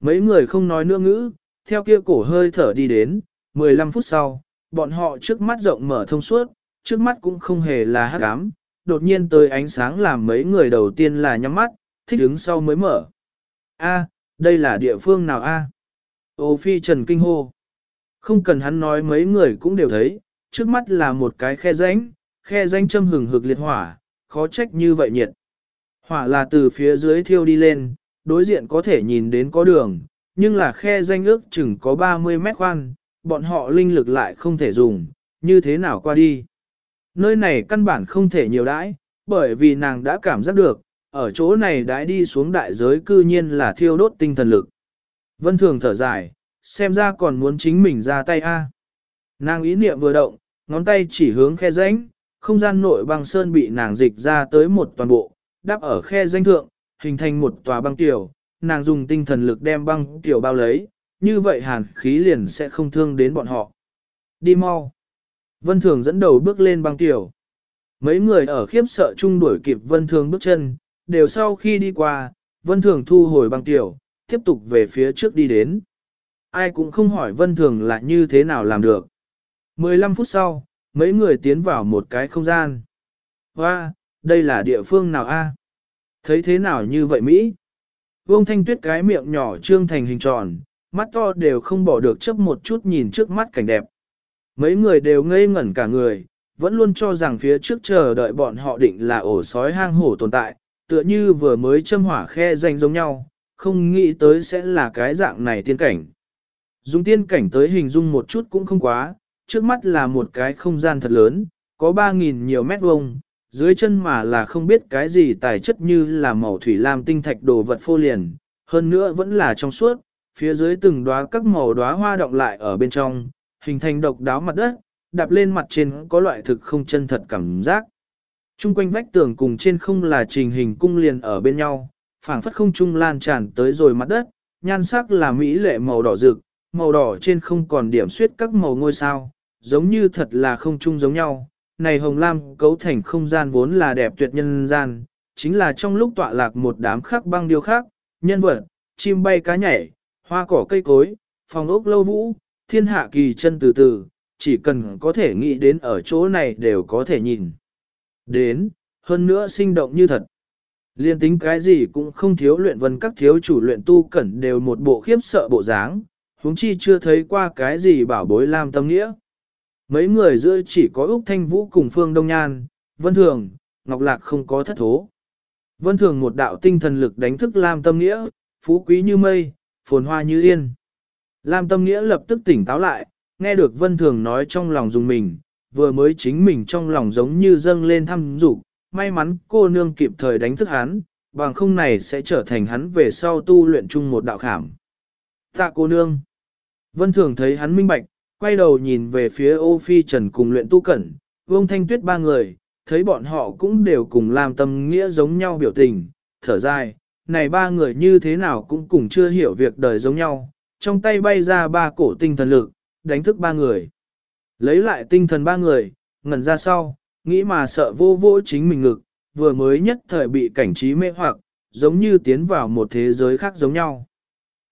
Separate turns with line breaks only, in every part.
Mấy người không nói nữa ngữ, theo kia cổ hơi thở đi đến, 15 phút sau, bọn họ trước mắt rộng mở thông suốt, trước mắt cũng không hề là hắc ám, đột nhiên tới ánh sáng làm mấy người đầu tiên là nhắm mắt, thích ứng sau mới mở. A, đây là địa phương nào a? Ô phi trần kinh hô. Không cần hắn nói mấy người cũng đều thấy, trước mắt là một cái khe rãnh, khe rãnh châm hừng hực liệt hỏa, khó trách như vậy nhiệt. Hỏa là từ phía dưới thiêu đi lên, đối diện có thể nhìn đến có đường, nhưng là khe danh ước chừng có 30 mét khoan, bọn họ linh lực lại không thể dùng, như thế nào qua đi. Nơi này căn bản không thể nhiều đãi, bởi vì nàng đã cảm giác được, ở chỗ này đãi đi xuống đại giới cư nhiên là thiêu đốt tinh thần lực. Vân Thường thở dài, xem ra còn muốn chính mình ra tay a. Nàng ý niệm vừa động, ngón tay chỉ hướng khe rãnh, không gian nội băng sơn bị nàng dịch ra tới một toàn bộ, đáp ở khe danh thượng, hình thành một tòa băng tiểu, nàng dùng tinh thần lực đem băng tiểu bao lấy, như vậy hàn khí liền sẽ không thương đến bọn họ. Đi mau. Vân Thường dẫn đầu bước lên băng tiểu. Mấy người ở khiếp sợ chung đuổi kịp Vân Thường bước chân, đều sau khi đi qua, Vân Thường thu hồi băng tiểu, tiếp tục về phía trước đi đến. Ai cũng không hỏi Vân Thường là như thế nào làm được. 15 phút sau, mấy người tiến vào một cái không gian. Hoa, đây là địa phương nào a? Thấy thế nào như vậy Mỹ? Vương Thanh Tuyết cái miệng nhỏ trương thành hình tròn, mắt to đều không bỏ được chấp một chút nhìn trước mắt cảnh đẹp. Mấy người đều ngây ngẩn cả người, vẫn luôn cho rằng phía trước chờ đợi bọn họ định là ổ sói hang hổ tồn tại, tựa như vừa mới châm hỏa khe danh giống nhau, không nghĩ tới sẽ là cái dạng này tiên cảnh. Dùng tiên cảnh tới hình dung một chút cũng không quá, trước mắt là một cái không gian thật lớn, có 3.000 nhiều mét vuông, dưới chân mà là không biết cái gì tài chất như là màu thủy lam tinh thạch đồ vật phô liền, hơn nữa vẫn là trong suốt, phía dưới từng đóa các màu đóa hoa động lại ở bên trong, hình thành độc đáo mặt đất, đạp lên mặt trên có loại thực không chân thật cảm giác. Trung quanh vách tường cùng trên không là trình hình cung liền ở bên nhau, phảng phất không trung lan tràn tới rồi mặt đất, nhan sắc là mỹ lệ màu đỏ rực, màu đỏ trên không còn điểm suyết các màu ngôi sao, giống như thật là không trung giống nhau. Này hồng lam cấu thành không gian vốn là đẹp tuyệt nhân gian, chính là trong lúc tọa lạc một đám khắc băng điêu khắc, nhân vật, chim bay cá nhảy, hoa cỏ cây cối, phòng ốc lâu vũ, thiên hạ kỳ chân từ từ, chỉ cần có thể nghĩ đến ở chỗ này đều có thể nhìn. Đến, hơn nữa sinh động như thật. Liên tính cái gì cũng không thiếu luyện vân các thiếu chủ luyện tu cẩn đều một bộ khiếp sợ bộ dáng, huống chi chưa thấy qua cái gì bảo bối lam tâm nghĩa. Mấy người giữa chỉ có Úc Thanh Vũ cùng Phương Đông Nhan, Vân Thường, Ngọc Lạc không có thất thố. Vân Thường một đạo tinh thần lực đánh thức Lam Tâm Nghĩa, phú quý như mây, phồn hoa như yên. Lam Tâm Nghĩa lập tức tỉnh táo lại, nghe được Vân Thường nói trong lòng dùng mình, vừa mới chính mình trong lòng giống như dâng lên thăm dục may mắn cô nương kịp thời đánh thức hắn, bằng không này sẽ trở thành hắn về sau tu luyện chung một đạo khảm. Tạ cô nương. Vân Thường thấy hắn minh bạch, quay đầu nhìn về phía ô phi trần cùng luyện tu cẩn, vương thanh tuyết ba người, thấy bọn họ cũng đều cùng làm tâm nghĩa giống nhau biểu tình, thở dài, này ba người như thế nào cũng cùng chưa hiểu việc đời giống nhau, trong tay bay ra ba cổ tinh thần lực, đánh thức ba người. Lấy lại tinh thần ba người, ngẩn ra sau, nghĩ mà sợ vô vô chính mình ngực, vừa mới nhất thời bị cảnh trí mê hoặc, giống như tiến vào một thế giới khác giống nhau.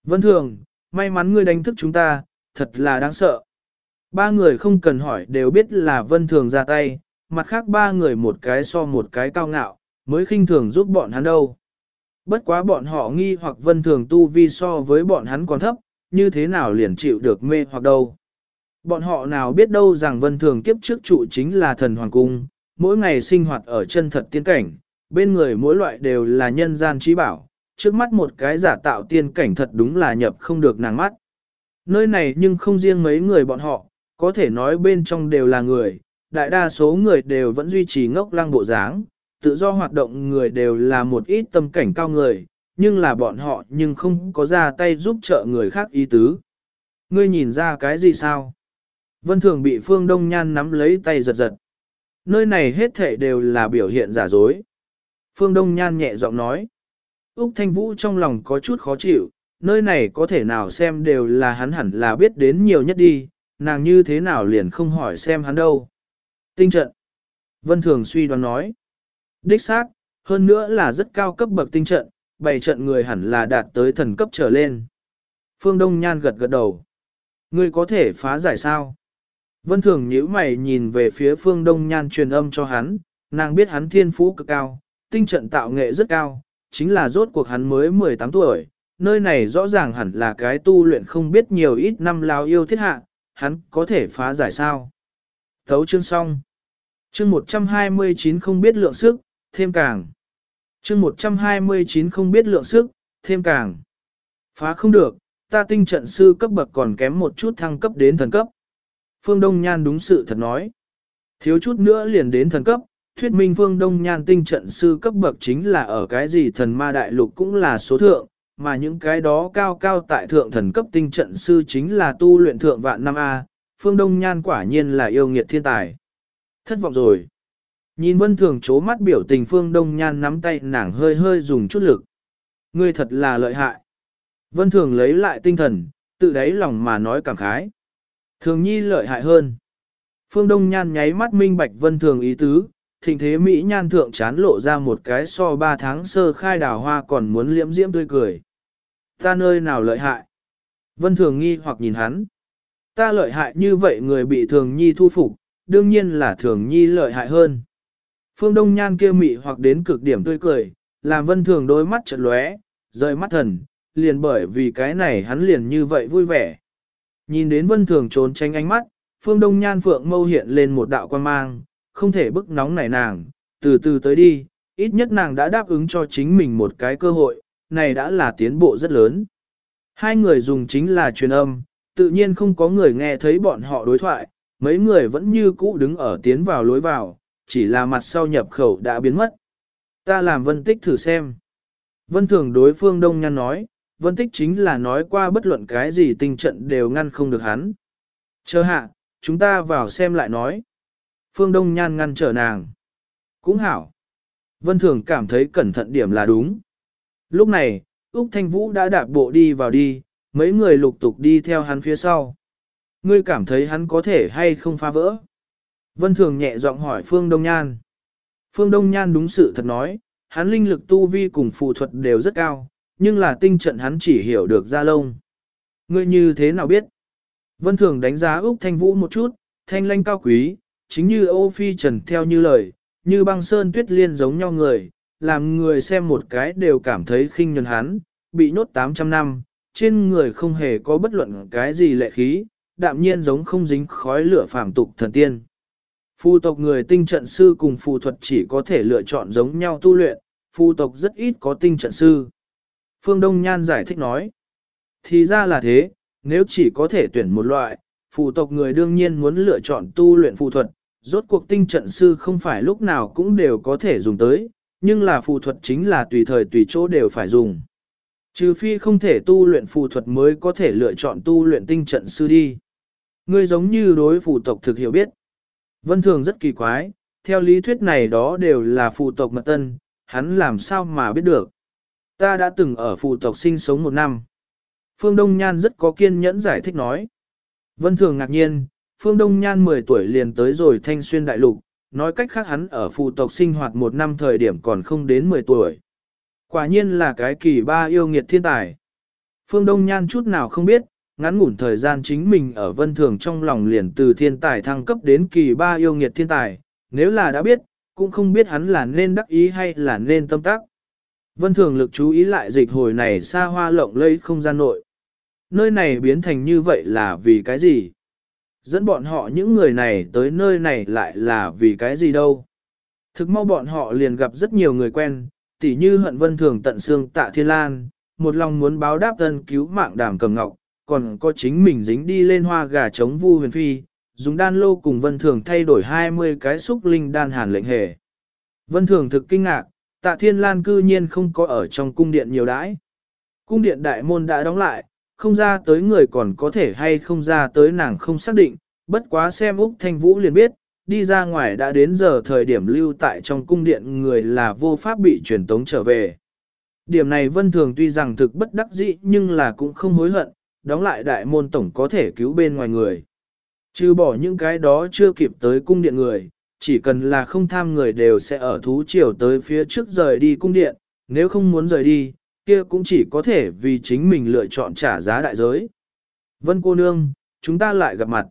Vân Thường, may mắn ngươi đánh thức chúng ta, thật là đáng sợ. Ba người không cần hỏi đều biết là Vân Thường ra tay, mặt khác ba người một cái so một cái cao ngạo, mới khinh thường giúp bọn hắn đâu. Bất quá bọn họ nghi hoặc Vân Thường tu vi so với bọn hắn còn thấp, như thế nào liền chịu được mê hoặc đâu. Bọn họ nào biết đâu rằng Vân Thường kiếp trước trụ chính là thần hoàng cung, mỗi ngày sinh hoạt ở chân thật tiên cảnh, bên người mỗi loại đều là nhân gian trí bảo, trước mắt một cái giả tạo tiên cảnh thật đúng là nhập không được nàng mắt. Nơi này nhưng không riêng mấy người bọn họ, có thể nói bên trong đều là người, đại đa số người đều vẫn duy trì ngốc lăng bộ dáng, tự do hoạt động người đều là một ít tâm cảnh cao người, nhưng là bọn họ nhưng không có ra tay giúp trợ người khác ý tứ. Ngươi nhìn ra cái gì sao? Vân Thường bị Phương Đông Nhan nắm lấy tay giật giật. Nơi này hết thể đều là biểu hiện giả dối. Phương Đông Nhan nhẹ giọng nói. Úc Thanh Vũ trong lòng có chút khó chịu, nơi này có thể nào xem đều là hắn hẳn là biết đến nhiều nhất đi, nàng như thế nào liền không hỏi xem hắn đâu. Tinh trận. Vân Thường suy đoán nói. Đích xác, hơn nữa là rất cao cấp bậc tinh trận, bảy trận người hẳn là đạt tới thần cấp trở lên. Phương Đông Nhan gật gật đầu. Ngươi có thể phá giải sao? Vân Thường nhíu mày nhìn về phía Phương Đông Nhan truyền âm cho hắn, nàng biết hắn thiên phú cực cao, tinh trận tạo nghệ rất cao, chính là rốt cuộc hắn mới 18 tuổi, nơi này rõ ràng hẳn là cái tu luyện không biết nhiều ít năm lao yêu thiết hạ, hắn có thể phá giải sao. Thấu chương xong. Chương 129 không biết lượng sức, thêm càng. Chương 129 không biết lượng sức, thêm càng. Phá không được, ta tinh trận sư cấp bậc còn kém một chút thăng cấp đến thần cấp. Phương Đông Nhan đúng sự thật nói. Thiếu chút nữa liền đến thần cấp, thuyết minh Phương Đông Nhan tinh trận sư cấp bậc chính là ở cái gì thần ma đại lục cũng là số thượng, mà những cái đó cao cao tại thượng thần cấp tinh trận sư chính là tu luyện thượng vạn năm A, Phương Đông Nhan quả nhiên là yêu nghiệt thiên tài. Thất vọng rồi. Nhìn vân thường chố mắt biểu tình Phương Đông Nhan nắm tay nàng hơi hơi dùng chút lực. Ngươi thật là lợi hại. Vân thường lấy lại tinh thần, tự đáy lòng mà nói cảm khái. Thường nhi lợi hại hơn. Phương Đông Nhan nháy mắt minh bạch vân thường ý tứ, thình thế Mỹ nhan thượng chán lộ ra một cái so ba tháng sơ khai đào hoa còn muốn liễm diễm tươi cười. Ta nơi nào lợi hại? Vân thường nghi hoặc nhìn hắn. Ta lợi hại như vậy người bị thường nhi thu phục, đương nhiên là thường nhi lợi hại hơn. Phương Đông Nhan kia mị hoặc đến cực điểm tươi cười, làm vân thường đôi mắt chợt lóe, rời mắt thần, liền bởi vì cái này hắn liền như vậy vui vẻ. Nhìn đến vân thường trốn tránh ánh mắt, Phương Đông Nhan Phượng mâu hiện lên một đạo quan mang, không thể bức nóng nảy nàng, từ từ tới đi, ít nhất nàng đã đáp ứng cho chính mình một cái cơ hội, này đã là tiến bộ rất lớn. Hai người dùng chính là truyền âm, tự nhiên không có người nghe thấy bọn họ đối thoại, mấy người vẫn như cũ đứng ở tiến vào lối vào, chỉ là mặt sau nhập khẩu đã biến mất. Ta làm vân tích thử xem. Vân thường đối phương đông nhăn nói, vân tích chính là nói qua bất luận cái gì tình trận đều ngăn không được hắn. Chờ hạ, chúng ta vào xem lại nói. Phương Đông Nhan ngăn trở nàng. Cũng hảo. Vân Thường cảm thấy cẩn thận điểm là đúng. Lúc này, Úc Thanh Vũ đã đạp bộ đi vào đi, mấy người lục tục đi theo hắn phía sau. Ngươi cảm thấy hắn có thể hay không phá vỡ? Vân Thường nhẹ giọng hỏi Phương Đông Nhan. Phương Đông Nhan đúng sự thật nói, hắn linh lực tu vi cùng phù thuật đều rất cao, nhưng là tinh trận hắn chỉ hiểu được ra lông. Ngươi như thế nào biết? Vân Thường đánh giá Úc Thanh Vũ một chút, thanh lanh cao quý, chính như ô phi trần theo như lời, như băng sơn tuyết liên giống nhau người, làm người xem một cái đều cảm thấy khinh nhân hắn, bị nhốt 800 năm, trên người không hề có bất luận cái gì lệ khí, đạm nhiên giống không dính khói lửa phàm tục thần tiên. Phu tộc người tinh trận sư cùng phù thuật chỉ có thể lựa chọn giống nhau tu luyện, phu tộc rất ít có tinh trận sư. Phương Đông Nhan giải thích nói, thì ra là thế, nếu chỉ có thể tuyển một loại, phù tộc người đương nhiên muốn lựa chọn tu luyện phù thuật, rốt cuộc tinh trận sư không phải lúc nào cũng đều có thể dùng tới, nhưng là phù thuật chính là tùy thời tùy chỗ đều phải dùng. Trừ phi không thể tu luyện phù thuật mới có thể lựa chọn tu luyện tinh trận sư đi. Ngươi giống như đối phù tộc thực hiểu biết. Vân Thường rất kỳ quái, theo lý thuyết này đó đều là phù tộc mật tân, hắn làm sao mà biết được. Ta đã từng ở phù tộc sinh sống một năm. Phương Đông Nhan rất có kiên nhẫn giải thích nói. Vân Thường ngạc nhiên, Phương Đông Nhan 10 tuổi liền tới rồi thanh xuyên đại lục, nói cách khác hắn ở phụ tộc sinh hoạt một năm thời điểm còn không đến 10 tuổi. Quả nhiên là cái kỳ ba yêu nghiệt thiên tài. Phương Đông Nhan chút nào không biết, ngắn ngủn thời gian chính mình ở vân thường trong lòng liền từ thiên tài thăng cấp đến kỳ ba yêu nghiệt thiên tài, nếu là đã biết, cũng không biết hắn là nên đắc ý hay là nên tâm tác. Vân thường lực chú ý lại dịch hồi này xa hoa lộng lây không gian nội. Nơi này biến thành như vậy là vì cái gì? Dẫn bọn họ những người này tới nơi này lại là vì cái gì đâu? Thực mau bọn họ liền gặp rất nhiều người quen, tỉ như hận vân thường tận xương tạ thiên lan, một lòng muốn báo đáp thân cứu mạng đàm cầm ngọc, còn có chính mình dính đi lên hoa gà chống vu huyền phi, dùng đan lô cùng vân thường thay đổi 20 cái xúc linh đan hàn lệnh hề. Vân thường thực kinh ngạc, tạ thiên lan cư nhiên không có ở trong cung điện nhiều đãi. Cung điện đại môn đã đóng lại, không ra tới người còn có thể hay không ra tới nàng không xác định, bất quá xem Úc Thanh Vũ liền biết, đi ra ngoài đã đến giờ thời điểm lưu tại trong cung điện người là vô pháp bị truyền tống trở về. Điểm này Vân Thường tuy rằng thực bất đắc dĩ nhưng là cũng không hối hận, đóng lại đại môn tổng có thể cứu bên ngoài người. Trừ bỏ những cái đó chưa kịp tới cung điện người, chỉ cần là không tham người đều sẽ ở thú triều tới phía trước rời đi cung điện, nếu không muốn rời đi, kia cũng chỉ có thể vì chính mình lựa chọn trả giá đại giới. Vân cô nương, chúng ta lại gặp mặt.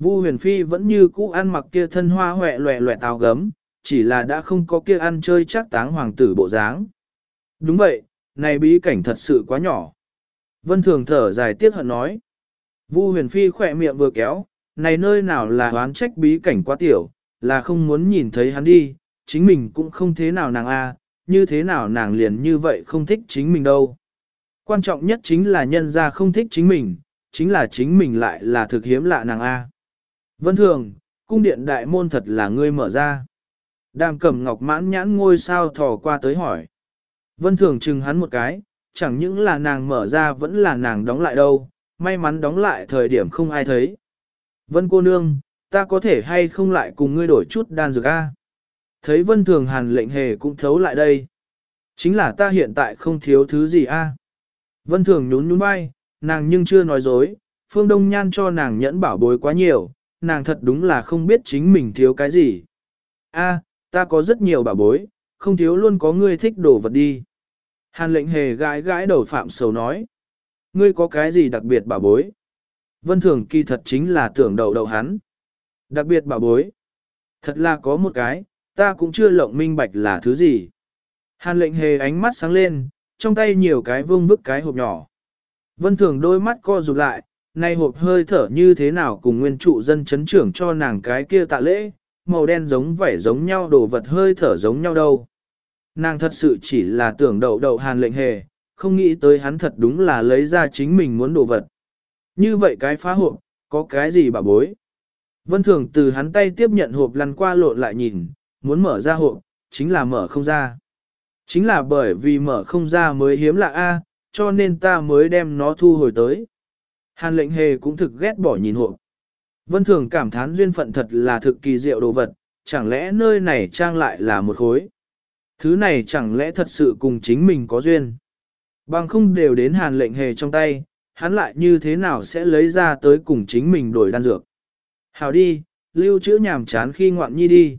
Vu huyền phi vẫn như cũ ăn mặc kia thân hoa hoẹ loẹ loẹ táo gấm, chỉ là đã không có kia ăn chơi chắc táng hoàng tử bộ dáng. Đúng vậy, này bí cảnh thật sự quá nhỏ. Vân thường thở dài tiếc hận nói. Vu huyền phi khỏe miệng vừa kéo, này nơi nào là oán trách bí cảnh quá tiểu, là không muốn nhìn thấy hắn đi, chính mình cũng không thế nào nàng a, như thế nào nàng liền như vậy không thích chính mình đâu. Quan trọng nhất chính là nhân ra không thích chính mình, chính là chính mình lại là thực hiếm lạ nàng a. Vân thường, cung điện đại môn thật là ngươi mở ra. Đàm cẩm ngọc mãn nhãn ngôi sao thò qua tới hỏi. Vân thường chừng hắn một cái, chẳng những là nàng mở ra vẫn là nàng đóng lại đâu, may mắn đóng lại thời điểm không ai thấy. Vân cô nương, ta có thể hay không lại cùng ngươi đổi chút đan dược a? Thấy vân thường hàn lệnh hề cũng thấu lại đây. Chính là ta hiện tại không thiếu thứ gì a. Vân thường nhún nhún vai, nàng nhưng chưa nói dối, phương đông nhan cho nàng nhẫn bảo bối quá nhiều, nàng thật đúng là không biết chính mình thiếu cái gì. A, ta có rất nhiều bảo bối, không thiếu luôn có ngươi thích đồ vật đi. Hàn lệnh hề gãi gãi đầu phạm sầu nói. Ngươi có cái gì đặc biệt bảo bối? Vân thường kỳ thật chính là tưởng đầu đầu hắn. Đặc biệt bảo bối. Thật là có một cái, ta cũng chưa lộng minh bạch là thứ gì. Hàn lệnh hề ánh mắt sáng lên, trong tay nhiều cái vương vức cái hộp nhỏ. Vân thường đôi mắt co rụt lại, nay hộp hơi thở như thế nào cùng nguyên trụ dân chấn trưởng cho nàng cái kia tạ lễ, màu đen giống vảy giống nhau đồ vật hơi thở giống nhau đâu. Nàng thật sự chỉ là tưởng đậu đậu hàn lệnh hề, không nghĩ tới hắn thật đúng là lấy ra chính mình muốn đồ vật. Như vậy cái phá hộp, có cái gì bà bối? Vân thường từ hắn tay tiếp nhận hộp lăn qua lộn lại nhìn, muốn mở ra hộp, chính là mở không ra. Chính là bởi vì mở không ra mới hiếm lạ A, cho nên ta mới đem nó thu hồi tới. Hàn lệnh hề cũng thực ghét bỏ nhìn hộp. Vân thường cảm thán duyên phận thật là thực kỳ diệu đồ vật, chẳng lẽ nơi này trang lại là một khối. Thứ này chẳng lẽ thật sự cùng chính mình có duyên. Bằng không đều đến hàn lệnh hề trong tay, hắn lại như thế nào sẽ lấy ra tới cùng chính mình đổi đan dược. Hào đi, lưu trữ nhàm chán khi ngoạn nhi đi.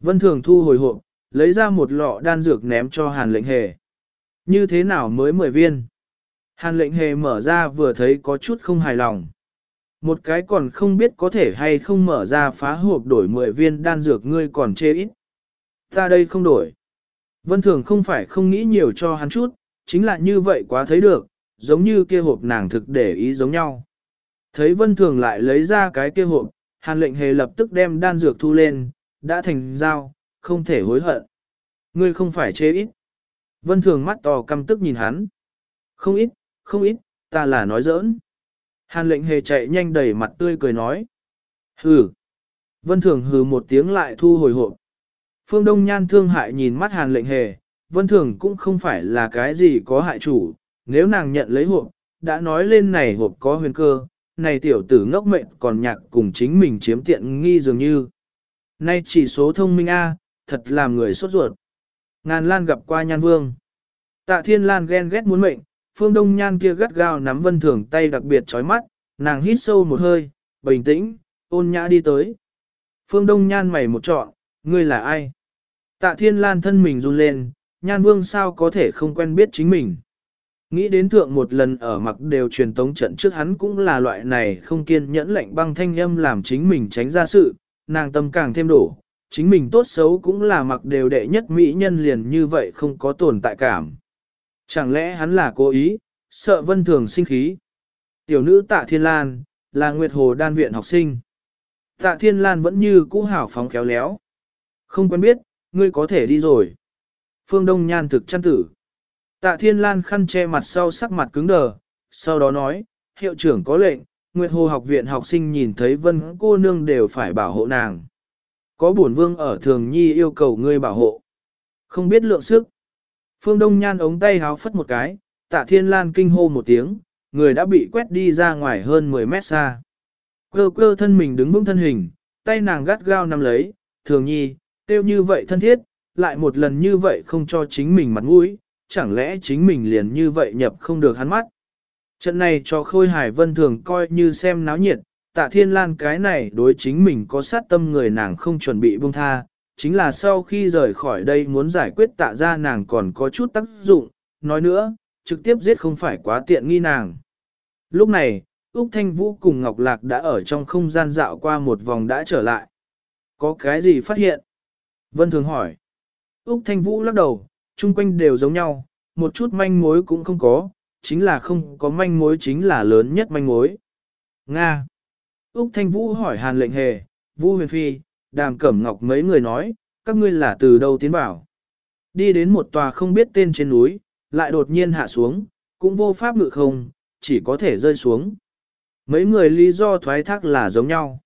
Vân thường thu hồi hộp, lấy ra một lọ đan dược ném cho hàn lệnh hề. Như thế nào mới 10 viên? Hàn lệnh hề mở ra vừa thấy có chút không hài lòng. Một cái còn không biết có thể hay không mở ra phá hộp đổi 10 viên đan dược ngươi còn chê ít. Ta đây không đổi. Vân thường không phải không nghĩ nhiều cho hắn chút, chính là như vậy quá thấy được, giống như kia hộp nàng thực để ý giống nhau. Thấy vân thường lại lấy ra cái kia hộp, hàn lệnh hề lập tức đem đan dược thu lên, đã thành giao không thể hối hận. Ngươi không phải chê ít. Vân thường mắt to căm tức nhìn hắn. Không ít, không ít, ta là nói giỡn. Hàn lệnh hề chạy nhanh đầy mặt tươi cười nói. Hừ. Vân thường hừ một tiếng lại thu hồi hộp. Phương Đông Nhan thương hại nhìn mắt hàn lệnh hề, vân thường cũng không phải là cái gì có hại chủ, nếu nàng nhận lấy hộp, đã nói lên này hộp có huyền cơ, này tiểu tử ngốc mệnh còn nhạc cùng chính mình chiếm tiện nghi dường như. Nay chỉ số thông minh A, thật làm người sốt ruột. Ngàn Lan gặp qua Nhan Vương. Tạ Thiên Lan ghen ghét muốn mệnh, Phương Đông Nhan kia gắt gao nắm Vân Thường tay đặc biệt chói mắt, nàng hít sâu một hơi, bình tĩnh, ôn nhã đi tới. Phương Đông Nhan mày một trọn, ngươi là ai? Tạ Thiên Lan thân mình run lên, Nhan Vương sao có thể không quen biết chính mình? Nghĩ đến thượng một lần ở mặc đều truyền tống trận trước hắn cũng là loại này không kiên nhẫn lệnh băng thanh âm làm chính mình tránh ra sự, nàng tâm càng thêm đổ, chính mình tốt xấu cũng là mặc đều đệ nhất mỹ nhân liền như vậy không có tồn tại cảm. Chẳng lẽ hắn là cố ý, sợ vân thường sinh khí. Tiểu nữ tạ thiên lan, là Nguyệt Hồ đan viện học sinh. Tạ thiên lan vẫn như cũ hảo phóng khéo léo. Không quen biết, ngươi có thể đi rồi. Phương Đông Nhan thực chăn tử. Tạ Thiên Lan khăn che mặt sau sắc mặt cứng đờ, sau đó nói, hiệu trưởng có lệnh, Nguyệt Hồ học viện học sinh nhìn thấy vân cô nương đều phải bảo hộ nàng. Có bổn vương ở thường nhi yêu cầu ngươi bảo hộ. Không biết lượng sức. Phương Đông Nhan ống tay háo phất một cái, tạ Thiên Lan kinh hô một tiếng, người đã bị quét đi ra ngoài hơn 10 mét xa. Cơ cơ thân mình đứng vững thân hình, tay nàng gắt gao nắm lấy, thường nhi, tiêu như vậy thân thiết, lại một lần như vậy không cho chính mình mặt mũi, chẳng lẽ chính mình liền như vậy nhập không được hắn mắt. Trận này cho Khôi Hải Vân thường coi như xem náo nhiệt, tạ thiên lan cái này đối chính mình có sát tâm người nàng không chuẩn bị buông tha, chính là sau khi rời khỏi đây muốn giải quyết tạ ra nàng còn có chút tác dụng, nói nữa, trực tiếp giết không phải quá tiện nghi nàng. Lúc này, Úc Thanh Vũ cùng Ngọc Lạc đã ở trong không gian dạo qua một vòng đã trở lại. Có cái gì phát hiện? Vân Thường hỏi. Úc Thanh Vũ lắc đầu, chung quanh đều giống nhau, một chút manh mối cũng không có, chính là không có manh mối chính là lớn nhất manh mối. Nga. Úc Thanh Vũ hỏi Hàn lệnh hề, Vũ huyền phi, đàm cẩm ngọc mấy người nói, các ngươi là từ đâu tiến bảo. Đi đến một tòa không biết tên trên núi, lại đột nhiên hạ xuống, cũng vô pháp ngự không, chỉ có thể rơi xuống. Mấy người lý do thoái thác là giống nhau.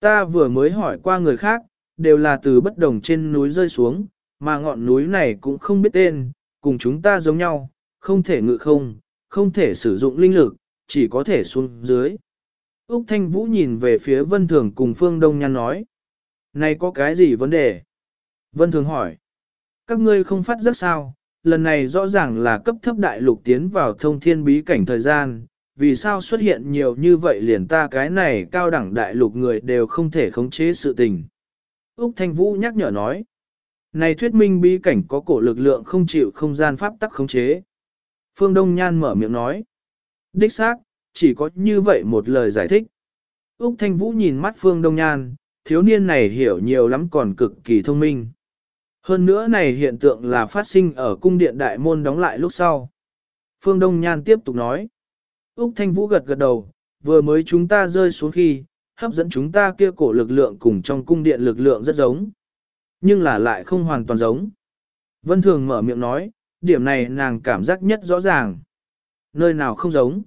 Ta vừa mới hỏi qua người khác, đều là từ bất đồng trên núi rơi xuống, mà ngọn núi này cũng không biết tên, cùng chúng ta giống nhau, không thể ngự không, không thể sử dụng linh lực, chỉ có thể xuống dưới. Úc Thanh Vũ nhìn về phía Vân Thường cùng Phương Đông Nhan nói. Này có cái gì vấn đề? Vân Thường hỏi. Các ngươi không phát giác sao, lần này rõ ràng là cấp thấp đại lục tiến vào thông thiên bí cảnh thời gian, vì sao xuất hiện nhiều như vậy liền ta cái này cao đẳng đại lục người đều không thể khống chế sự tình. Úc Thanh Vũ nhắc nhở nói. Này thuyết minh bí cảnh có cổ lực lượng không chịu không gian pháp tắc khống chế. Phương Đông Nhan mở miệng nói. Đích xác, chỉ có như vậy một lời giải thích. Úc Thanh Vũ nhìn mắt Phương Đông Nhan, thiếu niên này hiểu nhiều lắm còn cực kỳ thông minh. Hơn nữa này hiện tượng là phát sinh ở cung điện đại môn đóng lại lúc sau. Phương Đông Nhan tiếp tục nói. Úc Thanh Vũ gật gật đầu, vừa mới chúng ta rơi xuống khi, hấp dẫn chúng ta kia cổ lực lượng cùng trong cung điện lực lượng rất giống. Nhưng là lại không hoàn toàn giống. Vân Thường mở miệng nói, điểm này nàng cảm giác nhất rõ ràng. Nơi nào không giống.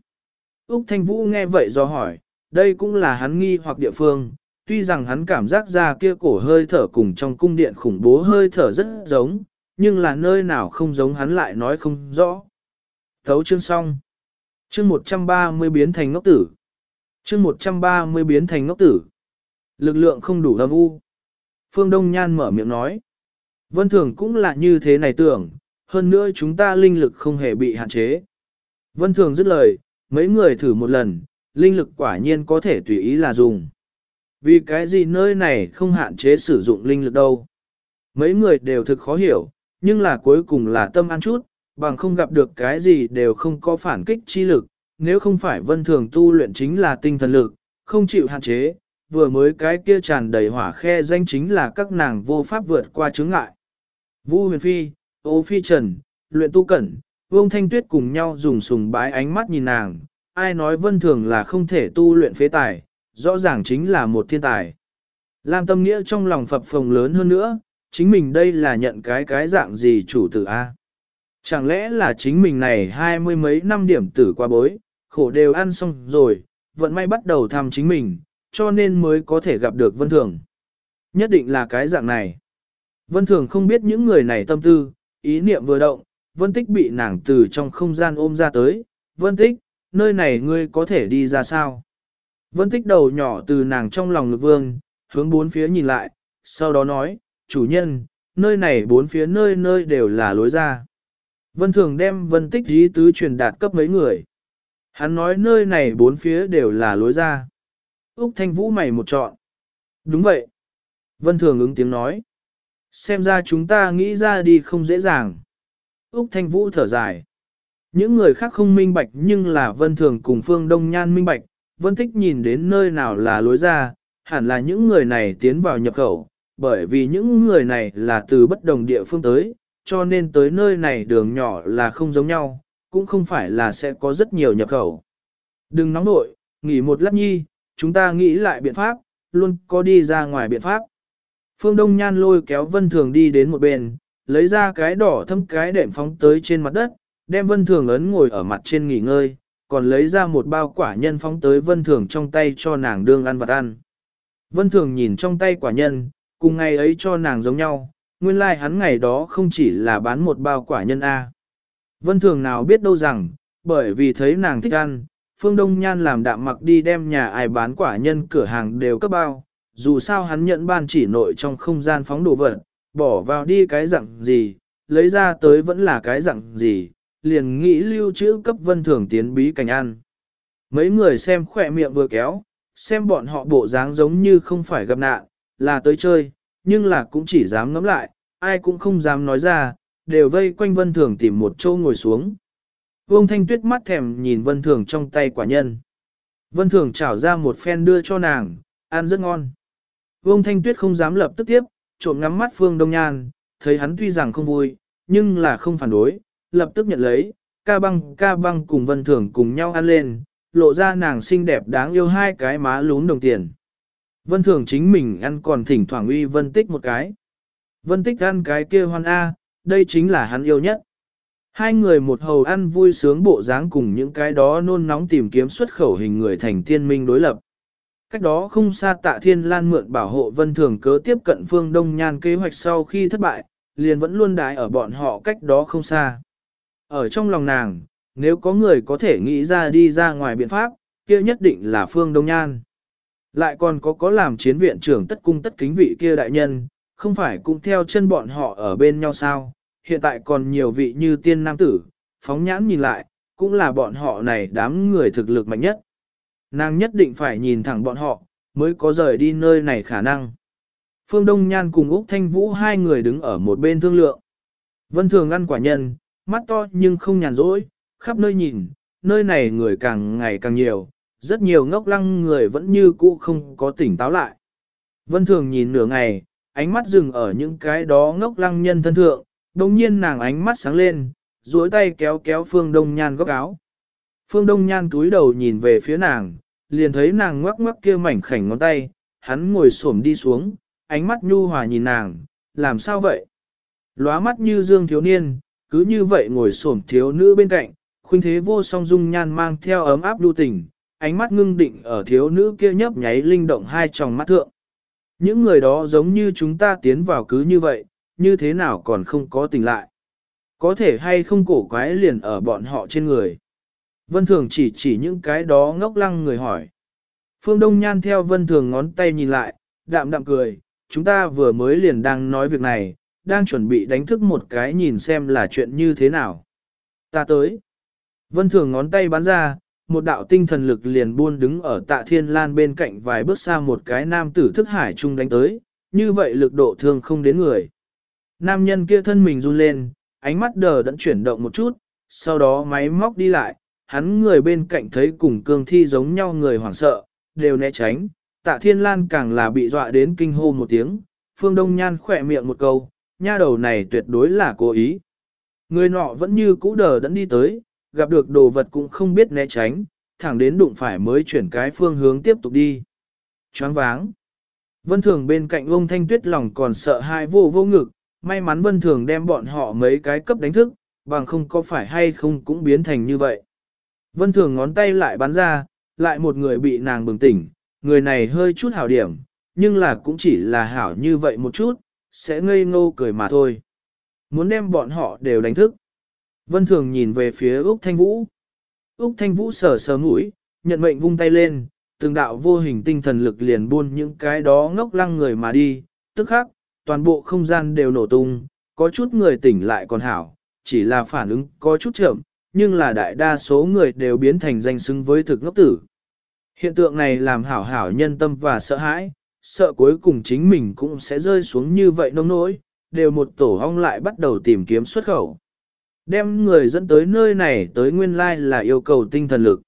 Úc Thanh Vũ nghe vậy do hỏi, đây cũng là hắn nghi hoặc địa phương, tuy rằng hắn cảm giác ra kia cổ hơi thở cùng trong cung điện khủng bố hơi thở rất giống, nhưng là nơi nào không giống hắn lại nói không rõ. Thấu chương xong. Chương 130 biến thành ngốc tử. Chương 130 biến thành ngốc tử. Lực lượng không đủ âm u. Phương Đông Nhan mở miệng nói. Vân Thường cũng là như thế này tưởng, hơn nữa chúng ta linh lực không hề bị hạn chế. Vân Thường dứt lời, mấy người thử một lần, linh lực quả nhiên có thể tùy ý là dùng. Vì cái gì nơi này không hạn chế sử dụng linh lực đâu. Mấy người đều thực khó hiểu, nhưng là cuối cùng là tâm an chút, bằng không gặp được cái gì đều không có phản kích chi lực, nếu không phải vân thường tu luyện chính là tinh thần lực, không chịu hạn chế, vừa mới cái kia tràn đầy hỏa khe danh chính là các nàng vô pháp vượt qua chướng ngại. Vu huyền phi, ô phi trần, luyện tu cẩn, vương thanh tuyết cùng nhau dùng sùng bái ánh mắt nhìn nàng, ai nói vân thường là không thể tu luyện phế tài, rõ ràng chính là một thiên tài. Lam tâm nghĩa trong lòng phập phồng lớn hơn nữa, chính mình đây là nhận cái cái dạng gì chủ tử A. Chẳng lẽ là chính mình này hai mươi mấy năm điểm tử qua bối, khổ đều ăn xong rồi, vận may bắt đầu thăm chính mình, cho nên mới có thể gặp được Vân Thường. Nhất định là cái dạng này. Vân Thường không biết những người này tâm tư, ý niệm vừa động, Vân Tích bị nàng từ trong không gian ôm ra tới. Vân Tích, nơi này ngươi có thể đi ra sao? Vân Tích đầu nhỏ từ nàng trong lòng lực vương, hướng bốn phía nhìn lại, sau đó nói, chủ nhân, nơi này bốn phía nơi nơi đều là lối ra. Vân Thường đem Vân Tích dí tứ truyền đạt cấp mấy người. Hắn nói nơi này bốn phía đều là lối ra. Úc Thanh Vũ mày một chọn. Đúng vậy. Vân Thường ứng tiếng nói. Xem ra chúng ta nghĩ ra đi không dễ dàng. Úc Thanh Vũ thở dài. Những người khác không minh bạch nhưng là Vân Thường cùng Phương Đông Nhan minh bạch. Vân thích nhìn đến nơi nào là lối ra, hẳn là những người này tiến vào nhập khẩu, bởi vì những người này là từ bất đồng địa phương tới, cho nên tới nơi này đường nhỏ là không giống nhau, cũng không phải là sẽ có rất nhiều nhập khẩu. Đừng nóng nội, nghỉ một lát nhi, chúng ta nghĩ lại biện pháp, luôn có đi ra ngoài biện pháp. Phương Đông Nhan lôi kéo Vân Thường đi đến một bên, lấy ra cái đỏ thâm cái đệm phóng tới trên mặt đất, đem Vân Thường ấn ngồi ở mặt trên nghỉ ngơi, còn lấy ra một bao quả nhân phóng tới Vân Thường trong tay cho nàng đương ăn vật ăn. Vân Thường nhìn trong tay quả nhân, cùng ngày ấy cho nàng giống nhau, nguyên lai like hắn ngày đó không chỉ là bán một bao quả nhân A. Vân Thường nào biết đâu rằng, bởi vì thấy nàng thích ăn, Phương Đông Nhan làm đạm mặc đi đem nhà ai bán quả nhân cửa hàng đều cấp bao, dù sao hắn nhận ban chỉ nội trong không gian phóng đồ vật, bỏ vào đi cái dạng gì, lấy ra tới vẫn là cái dạng gì, liền nghĩ lưu trữ cấp vân thường tiến bí cảnh ăn. Mấy người xem khỏe miệng vừa kéo, xem bọn họ bộ dáng giống như không phải gặp nạn, là tới chơi, nhưng là cũng chỉ dám ngắm lại, ai cũng không dám nói ra, đều vây quanh vân thường tìm một chỗ ngồi xuống. Vương Thanh Tuyết mắt thèm nhìn vân thường trong tay quả nhân. Vân thường chảo ra một phen đưa cho nàng, ăn rất ngon. Vương Thanh Tuyết không dám lập tức tiếp, trộm ngắm mắt Phương Đông Nhan, thấy hắn tuy rằng không vui, nhưng là không phản đối, lập tức nhận lấy, ca băng ca băng cùng vân thường cùng nhau ăn lên, lộ ra nàng xinh đẹp đáng yêu hai cái má lún đồng tiền. Vân thường chính mình ăn còn thỉnh thoảng uy vân tích một cái. Vân tích ăn cái kia hoan A, đây chính là hắn yêu nhất. Hai người một hầu ăn vui sướng bộ dáng cùng những cái đó nôn nóng tìm kiếm xuất khẩu hình người thành tiên minh đối lập. Cách đó không xa tạ thiên lan mượn bảo hộ vân thường cớ tiếp cận phương đông nhan kế hoạch sau khi thất bại, liền vẫn luôn đái ở bọn họ cách đó không xa. Ở trong lòng nàng, nếu có người có thể nghĩ ra đi ra ngoài biện pháp, kia nhất định là phương đông nhan. Lại còn có có làm chiến viện trưởng tất cung tất kính vị kia đại nhân, không phải cũng theo chân bọn họ ở bên nhau sao, hiện tại còn nhiều vị như tiên nam tử, phóng nhãn nhìn lại, cũng là bọn họ này đám người thực lực mạnh nhất. Nàng nhất định phải nhìn thẳng bọn họ, mới có rời đi nơi này khả năng. Phương Đông Nhan cùng Úc Thanh Vũ hai người đứng ở một bên thương lượng. Vân Thường ăn quả nhân, mắt to nhưng không nhàn rỗi, khắp nơi nhìn, nơi này người càng ngày càng nhiều, rất nhiều ngốc lăng người vẫn như cũ không có tỉnh táo lại. Vân Thường nhìn nửa ngày, ánh mắt dừng ở những cái đó ngốc lăng nhân thân thượng, đồng nhiên nàng ánh mắt sáng lên, duỗi tay kéo kéo Phương Đông Nhan góc áo. Phương Đông Nhan túi đầu nhìn về phía nàng, liền thấy nàng ngoắc ngoắc kia mảnh khảnh ngón tay, hắn ngồi xổm đi xuống, ánh mắt nhu hòa nhìn nàng, làm sao vậy? Lóa mắt như dương thiếu niên, cứ như vậy ngồi xổm thiếu nữ bên cạnh, khuynh thế vô song dung nhan mang theo ấm áp lưu tình, ánh mắt ngưng định ở thiếu nữ kia nhấp nháy linh động hai tròng mắt thượng. Những người đó giống như chúng ta tiến vào cứ như vậy, như thế nào còn không có tỉnh lại. Có thể hay không cổ quái liền ở bọn họ trên người. Vân Thường chỉ chỉ những cái đó ngốc lăng người hỏi. Phương Đông Nhan theo Vân Thường ngón tay nhìn lại, đạm đạm cười, chúng ta vừa mới liền đang nói việc này, đang chuẩn bị đánh thức một cái nhìn xem là chuyện như thế nào. Ta tới. Vân Thường ngón tay bắn ra, một đạo tinh thần lực liền buôn đứng ở tạ thiên lan bên cạnh vài bước xa một cái nam tử thức hải trung đánh tới, như vậy lực độ thương không đến người. Nam nhân kia thân mình run lên, ánh mắt đờ đẫn chuyển động một chút, sau đó máy móc đi lại, hắn người bên cạnh thấy cùng cương thi giống nhau người hoảng sợ, đều né tránh, tạ thiên lan càng là bị dọa đến kinh hô một tiếng, phương đông nhan khỏe miệng một câu, nha đầu này tuyệt đối là cố ý. Người nọ vẫn như cũ đờ đẫn đi tới, gặp được đồ vật cũng không biết né tránh, thẳng đến đụng phải mới chuyển cái phương hướng tiếp tục đi. Choáng váng. Vân Thường bên cạnh ông Thanh Tuyết lòng còn sợ hai vô vô ngực, may mắn Vân Thường đem bọn họ mấy cái cấp đánh thức, bằng không có phải hay không cũng biến thành như vậy. Vân Thường ngón tay lại bắn ra, lại một người bị nàng bừng tỉnh, người này hơi chút hảo điểm, nhưng là cũng chỉ là hảo như vậy một chút, sẽ ngây ngô cười mà thôi. Muốn đem bọn họ đều đánh thức. Vân Thường nhìn về phía Úc Thanh Vũ. Úc Thanh Vũ sờ sờ mũi, nhận mệnh vung tay lên, từng đạo vô hình tinh thần lực liền buôn những cái đó ngốc lăng người mà đi, tức khắc, toàn bộ không gian đều nổ tung, có chút người tỉnh lại còn hảo, chỉ là phản ứng có chút chậm, nhưng là đại đa số người đều biến thành danh xứng với thực ngốc tử. Hiện tượng này làm hảo hảo nhân tâm và sợ hãi, sợ cuối cùng chính mình cũng sẽ rơi xuống như vậy nông nỗi, đều một tổ hong lại bắt đầu tìm kiếm xuất khẩu. Đem người dẫn tới nơi này tới nguyên lai là yêu cầu tinh thần lực.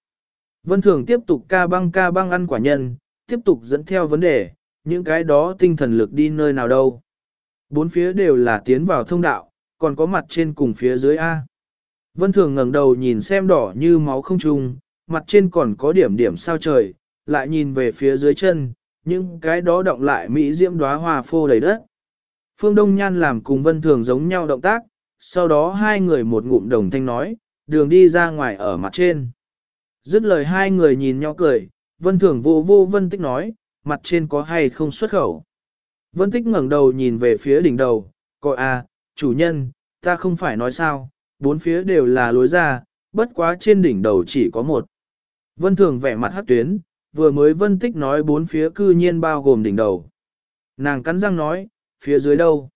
Vân Thường tiếp tục ca băng ca băng ăn quả nhân, tiếp tục dẫn theo vấn đề, những cái đó tinh thần lực đi nơi nào đâu. Bốn phía đều là tiến vào thông đạo, còn có mặt trên cùng phía dưới A. Vân Thường ngẩng đầu nhìn xem đỏ như máu không trùng, mặt trên còn có điểm điểm sao trời, lại nhìn về phía dưới chân, những cái đó động lại mỹ diễm đóa hoa phô đầy đất. Phương Đông Nhan làm cùng Vân Thường giống nhau động tác, sau đó hai người một ngụm đồng thanh nói, đường đi ra ngoài ở mặt trên. Dứt lời hai người nhìn nhau cười, Vân Thường vô vô Vân Tích nói, mặt trên có hay không xuất khẩu. Vân Tích ngẩng đầu nhìn về phía đỉnh đầu, coi à, chủ nhân, ta không phải nói sao, bốn phía đều là lối ra, bất quá trên đỉnh đầu chỉ có một. Vân Thường vẻ mặt hát tuyến, vừa mới Vân Tích nói bốn phía cư nhiên bao gồm đỉnh đầu. Nàng cắn răng nói, phía dưới đâu?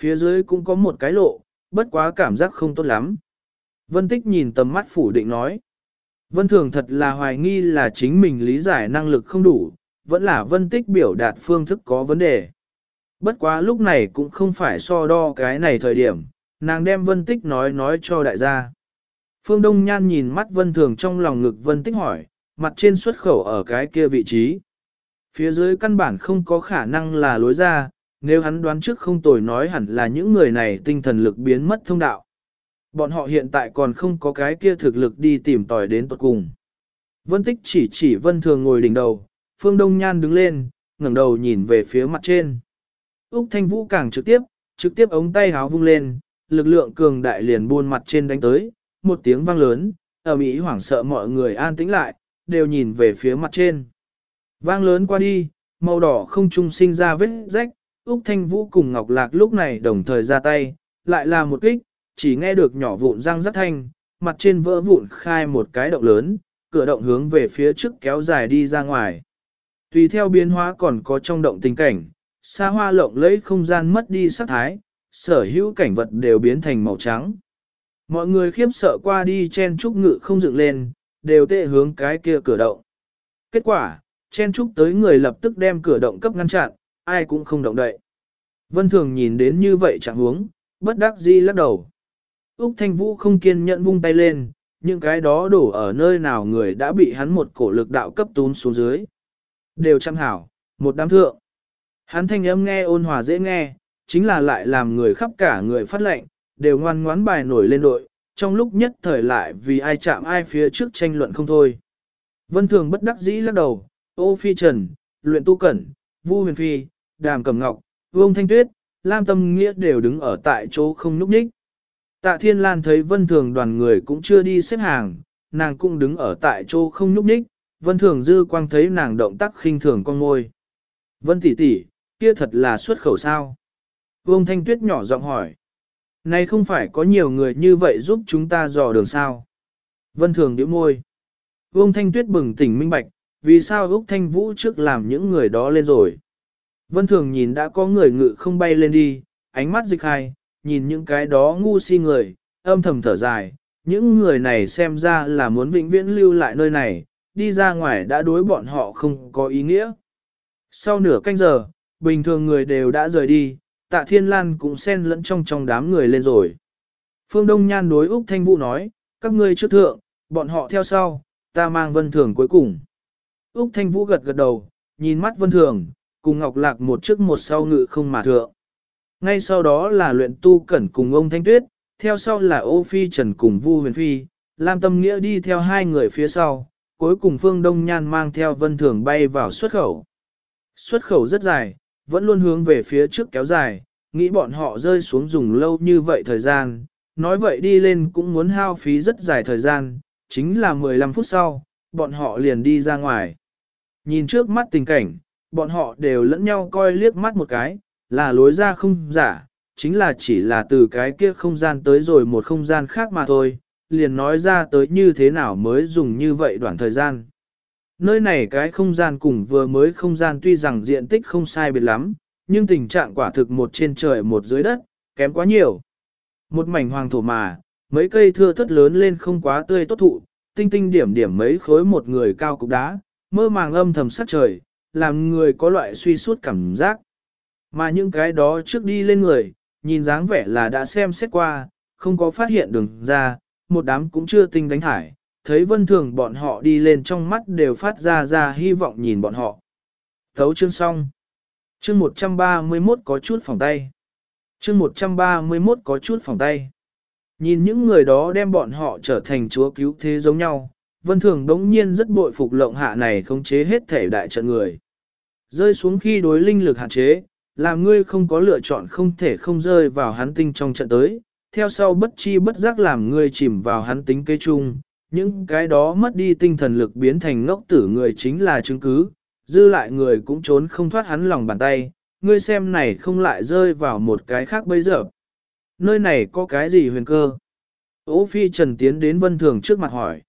Phía dưới cũng có một cái lộ, bất quá cảm giác không tốt lắm. Vân Tích nhìn tầm mắt phủ định nói. Vân Thường thật là hoài nghi là chính mình lý giải năng lực không đủ, vẫn là Vân Tích biểu đạt phương thức có vấn đề. Bất quá lúc này cũng không phải so đo cái này thời điểm, nàng đem vân tích nói nói cho đại gia. Phương Đông Nhan nhìn mắt vân thường trong lòng ngực vân tích hỏi, mặt trên xuất khẩu ở cái kia vị trí. Phía dưới căn bản không có khả năng là lối ra, nếu hắn đoán trước không tồi nói hẳn là những người này tinh thần lực biến mất thông đạo. Bọn họ hiện tại còn không có cái kia thực lực đi tìm tòi đến tuật cùng. Vân tích chỉ chỉ vân thường ngồi đỉnh đầu, phương đông nhan đứng lên, ngẩng đầu nhìn về phía mặt trên. Úc Thanh Vũ càng trực tiếp, trực tiếp ống tay háo vung lên, lực lượng cường đại liền buôn mặt trên đánh tới, một tiếng vang lớn, ở Mỹ hoảng sợ mọi người an tĩnh lại, đều nhìn về phía mặt trên. Vang lớn qua đi, màu đỏ không trung sinh ra vết rách, Úc Thanh Vũ cùng Ngọc Lạc lúc này đồng thời ra tay, lại là một kích, chỉ nghe được nhỏ vụn răng rất thanh, mặt trên vỡ vụn khai một cái động lớn, cửa động hướng về phía trước kéo dài đi ra ngoài. Tùy theo biến hóa còn có trong động tình cảnh, xa hoa lộng lẫy không gian mất đi sắc thái, sở hữu cảnh vật đều biến thành màu trắng. Mọi người khiếp sợ qua đi chen trúc ngự không dựng lên, đều tệ hướng cái kia cửa động. Kết quả, chen trúc tới người lập tức đem cửa động cấp ngăn chặn, ai cũng không động đậy. Vân Thường nhìn đến như vậy chẳng huống, bất đắc dĩ lắc đầu. Úc Thanh Vũ không kiên nhẫn vung tay lên, những cái đó đổ ở nơi nào người đã bị hắn một cổ lực đạo cấp tún xuống dưới. Đều chăm hảo, một đám thượng. Hắn thanh âm nghe ôn hòa dễ nghe, chính là lại làm người khắp cả người phát lệnh, đều ngoan ngoãn bài nổi lên đội, trong lúc nhất thời lại vì ai chạm ai phía trước tranh luận không thôi. Vân Thường bất đắc dĩ lắc đầu, ô phi trần, luyện tu cẩn, vu huyền phi, đàm cẩm ngọc, vương thanh tuyết, lam tâm nghĩa đều đứng ở tại chỗ không núp nhích. Tạ Thiên Lan thấy Vân Thường đoàn người cũng chưa đi xếp hàng, nàng cũng đứng ở tại chỗ không nhúc nhích, Vân Thường dư quang thấy nàng động tác khinh thường con ngôi. Vân tỷ tỷ, kia thật là xuất khẩu sao? Vương Thanh Tuyết nhỏ giọng hỏi. Này không phải có nhiều người như vậy giúp chúng ta dò đường sao? Vân Thường nhíu môi. Vương Thanh Tuyết bừng tỉnh minh bạch, vì sao Úc Thanh Vũ trước làm những người đó lên rồi. Vân Thường nhìn đã có người ngự không bay lên đi, ánh mắt dịch hai, nhìn những cái đó ngu si người, âm thầm thở dài, những người này xem ra là muốn vĩnh viễn lưu lại nơi này, đi ra ngoài đã đối bọn họ không có ý nghĩa. Sau nửa canh giờ, bình thường người đều đã rời đi, tạ thiên lan cũng xen lẫn trong trong đám người lên rồi. Phương Đông Nhan đối Úc Thanh Vũ nói, các ngươi trước thượng, bọn họ theo sau, ta mang vân thường cuối cùng. Úc Thanh Vũ gật gật đầu, nhìn mắt vân thường, cùng Ngọc Lạc một trước một sau ngự không mà thượng. Ngay sau đó là luyện tu cẩn cùng ông Thanh Tuyết, theo sau là ô phi trần cùng Vu huyền phi, Lam Tâm Nghĩa đi theo hai người phía sau, cuối cùng Phương Đông Nhan mang theo vân thường bay vào xuất khẩu. Xuất khẩu rất dài, vẫn luôn hướng về phía trước kéo dài, nghĩ bọn họ rơi xuống dùng lâu như vậy thời gian, nói vậy đi lên cũng muốn hao phí rất dài thời gian, chính là 15 phút sau, bọn họ liền đi ra ngoài. Nhìn trước mắt tình cảnh, bọn họ đều lẫn nhau coi liếc mắt một cái, là lối ra không giả, chính là chỉ là từ cái kia không gian tới rồi một không gian khác mà thôi, liền nói ra tới như thế nào mới dùng như vậy đoạn thời gian. Nơi này cái không gian cùng vừa mới không gian tuy rằng diện tích không sai biệt lắm, nhưng tình trạng quả thực một trên trời một dưới đất, kém quá nhiều. Một mảnh hoàng thổ mà, mấy cây thưa thất lớn lên không quá tươi tốt thụ, tinh tinh điểm điểm mấy khối một người cao cục đá, mơ màng âm thầm sắc trời, làm người có loại suy suốt cảm giác. Mà những cái đó trước đi lên người, nhìn dáng vẻ là đã xem xét qua, không có phát hiện đường ra, một đám cũng chưa tinh đánh thải, thấy vân thường bọn họ đi lên trong mắt đều phát ra ra hy vọng nhìn bọn họ. Thấu chương xong. Chương 131 có chút phòng tay. Chương 131 có chút phòng tay. Nhìn những người đó đem bọn họ trở thành chúa cứu thế giống nhau, vân thường đống nhiên rất bội phục lộng hạ này khống chế hết thể đại trận người. Rơi xuống khi đối linh lực hạn chế, làm ngươi không có lựa chọn không thể không rơi vào hắn tinh trong trận tới, theo sau bất chi bất giác làm ngươi chìm vào hắn tính cây chung, những cái đó mất đi tinh thần lực biến thành ngốc tử người chính là chứng cứ, dư lại người cũng trốn không thoát hắn lòng bàn tay, ngươi xem này không lại rơi vào một cái khác bây giờ. Nơi này có cái gì huyền cơ? Ô phi trần tiến đến vân thường trước mặt hỏi.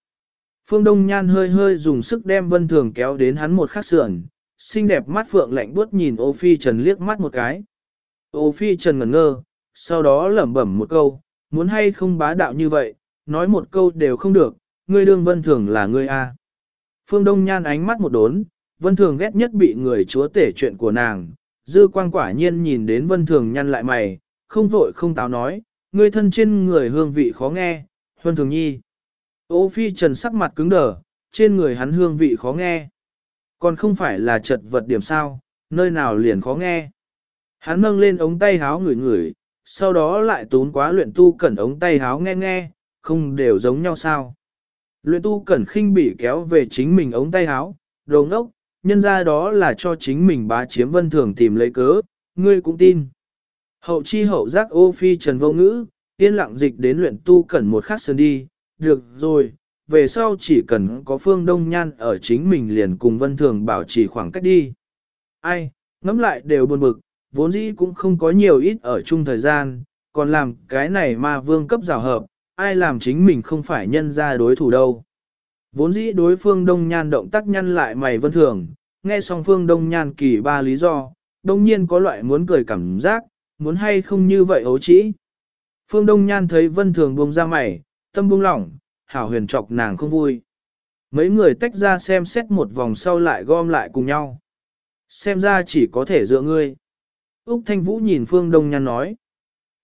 Phương Đông Nhan hơi hơi dùng sức đem vân thường kéo đến hắn một khắc sườn, xinh đẹp mắt phượng lạnh buốt nhìn ô phi trần liếc mắt một cái. Ô phi trần ngẩn ngơ, sau đó lẩm bẩm một câu, muốn hay không bá đạo như vậy, nói một câu đều không được, ngươi đương vân thường là ngươi a. Phương Đông nhan ánh mắt một đốn, vân thường ghét nhất bị người chúa tể chuyện của nàng, dư quang quả nhiên nhìn đến vân thường nhăn lại mày, không vội không táo nói, ngươi thân trên người hương vị khó nghe, Vân thường nhi. Ô phi trần sắc mặt cứng đờ, trên người hắn hương vị khó nghe. Còn không phải là chật vật điểm sao, nơi nào liền khó nghe. Hắn nâng lên ống tay háo ngửi ngửi, sau đó lại tốn quá luyện tu cẩn ống tay háo nghe nghe, không đều giống nhau sao. Luyện tu cẩn khinh bị kéo về chính mình ống tay háo, đồ ngốc, nhân ra đó là cho chính mình bá chiếm vân thường tìm lấy cớ, ngươi cũng tin. Hậu chi hậu giác ô phi trần vô ngữ, yên lặng dịch đến luyện tu cẩn một khắc sơn đi, được rồi, về sau chỉ cần có phương đông nhan ở chính mình liền cùng vân thường bảo trì khoảng cách đi. Ai, ngẫm lại đều buồn bực, vốn dĩ cũng không có nhiều ít ở chung thời gian, còn làm cái này mà vương cấp rào hợp, ai làm chính mình không phải nhân ra đối thủ đâu. Vốn dĩ đối phương đông nhan động tác nhăn lại mày vân thường, nghe xong phương đông nhan kỳ ba lý do, đông nhiên có loại muốn cười cảm giác, muốn hay không như vậy ấu trĩ. Phương đông nhan thấy vân thường buông ra mày, tâm buông lỏng, hảo huyền chọc nàng không vui. Mấy người tách ra xem xét một vòng sau lại gom lại cùng nhau. Xem ra chỉ có thể dựa ngươi. Úc Thanh Vũ nhìn Phương Đông Nhan nói.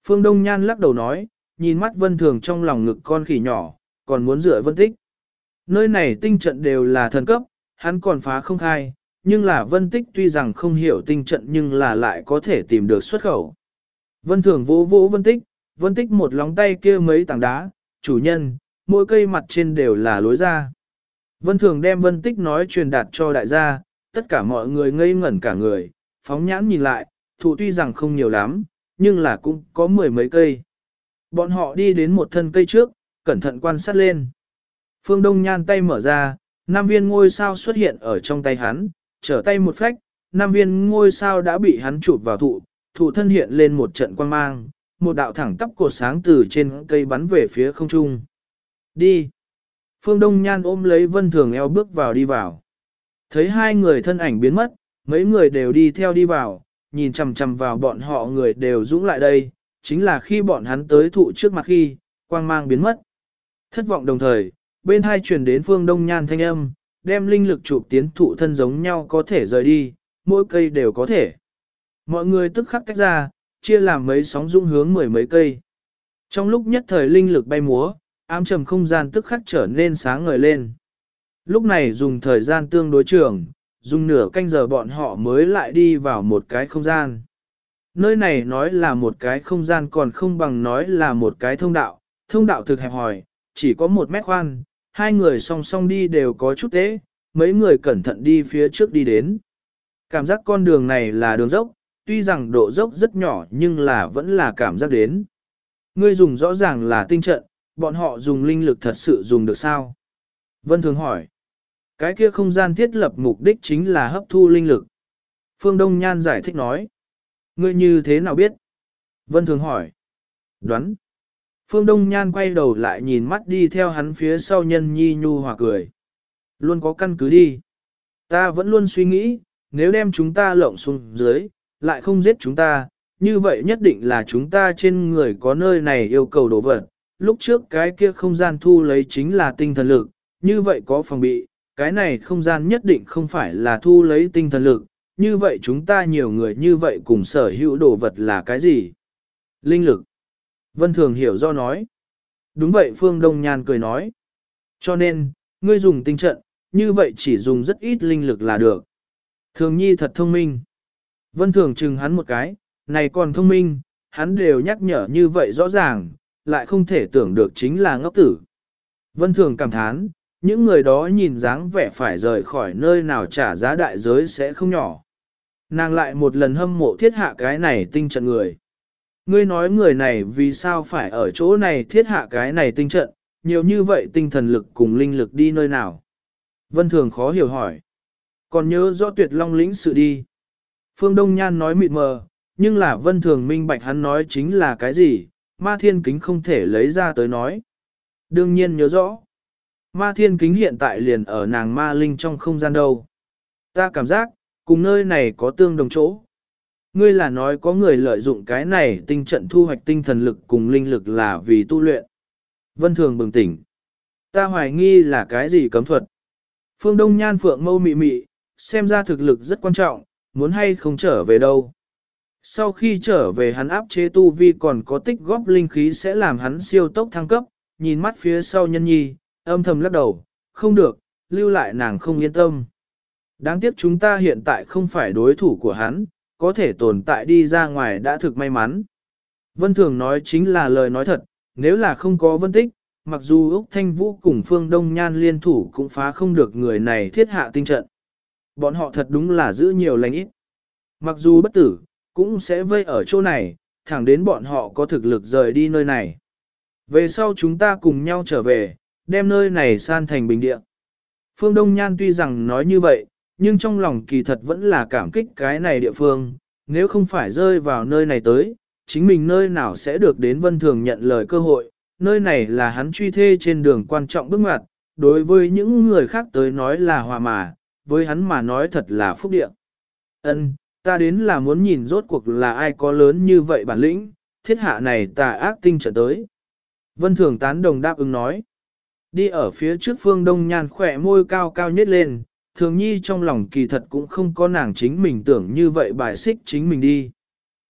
Phương Đông Nhan lắc đầu nói, nhìn mắt vân thường trong lòng ngực con khỉ nhỏ, còn muốn dựa vân tích. Nơi này tinh trận đều là thần cấp, hắn còn phá không khai, nhưng là vân tích tuy rằng không hiểu tinh trận nhưng là lại có thể tìm được xuất khẩu. Vân thường vỗ vỗ vân tích, vân tích một lóng tay kia mấy tảng đá, chủ nhân, mỗi cây mặt trên đều là lối ra. Vân thường đem vân tích nói truyền đạt cho đại gia, tất cả mọi người ngây ngẩn cả người, phóng nhãn nhìn lại, thụ tuy rằng không nhiều lắm, nhưng là cũng có mười mấy cây. Bọn họ đi đến một thân cây trước, cẩn thận quan sát lên. Phương Đông Nhan tay mở ra, năm viên ngôi sao xuất hiện ở trong tay hắn, trở tay một phách, năm viên ngôi sao đã bị hắn chụp vào thụ, thụ thân hiện lên một trận quang mang, một đạo thẳng tắp cột sáng từ trên cây bắn về phía không trung. Đi! Phương Đông Nhan ôm lấy Vân Thường eo bước vào đi vào. Thấy hai người thân ảnh biến mất, mấy người đều đi theo đi vào, nhìn chằm chằm vào bọn họ người đều dũng lại đây, chính là khi bọn hắn tới thụ trước mặt khi, quang mang biến mất. Thất vọng đồng thời, bên hai truyền đến phương đông nhan thanh âm, đem linh lực chụp tiến thụ thân giống nhau có thể rời đi, mỗi cây đều có thể. Mọi người tức khắc tách ra, chia làm mấy sóng dung hướng mười mấy cây. Trong lúc nhất thời linh lực bay múa, ám trầm không gian tức khắc trở nên sáng ngời lên. Lúc này dùng thời gian tương đối trường, dùng nửa canh giờ bọn họ mới lại đi vào một cái không gian. Nơi này nói là một cái không gian còn không bằng nói là một cái thông đạo, thông đạo thực hẹp hòi, chỉ có một mét khoan, hai người song song đi đều có chút tế, mấy người cẩn thận đi phía trước đi đến. Cảm giác con đường này là đường dốc, tuy rằng độ dốc rất nhỏ nhưng là vẫn là cảm giác đến. Ngươi dùng rõ ràng là tinh trận, bọn họ dùng linh lực thật sự dùng được sao? Vân Thường hỏi. Cái kia không gian thiết lập mục đích chính là hấp thu linh lực. Phương Đông Nhan giải thích nói. Ngươi như thế nào biết? Vân Thường hỏi. Đoán. Phương Đông Nhan quay đầu lại nhìn mắt đi theo hắn phía sau nhân nhi nhu hòa cười. Luôn có căn cứ đi. Ta vẫn luôn suy nghĩ, nếu đem chúng ta lộng xuống dưới, lại không giết chúng ta, như vậy nhất định là chúng ta trên người có nơi này yêu cầu đổ vật. Lúc trước cái kia không gian thu lấy chính là tinh thần lực, như vậy có phòng bị, cái này không gian nhất định không phải là thu lấy tinh thần lực, như vậy chúng ta nhiều người như vậy cùng sở hữu đồ vật là cái gì? Linh lực. Vân Thường hiểu do nói. Đúng vậy Phương Đông Nhan cười nói. Cho nên, ngươi dùng tinh trận, như vậy chỉ dùng rất ít linh lực là được. Thường nhi thật thông minh. Vân Thường chừng hắn một cái, này còn thông minh, hắn đều nhắc nhở như vậy rõ ràng, lại không thể tưởng được chính là ngốc tử. Vân Thường cảm thán, những người đó nhìn dáng vẻ phải rời khỏi nơi nào trả giá đại giới sẽ không nhỏ. Nàng lại một lần hâm mộ thiết hạ cái này tinh trận người. Ngươi nói người này vì sao phải ở chỗ này thiết hạ cái này tinh trận, nhiều như vậy tinh thần lực cùng linh lực đi nơi nào. Vân Thường khó hiểu hỏi. Còn nhớ rõ tuyệt long lĩnh sự đi. Phương Đông Nhan nói mịt mờ, nhưng là Vân Thường minh bạch hắn nói chính là cái gì, ma thiên kính không thể lấy ra tới nói. Đương nhiên nhớ rõ. Ma thiên kính hiện tại liền ở nàng ma linh trong không gian đâu. Ta cảm giác, cùng nơi này có tương đồng chỗ. Ngươi là nói có người lợi dụng cái này tinh trận thu hoạch tinh thần lực cùng linh lực là vì tu luyện. Vân Thường bừng tỉnh. Ta hoài nghi là cái gì cấm thuật. Phương Đông Nhan Phượng mâu mị mị, xem ra thực lực rất quan trọng, muốn hay không trở về đâu. Sau khi trở về hắn áp chế tu vi còn có tích góp linh khí sẽ làm hắn siêu tốc thăng cấp, nhìn mắt phía sau nhân nhi, âm thầm lắc đầu, không được, lưu lại nàng không yên tâm. Đáng tiếc chúng ta hiện tại không phải đối thủ của hắn, có thể tồn tại đi ra ngoài đã thực may mắn. Vân Thường nói chính là lời nói thật, nếu là không có vân tích, mặc dù Úc Thanh Vũ cùng Phương Đông Nhan liên thủ cũng phá không được người này thiết hạ tinh trận. Bọn họ thật đúng là giữ nhiều lành ít. Mặc dù bất tử, cũng sẽ vây ở chỗ này, thẳng đến bọn họ có thực lực rời đi nơi này. Về sau chúng ta cùng nhau trở về, đem nơi này san thành bình địa. Phương Đông Nhan tuy rằng nói như vậy, nhưng trong lòng kỳ thật vẫn là cảm kích cái này địa phương, nếu không phải rơi vào nơi này tới, chính mình nơi nào sẽ được đến vân thường nhận lời cơ hội, nơi này là hắn truy thê trên đường quan trọng bước ngoặt, đối với những người khác tới nói là hòa mà, với hắn mà nói thật là phúc địa. Ân, ta đến là muốn nhìn rốt cuộc là ai có lớn như vậy bản lĩnh, thiết hạ này tà ác tinh trở tới. Vân Thường tán đồng đáp ứng nói. Đi ở phía trước phương đông nhan khỏe môi cao cao nhất lên, thường nhi trong lòng kỳ thật cũng không có nàng chính mình tưởng như vậy bài xích chính mình đi.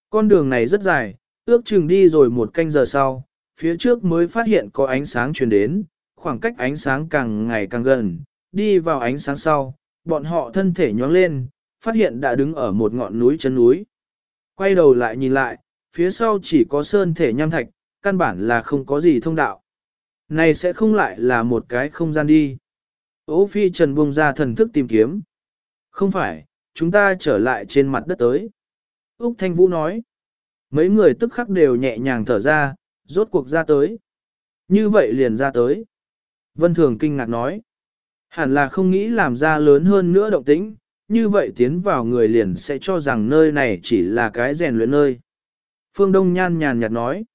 Con đường này rất dài, ước chừng đi rồi một canh giờ sau, phía trước mới phát hiện có ánh sáng truyền đến, khoảng cách ánh sáng càng ngày càng gần, đi vào ánh sáng sau, bọn họ thân thể nhóng lên, phát hiện đã đứng ở một ngọn núi chân núi. Quay đầu lại nhìn lại, phía sau chỉ có sơn thể nham thạch, căn bản là không có gì thông đạo. Này sẽ không lại là một cái không gian đi. Ô phi trần buông ra thần thức tìm kiếm. Không phải, chúng ta trở lại trên mặt đất tới. Úc Thanh Vũ nói. Mấy người tức khắc đều nhẹ nhàng thở ra, rốt cuộc ra tới. Như vậy liền ra tới. Vân Thường kinh ngạc nói. Hẳn là không nghĩ làm ra lớn hơn nữa động tĩnh, như vậy tiến vào người liền sẽ cho rằng nơi này chỉ là cái rèn luyện nơi. Phương Đông Nhan nhàn nhạt nói.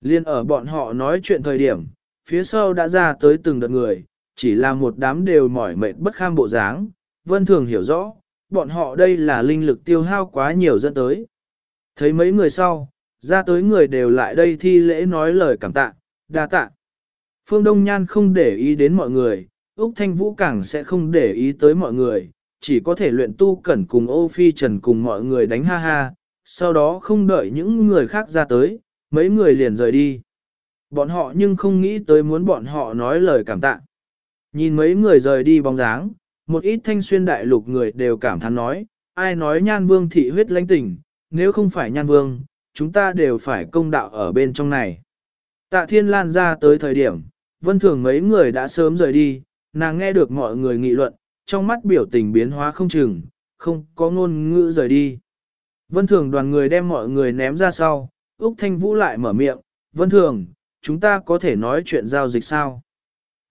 Liên ở bọn họ nói chuyện thời điểm, phía sau đã ra tới từng đợt người, chỉ là một đám đều mỏi mệt bất kham bộ dáng. Vân Thường hiểu rõ, bọn họ đây là linh lực tiêu hao quá nhiều dẫn tới. Thấy mấy người sau, ra tới người đều lại đây thi lễ nói lời cảm tạ, đa tạ. Phương Đông Nhan không để ý đến mọi người, Úc Thanh Vũ càng sẽ không để ý tới mọi người, chỉ có thể luyện tu cẩn cùng ô phi trần cùng mọi người đánh ha ha, sau đó không đợi những người khác ra tới, mấy người liền rời đi. Bọn họ nhưng không nghĩ tới muốn bọn họ nói lời cảm tạ. Nhìn mấy người rời đi bóng dáng, một ít thanh xuyên đại lục người đều cảm thán nói, ai nói nhan vương thị huyết lãnh tỉnh, nếu không phải nhan vương, chúng ta đều phải công đạo ở bên trong này. Tạ thiên lan ra tới thời điểm, vân thường mấy người đã sớm rời đi, nàng nghe được mọi người nghị luận, trong mắt biểu tình biến hóa không chừng, không có ngôn ngữ rời đi. Vân thường đoàn người đem mọi người ném ra sau, Úc Thanh Vũ lại mở miệng, Vân thường, chúng ta có thể nói chuyện giao dịch sao?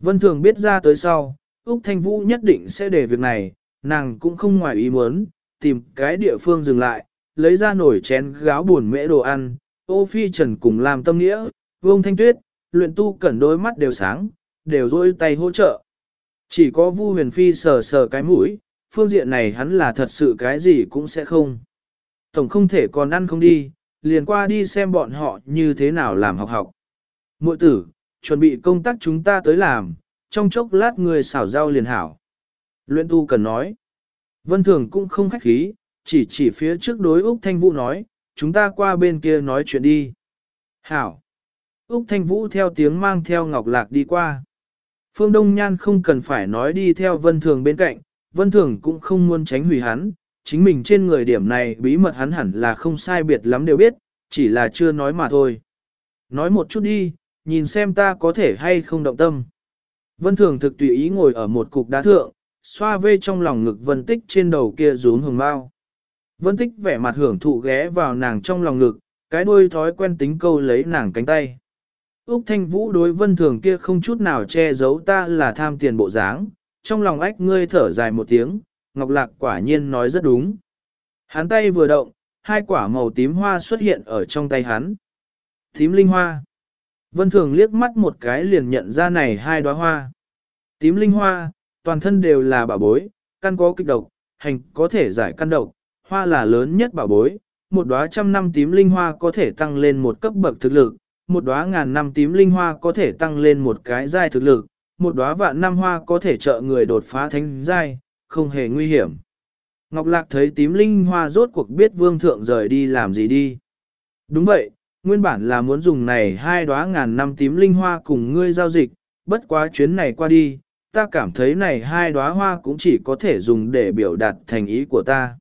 Vân thường biết ra tới sau, Úc Thanh Vũ nhất định sẽ để việc này, nàng cũng không ngoài ý muốn, tìm cái địa phương dừng lại, lấy ra nổi chén gáo buồn mễ đồ ăn, ô phi trần cùng làm tâm nghĩa, vông thanh tuyết, luyện tu cẩn đôi mắt đều sáng, đều dôi tay hỗ trợ. Chỉ có Vu huyền phi sờ sờ cái mũi, phương diện này hắn là thật sự cái gì cũng sẽ không. Tổng không thể còn ăn không đi, liền qua đi xem bọn họ như thế nào làm học học. Mội tử, chuẩn bị công tác chúng ta tới làm, trong chốc lát người xảo rau liền hảo. Luyện tu cần nói. Vân Thường cũng không khách khí, chỉ chỉ phía trước đối Úc Thanh Vũ nói, chúng ta qua bên kia nói chuyện đi. Hảo. Úc Thanh Vũ theo tiếng mang theo Ngọc Lạc đi qua. Phương Đông Nhan không cần phải nói đi theo Vân Thường bên cạnh, Vân Thường cũng không muốn tránh hủy hắn, chính mình trên người điểm này bí mật hắn hẳn là không sai biệt lắm đều biết, chỉ là chưa nói mà thôi. Nói một chút đi, nhìn xem ta có thể hay không động tâm. Vân Thường thực tùy ý ngồi ở một cục đá thượng, xoa vê trong lòng ngực Vân Tích trên đầu kia rún hồng bao. Vân Tích vẻ mặt hưởng thụ ghé vào nàng trong lòng ngực, cái đuôi thói quen tính câu lấy nàng cánh tay. Úc Thanh Vũ đối Vân Thường kia không chút nào che giấu ta là tham tiền bộ dáng, trong lòng ách ngươi thở dài một tiếng, Ngọc Lạc quả nhiên nói rất đúng. Hắn tay vừa động, hai quả màu tím hoa xuất hiện ở trong tay hắn. Tím linh hoa. Vân Thường liếc mắt một cái liền nhận ra này hai đóa hoa. Tím linh hoa, toàn thân đều là bảo bối, căn có kịch độc, hành có thể giải căn độc, hoa là lớn nhất bảo bối, một đóa trăm năm tím linh hoa có thể tăng lên một cấp bậc thực lực, một đóa ngàn năm tím linh hoa có thể tăng lên một cái giai thực lực, một đóa vạn năm hoa có thể trợ người đột phá thánh giai, không hề nguy hiểm. Ngọc Lạc thấy tím linh hoa rốt cuộc biết vương thượng rời đi làm gì đi. Đúng vậy, nguyên bản là muốn dùng này hai đóa ngàn năm tím linh hoa cùng ngươi giao dịch, bất quá chuyến này qua đi, ta cảm thấy này hai đóa hoa cũng chỉ có thể dùng để biểu đạt thành ý của ta.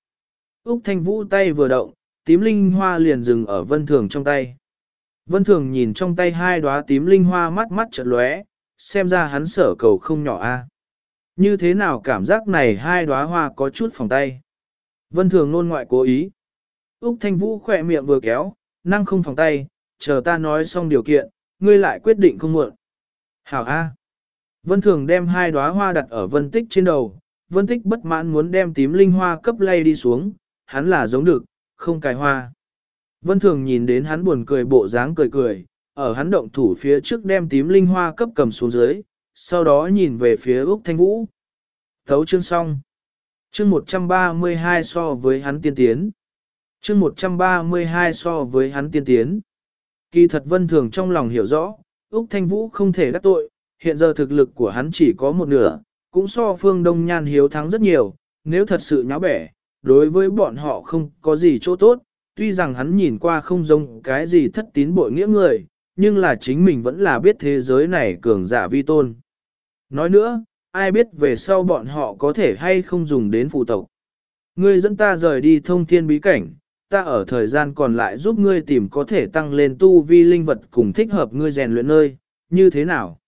Úc Thanh Vũ tay vừa động, tím linh hoa liền dừng ở vân thường trong tay. Vân thường nhìn trong tay hai đóa tím linh hoa mắt mắt chợt lóe, xem ra hắn sở cầu không nhỏ a. Như thế nào cảm giác này hai đóa hoa có chút phòng tay. Vân thường nôn ngoại cố ý. Úc Thanh Vũ khỏe miệng vừa kéo, năng không phòng tay, chờ ta nói xong điều kiện, ngươi lại quyết định không muộn. Hảo A. Vân thường đem hai đóa hoa đặt ở vân tích trên đầu, vân tích bất mãn muốn đem tím linh hoa cấp lay đi xuống, hắn là giống được, không cài hoa. Vân thường nhìn đến hắn buồn cười bộ dáng cười cười, ở hắn động thủ phía trước đem tím linh hoa cấp cầm xuống dưới, sau đó nhìn về phía Úc Thanh Vũ. Thấu chương xong. Chương 132 so với hắn tiên tiến. Chương 132 so với hắn tiên tiến. Kỳ thật vân thường trong lòng hiểu rõ, Úc Thanh Vũ không thể đắc tội, hiện giờ thực lực của hắn chỉ có một nửa, cũng so phương Đông Nhan hiếu thắng rất nhiều, nếu thật sự nháo bẻ, đối với bọn họ không có gì chỗ tốt, tuy rằng hắn nhìn qua không giống cái gì thất tín bội nghĩa người, nhưng là chính mình vẫn là biết thế giới này cường giả vi tôn. Nói nữa, ai biết về sau bọn họ có thể hay không dùng đến phụ tộc. Ngươi dẫn ta rời đi thông thiên bí cảnh, ta ở thời gian còn lại giúp ngươi tìm có thể tăng lên tu vi linh vật cùng thích hợp ngươi rèn luyện nơi, như thế nào?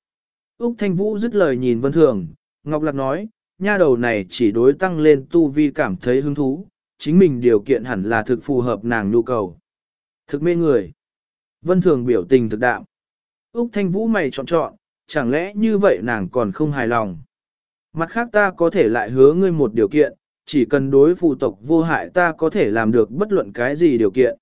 Úc Thanh Vũ dứt lời nhìn Vân Thường, Ngọc Lạc nói, nha đầu này chỉ đối tăng lên tu vi cảm thấy hứng thú, chính mình điều kiện hẳn là thực phù hợp nàng nhu cầu. Thực mê người. Vân Thường biểu tình thực đạm. Úc Thanh Vũ mày chọn chọn, chẳng lẽ như vậy nàng còn không hài lòng. Mặt khác ta có thể lại hứa ngươi một điều kiện, chỉ cần đối phụ tộc vô hại ta có thể làm được bất luận cái gì điều kiện.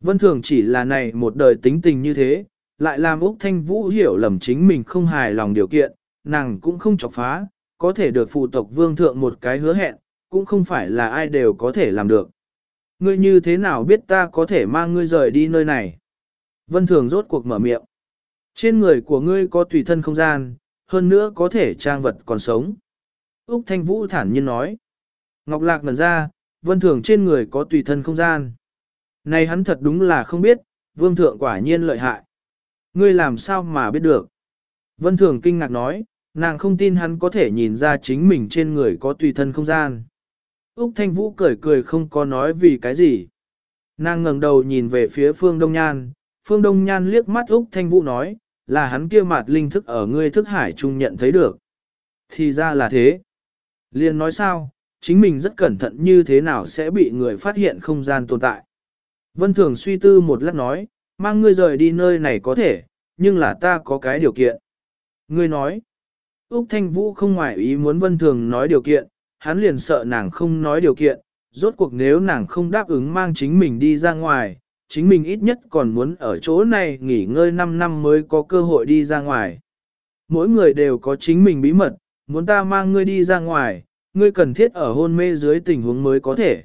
Vân Thường chỉ là này một đời tính tình như thế, lại làm Úc Thanh Vũ hiểu lầm chính mình không hài lòng điều kiện, nàng cũng không chọc phá, có thể được phụ tộc vương thượng một cái hứa hẹn, cũng không phải là ai đều có thể làm được. Ngươi như thế nào biết ta có thể mang ngươi rời đi nơi này? Vân Thường rốt cuộc mở miệng. Trên người của ngươi có tùy thân không gian, hơn nữa có thể trang vật còn sống. Úc Thanh Vũ thản nhiên nói. Ngọc Lạc ngần ra, Vân Thường trên người có tùy thân không gian. Này hắn thật đúng là không biết, Vương Thượng quả nhiên lợi hại. Ngươi làm sao mà biết được? Vân Thường kinh ngạc nói, nàng không tin hắn có thể nhìn ra chính mình trên người có tùy thân không gian. Úc Thanh Vũ cười cười không có nói vì cái gì. Nàng ngẩng đầu nhìn về phía Phương Đông Nhan, Phương Đông Nhan liếc mắt Úc Thanh Vũ nói, là hắn kia mặt linh thức ở ngươi thức hải trung nhận thấy được. Thì ra là thế. Liên nói sao, chính mình rất cẩn thận như thế nào sẽ bị người phát hiện không gian tồn tại. Vân Thường suy tư một lát nói, mang ngươi rời đi nơi này có thể, nhưng là ta có cái điều kiện. Ngươi nói, Úc Thanh Vũ không ngoại ý muốn Vân Thường nói điều kiện, hắn liền sợ nàng không nói điều kiện, rốt cuộc nếu nàng không đáp ứng mang chính mình đi ra ngoài, chính mình ít nhất còn muốn ở chỗ này nghỉ ngơi 5 năm mới có cơ hội đi ra ngoài. Mỗi người đều có chính mình bí mật, muốn ta mang ngươi đi ra ngoài, ngươi cần thiết ở hôn mê dưới tình huống mới có thể.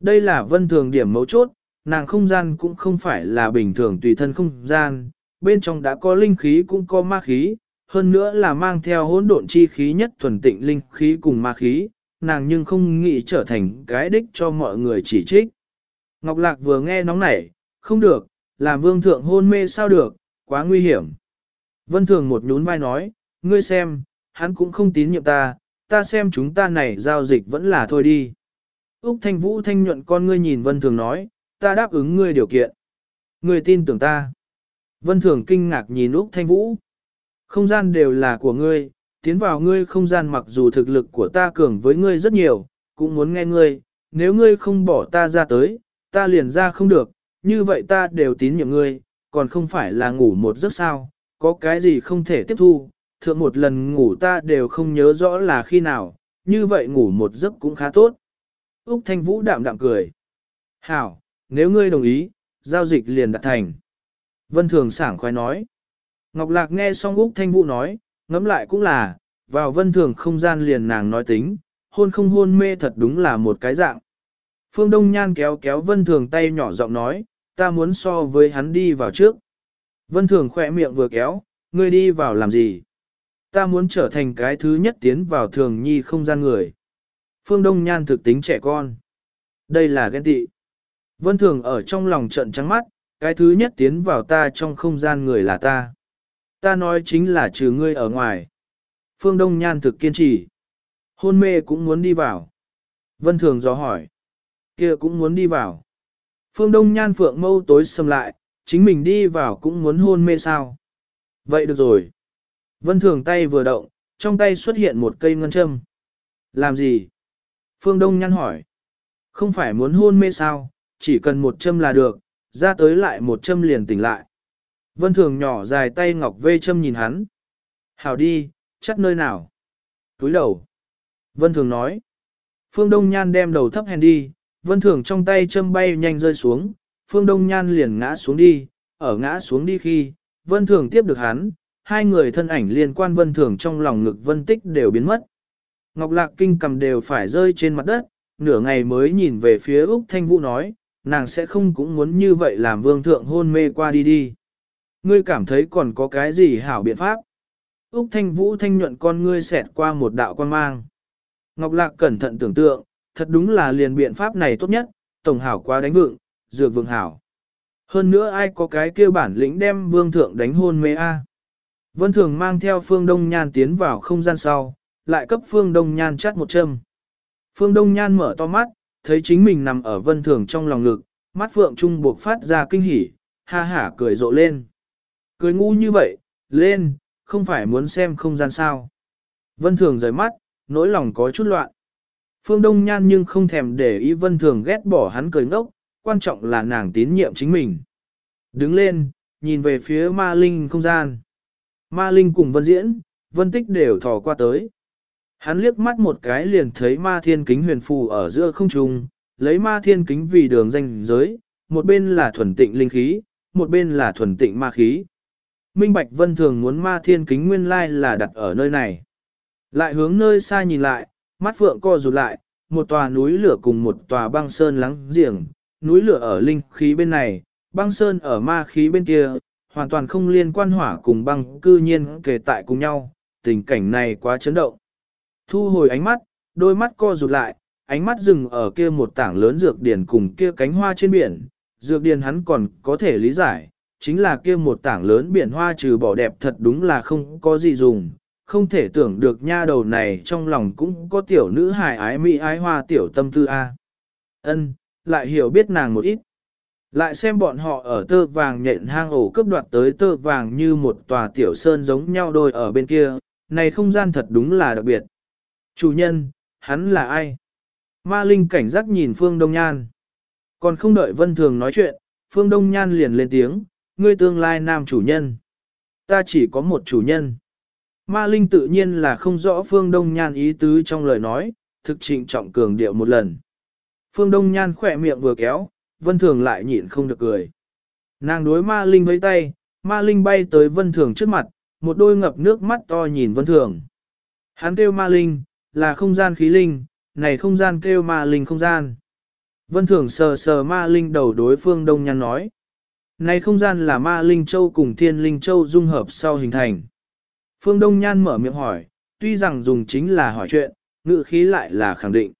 Đây là vân thường điểm mấu chốt, nàng không gian cũng không phải là bình thường tùy thân không gian, bên trong đã có linh khí cũng có ma khí, hơn nữa là mang theo hỗn độn chi khí nhất thuần tịnh linh khí cùng ma khí, nàng nhưng không nghĩ trở thành cái đích cho mọi người chỉ trích. Ngọc Lạc vừa nghe nóng nảy, không được, làm vương thượng hôn mê sao được, quá nguy hiểm. Vân Thường một nhún vai nói, ngươi xem, hắn cũng không tín nhiệm ta, ta xem chúng ta này giao dịch vẫn là thôi đi. Úc Thanh Vũ thanh nhuận con ngươi nhìn Vân Thường nói, ta đáp ứng ngươi điều kiện. Ngươi tin tưởng ta. Vân Thường kinh ngạc nhìn Úc Thanh Vũ. Không gian đều là của ngươi, tiến vào ngươi không gian mặc dù thực lực của ta cường với ngươi rất nhiều, cũng muốn nghe ngươi, nếu ngươi không bỏ ta ra tới, ta liền ra không được, như vậy ta đều tín nhiệm ngươi, còn không phải là ngủ một giấc sao, có cái gì không thể tiếp thu, thượng một lần ngủ ta đều không nhớ rõ là khi nào, như vậy ngủ một giấc cũng khá tốt. Úc Thanh Vũ đạm đạm cười. Hảo, nếu ngươi đồng ý, giao dịch liền đạt thành. Vân Thường sảng khoái nói. Ngọc Lạc nghe xong Úc Thanh Vũ nói, ngẫm lại cũng là, vào Vân Thường không gian liền nàng nói tính, hôn không hôn mê thật đúng là một cái dạng. Phương Đông Nhan kéo kéo Vân Thường tay nhỏ giọng nói, ta muốn so với hắn đi vào trước. Vân Thường khỏe miệng vừa kéo, ngươi đi vào làm gì? Ta muốn trở thành cái thứ nhất tiến vào thường nhi không gian người. Phương Đông Nhan thực tính trẻ con. Đây là ghen tị. Vân Thường ở trong lòng trận trắng mắt, cái thứ nhất tiến vào ta trong không gian người là ta. Ta nói chính là trừ ngươi ở ngoài. Phương Đông Nhan thực kiên trì. Hôn mê cũng muốn đi vào. Vân Thường dò hỏi. kia cũng muốn đi vào. Phương Đông Nhan phượng mâu tối sầm lại, chính mình đi vào cũng muốn hôn mê sao. Vậy được rồi. Vân Thường tay vừa động, trong tay xuất hiện một cây ngân châm. Làm gì? Phương Đông Nhan hỏi. Không phải muốn hôn mê sao, chỉ cần một châm là được, ra tới lại một châm liền tỉnh lại. Vân Thường nhỏ dài tay ngọc vê châm nhìn hắn. Hảo đi, chắc nơi nào? Túi đầu. Vân Thường nói. Phương Đông Nhan đem đầu thấp hèn đi, Vân Thường trong tay châm bay nhanh rơi xuống, Phương Đông Nhan liền ngã xuống đi, ở ngã xuống đi khi, Vân Thường tiếp được hắn, hai người thân ảnh liên quan Vân Thường trong lòng ngực Vân Tích đều biến mất. Ngọc Lạc Kinh cầm đều phải rơi trên mặt đất, nửa ngày mới nhìn về phía Úc Thanh Vũ nói, nàng sẽ không cũng muốn như vậy làm vương thượng hôn mê qua đi đi. Ngươi cảm thấy còn có cái gì hảo biện pháp? Úc Thanh Vũ thanh nhuận con ngươi xẹt qua một đạo quan mang. Ngọc Lạc cẩn thận tưởng tượng, thật đúng là liền biện pháp này tốt nhất, tổng hảo quá đánh vượng, dược vương hảo. Hơn nữa ai có cái kêu bản lĩnh đem vương thượng đánh hôn mê a? Vân Thường mang theo Phương Đông Nhan tiến vào không gian sau, lại cấp Phương Đông Nhan chắt một châm. Phương Đông Nhan mở to mắt, thấy chính mình nằm ở Vân Thường trong lòng ngực, mắt Phượng Trung buộc phát ra kinh hỉ, ha hả cười rộ lên. Cười ngu như vậy, lên, không phải muốn xem không gian sao. Vân Thường rời mắt, nỗi lòng có chút loạn. Phương Đông Nhan nhưng không thèm để ý Vân Thường ghét bỏ hắn cười ngốc, quan trọng là nàng tín nhiệm chính mình. Đứng lên, nhìn về phía ma linh không gian. Ma linh cùng Vân Diễn, Vân Tích đều thò qua tới. Hắn liếc mắt một cái liền thấy ma thiên kính huyền phù ở giữa không trung, lấy ma thiên kính vì đường danh giới, một bên là thuần tịnh linh khí, một bên là thuần tịnh ma khí. Minh Bạch Vân thường muốn ma thiên kính nguyên lai là đặt ở nơi này. Lại hướng nơi xa nhìn lại, mắt phượng co rụt lại, một tòa núi lửa cùng một tòa băng sơn lắng giềng, núi lửa ở linh khí bên này, băng sơn ở ma khí bên kia, hoàn toàn không liên quan hỏa cùng băng cư nhiên kề tại cùng nhau, tình cảnh này quá chấn động. Thu hồi ánh mắt, đôi mắt co rụt lại, ánh mắt dừng ở kia một tảng lớn dược điển cùng kia cánh hoa trên biển, dược điển hắn còn có thể lý giải, chính là kia một tảng lớn biển hoa trừ bỏ đẹp thật đúng là không có gì dùng, không thể tưởng được nha đầu này trong lòng cũng có tiểu nữ hài ái mỹ ái hoa tiểu tâm tư A. ân lại hiểu biết nàng một ít. Lại xem bọn họ ở tơ vàng nhện hang ổ cướp đoạt tới tơ vàng như một tòa tiểu sơn giống nhau đôi ở bên kia, này không gian thật đúng là đặc biệt. Chủ nhân, hắn là ai? Ma Linh cảnh giác nhìn Phương Đông Nhan. Còn không đợi Vân Thường nói chuyện, Phương Đông Nhan liền lên tiếng, ngươi tương lai nam chủ nhân. Ta chỉ có một chủ nhân. Ma Linh tự nhiên là không rõ Phương Đông Nhan ý tứ trong lời nói, thực trịnh trọng cường điệu một lần. Phương Đông Nhan khỏe miệng vừa kéo, Vân Thường lại nhịn không được cười. Nàng đối Ma Linh với tay, Ma Linh bay tới Vân Thường trước mặt, một đôi ngập nước mắt to nhìn Vân Thường. Hắn kêu Ma Linh, là không gian khí linh, này không gian kêu Ma Linh không gian. Vân Thường sờ sờ Ma Linh đầu đối Phương Đông Nhan nói. Này không gian là Ma Linh Châu cùng Thiên Linh Châu dung hợp sau hình thành. Phương Đông Nhan mở miệng hỏi, tuy rằng dùng chính là hỏi chuyện, ngữ khí lại là khẳng định.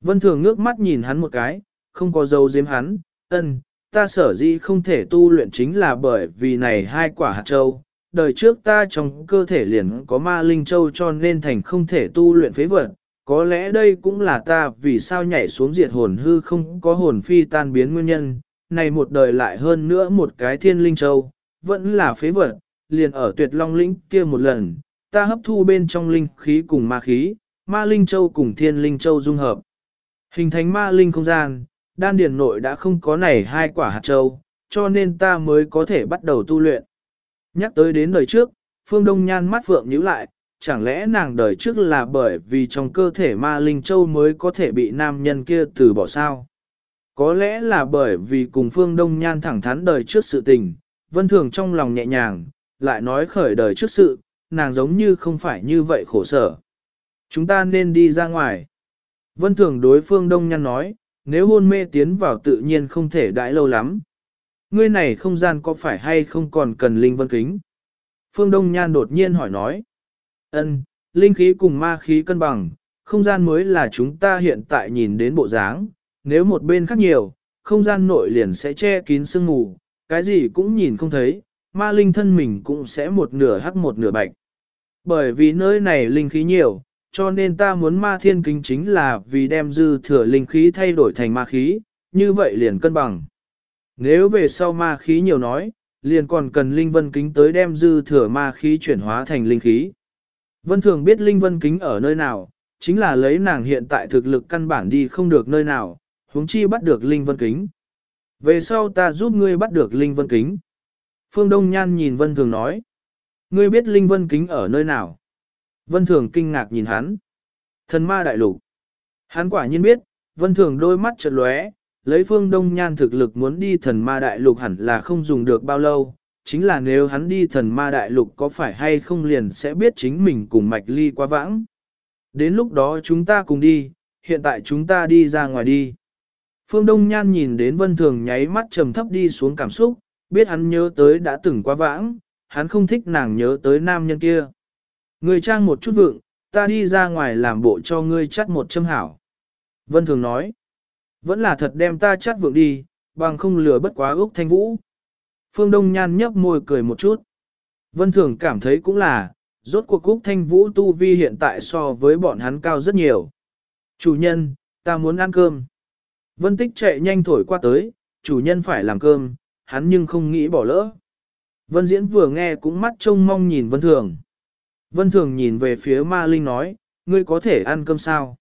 Vân Thường ngước mắt nhìn hắn một cái, không có dấu giếm hắn, ân, ta sở dĩ không thể tu luyện chính là bởi vì này hai quả hạt châu. Đời trước ta trong cơ thể liền có ma linh châu cho nên thành không thể tu luyện phế vật, có lẽ đây cũng là ta vì sao nhảy xuống diệt hồn hư không có hồn phi tan biến nguyên nhân, này một đời lại hơn nữa một cái thiên linh châu, vẫn là phế vật, liền ở tuyệt long lĩnh kia một lần, ta hấp thu bên trong linh khí cùng ma khí, ma linh châu cùng thiên linh châu dung hợp. Hình thành ma linh không gian, đan điền nội đã không có này hai quả hạt châu, cho nên ta mới có thể bắt đầu tu luyện. Nhắc tới đến đời trước, Phương Đông Nhan mắt phượng nhíu lại, chẳng lẽ nàng đời trước là bởi vì trong cơ thể ma linh châu mới có thể bị nam nhân kia từ bỏ sao? Có lẽ là bởi vì cùng Phương Đông Nhan thẳng thắn đời trước sự tình, vân thường trong lòng nhẹ nhàng, lại nói khởi đời trước sự, nàng giống như không phải như vậy khổ sở. Chúng ta nên đi ra ngoài. Vân thường đối Phương Đông Nhan nói, nếu hôn mê tiến vào tự nhiên không thể đãi lâu lắm. Ngươi này không gian có phải hay không còn cần linh vân kính? Phương Đông Nhan đột nhiên hỏi nói. Ân, linh khí cùng ma khí cân bằng, không gian mới là chúng ta hiện tại nhìn đến bộ dáng, nếu một bên khác nhiều, không gian nội liền sẽ che kín sương mù, cái gì cũng nhìn không thấy, ma linh thân mình cũng sẽ một nửa hắc một nửa bạch. Bởi vì nơi này linh khí nhiều, cho nên ta muốn ma thiên kính chính là vì đem dư thừa linh khí thay đổi thành ma khí, như vậy liền cân bằng. Nếu về sau ma khí nhiều nói, liền còn cần linh vân kính tới đem dư thừa ma khí chuyển hóa thành linh khí. Vân thường biết linh vân kính ở nơi nào, chính là lấy nàng hiện tại thực lực căn bản đi không được nơi nào, huống chi bắt được linh vân kính. Về sau ta giúp ngươi bắt được linh vân kính. Phương Đông Nhan nhìn Vân Thường nói. Ngươi biết linh vân kính ở nơi nào? Vân Thường kinh ngạc nhìn hắn. Thần ma đại lục. Hắn quả nhiên biết, Vân Thường đôi mắt chợt lóe, lấy Phương Đông Nhan thực lực muốn đi thần ma đại lục hẳn là không dùng được bao lâu. Chính là nếu hắn đi thần ma đại lục có phải hay không liền sẽ biết chính mình cùng mạch ly quá vãng. Đến lúc đó chúng ta cùng đi, hiện tại chúng ta đi ra ngoài đi. Phương Đông Nhan nhìn đến Vân Thường nháy mắt trầm thấp đi xuống cảm xúc, biết hắn nhớ tới đã từng quá vãng, hắn không thích nàng nhớ tới nam nhân kia. Người trang một chút vượng, ta đi ra ngoài làm bộ cho ngươi chắt một châm hảo. Vân Thường nói, vẫn là thật đem ta chắt vượng đi, bằng không lừa bất quá Úc Thanh Vũ. Phương Đông Nhan nhấp môi cười một chút. Vân Thường cảm thấy cũng là, rốt cuộc Úc Thanh Vũ tu vi hiện tại so với bọn hắn cao rất nhiều. Chủ nhân, ta muốn ăn cơm. Vân Tích chạy nhanh thổi qua tới, chủ nhân phải làm cơm, hắn nhưng không nghĩ bỏ lỡ. Vân Diễn vừa nghe cũng mắt trông mong nhìn Vân Thường. Vân Thường nhìn về phía Ma Linh nói, ngươi có thể ăn cơm sao?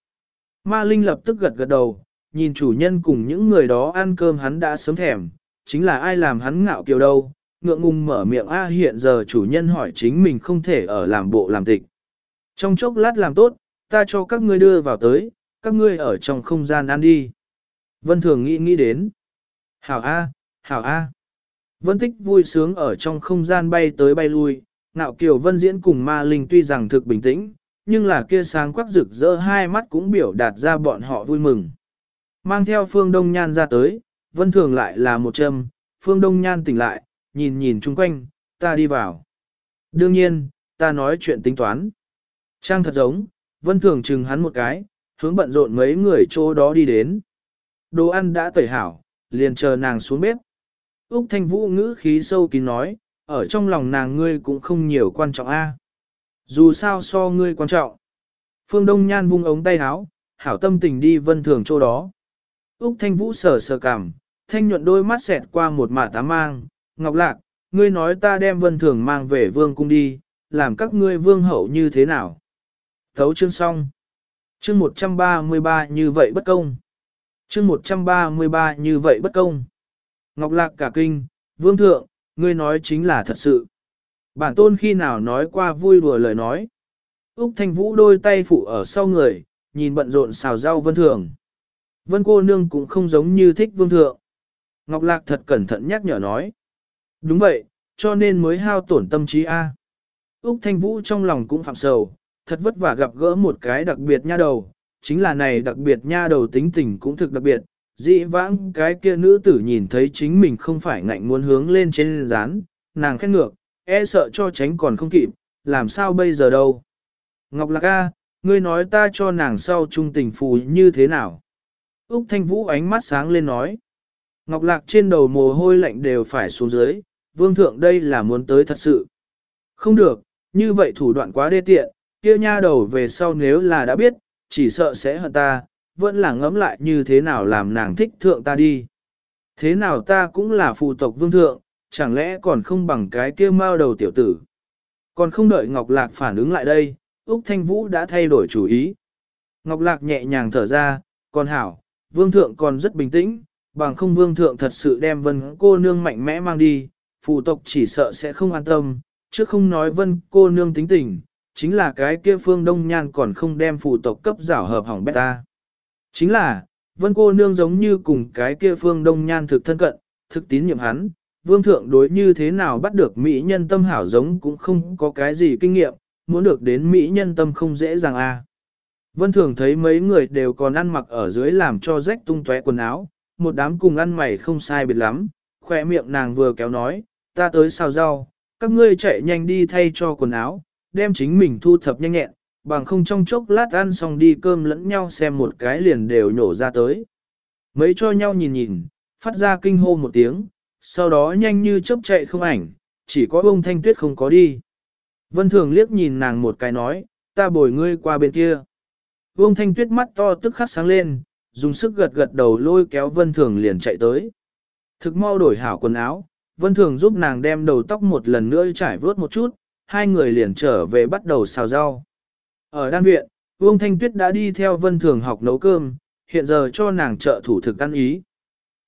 Ma Linh lập tức gật gật đầu, nhìn chủ nhân cùng những người đó ăn cơm hắn đã sớm thèm, chính là ai làm hắn ngạo kiều đâu, ngượng ngùng mở miệng A hiện giờ chủ nhân hỏi chính mình không thể ở làm bộ làm tịch. Trong chốc lát làm tốt, ta cho các ngươi đưa vào tới, các ngươi ở trong không gian ăn đi. Vân Thường nghĩ nghĩ đến. Hảo A, Hảo A. Vân Tích vui sướng ở trong không gian bay tới bay lui, ngạo kiều Vân Diễn cùng ma linh tuy rằng thực bình tĩnh, nhưng là kia sáng quắc rực rỡ hai mắt cũng biểu đạt ra bọn họ vui mừng. Mang theo Phương Đông Nhan ra tới, Vân Thường lại là một châm, Phương Đông Nhan tỉnh lại, nhìn nhìn chung quanh, ta đi vào. Đương nhiên, ta nói chuyện tính toán. Trang thật giống, Vân Thường chừng hắn một cái, hướng bận rộn mấy người chỗ đó đi đến. Đồ ăn đã tẩy hảo, liền chờ nàng xuống bếp. Úc Thanh Vũ ngữ khí sâu kín nói, ở trong lòng nàng ngươi cũng không nhiều quan trọng a. Dù sao so ngươi quan trọng. Phương Đông Nhan vung ống tay áo, hảo tâm tình đi vân thường chỗ đó. Úc Thanh Vũ sờ sờ cảm, thanh nhuận đôi mắt xẹt qua một mả tá mang, ngọc lạc, ngươi nói ta đem vân thường mang về vương cung đi, làm các ngươi vương hậu như thế nào. Thấu chương xong. Chương 133 như vậy bất công chương 133 như vậy bất công. Ngọc Lạc cả kinh, vương thượng, ngươi nói chính là thật sự. Bản tôn khi nào nói qua vui đùa lời nói. Úc Thanh Vũ đôi tay phụ ở sau người, nhìn bận rộn xào rau vân thường. Vân cô nương cũng không giống như thích vương thượng. Ngọc Lạc thật cẩn thận nhắc nhở nói. Đúng vậy, cho nên mới hao tổn tâm trí A. Úc Thanh Vũ trong lòng cũng phạm sầu, thật vất vả gặp gỡ một cái đặc biệt nha đầu, chính là này đặc biệt nha đầu tính tình cũng thực đặc biệt, dĩ vãng cái kia nữ tử nhìn thấy chính mình không phải ngạnh muốn hướng lên trên rán, nàng khét ngược, e sợ cho tránh còn không kịp, làm sao bây giờ đâu. Ngọc Lạc A, ngươi nói ta cho nàng sau trung tình phù như thế nào? Úc Thanh Vũ ánh mắt sáng lên nói. Ngọc Lạc trên đầu mồ hôi lạnh đều phải xuống dưới, vương thượng đây là muốn tới thật sự. Không được, như vậy thủ đoạn quá đê tiện, kia nha đầu về sau nếu là đã biết, chỉ sợ sẽ hận ta, vẫn là ngẫm lại như thế nào làm nàng thích thượng ta đi. Thế nào ta cũng là phụ tộc vương thượng, chẳng lẽ còn không bằng cái kia mao đầu tiểu tử. Còn không đợi Ngọc Lạc phản ứng lại đây, Úc Thanh Vũ đã thay đổi chủ ý. Ngọc Lạc nhẹ nhàng thở ra, còn hảo, vương thượng còn rất bình tĩnh, bằng không vương thượng thật sự đem vân cô nương mạnh mẽ mang đi, phụ tộc chỉ sợ sẽ không an tâm, chứ không nói vân cô nương tính tình, chính là cái kia phương đông nhan còn không đem phụ tộc cấp giảo hợp hỏng bét ta Chính là, vân cô nương giống như cùng cái kia phương đông nhan thực thân cận, thực tín nhiệm hắn, vương thượng đối như thế nào bắt được mỹ nhân tâm hảo giống cũng không có cái gì kinh nghiệm, muốn được đến mỹ nhân tâm không dễ dàng a. À. Vân thường thấy mấy người đều còn ăn mặc ở dưới làm cho rách tung tóe quần áo, một đám cùng ăn mày không sai biệt lắm, khỏe miệng nàng vừa kéo nói, ta tới xào rau, các ngươi chạy nhanh đi thay cho quần áo, đem chính mình thu thập nhanh nhẹn, bằng không trong chốc lát ăn xong đi cơm lẫn nhau xem một cái liền đều nhổ ra tới. Mấy cho nhau nhìn nhìn, phát ra kinh hô một tiếng, sau đó nhanh như chớp chạy không ảnh, chỉ có ông thanh tuyết không có đi. Vân Thường liếc nhìn nàng một cái nói, ta bồi ngươi qua bên kia. Vương Thanh Tuyết mắt to tức khắc sáng lên, dùng sức gật gật đầu lôi kéo Vân Thường liền chạy tới. Thực mau đổi hảo quần áo, Vân Thường giúp nàng đem đầu tóc một lần nữa trải vớt một chút, hai người liền trở về bắt đầu xào rau. Ở đan viện, Vương Thanh Tuyết đã đi theo Vân Thường học nấu cơm, hiện giờ cho nàng trợ thủ thực ăn ý.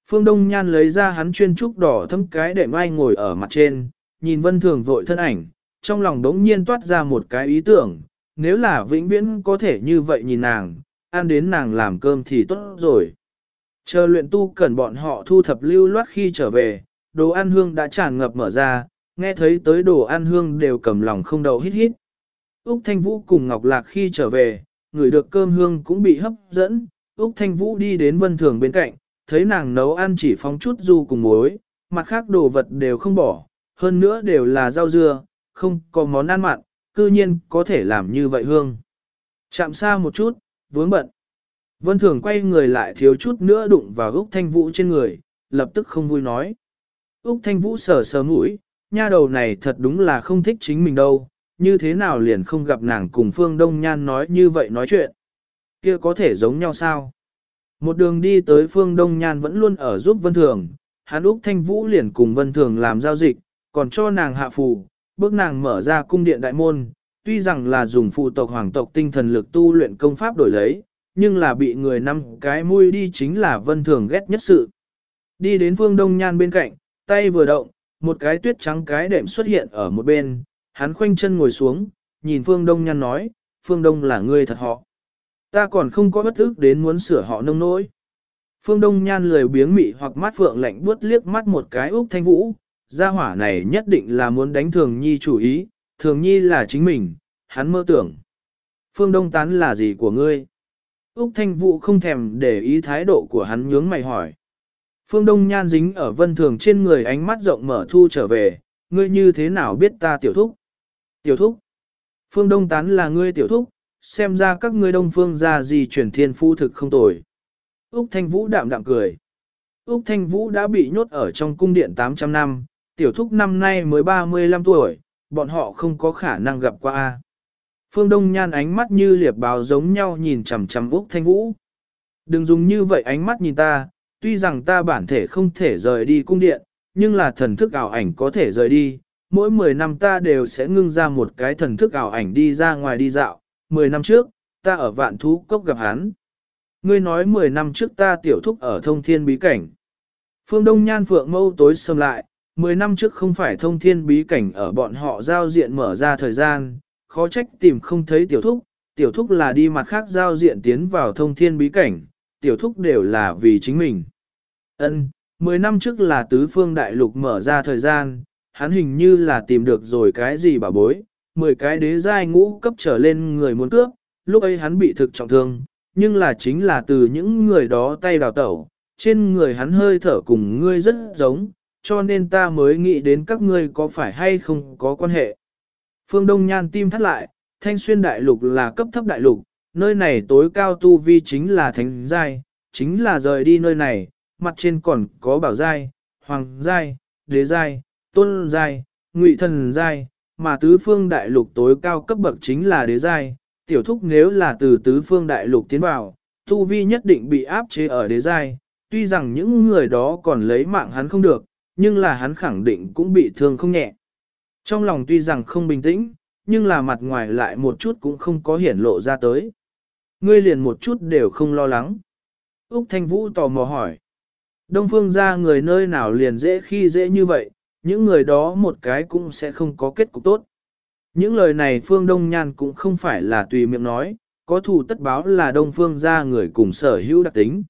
Phương Đông Nhan lấy ra hắn chuyên trúc đỏ thâm cái để mai ngồi ở mặt trên, nhìn Vân Thường vội thân ảnh, trong lòng đống nhiên toát ra một cái ý tưởng, nếu là vĩnh viễn có thể như vậy nhìn nàng, ăn đến nàng làm cơm thì tốt rồi. Chờ luyện tu cần bọn họ thu thập lưu loát khi trở về, đồ ăn hương đã tràn ngập mở ra, nghe thấy tới đồ ăn hương đều cầm lòng không đầu hít hít. Úc Thanh Vũ cùng Ngọc Lạc khi trở về, người được cơm hương cũng bị hấp dẫn, Úc Thanh Vũ đi đến vân thường bên cạnh, thấy nàng nấu ăn chỉ phóng chút du cùng muối, mặt khác đồ vật đều không bỏ, hơn nữa đều là rau dưa, không có món ăn mặn, cư nhiên có thể làm như vậy hương. Chạm xa một chút, vướng bận. Vân Thường quay người lại thiếu chút nữa đụng vào Úc Thanh Vũ trên người, lập tức không vui nói. Úc Thanh Vũ sờ sờ mũi, nha đầu này thật đúng là không thích chính mình đâu, như thế nào liền không gặp nàng cùng Phương Đông Nhan nói như vậy nói chuyện. Kia có thể giống nhau sao? Một đường đi tới Phương Đông Nhan vẫn luôn ở giúp Vân Thường, hắn Úc Thanh Vũ liền cùng Vân Thường làm giao dịch, còn cho nàng hạ phù, bước nàng mở ra cung điện đại môn, tuy rằng là dùng phụ tộc hoàng tộc tinh thần lực tu luyện công pháp đổi lấy, nhưng là bị người năm cái mui đi chính là vân thường ghét nhất sự. Đi đến phương đông nhan bên cạnh, tay vừa động, một cái tuyết trắng cái đệm xuất hiện ở một bên, hắn khoanh chân ngồi xuống, nhìn phương đông nhan nói, phương đông là ngươi thật họ. Ta còn không có bất ức đến muốn sửa họ nông nỗi. Phương Đông Nhan lười biếng mị hoặc mắt phượng lạnh buốt liếc mắt một cái Úc Thanh Vũ, gia hỏa này nhất định là muốn đánh Thường Nhi chủ ý, Thường Nhi là chính mình, hắn mơ tưởng. Phương Đông Tán là gì của ngươi? Úc Thanh Vũ không thèm để ý thái độ của hắn nhướng mày hỏi. Phương Đông Nhan dính ở vân thường trên người ánh mắt rộng mở thu trở về, ngươi như thế nào biết ta tiểu thúc? Tiểu thúc? Phương Đông Tán là ngươi tiểu thúc, xem ra các ngươi đông phương ra gì chuyển thiên phu thực không tồi. Úc Thanh Vũ đạm đạm cười. Úc Thanh Vũ đã bị nhốt ở trong cung điện 800 năm, tiểu thúc năm nay mới 35 tuổi, bọn họ không có khả năng gặp qua. a. Phương Đông Nhan ánh mắt như liệp báo giống nhau nhìn chằm chằm Úc Thanh Vũ. Đừng dùng như vậy ánh mắt nhìn ta, tuy rằng ta bản thể không thể rời đi cung điện, nhưng là thần thức ảo ảnh có thể rời đi. Mỗi 10 năm ta đều sẽ ngưng ra một cái thần thức ảo ảnh đi ra ngoài đi dạo. 10 năm trước, ta ở vạn thú cốc gặp hắn. Ngươi nói 10 năm trước ta tiểu thúc ở thông thiên bí cảnh. Phương Đông Nhan Phượng mâu tối xâm lại, 10 năm trước không phải thông thiên bí cảnh ở bọn họ giao diện mở ra thời gian, khó trách tìm không thấy tiểu thúc, tiểu thúc là đi mặt khác giao diện tiến vào thông thiên bí cảnh, tiểu thúc đều là vì chính mình. Ân, 10 năm trước là tứ phương đại lục mở ra thời gian, hắn hình như là tìm được rồi cái gì bảo bối, 10 cái đế giai ngũ cấp trở lên người muốn cướp, lúc ấy hắn bị thực trọng thương, nhưng là chính là từ những người đó tay đào tẩu, trên người hắn hơi thở cùng ngươi rất giống, cho nên ta mới nghĩ đến các ngươi có phải hay không có quan hệ. Phương Đông Nhan tim thắt lại, thanh xuyên đại lục là cấp thấp đại lục, nơi này tối cao tu vi chính là thánh giai, chính là rời đi nơi này, mặt trên còn có bảo giai, hoàng giai, đế giai, tôn giai, ngụy thần giai, mà tứ phương đại lục tối cao cấp bậc chính là đế giai, tiểu thúc nếu là từ tứ phương đại lục tiến vào, tu vi nhất định bị áp chế ở đế giai, tuy rằng những người đó còn lấy mạng hắn không được, nhưng là hắn khẳng định cũng bị thương không nhẹ. Trong lòng tuy rằng không bình tĩnh, nhưng là mặt ngoài lại một chút cũng không có hiển lộ ra tới. Ngươi liền một chút đều không lo lắng. Úc Thanh Vũ tò mò hỏi. Đông phương ra người nơi nào liền dễ khi dễ như vậy, những người đó một cái cũng sẽ không có kết cục tốt. Những lời này Phương Đông Nhan cũng không phải là tùy miệng nói, có thù tất báo là Đông Phương ra người cùng sở hữu đặc tính.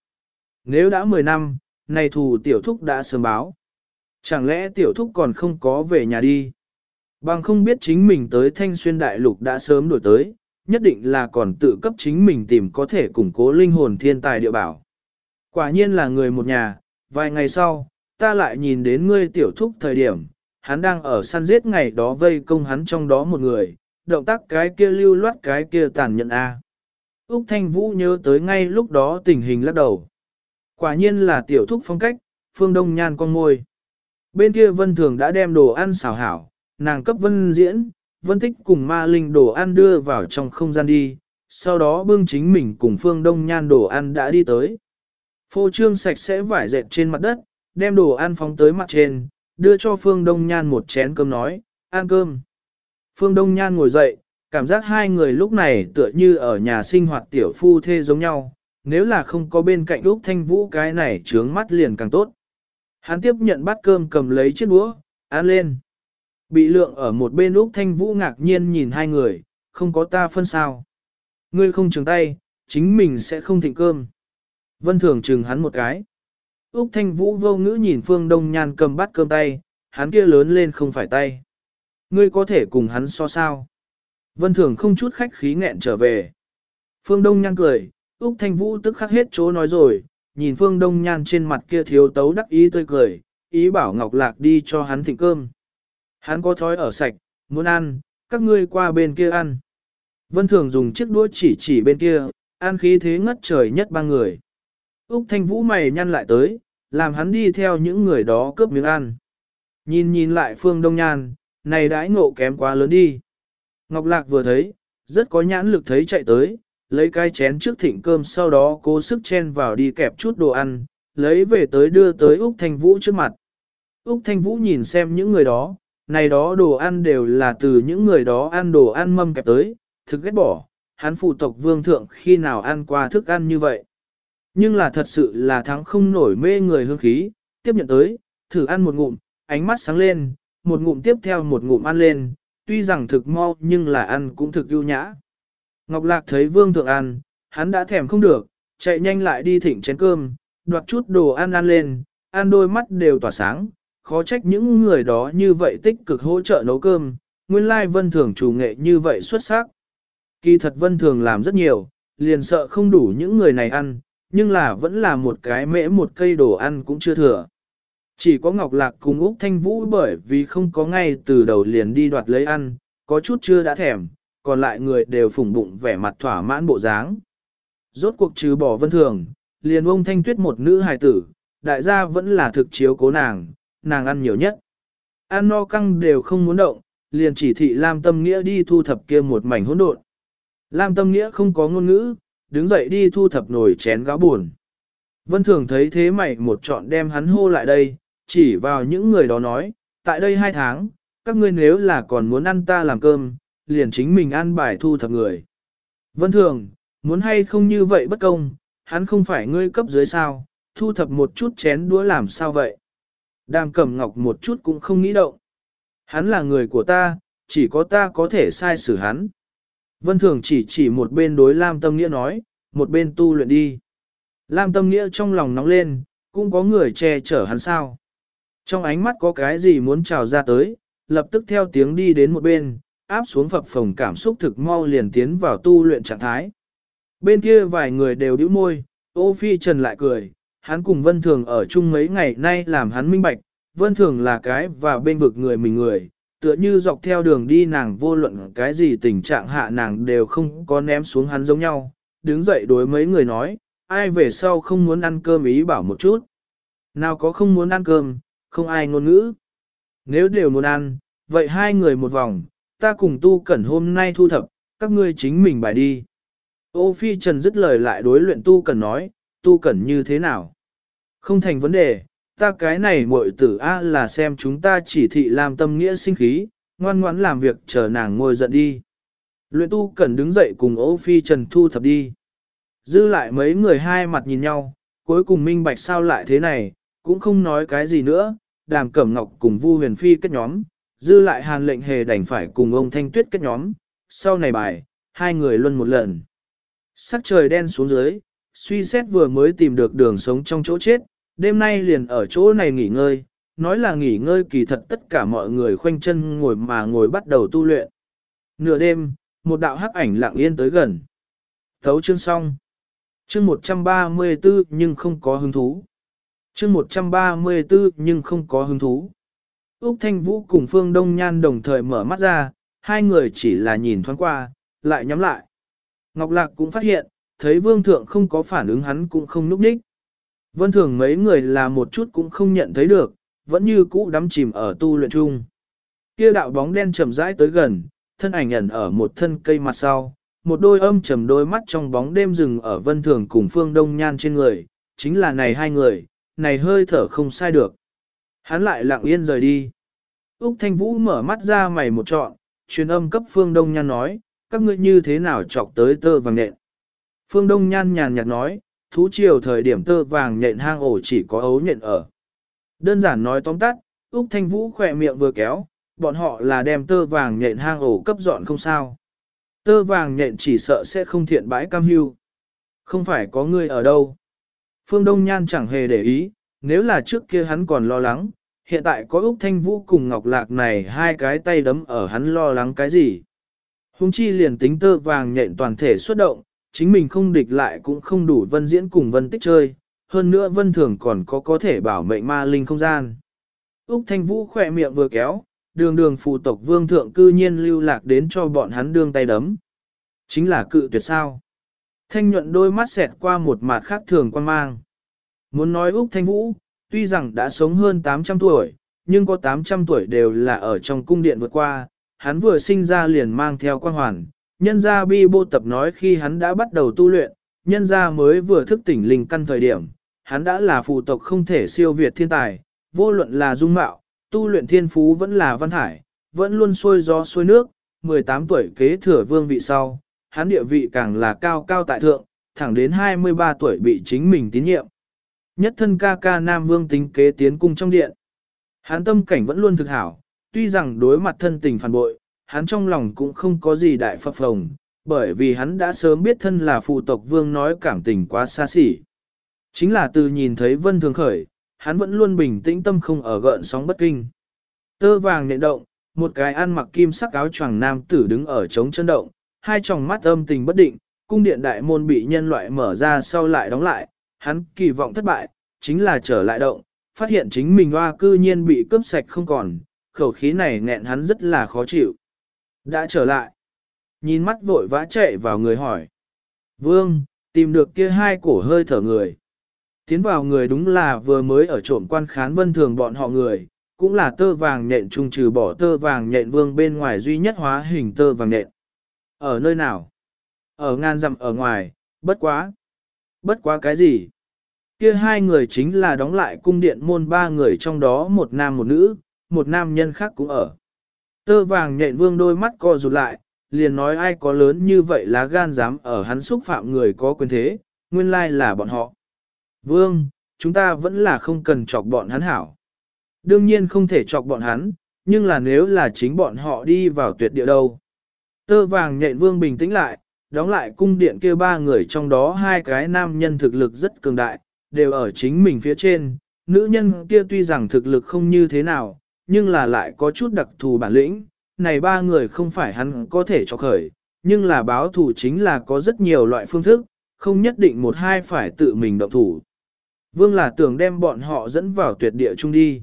Nếu đã 10 năm, này thù tiểu thúc đã sớm báo. Chẳng lẽ tiểu thúc còn không có về nhà đi? Bằng không biết chính mình tới thanh xuyên đại lục đã sớm đổi tới, nhất định là còn tự cấp chính mình tìm có thể củng cố linh hồn thiên tài địa bảo. Quả nhiên là người một nhà, vài ngày sau, ta lại nhìn đến ngươi tiểu thúc thời điểm, hắn đang ở săn giết ngày đó vây công hắn trong đó một người, động tác cái kia lưu loát cái kia tàn nhẫn a. Úc Thanh Vũ nhớ tới ngay lúc đó tình hình lắc đầu. Quả nhiên là tiểu thúc phong cách, phương đông nhan con môi. Bên kia vân thường đã đem đồ ăn xào hảo, nàng cấp vân diễn, vân tích cùng ma linh đồ ăn đưa vào trong không gian đi, sau đó bưng chính mình cùng phương đông nhan đồ ăn đã đi tới. Phô trương sạch sẽ vải dệt trên mặt đất, đem đồ ăn phóng tới mặt trên, đưa cho phương đông nhan một chén cơm nói, ăn cơm. Phương đông nhan ngồi dậy, cảm giác hai người lúc này tựa như ở nhà sinh hoạt tiểu phu thê giống nhau, nếu là không có bên cạnh Úc Thanh Vũ cái này trướng mắt liền càng tốt. Hắn tiếp nhận bát cơm cầm lấy chiếc đũa, ăn lên. Bị lượng ở một bên Úc Thanh Vũ ngạc nhiên nhìn hai người, không có ta phân sao. Ngươi không trường tay, chính mình sẽ không thịnh cơm. Vân Thường chừng hắn một cái. Úc Thanh Vũ vô ngữ nhìn Phương Đông Nhan cầm bát cơm tay, hắn kia lớn lên không phải tay. Ngươi có thể cùng hắn so sao. Vân Thường không chút khách khí nghẹn trở về. Phương Đông Nhan cười, Úc Thanh Vũ tức khắc hết chỗ nói rồi, nhìn Phương Đông Nhan trên mặt kia thiếu tấu đắc ý tươi cười, ý bảo Ngọc Lạc đi cho hắn thịnh cơm. Hắn có thói ở sạch, muốn ăn, các ngươi qua bên kia ăn. Vân Thường dùng chiếc đũa chỉ chỉ bên kia, ăn khí thế ngất trời nhất ba người. Úc Thanh Vũ mày nhăn lại tới, làm hắn đi theo những người đó cướp miếng ăn. Nhìn nhìn lại Phương Đông Nhan, này đãi ngộ kém quá lớn đi. Ngọc Lạc vừa thấy, rất có nhãn lực thấy chạy tới, lấy cái chén trước thịnh cơm sau đó cố sức chen vào đi kẹp chút đồ ăn, lấy về tới đưa tới Úc Thanh Vũ trước mặt. Úc Thanh Vũ nhìn xem những người đó, này đó đồ ăn đều là từ những người đó ăn đồ ăn mâm kẹp tới, thực ghét bỏ, hắn phụ tộc vương thượng khi nào ăn qua thức ăn như vậy. Nhưng là thật sự là thắng không nổi mê người hương khí, tiếp nhận tới, thử ăn một ngụm, ánh mắt sáng lên, một ngụm tiếp theo một ngụm ăn lên, tuy rằng thực mau nhưng là ăn cũng thực ưu nhã. Ngọc Lạc thấy vương thượng ăn, hắn đã thèm không được, chạy nhanh lại đi thỉnh chén cơm, đoạt chút đồ ăn ăn lên, ăn đôi mắt đều tỏa sáng, khó trách những người đó như vậy tích cực hỗ trợ nấu cơm, nguyên lai vân thường chủ nghệ như vậy xuất sắc. Kỳ thật vân thường làm rất nhiều, liền sợ không đủ những người này ăn, nhưng là vẫn là một cái mễ một cây đồ ăn cũng chưa thừa. Chỉ có Ngọc Lạc cùng Úc Thanh Vũ bởi vì không có ngay từ đầu liền đi đoạt lấy ăn, có chút chưa đã thèm, còn lại người đều phủng bụng vẻ mặt thỏa mãn bộ dáng. Rốt cuộc trừ bỏ vân thường, liền ông Thanh Tuyết một nữ hài tử, đại gia vẫn là thực chiếu cố nàng, nàng ăn nhiều nhất. Ăn no căng đều không muốn động, liền chỉ thị Lam Tâm Nghĩa đi thu thập kia một mảnh hỗn độn. Lam Tâm Nghĩa không có ngôn ngữ, đứng dậy đi thu thập nồi chén gáo buồn. Vân Thường thấy thế mày một trọn đem hắn hô lại đây, chỉ vào những người đó nói, tại đây hai tháng, các ngươi nếu là còn muốn ăn ta làm cơm, liền chính mình ăn bài thu thập người. Vân Thường, muốn hay không như vậy bất công, hắn không phải ngươi cấp dưới sao, thu thập một chút chén đũa làm sao vậy. Đàm cẩm ngọc một chút cũng không nghĩ động. Hắn là người của ta, chỉ có ta có thể sai xử hắn. Vân Thường chỉ chỉ một bên đối Lam Tâm Nghĩa nói, một bên tu luyện đi. Lam Tâm Nghĩa trong lòng nóng lên, cũng có người che chở hắn sao. Trong ánh mắt có cái gì muốn trào ra tới, lập tức theo tiếng đi đến một bên, áp xuống phập phồng cảm xúc thực mau liền tiến vào tu luyện trạng thái. Bên kia vài người đều đĩu môi, ô phi trần lại cười, hắn cùng Vân Thường ở chung mấy ngày nay làm hắn minh bạch, Vân Thường là cái và bên vực người mình người, tựa như dọc theo đường đi nàng vô luận cái gì tình trạng hạ nàng đều không có ném xuống hắn giống nhau, đứng dậy đối mấy người nói, ai về sau không muốn ăn cơm ý bảo một chút. Nào có không muốn ăn cơm, không ai ngôn ngữ. Nếu đều muốn ăn, vậy hai người một vòng, ta cùng tu cẩn hôm nay thu thập, các ngươi chính mình bài đi. Ô Phi Trần dứt lời lại đối luyện tu cẩn nói, tu cẩn như thế nào? Không thành vấn đề, ta cái này muội tử A là xem chúng ta chỉ thị làm tâm nghĩa sinh khí, ngoan ngoãn làm việc chờ nàng ngồi giận đi. Luyện tu cần đứng dậy cùng Âu Phi Trần thu thập đi. Dư lại mấy người hai mặt nhìn nhau, cuối cùng minh bạch sao lại thế này, cũng không nói cái gì nữa, đàm cẩm ngọc cùng Vu huyền phi kết nhóm, dư lại hàn lệnh hề đành phải cùng ông Thanh Tuyết kết nhóm, sau này bài, hai người luân một lần. Sắc trời đen xuống dưới, suy xét vừa mới tìm được đường sống trong chỗ chết, đêm nay liền ở chỗ này nghỉ ngơi, nói là nghỉ ngơi kỳ thật tất cả mọi người khoanh chân ngồi mà ngồi bắt đầu tu luyện. Nửa đêm, một đạo hắc ảnh lặng yên tới gần. Thấu chương xong. Chương 134 nhưng không có hứng thú. Chương 134 nhưng không có hứng thú. Úc Thanh Vũ cùng Phương Đông Nhan đồng thời mở mắt ra, hai người chỉ là nhìn thoáng qua, lại nhắm lại. Ngọc Lạc cũng phát hiện, thấy vương thượng không có phản ứng hắn cũng không núp đích. Vân thường mấy người là một chút cũng không nhận thấy được, vẫn như cũ đắm chìm ở tu luyện chung. Kia đạo bóng đen chậm rãi tới gần, thân ảnh ẩn ở một thân cây mặt sau, một đôi âm trầm đôi mắt trong bóng đêm rừng ở vân thường cùng phương đông nhan trên người, chính là này hai người, này hơi thở không sai được. Hắn lại lặng yên rời đi. Úc Thanh Vũ mở mắt ra mày một trọn, truyền âm cấp phương đông nhan nói, các ngươi như thế nào chọc tới tơ vàng nện. Phương Đông Nhan nhàn nhạt nói, thú triều thời điểm tơ vàng nhện hang ổ chỉ có ấu nhện ở. Đơn giản nói tóm tắt, Úc Thanh Vũ khỏe miệng vừa kéo, bọn họ là đem tơ vàng nhện hang ổ cấp dọn không sao. Tơ vàng nhện chỉ sợ sẽ không thiện bãi cam hưu. Không phải có người ở đâu. Phương Đông Nhan chẳng hề để ý, nếu là trước kia hắn còn lo lắng, hiện tại có Úc Thanh Vũ cùng Ngọc Lạc này hai cái tay đấm ở hắn lo lắng cái gì. Hùng chi liền tính tơ vàng nhện toàn thể xuất động, chính mình không địch lại cũng không đủ vân diễn cùng vân tích chơi, hơn nữa vân thường còn có có thể bảo mệnh ma linh không gian. Úc Thanh Vũ khỏe miệng vừa kéo, đường đường phù tộc vương thượng cư nhiên lưu lạc đến cho bọn hắn đương tay đấm. Chính là cự tuyệt sao. Thanh nhuận đôi mắt xẹt qua một mặt khác thường quan mang. Muốn nói Úc Thanh Vũ, tuy rằng đã sống hơn 800 tuổi, nhưng có 800 tuổi đều là ở trong cung điện vượt qua, hắn vừa sinh ra liền mang theo quan hoàn, nhân gia bi bô tập nói khi hắn đã bắt đầu tu luyện, nhân gia mới vừa thức tỉnh linh căn thời điểm, hắn đã là phù tộc không thể siêu việt thiên tài, vô luận là dung mạo, tu luyện thiên phú vẫn là văn hải, vẫn luôn xuôi gió xuôi nước, 18 tuổi kế thừa vương vị sau, hắn địa vị càng là cao cao tại thượng, thẳng đến 23 tuổi bị chính mình tín nhiệm. Nhất thân ca ca Nam Vương tính kế tiến cung trong điện. Hắn tâm cảnh vẫn luôn thực hảo, tuy rằng đối mặt thân tình phản bội, hắn trong lòng cũng không có gì đại phập phồng, bởi vì hắn đã sớm biết thân là phụ tộc vương nói cảm tình quá xa xỉ. Chính là từ nhìn thấy vân thường khởi, hắn vẫn luôn bình tĩnh tâm không ở gợn sóng bất kinh. Tơ vàng nện động, một cái ăn mặc kim sắc áo choàng nam tử đứng ở trống chân động, hai tròng mắt âm tình bất định, cung điện đại môn bị nhân loại mở ra sau lại đóng lại, hắn kỳ vọng thất bại, chính là trở lại động, phát hiện chính mình hoa cư nhiên bị cướp sạch không còn, khẩu khí này nghẹn hắn rất là khó chịu. Đã trở lại. Nhìn mắt vội vã chạy vào người hỏi. Vương, tìm được kia hai cổ hơi thở người. Tiến vào người đúng là vừa mới ở trộm quan khán vân thường bọn họ người, cũng là tơ vàng nhện trung trừ bỏ tơ vàng nhện vương bên ngoài duy nhất hóa hình tơ vàng nhện. Ở nơi nào? Ở ngàn dặm ở ngoài, bất quá. Bất quá cái gì? Kia hai người chính là đóng lại cung điện môn ba người trong đó một nam một nữ, một nam nhân khác cũng ở. Tơ vàng nhện vương đôi mắt co rụt lại, liền nói ai có lớn như vậy lá gan dám ở hắn xúc phạm người có quyền thế, nguyên lai là bọn họ. Vương, chúng ta vẫn là không cần chọc bọn hắn hảo. Đương nhiên không thể chọc bọn hắn, nhưng là nếu là chính bọn họ đi vào tuyệt địa đâu. Tơ vàng nhện vương bình tĩnh lại, đóng lại cung điện kia ba người trong đó hai cái nam nhân thực lực rất cường đại, đều ở chính mình phía trên, nữ nhân kia tuy rằng thực lực không như thế nào, nhưng là lại có chút đặc thù bản lĩnh, này ba người không phải hắn có thể cho khởi, nhưng là báo thủ chính là có rất nhiều loại phương thức, không nhất định một hai phải tự mình động thủ. Vương là tưởng đem bọn họ dẫn vào tuyệt địa chung đi.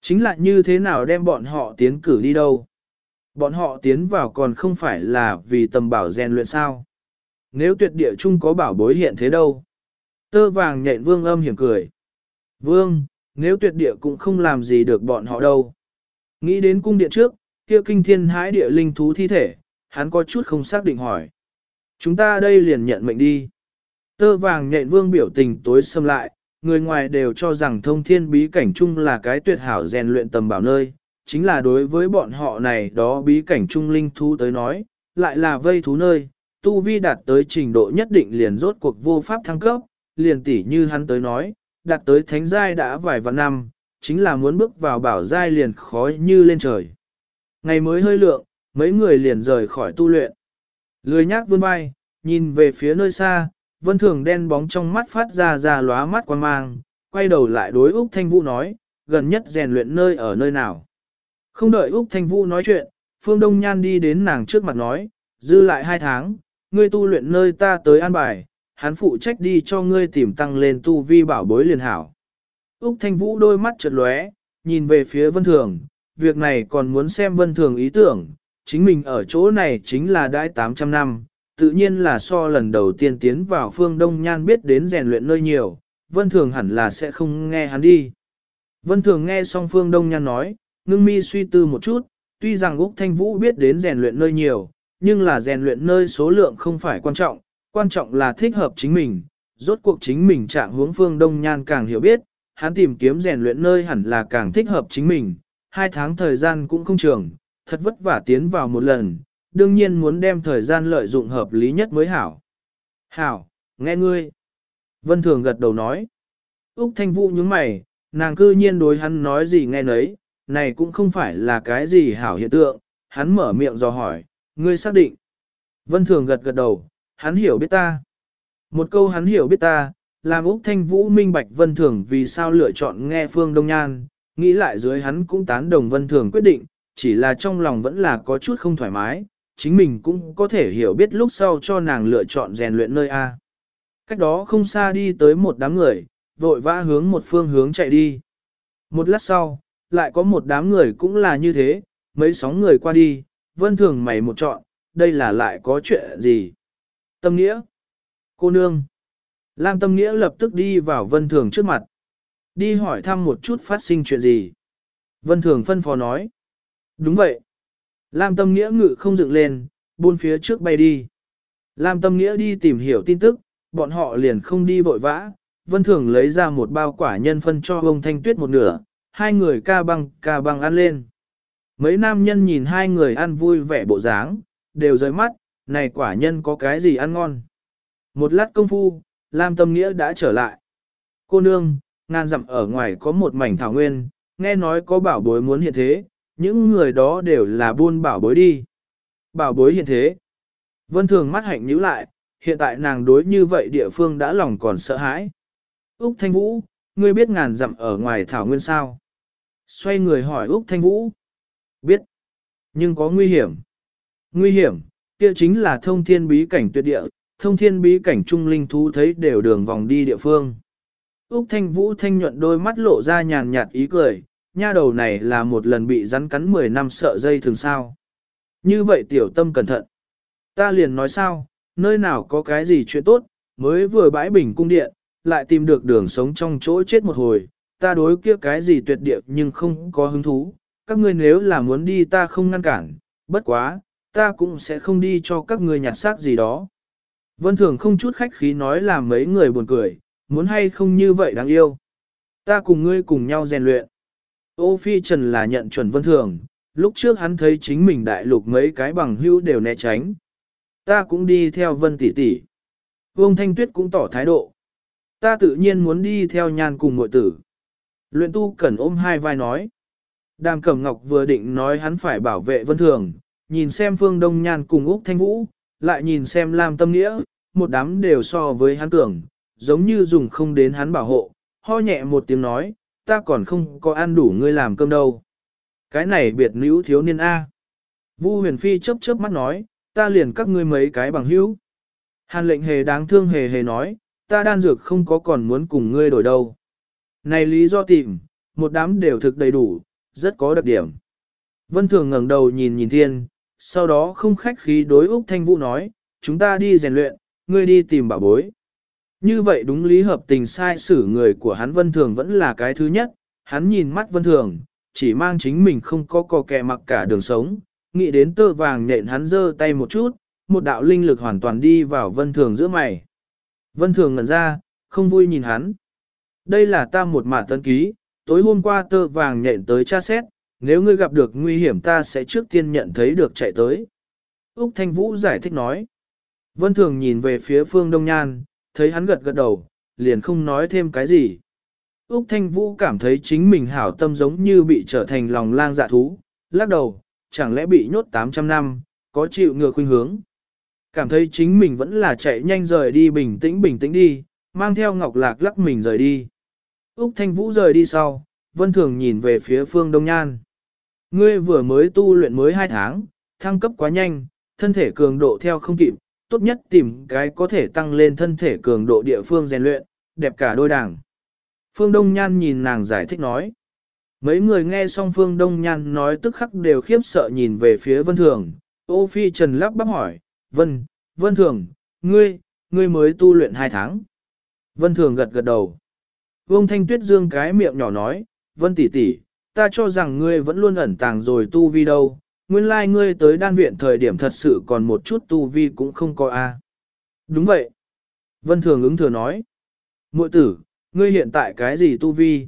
Chính là như thế nào đem bọn họ tiến cử đi đâu. Bọn họ tiến vào còn không phải là vì tầm bảo rèn luyện sao. Nếu tuyệt địa chung có bảo bối hiện thế đâu. Tơ vàng nhện vương âm hiểm cười. Vương, nếu tuyệt địa cũng không làm gì được bọn họ đâu. Nghĩ đến cung điện trước, kia kinh thiên hãi địa linh thú thi thể, hắn có chút không xác định hỏi. Chúng ta đây liền nhận mệnh đi. Tơ vàng nhện vương biểu tình tối xâm lại, người ngoài đều cho rằng thông thiên bí cảnh chung là cái tuyệt hảo rèn luyện tầm bảo nơi, chính là đối với bọn họ này đó bí cảnh trung linh thú tới nói, lại là vây thú nơi, tu vi đạt tới trình độ nhất định liền rốt cuộc vô pháp thăng cấp, liền tỉ như hắn tới nói, đạt tới thánh giai đã vài vạn năm, chính là muốn bước vào bảo giai liền khói như lên trời. Ngày mới hơi lượng, mấy người liền rời khỏi tu luyện. Lười nhác vươn vai, nhìn về phía nơi xa, vân thường đen bóng trong mắt phát ra ra lóa mắt quan mang, quay đầu lại đối Úc Thanh Vũ nói, gần nhất rèn luyện nơi ở nơi nào. Không đợi Úc Thanh Vũ nói chuyện, Phương Đông Nhan đi đến nàng trước mặt nói, dư lại hai tháng, ngươi tu luyện nơi ta tới an bài, hắn phụ trách đi cho ngươi tìm tăng lên tu vi bảo bối liền hảo. Úc Thanh Vũ đôi mắt chợt lóe, nhìn về phía Vân Thường, việc này còn muốn xem Vân Thường ý tưởng, chính mình ở chỗ này chính là đãi 800 năm, tự nhiên là so lần đầu tiên tiến vào phương Đông Nhan biết đến rèn luyện nơi nhiều, Vân Thường hẳn là sẽ không nghe hắn đi. Vân Thường nghe xong phương Đông Nhan nói, ngưng mi suy tư một chút, tuy rằng Úc Thanh Vũ biết đến rèn luyện nơi nhiều, nhưng là rèn luyện nơi số lượng không phải quan trọng, quan trọng là thích hợp chính mình, rốt cuộc chính mình trạng hướng phương Đông Nhan càng hiểu biết, hắn tìm kiếm rèn luyện nơi hẳn là càng thích hợp chính mình, hai tháng thời gian cũng không trường, thật vất vả tiến vào một lần, đương nhiên muốn đem thời gian lợi dụng hợp lý nhất mới hảo. Hảo, nghe ngươi. Vân Thường gật đầu nói. Úc Thanh Vũ nhướng mày, nàng cư nhiên đối hắn nói gì nghe nấy, này cũng không phải là cái gì hảo hiện tượng, hắn mở miệng do hỏi, ngươi xác định. Vân Thường gật gật đầu, hắn hiểu biết ta. Một câu hắn hiểu biết ta, làm Úc Thanh Vũ minh bạch Vân Thường vì sao lựa chọn nghe Phương Đông Nhan, nghĩ lại dưới hắn cũng tán đồng Vân Thường quyết định, chỉ là trong lòng vẫn là có chút không thoải mái, chính mình cũng có thể hiểu biết lúc sau cho nàng lựa chọn rèn luyện nơi A. Cách đó không xa đi tới một đám người, vội vã hướng một phương hướng chạy đi. Một lát sau, lại có một đám người cũng là như thế, mấy sóng người qua đi, vân thường mày một chọn, đây là lại có chuyện gì? Tâm nghĩa. Cô nương. Lam tâm nghĩa lập tức đi vào vân thường trước mặt. Đi hỏi thăm một chút phát sinh chuyện gì. Vân thường phân phó nói. Đúng vậy. Lam tâm nghĩa ngự không dựng lên, buôn phía trước bay đi. Lam tâm nghĩa đi tìm hiểu tin tức, bọn họ liền không đi vội vã. Vân thường lấy ra một bao quả nhân phân cho ông Thanh Tuyết một nửa, hai người ca băng ca băng ăn lên. Mấy nam nhân nhìn hai người ăn vui vẻ bộ dáng, đều rời mắt, này quả nhân có cái gì ăn ngon. Một lát công phu, Lam Tâm Nghĩa đã trở lại. Cô nương, ngàn dặm ở ngoài có một mảnh thảo nguyên, nghe nói có bảo bối muốn hiện thế, những người đó đều là buôn bảo bối đi. Bảo bối hiện thế. Vân Thường mắt hạnh nhíu lại, hiện tại nàng đối như vậy địa phương đã lòng còn sợ hãi. Úc Thanh Vũ, ngươi biết ngàn dặm ở ngoài thảo nguyên sao? Xoay người hỏi Úc Thanh Vũ. Biết. Nhưng có nguy hiểm. Nguy hiểm, kia chính là thông thiên bí cảnh tuyệt địa, thông thiên bí cảnh trung linh thú thấy đều đường vòng đi địa phương. Úc Thanh Vũ thanh nhuận đôi mắt lộ ra nhàn nhạt ý cười, nha đầu này là một lần bị rắn cắn 10 năm sợ dây thường sao. Như vậy tiểu tâm cẩn thận. Ta liền nói sao, nơi nào có cái gì chuyện tốt, mới vừa bãi bình cung điện, lại tìm được đường sống trong chỗ chết một hồi, ta đối kia cái gì tuyệt địa nhưng không có hứng thú, các ngươi nếu là muốn đi ta không ngăn cản, bất quá, ta cũng sẽ không đi cho các ngươi nhặt xác gì đó. Vân Thường không chút khách khí nói là mấy người buồn cười, muốn hay không như vậy đáng yêu. Ta cùng ngươi cùng nhau rèn luyện. Ô Phi Trần là nhận chuẩn Vân Thường, lúc trước hắn thấy chính mình đại lục mấy cái bằng hữu đều né tránh. Ta cũng đi theo Vân tỷ tỷ. Vương Thanh Tuyết cũng tỏ thái độ. Ta tự nhiên muốn đi theo nhan cùng muội tử. Luyện tu cẩn ôm hai vai nói. Đàm Cẩm Ngọc vừa định nói hắn phải bảo vệ Vân Thường, nhìn xem Phương Đông Nhan cùng Úc Thanh Vũ, lại nhìn xem Lam Tâm Nghĩa, một đám đều so với hắn tưởng, giống như dùng không đến hắn bảo hộ, ho nhẹ một tiếng nói, ta còn không có ăn đủ ngươi làm cơm đâu. Cái này biệt nữ thiếu niên A. Vu huyền phi chớp chớp mắt nói, ta liền các ngươi mấy cái bằng hữu. Hàn lệnh hề đáng thương hề hề nói, ta đan dược không có còn muốn cùng ngươi đổi đâu. Này lý do tìm, một đám đều thực đầy đủ, rất có đặc điểm. Vân Thường ngẩng đầu nhìn nhìn thiên, sau đó không khách khí đối Úc Thanh Vũ nói, chúng ta đi rèn luyện, ngươi đi tìm bảo bối. Như vậy đúng lý hợp tình sai xử người của hắn Vân Thường vẫn là cái thứ nhất, hắn nhìn mắt Vân Thường, chỉ mang chính mình không có cò kẹ mặc cả đường sống, nghĩ đến tơ vàng nện hắn giơ tay một chút, một đạo linh lực hoàn toàn đi vào Vân Thường giữa mày. Vân Thường ngẩn ra, không vui nhìn hắn. Đây là ta một mả tân ký, tối hôm qua tơ vàng nện tới tra xét, nếu ngươi gặp được nguy hiểm ta sẽ trước tiên nhận thấy được chạy tới. Úc Thanh Vũ giải thích nói. Vân Thường nhìn về phía phương Đông Nhan, thấy hắn gật gật đầu, liền không nói thêm cái gì. Úc Thanh Vũ cảm thấy chính mình hảo tâm giống như bị trở thành lòng lang dạ thú, lắc đầu, chẳng lẽ bị nhốt 800 năm, có chịu ngừa khuynh hướng. Cảm thấy chính mình vẫn là chạy nhanh rời đi bình tĩnh bình tĩnh đi, mang theo ngọc lạc lắc mình rời đi. Úc Thanh Vũ rời đi sau, Vân Thường nhìn về phía phương Đông Nhan. Ngươi vừa mới tu luyện mới 2 tháng, thăng cấp quá nhanh, thân thể cường độ theo không kịp, tốt nhất tìm cái có thể tăng lên thân thể cường độ địa phương rèn luyện, đẹp cả đôi đảng. Phương Đông Nhan nhìn nàng giải thích nói. Mấy người nghe xong Phương Đông Nhan nói tức khắc đều khiếp sợ nhìn về phía Vân Thường. Ô Phi Trần lắp bắp hỏi, Vân, Vân Thường, ngươi, ngươi mới tu luyện hai tháng. Vân Thường gật gật đầu. Vương Thanh Tuyết dương cái miệng nhỏ nói, Vân tỷ tỷ, ta cho rằng ngươi vẫn luôn ẩn tàng rồi tu vi đâu, nguyên lai like ngươi tới đan viện thời điểm thật sự còn một chút tu vi cũng không có a. Đúng vậy. Vân Thường ứng thừa nói. Muội tử, ngươi hiện tại cái gì tu vi?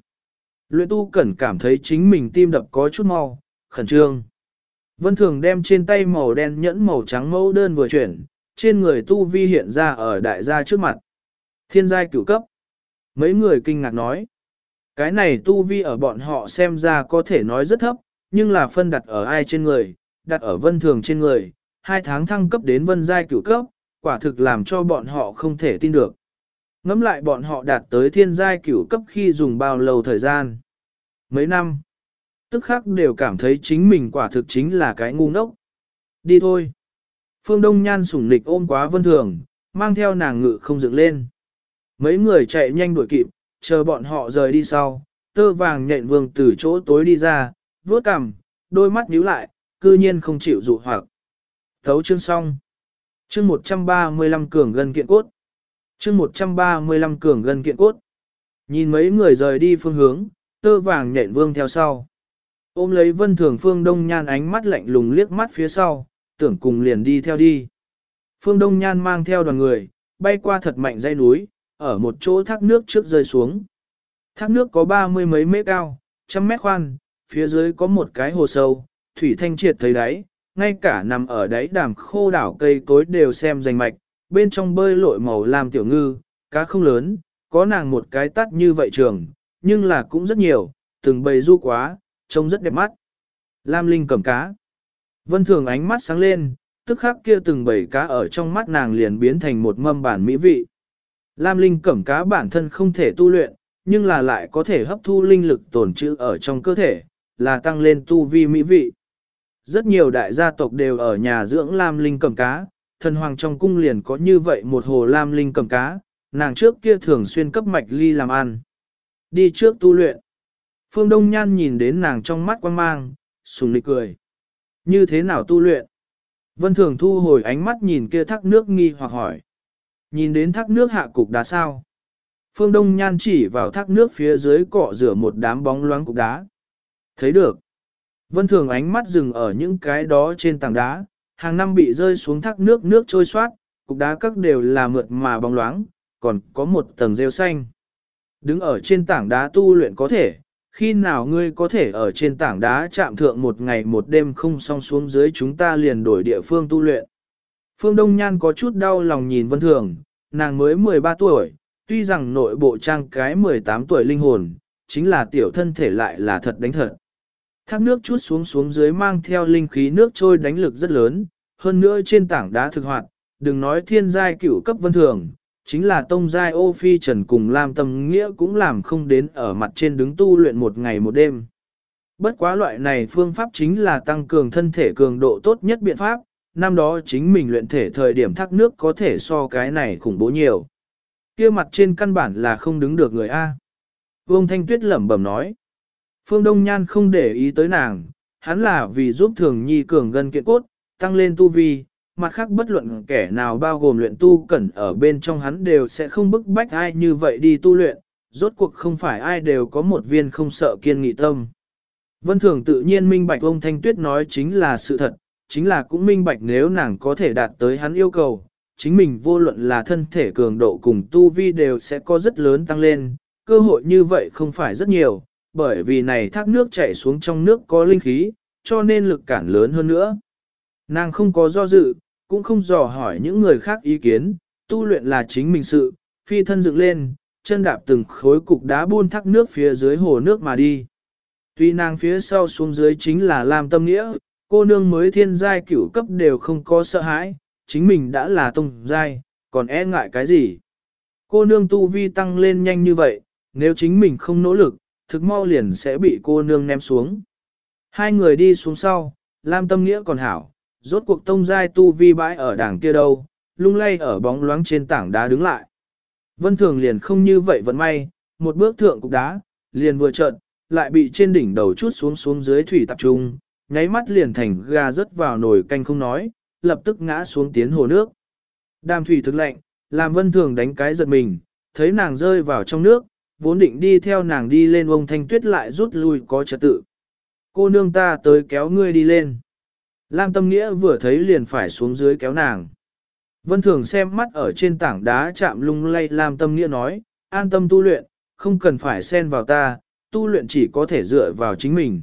Luyện tu cẩn cảm thấy chính mình tim đập có chút mau, khẩn trương. Vân Thường đem trên tay màu đen nhẫn màu trắng mẫu đơn vừa chuyển, trên người tu vi hiện ra ở đại gia trước mặt. Thiên giai cửu cấp. Mấy người kinh ngạc nói. Cái này tu vi ở bọn họ xem ra có thể nói rất thấp, nhưng là phân đặt ở ai trên người, đặt ở vân thường trên người, hai tháng thăng cấp đến vân giai cửu cấp, quả thực làm cho bọn họ không thể tin được. Ngắm lại bọn họ đạt tới thiên giai cửu cấp khi dùng bao lâu thời gian. Mấy năm, tức khắc đều cảm thấy chính mình quả thực chính là cái ngu ngốc. Đi thôi. Phương Đông Nhan sủng nịch ôm quá vân thường, mang theo nàng ngự không dựng lên. Mấy người chạy nhanh đuổi kịp, chờ bọn họ rời đi sau, tơ vàng nhện vương từ chỗ tối đi ra, vuốt cằm, đôi mắt nhíu lại, cư nhiên không chịu dụ hoặc. Thấu chương xong. Chương 135 cường gần kiện cốt. Chương 135 cường gần kiện cốt. Nhìn mấy người rời đi phương hướng, tơ vàng nhện vương theo sau. Ôm lấy vân thường phương đông nhan ánh mắt lạnh lùng liếc mắt phía sau, tưởng cùng liền đi theo đi. Phương đông nhan mang theo đoàn người, bay qua thật mạnh dây núi, ở một chỗ thác nước trước rơi xuống. Thác nước có ba mươi mấy mét cao, trăm mét khoan, phía dưới có một cái hồ sâu, thủy thanh triệt thấy đáy, ngay cả nằm ở đáy đàm khô đảo cây cối đều xem rành mạch, bên trong bơi lội màu làm tiểu ngư, cá không lớn, có nàng một cái tắt như vậy trường, nhưng là cũng rất nhiều, từng bầy du quá, trông rất đẹp mắt. Lam Linh cầm cá. Vân Thường ánh mắt sáng lên, tức khắc kia từng bầy cá ở trong mắt nàng liền biến thành một mâm bản mỹ vị. Lam Linh cẩm cá bản thân không thể tu luyện, nhưng là lại có thể hấp thu linh lực tồn trữ ở trong cơ thể, là tăng lên tu vi mỹ vị. Rất nhiều đại gia tộc đều ở nhà dưỡng Lam Linh cẩm cá, thần hoàng trong cung liền có như vậy một hồ Lam Linh cẩm cá, nàng trước kia thường xuyên cấp mạch ly làm ăn. Đi trước tu luyện. Phương Đông Nhan nhìn đến nàng trong mắt quan mang, sùng nịch cười. Như thế nào tu luyện? Vân Thường thu hồi ánh mắt nhìn kia thác nước nghi hoặc hỏi. Nhìn đến thác nước hạ cục đá sao? Phương Đông Nhan chỉ vào thác nước phía dưới cọ rửa một đám bóng loáng cục đá. Thấy được. Vân Thường ánh mắt dừng ở những cái đó trên tảng đá, hàng năm bị rơi xuống thác nước nước trôi xoát, cục đá các đều là mượt mà bóng loáng, còn có một tầng rêu xanh. Đứng ở trên tảng đá tu luyện có thể, khi nào ngươi có thể ở trên tảng đá chạm thượng một ngày một đêm không song xuống dưới chúng ta liền đổi địa phương tu luyện. Phương Đông Nhan có chút đau lòng nhìn Vân Thường, nàng mới 13 tuổi, tuy rằng nội bộ trang cái 18 tuổi linh hồn, chính là tiểu thân thể lại là thật đánh thật. Thác nước chút xuống xuống dưới mang theo linh khí nước trôi đánh lực rất lớn, hơn nữa trên tảng đá thực hoạt, đừng nói thiên giai cửu cấp vân thường, chính là tông giai ô phi trần cùng làm tâm nghĩa cũng làm không đến ở mặt trên đứng tu luyện một ngày một đêm. Bất quá loại này phương pháp chính là tăng cường thân thể cường độ tốt nhất biện pháp, năm đó chính mình luyện thể thời điểm thác nước có thể so cái này khủng bố nhiều. kia mặt trên căn bản là không đứng được người A. Vương Thanh Tuyết lẩm bẩm nói. Phương Đông Nhan không để ý tới nàng, hắn là vì giúp thường nhi cường gân kiện cốt, tăng lên tu vi, mặt khác bất luận kẻ nào bao gồm luyện tu cẩn ở bên trong hắn đều sẽ không bức bách ai như vậy đi tu luyện, rốt cuộc không phải ai đều có một viên không sợ kiên nghị tâm. Vân Thường tự nhiên minh bạch ông Thanh Tuyết nói chính là sự thật, chính là cũng minh bạch nếu nàng có thể đạt tới hắn yêu cầu, chính mình vô luận là thân thể cường độ cùng tu vi đều sẽ có rất lớn tăng lên, cơ hội như vậy không phải rất nhiều, bởi vì này thác nước chảy xuống trong nước có linh khí, cho nên lực cản lớn hơn nữa. Nàng không có do dự, cũng không dò hỏi những người khác ý kiến, tu luyện là chính mình sự, phi thân dựng lên, chân đạp từng khối cục đá buôn thác nước phía dưới hồ nước mà đi. Tuy nàng phía sau xuống dưới chính là làm tâm nghĩa, cô nương mới thiên giai cửu cấp đều không có sợ hãi, chính mình đã là tông giai, còn e ngại cái gì. Cô nương tu vi tăng lên nhanh như vậy, nếu chính mình không nỗ lực, thực mau liền sẽ bị cô nương ném xuống. Hai người đi xuống sau, Lam Tâm Nghĩa còn hảo, rốt cuộc tông giai tu vi bãi ở đảng kia đâu, lung lay ở bóng loáng trên tảng đá đứng lại. Vân Thường liền không như vậy vẫn may, một bước thượng cục đá, liền vừa trợn, lại bị trên đỉnh đầu chút xuống xuống dưới thủy tập trung, nháy mắt liền thành gà rớt vào nồi canh không nói, lập tức ngã xuống tiến hồ nước. Đàm thủy thực lạnh, làm vân thường đánh cái giật mình, thấy nàng rơi vào trong nước, vốn định đi theo nàng đi lên ông thanh tuyết lại rút lui có trật tự. Cô nương ta tới kéo ngươi đi lên. Lam tâm nghĩa vừa thấy liền phải xuống dưới kéo nàng. Vân thường xem mắt ở trên tảng đá chạm lung lay Lam tâm nghĩa nói, an tâm tu luyện, không cần phải xen vào ta, tu luyện chỉ có thể dựa vào chính mình.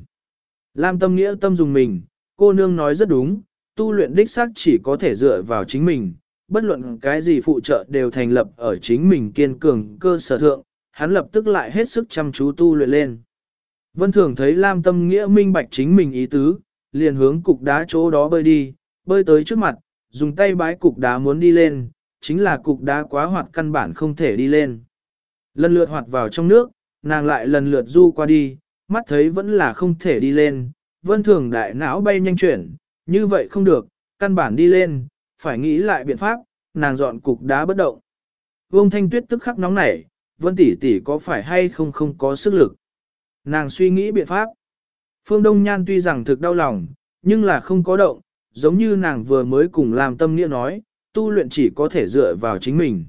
Lam tâm nghĩa tâm dùng mình, cô nương nói rất đúng, tu luyện đích xác chỉ có thể dựa vào chính mình, bất luận cái gì phụ trợ đều thành lập ở chính mình kiên cường cơ sở thượng, hắn lập tức lại hết sức chăm chú tu luyện lên. Vân Thường thấy Lam Tâm Nghĩa minh bạch chính mình ý tứ, liền hướng cục đá chỗ đó bơi đi, bơi tới trước mặt, dùng tay bái cục đá muốn đi lên, chính là cục đá quá hoạt căn bản không thể đi lên. Lần lượt hoạt vào trong nước, nàng lại lần lượt du qua đi, mắt thấy vẫn là không thể đi lên, Vân Thường đại não bay nhanh chuyển, như vậy không được, căn bản đi lên, phải nghĩ lại biện pháp, nàng dọn cục đá bất động. Vương Thanh Tuyết tức khắc nóng nảy, Vân tỷ tỷ có phải hay không không có sức lực. Nàng suy nghĩ biện pháp. Phương Đông Nhan tuy rằng thực đau lòng, nhưng là không có động, giống như nàng vừa mới cùng làm tâm nghĩa nói, tu luyện chỉ có thể dựa vào chính mình.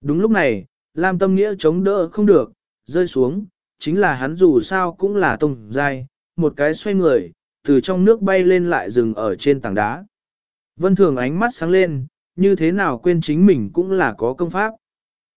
Đúng lúc này, Lam tâm nghĩa chống đỡ không được, rơi xuống, chính là hắn dù sao cũng là tông dai, một cái xoay người, từ trong nước bay lên lại dừng ở trên tảng đá. Vân Thường ánh mắt sáng lên, như thế nào quên chính mình cũng là có công pháp.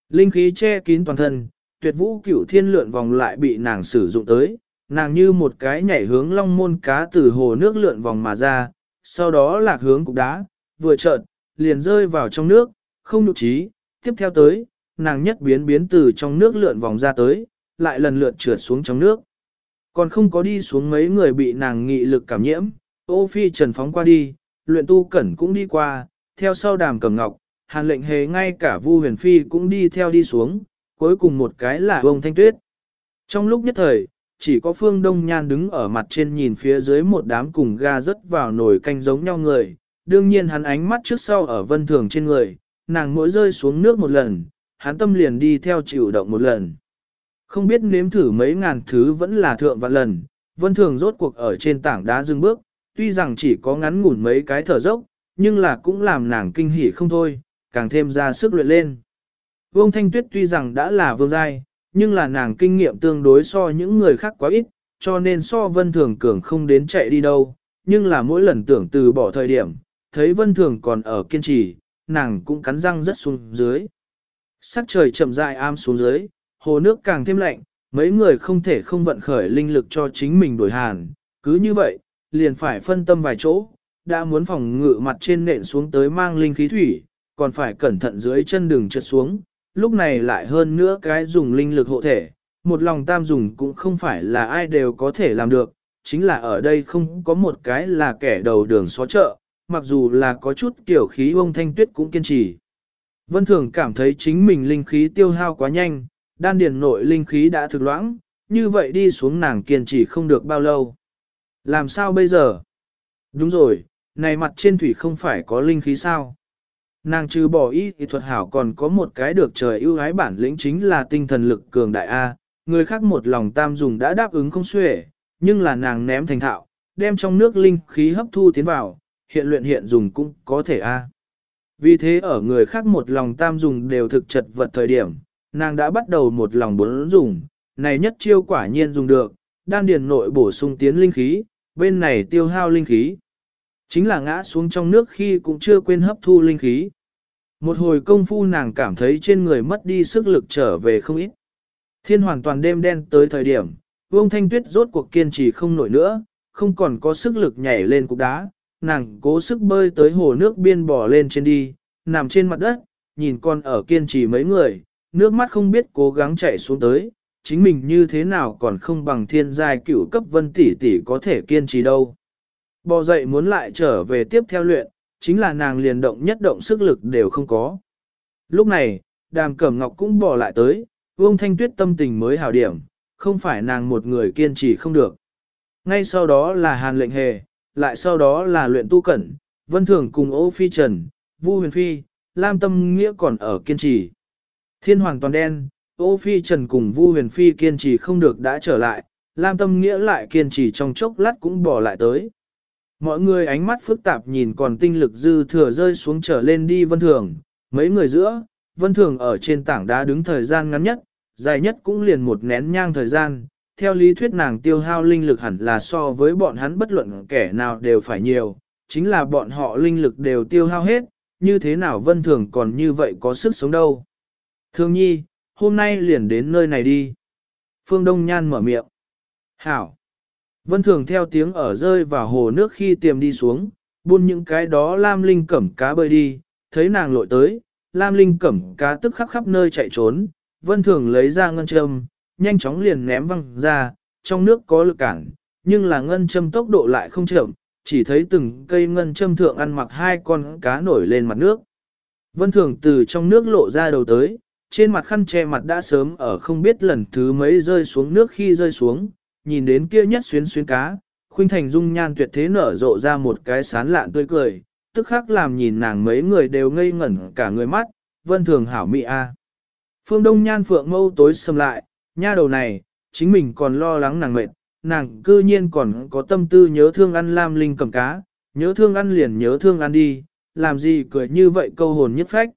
Linh khí che kín toàn thân, tuyệt vũ cửu thiên lượn vòng lại bị nàng sử dụng tới, nàng như một cái nhảy hướng long môn cá từ hồ nước lượn vòng mà ra, sau đó lạc hướng cục đá, vừa chợt liền rơi vào trong nước, không nhục trí, tiếp theo tới, nàng nhất biến biến từ trong nước lượn vòng ra tới, lại lần lượt trượt xuống trong nước. Còn không có đi xuống mấy người bị nàng nghị lực cảm nhiễm, ô phi trần phóng qua đi, luyện tu cẩn cũng đi qua, theo sau đàm cầm ngọc, hàn lệnh hề ngay cả vu huyền phi cũng đi theo đi xuống, cuối cùng một cái là bông thanh tuyết. Trong lúc nhất thời, chỉ có phương đông nhan đứng ở mặt trên nhìn phía dưới một đám cùng ga rớt vào nồi canh giống nhau người, đương nhiên hắn ánh mắt trước sau ở vân thường trên người, nàng mỗi rơi xuống nước một lần, hắn tâm liền đi theo chịu động một lần. Không biết nếm thử mấy ngàn thứ vẫn là thượng vạn lần, vân thường rốt cuộc ở trên tảng đá dừng bước, tuy rằng chỉ có ngắn ngủn mấy cái thở dốc, nhưng là cũng làm nàng kinh hỉ không thôi, càng thêm ra sức luyện lên. Vương Thanh Tuyết tuy rằng đã là vương giai, nhưng là nàng kinh nghiệm tương đối so những người khác quá ít, cho nên so vân thường cường không đến chạy đi đâu, nhưng là mỗi lần tưởng từ bỏ thời điểm, thấy vân thường còn ở kiên trì, nàng cũng cắn răng rất xuống dưới. Sắc trời chậm rãi am xuống dưới, hồ nước càng thêm lạnh, mấy người không thể không vận khởi linh lực cho chính mình đổi hàn, cứ như vậy, liền phải phân tâm vài chỗ, đã muốn phòng ngự mặt trên nện xuống tới mang linh khí thủy, còn phải cẩn thận dưới chân đường trượt xuống, lúc này lại hơn nữa cái dùng linh lực hộ thể, một lòng tam dùng cũng không phải là ai đều có thể làm được, chính là ở đây không có một cái là kẻ đầu đường xó chợ, mặc dù là có chút kiểu khí ông thanh tuyết cũng kiên trì. Vân Thường cảm thấy chính mình linh khí tiêu hao quá nhanh, đan điền nội linh khí đã thực loãng, như vậy đi xuống nàng kiên trì không được bao lâu. Làm sao bây giờ? Đúng rồi, này mặt trên thủy không phải có linh khí sao? Nàng trừ bỏ ý thì thuật hảo còn có một cái được trời ưu ái bản lĩnh chính là tinh thần lực cường đại A, người khác một lòng tam dùng đã đáp ứng không xuể, nhưng là nàng ném thành thạo, đem trong nước linh khí hấp thu tiến vào, hiện luyện hiện dùng cũng có thể A. Vì thế ở người khác một lòng tam dùng đều thực chật vật thời điểm, nàng đã bắt đầu một lòng bốn dùng, này nhất chiêu quả nhiên dùng được, đan điền nội bổ sung tiến linh khí, bên này tiêu hao linh khí. Chính là ngã xuống trong nước khi cũng chưa quên hấp thu linh khí. Một hồi công phu nàng cảm thấy trên người mất đi sức lực trở về không ít. Thiên hoàn toàn đêm đen tới thời điểm, Vương Thanh Tuyết rốt cuộc kiên trì không nổi nữa, không còn có sức lực nhảy lên cục đá, nàng cố sức bơi tới hồ nước biên bò lên trên đi, nằm trên mặt đất, nhìn con ở kiên trì mấy người, nước mắt không biết cố gắng chạy xuống tới, chính mình như thế nào còn không bằng thiên giai cửu cấp vân tỷ tỷ có thể kiên trì đâu. Bò dậy muốn lại trở về tiếp theo luyện, chính là nàng liền động nhất động sức lực đều không có. Lúc này, đàm cẩm ngọc cũng bỏ lại tới, vương thanh tuyết tâm tình mới hảo điểm, không phải nàng một người kiên trì không được. Ngay sau đó là hàn lệnh hề, lại sau đó là luyện tu cẩn, vân thường cùng ô phi trần, vu huyền phi, lam tâm nghĩa còn ở kiên trì. Thiên hoàng toàn đen, ô phi trần cùng vu huyền phi kiên trì không được đã trở lại, Lam Tâm Nghĩa lại kiên trì trong chốc lát cũng bỏ lại tới. Mọi người ánh mắt phức tạp nhìn còn tinh lực dư thừa rơi xuống trở lên đi vân thường, mấy người giữa, vân thường ở trên tảng đá đứng thời gian ngắn nhất, dài nhất cũng liền một nén nhang thời gian. Theo lý thuyết nàng tiêu hao linh lực hẳn là so với bọn hắn bất luận kẻ nào đều phải nhiều, chính là bọn họ linh lực đều tiêu hao hết, như thế nào vân thường còn như vậy có sức sống đâu. Thương nhi, hôm nay liền đến nơi này đi. Phương Đông Nhan mở miệng. Hảo. Vân thường theo tiếng ở rơi vào hồ nước khi tiềm đi xuống, buôn những cái đó Lam Linh cẩm cá bơi đi, thấy nàng lội tới, Lam Linh cẩm cá tức khắp khắp nơi chạy trốn, Vân thường lấy ra ngân châm, nhanh chóng liền ném văng ra, trong nước có lực cản, nhưng là ngân châm tốc độ lại không chậm, chỉ thấy từng cây ngân châm thượng ăn mặc hai con cá nổi lên mặt nước. Vân thường từ trong nước lộ ra đầu tới, trên mặt khăn che mặt đã sớm ở không biết lần thứ mấy rơi xuống nước khi rơi xuống, nhìn đến kia nhất xuyến xuyến cá, khuynh thành dung nhan tuyệt thế nở rộ ra một cái sán lạn tươi cười, tức khắc làm nhìn nàng mấy người đều ngây ngẩn cả người mắt, vân thường hảo mị a. Phương Đông nhan phượng mâu tối sầm lại, nha đầu này, chính mình còn lo lắng nàng mệt, nàng cư nhiên còn có tâm tư nhớ thương ăn lam linh cầm cá, nhớ thương ăn liền nhớ thương ăn đi, làm gì cười như vậy câu hồn nhất phách.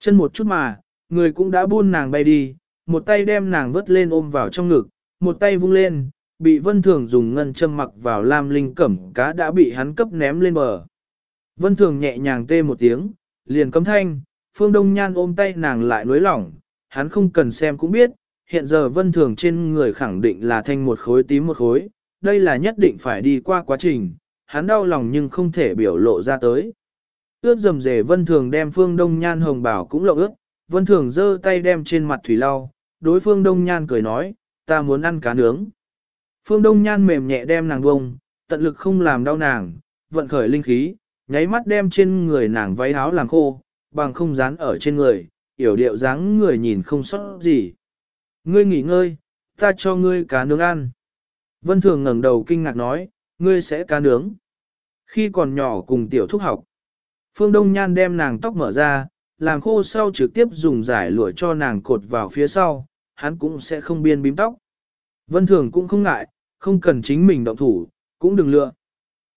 Chân một chút mà, người cũng đã buôn nàng bay đi, một tay đem nàng vớt lên ôm vào trong ngực, một tay vung lên, bị vân thường dùng ngân châm mặc vào lam linh cẩm cá đã bị hắn cấp ném lên bờ. Vân thường nhẹ nhàng tê một tiếng, liền cấm thanh, phương đông nhan ôm tay nàng lại nối lỏng, hắn không cần xem cũng biết, hiện giờ vân thường trên người khẳng định là thanh một khối tím một khối, đây là nhất định phải đi qua quá trình, hắn đau lòng nhưng không thể biểu lộ ra tới. Ướt dầm dề vân thường đem phương đông nhan hồng bảo cũng lộ ướt, vân thường giơ tay đem trên mặt thủy lau, đối phương đông nhan cười nói, ta muốn ăn cá nướng. Phương đông nhan mềm nhẹ đem nàng bông, tận lực không làm đau nàng, vận khởi linh khí, nháy mắt đem trên người nàng váy áo làm khô, bằng không dán ở trên người, yểu điệu dáng người nhìn không sót gì. Ngươi nghỉ ngơi, ta cho ngươi cá nướng ăn. Vân Thường ngẩng đầu kinh ngạc nói, ngươi sẽ cá nướng. Khi còn nhỏ cùng tiểu thúc học, Phương Đông Nhan đem nàng tóc mở ra, làm khô sau trực tiếp dùng giải lụa cho nàng cột vào phía sau, hắn cũng sẽ không biên bím tóc. Vân Thường cũng không ngại, không cần chính mình động thủ, cũng đừng lựa.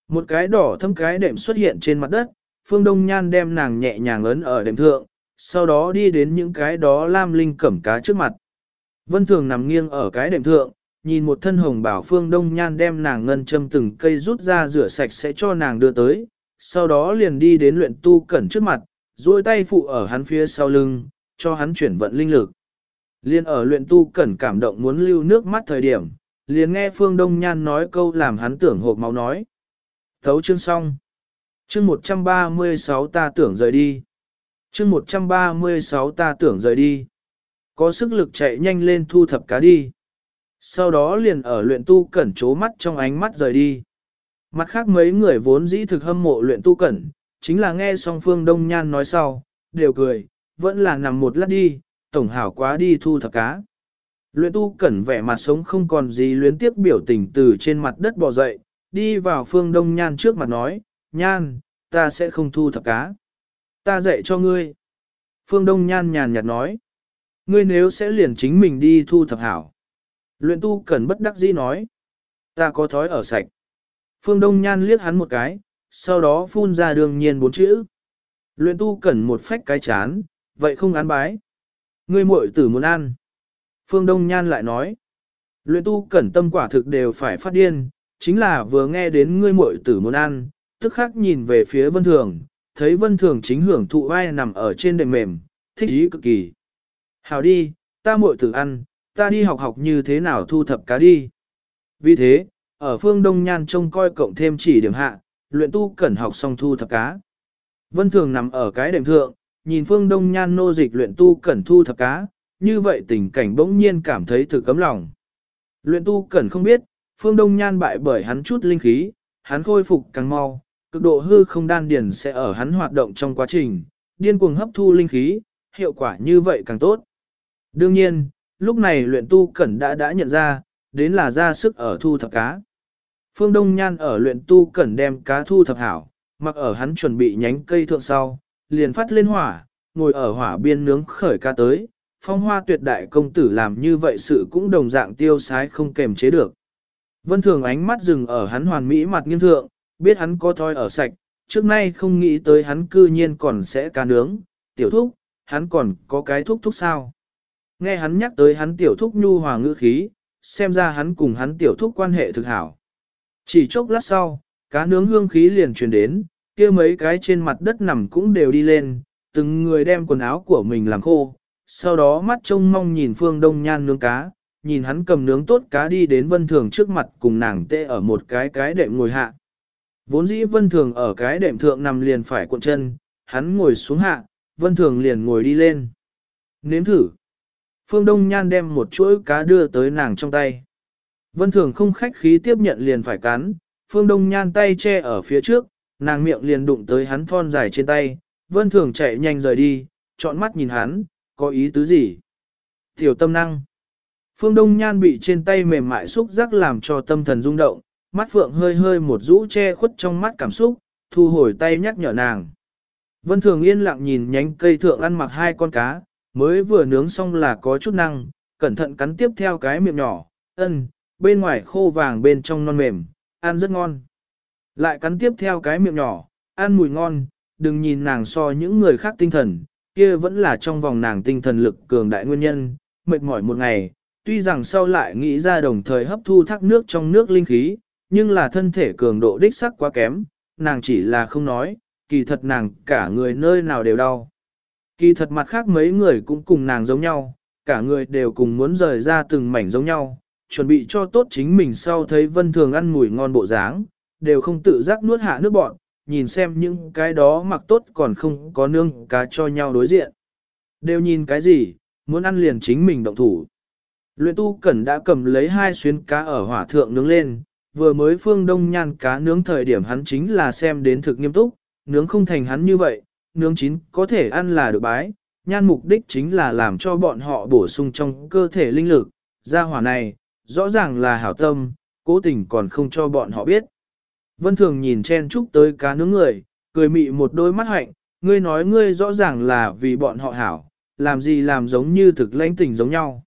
Một cái đỏ thâm cái đệm xuất hiện trên mặt đất, Phương Đông Nhan đem nàng nhẹ nhàng ấn ở đệm thượng, sau đó đi đến những cái đó lam linh cẩm cá trước mặt. Vân Thường nằm nghiêng ở cái đệm thượng, nhìn một thân hồng bảo Phương Đông Nhan đem nàng ngân châm từng cây rút ra rửa sạch sẽ cho nàng đưa tới, sau đó liền đi đến luyện tu cẩn trước mặt, duỗi tay phụ ở hắn phía sau lưng, cho hắn chuyển vận linh lực. Liên ở luyện tu cẩn cảm động muốn lưu nước mắt thời điểm, liền nghe Phương Đông Nhan nói câu làm hắn tưởng hộp máu nói. Thấu chương xong. Chương 136 ta tưởng rời đi. Chương 136 ta tưởng rời đi. Có sức lực chạy nhanh lên thu thập cá đi. Sau đó liền ở luyện tu cẩn chố mắt trong ánh mắt rời đi. Mặt khác mấy người vốn dĩ thực hâm mộ luyện tu cẩn, chính là nghe song phương đông nhan nói sau, đều cười, vẫn là nằm một lát đi, tổng hảo quá đi thu thập cá. Luyện tu cẩn vẻ mặt sống không còn gì luyến tiếp biểu tình từ trên mặt đất bò dậy, đi vào phương đông nhan trước mặt nói, nhan, ta sẽ không thu thập cá. Ta dạy cho ngươi. Phương đông nhan nhàn nhạt nói, ngươi nếu sẽ liền chính mình đi thu thập hảo. Luyện tu cẩn bất đắc dĩ nói, ta có thói ở sạch. Phương đông nhan liếc hắn một cái, sau đó phun ra đương nhiên bốn chữ. Luyện tu cần một phách cái chán, vậy không ăn bái. Ngươi muội tử muốn ăn. Phương Đông Nhan lại nói, luyện tu cẩn tâm quả thực đều phải phát điên, chính là vừa nghe đến ngươi muội tử muốn ăn, tức khắc nhìn về phía vân thường, thấy vân thường chính hưởng thụ vai nằm ở trên đệm mềm, thích ý cực kỳ. Hào đi, ta muội tử ăn, ta đi học học như thế nào thu thập cá đi. Vì thế, ở phương Đông Nhan trông coi cộng thêm chỉ điểm hạ, luyện tu cẩn học xong thu thập cá. Vân thường nằm ở cái đệm thượng, nhìn phương Đông Nhan nô dịch luyện tu cẩn thu thập cá, như vậy tình cảnh bỗng nhiên cảm thấy thử cấm lòng. Luyện tu cẩn không biết, phương đông nhan bại bởi hắn chút linh khí, hắn khôi phục càng mau, cực độ hư không đan điền sẽ ở hắn hoạt động trong quá trình, điên cuồng hấp thu linh khí, hiệu quả như vậy càng tốt. Đương nhiên, lúc này luyện tu cẩn đã đã nhận ra, đến là ra sức ở thu thập cá. Phương Đông Nhan ở luyện tu cẩn đem cá thu thập hảo, mặc ở hắn chuẩn bị nhánh cây thượng sau, liền phát lên hỏa, ngồi ở hỏa biên nướng khởi cá tới, phong hoa tuyệt đại công tử làm như vậy sự cũng đồng dạng tiêu sái không kềm chế được. Vân Thường ánh mắt dừng ở hắn hoàn mỹ mặt nghiêm thượng, biết hắn có thoi ở sạch, trước nay không nghĩ tới hắn cư nhiên còn sẽ cá nướng, tiểu thúc, hắn còn có cái thúc thúc sao. Nghe hắn nhắc tới hắn tiểu thúc nhu hòa ngữ khí, xem ra hắn cùng hắn tiểu thúc quan hệ thực hảo. Chỉ chốc lát sau, cá nướng hương khí liền truyền đến, kia mấy cái trên mặt đất nằm cũng đều đi lên, từng người đem quần áo của mình làm khô, sau đó mắt trông mong nhìn phương đông nhan nướng cá, nhìn hắn cầm nướng tốt cá đi đến vân thường trước mặt cùng nàng tê ở một cái cái đệm ngồi hạ. Vốn dĩ vân thường ở cái đệm thượng nằm liền phải cuộn chân, hắn ngồi xuống hạ, vân thường liền ngồi đi lên. Nếm thử. Phương Đông Nhan đem một chuỗi cá đưa tới nàng trong tay. Vân thường không khách khí tiếp nhận liền phải cắn, Phương Đông Nhan tay che ở phía trước, nàng miệng liền đụng tới hắn thon dài trên tay, vân thường chạy nhanh rời đi, chọn mắt nhìn hắn, có ý tứ gì? Tiểu tâm năng. Phương Đông Nhan bị trên tay mềm mại xúc giác làm cho tâm thần rung động, mắt phượng hơi hơi một rũ che khuất trong mắt cảm xúc, thu hồi tay nhắc nhở nàng. Vân Thường yên lặng nhìn nhánh cây thượng ăn mặc hai con cá, mới vừa nướng xong là có chút năng, cẩn thận cắn tiếp theo cái miệng nhỏ, ân, bên ngoài khô vàng bên trong non mềm, ăn rất ngon. Lại cắn tiếp theo cái miệng nhỏ, ăn mùi ngon, đừng nhìn nàng so những người khác tinh thần, kia vẫn là trong vòng nàng tinh thần lực cường đại nguyên nhân, mệt mỏi một ngày, tuy rằng sau lại nghĩ ra đồng thời hấp thu thác nước trong nước linh khí, nhưng là thân thể cường độ đích sắc quá kém, nàng chỉ là không nói, kỳ thật nàng cả người nơi nào đều đau. Kỳ thật mặt khác mấy người cũng cùng nàng giống nhau, cả người đều cùng muốn rời ra từng mảnh giống nhau, chuẩn bị cho tốt chính mình sau thấy vân thường ăn mùi ngon bộ dáng, đều không tự giác nuốt hạ nước bọn, nhìn xem những cái đó mặc tốt còn không có nương cá cho nhau đối diện. Đều nhìn cái gì, muốn ăn liền chính mình động thủ. Luyện tu cẩn đã cầm lấy hai xuyến cá ở hỏa thượng nướng lên, vừa mới phương đông nhan cá nướng thời điểm hắn chính là xem đến thực nghiêm túc, nướng không thành hắn như vậy, nướng chín có thể ăn là được bái, nhan mục đích chính là làm cho bọn họ bổ sung trong cơ thể linh lực, ra hỏa này, rõ ràng là hảo tâm, cố tình còn không cho bọn họ biết. Vân Thường nhìn chen chúc tới cá nướng người, cười mị một đôi mắt hạnh, ngươi nói ngươi rõ ràng là vì bọn họ hảo, làm gì làm giống như thực lãnh tình giống nhau.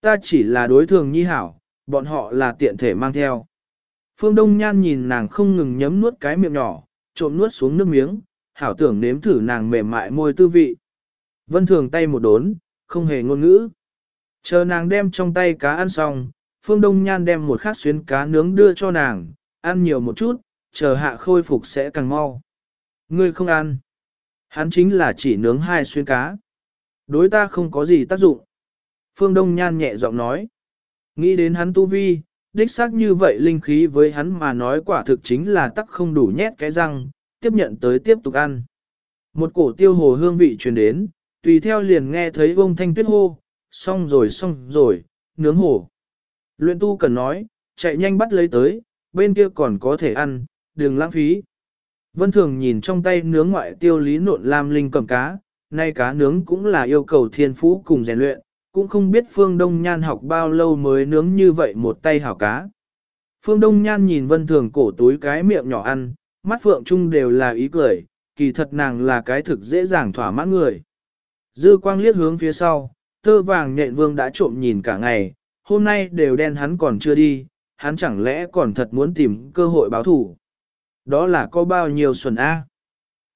Ta chỉ là đối thường nhi hảo, bọn họ là tiện thể mang theo. Phương Đông Nhan nhìn nàng không ngừng nhấm nuốt cái miệng nhỏ, trộm nuốt xuống nước miếng, hảo tưởng nếm thử nàng mềm mại môi tư vị. Vân Thường tay một đốn, không hề ngôn ngữ. Chờ nàng đem trong tay cá ăn xong, Phương Đông Nhan đem một khát xuyến cá nướng đưa cho nàng, ăn nhiều một chút, chờ hạ khôi phục sẽ càng mau. Ngươi không ăn. Hắn chính là chỉ nướng hai xuyên cá. Đối ta không có gì tác dụng. Phương Đông Nhan nhẹ giọng nói. Nghĩ đến hắn tu vi, đích xác như vậy linh khí với hắn mà nói quả thực chính là tắc không đủ nhét cái răng, tiếp nhận tới tiếp tục ăn. Một cổ tiêu hồ hương vị truyền đến, tùy theo liền nghe thấy vông thanh tuyết hô, xong rồi xong rồi, nướng hổ. Luyện tu cần nói, chạy nhanh bắt lấy tới, bên kia còn có thể ăn, đừng lãng phí. Vân Thường nhìn trong tay nướng ngoại tiêu lý nộn lam linh cầm cá, nay cá nướng cũng là yêu cầu thiên phú cùng rèn luyện, cũng không biết Phương Đông Nhan học bao lâu mới nướng như vậy một tay hảo cá. Phương Đông Nhan nhìn Vân Thường cổ túi cái miệng nhỏ ăn, mắt phượng chung đều là ý cười, kỳ thật nàng là cái thực dễ dàng thỏa mãn người. Dư quang liếc hướng phía sau, tơ vàng nhện vương đã trộm nhìn cả ngày, hôm nay đều đen hắn còn chưa đi, hắn chẳng lẽ còn thật muốn tìm cơ hội báo thủ. Đó là có bao nhiêu xuân A.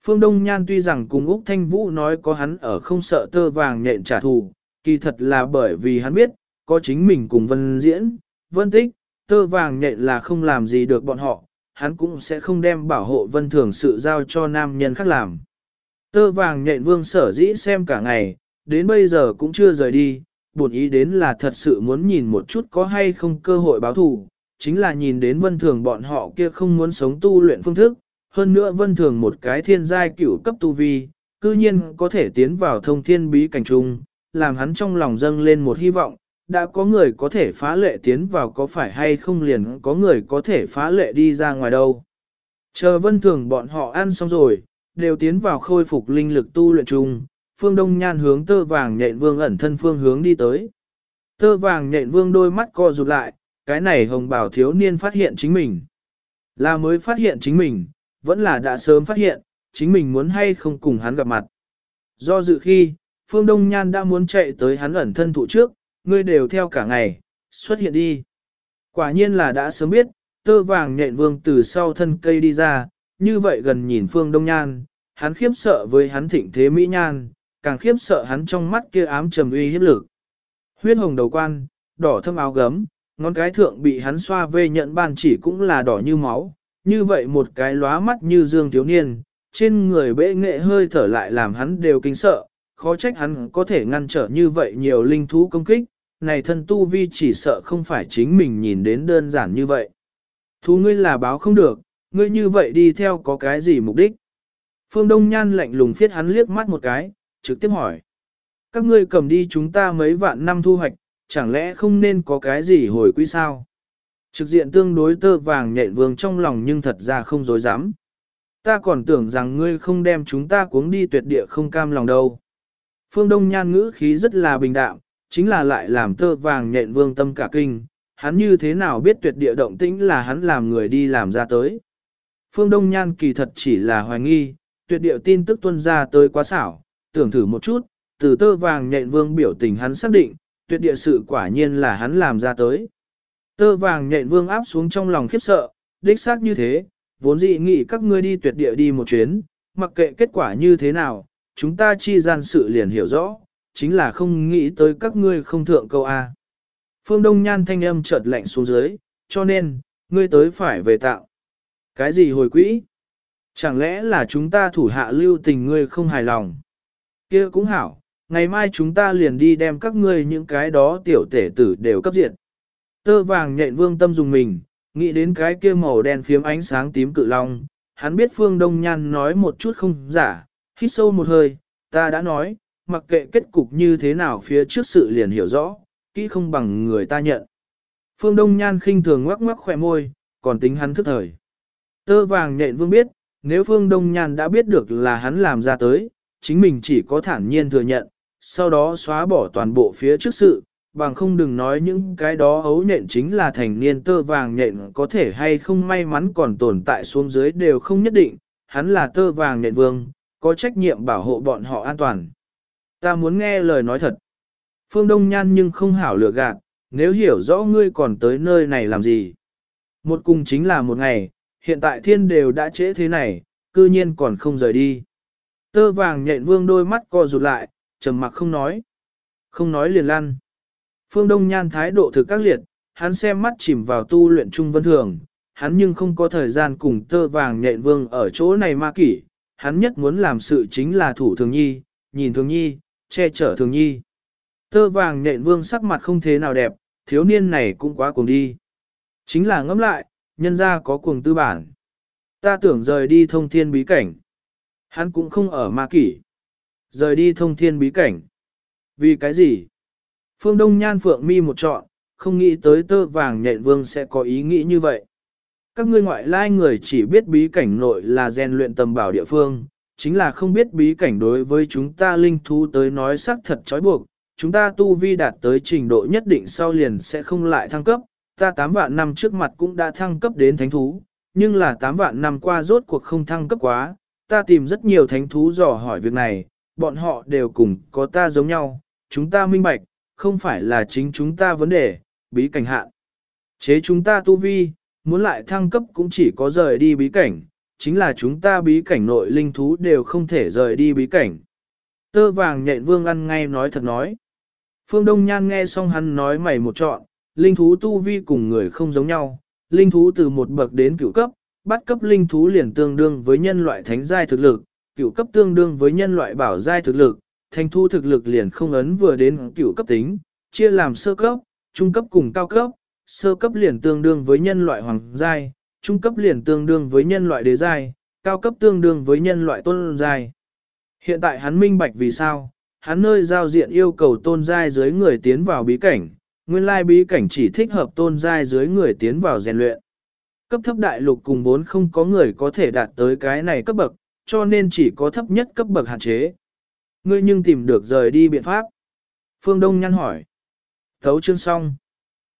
Phương Đông Nhan tuy rằng cùng Úc Thanh Vũ nói có hắn ở không sợ tơ vàng Nện trả thù, kỳ thật là bởi vì hắn biết, có chính mình cùng Vân Diễn, Vân Tích, tơ vàng Nện là không làm gì được bọn họ, hắn cũng sẽ không đem bảo hộ Vân Thường sự giao cho nam nhân khác làm. Tơ vàng Nện vương sở dĩ xem cả ngày, đến bây giờ cũng chưa rời đi, buồn ý đến là thật sự muốn nhìn một chút có hay không cơ hội báo thù, chính là nhìn đến vân thường bọn họ kia không muốn sống tu luyện phương thức, hơn nữa vân thường một cái thiên giai cửu cấp tu vi, cư nhiên có thể tiến vào thông thiên bí cảnh trung, làm hắn trong lòng dâng lên một hy vọng, đã có người có thể phá lệ tiến vào có phải hay không liền có người có thể phá lệ đi ra ngoài đâu. Chờ vân thường bọn họ ăn xong rồi, đều tiến vào khôi phục linh lực tu luyện chung, phương đông nhan hướng tơ vàng nhện vương ẩn thân phương hướng đi tới. Tơ vàng nhện vương đôi mắt co rụt lại, cái này hồng bảo thiếu niên phát hiện chính mình. Là mới phát hiện chính mình, vẫn là đã sớm phát hiện, chính mình muốn hay không cùng hắn gặp mặt. Do dự khi, Phương Đông Nhan đã muốn chạy tới hắn ẩn thân thụ trước, ngươi đều theo cả ngày, xuất hiện đi. Quả nhiên là đã sớm biết, tơ vàng nhện vương từ sau thân cây đi ra, như vậy gần nhìn phương đông nhan, hắn khiếp sợ với hắn thịnh thế mỹ nhan, càng khiếp sợ hắn trong mắt kia ám trầm uy hiếp lực. Huyết hồng đầu quan, đỏ thâm áo gấm, ngón cái thượng bị hắn xoa vê nhận ban chỉ cũng là đỏ như máu, như vậy một cái lóa mắt như dương thiếu niên, trên người bệ nghệ hơi thở lại làm hắn đều kinh sợ, khó trách hắn có thể ngăn trở như vậy nhiều linh thú công kích, này thân tu vi chỉ sợ không phải chính mình nhìn đến đơn giản như vậy. Thú ngươi là báo không được, ngươi như vậy đi theo có cái gì mục đích? Phương Đông Nhan lạnh lùng phiết hắn liếc mắt một cái, trực tiếp hỏi. Các ngươi cầm đi chúng ta mấy vạn năm thu hoạch, chẳng lẽ không nên có cái gì hồi quý sao? Trực diện tương đối tơ vàng nhện vương trong lòng nhưng thật ra không dối dám. Ta còn tưởng rằng ngươi không đem chúng ta cuống đi tuyệt địa không cam lòng đâu. Phương Đông Nhan ngữ khí rất là bình đạm, chính là lại làm tơ vàng nhện vương tâm cả kinh, hắn như thế nào biết tuyệt địa động tĩnh là hắn làm người đi làm ra tới. Phương Đông Nhan kỳ thật chỉ là hoài nghi, tuyệt địa tin tức tuân ra tới quá xảo, tưởng thử một chút, từ tơ vàng nhện vương biểu tình hắn xác định, tuyệt địa sự quả nhiên là hắn làm ra tới. Tơ vàng nhện vương áp xuống trong lòng khiếp sợ, đích xác như thế, vốn dị nghĩ các ngươi đi tuyệt địa đi một chuyến, mặc kệ kết quả như thế nào, chúng ta chi gian sự liền hiểu rõ, chính là không nghĩ tới các ngươi không thượng câu A. Phương Đông Nhan thanh âm chợt lạnh xuống dưới, cho nên, ngươi tới phải về tạo. Cái gì hồi quỹ? Chẳng lẽ là chúng ta thủ hạ lưu tình ngươi không hài lòng? Kia cũng hảo, ngày mai chúng ta liền đi đem các ngươi những cái đó tiểu tể tử đều cấp diện. Tơ vàng nhện vương tâm dùng mình, nghĩ đến cái kia màu đen phiếm ánh sáng tím cự long, hắn biết phương đông nhan nói một chút không giả, hít sâu một hơi, ta đã nói, mặc kệ kết cục như thế nào phía trước sự liền hiểu rõ, kỹ không bằng người ta nhận. Phương Đông Nhan khinh thường ngoắc ngoắc khỏe môi, còn tính hắn thức thời. Tơ vàng nhện vương biết, nếu Phương Đông Nhan đã biết được là hắn làm ra tới, chính mình chỉ có thản nhiên thừa nhận, sau đó xóa bỏ toàn bộ phía trước sự, bằng không đừng nói những cái đó ấu nhện chính là thành niên tơ vàng nhện có thể hay không may mắn còn tồn tại xuống dưới đều không nhất định, hắn là tơ vàng nhện vương, có trách nhiệm bảo hộ bọn họ an toàn. Ta muốn nghe lời nói thật. Phương Đông Nhan nhưng không hảo lừa gạt, nếu hiểu rõ ngươi còn tới nơi này làm gì. Một cùng chính là một ngày, hiện tại thiên đều đã trễ thế này, cư nhiên còn không rời đi. Tơ vàng nhện vương đôi mắt co rụt lại, trầm mặc không nói. Không nói liền lăn. Phương Đông Nhan thái độ thực các liệt, hắn xem mắt chìm vào tu luyện trung vân thường, hắn nhưng không có thời gian cùng tơ vàng nhện vương ở chỗ này ma kỷ, hắn nhất muốn làm sự chính là thủ thường nhi, nhìn thường nhi, che chở thường nhi. Tơ vàng nhện vương sắc mặt không thế nào đẹp, thiếu niên này cũng quá cuồng đi. Chính là ngẫm lại, nhân ra có cuồng tư bản. Ta tưởng rời đi thông thiên bí cảnh. Hắn cũng không ở ma kỷ. Rời đi thông thiên bí cảnh. Vì cái gì? Phương Đông Nhan Phượng mi một trọn, không nghĩ tới tơ vàng nhện vương sẽ có ý nghĩ như vậy. Các ngươi ngoại lai người chỉ biết bí cảnh nội là rèn luyện tầm bảo địa phương, chính là không biết bí cảnh đối với chúng ta linh thú tới nói xác thật trói buộc, chúng ta tu vi đạt tới trình độ nhất định sau liền sẽ không lại thăng cấp, ta 8 vạn năm trước mặt cũng đã thăng cấp đến thánh thú, nhưng là 8 vạn năm qua rốt cuộc không thăng cấp quá, ta tìm rất nhiều thánh thú dò hỏi việc này, bọn họ đều cùng có ta giống nhau, chúng ta minh bạch, không phải là chính chúng ta vấn đề, bí cảnh hạn. Chế chúng ta tu vi, muốn lại thăng cấp cũng chỉ có rời đi bí cảnh, chính là chúng ta bí cảnh nội linh thú đều không thể rời đi bí cảnh. Tơ vàng nhện vương ăn ngay nói thật nói. Phương Đông Nhan nghe xong hắn nói mày một trọn, linh thú tu vi cùng người không giống nhau, linh thú từ một bậc đến cửu cấp, bắt cấp linh thú liền tương đương với nhân loại thánh giai thực lực, cửu cấp tương đương với nhân loại bảo giai thực lực, thanh thu thực lực liền không ấn vừa đến cửu cấp tính, chia làm sơ cấp, trung cấp cùng cao cấp, sơ cấp liền tương đương với nhân loại hoàng giai, trung cấp liền tương đương với nhân loại đế giai, cao cấp tương đương với nhân loại tôn giai. Hiện tại hắn minh bạch vì sao, hắn nơi giao diện yêu cầu tôn giai dưới người tiến vào bí cảnh, nguyên lai bí cảnh chỉ thích hợp tôn giai dưới người tiến vào rèn luyện. Cấp thấp đại lục cùng vốn không có người có thể đạt tới cái này cấp bậc, cho nên chỉ có thấp nhất cấp bậc hạn chế. Ngươi nhưng tìm được rời đi biện pháp. Phương Đông nhăn hỏi. Thấu chương xong.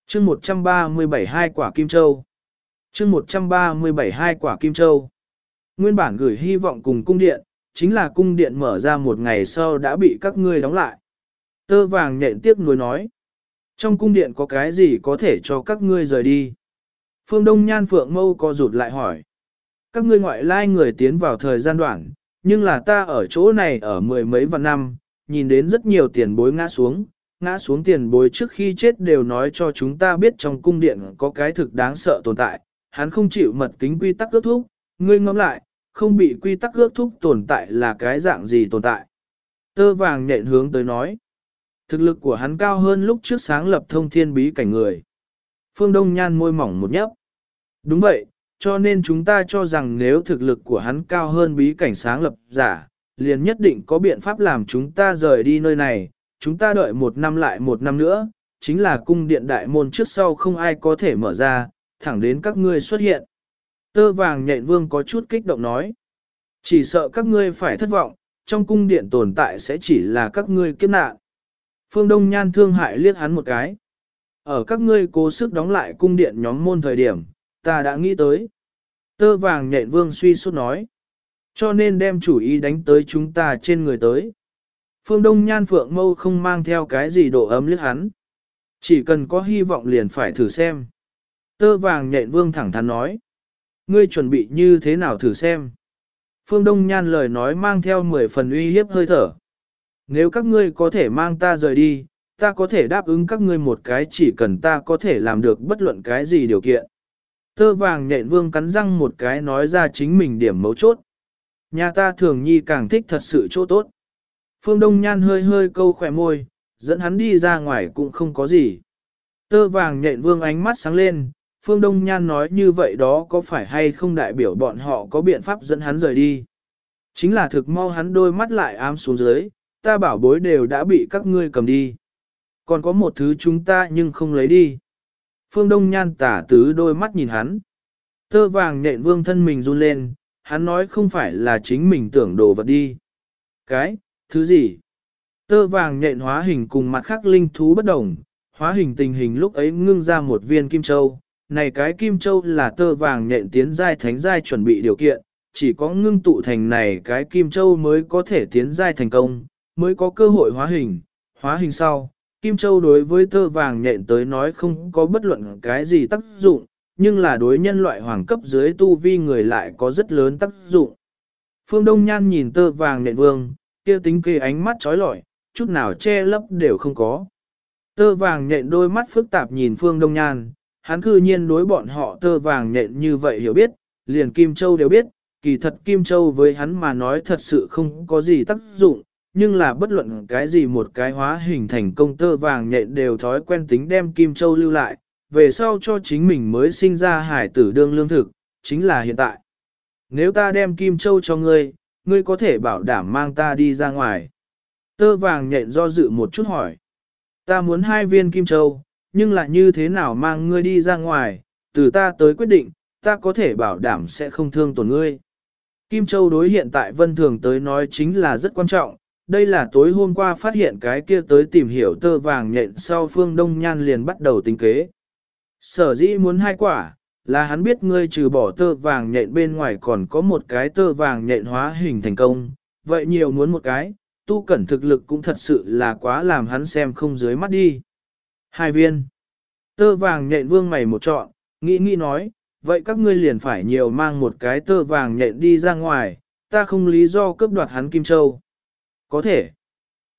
Chương 137 hai quả kim châu. Chương 137 hai quả kim châu. Nguyên bản gửi hy vọng cùng cung điện, chính là cung điện mở ra một ngày sau đã bị các ngươi đóng lại. Tơ vàng nhện tiếc nuối nói. Trong cung điện có cái gì có thể cho các ngươi rời đi? Phương Đông Nhan Phượng Mâu co rụt lại hỏi. Các ngươi ngoại lai người tiến vào thời gian đoạn, nhưng là ta ở chỗ này ở mười mấy vạn năm, nhìn đến rất nhiều tiền bối ngã xuống, ngã xuống tiền bối trước khi chết đều nói cho chúng ta biết trong cung điện có cái thực đáng sợ tồn tại, hắn không chịu mật kính quy tắc ước thúc, ngươi ngẫm lại, không bị quy tắc ước thúc tồn tại là cái dạng gì tồn tại. Tơ vàng nện hướng tới nói, thực lực của hắn cao hơn lúc trước sáng lập thông thiên bí cảnh người. Phương Đông Nhan môi mỏng một nhấp. Đúng vậy, cho nên chúng ta cho rằng nếu thực lực của hắn cao hơn bí cảnh sáng lập giả, liền nhất định có biện pháp làm chúng ta rời đi nơi này, chúng ta đợi một năm lại một năm nữa, chính là cung điện đại môn trước sau không ai có thể mở ra, thẳng đến các ngươi xuất hiện. Tơ vàng nhện vương có chút kích động nói. Chỉ sợ các ngươi phải thất vọng, trong cung điện tồn tại sẽ chỉ là các ngươi kiếp nạn. Phương Đông Nhan thương hại liếc hắn một cái. Ở các ngươi cố sức đóng lại cung điện nhóm môn thời điểm, ta đã nghĩ tới. Tơ vàng nhện vương suy suốt nói. Cho nên đem chủ ý đánh tới chúng ta trên người tới. Phương Đông Nhan Phượng Mâu không mang theo cái gì độ ấm liếc hắn. Chỉ cần có hy vọng liền phải thử xem. Tơ vàng nhện vương thẳng thắn nói. Ngươi chuẩn bị như thế nào thử xem. Phương Đông Nhan lời nói mang theo 10 phần uy hiếp hơi thở. Nếu các ngươi có thể mang ta rời đi, ta có thể đáp ứng các ngươi một cái chỉ cần ta có thể làm được bất luận cái gì điều kiện. Tơ vàng nhện vương cắn răng một cái nói ra chính mình điểm mấu chốt. Nhà ta thường nhi càng thích thật sự chỗ tốt. Phương Đông Nhan hơi hơi câu khỏe môi, dẫn hắn đi ra ngoài cũng không có gì. Tơ vàng nhện vương ánh mắt sáng lên, Phương Đông Nhan nói như vậy đó có phải hay không đại biểu bọn họ có biện pháp dẫn hắn rời đi. Chính là thực mau hắn đôi mắt lại ám xuống dưới, ta bảo bối đều đã bị các ngươi cầm đi. Còn có một thứ chúng ta nhưng không lấy đi. Phương Đông Nhan tả tứ đôi mắt nhìn hắn. Tơ vàng nhện vương thân mình run lên, hắn nói không phải là chính mình tưởng đồ vật đi. Cái, thứ gì? Tơ vàng nhện hóa hình cùng mặt khác linh thú bất đồng, hóa hình tình hình lúc ấy ngưng ra một viên kim châu. Này cái kim châu là tơ vàng nhện tiến giai thánh giai chuẩn bị điều kiện, chỉ có ngưng tụ thành này cái kim châu mới có thể tiến giai thành công, mới có cơ hội hóa hình. Hóa hình sau, kim châu đối với tơ vàng nhện tới nói không có bất luận cái gì tác dụng, nhưng là đối nhân loại hoàng cấp dưới tu vi người lại có rất lớn tác dụng. Phương Đông Nhan nhìn tơ vàng nhện vương, kia tính kê ánh mắt trói lọi, chút nào che lấp đều không có. Tơ vàng nhện đôi mắt phức tạp nhìn Phương Đông Nhan, hắn cư nhiên đối bọn họ tơ vàng nhện như vậy hiểu biết, liền Kim Châu đều biết, kỳ thật Kim Châu với hắn mà nói thật sự không có gì tác dụng, nhưng là bất luận cái gì một cái hóa hình thành công tơ vàng nhện đều thói quen tính đem Kim Châu lưu lại, về sau cho chính mình mới sinh ra hải tử đương lương thực, chính là hiện tại. Nếu ta đem Kim Châu cho ngươi, ngươi có thể bảo đảm mang ta đi ra ngoài. Tơ vàng nhện do dự một chút hỏi. Ta muốn hai viên Kim Châu, nhưng là như thế nào mang ngươi đi ra ngoài, từ ta tới quyết định, ta có thể bảo đảm sẽ không thương tổn ngươi. Kim Châu đối hiện tại Vân Thường tới nói chính là rất quan trọng, đây là tối hôm qua phát hiện cái kia tới tìm hiểu tơ vàng nhện sau phương Đông Nhan liền bắt đầu tính kế. Sở dĩ muốn hai quả, là hắn biết ngươi trừ bỏ tơ vàng nhện bên ngoài còn có một cái tơ vàng nhện hóa hình thành công, vậy nhiều muốn một cái, tu cẩn thực lực cũng thật sự là quá làm hắn xem không dưới mắt đi. Hai viên. Tơ vàng nhện vương mày một chọn, nghĩ nghĩ nói, vậy các ngươi liền phải nhiều mang một cái tơ vàng nhện đi ra ngoài, ta không lý do cướp đoạt hắn Kim Châu. Có thể.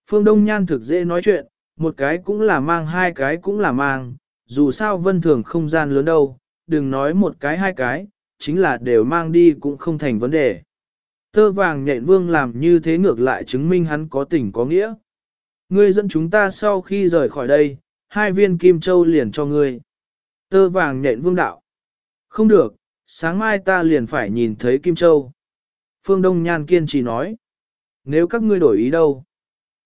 Phương Đông Nhan thực dễ nói chuyện, một cái cũng là mang hai cái cũng là mang, dù sao vân thường không gian lớn đâu, đừng nói một cái hai cái, chính là đều mang đi cũng không thành vấn đề. Tơ vàng nhện vương làm như thế ngược lại chứng minh hắn có tình có nghĩa. Ngươi dẫn chúng ta sau khi rời khỏi đây, hai viên kim châu liền cho ngươi. Tơ vàng nhện vương đạo. Không được, sáng mai ta liền phải nhìn thấy kim châu. Phương Đông Nhan kiên trì nói. Nếu các ngươi đổi ý đâu?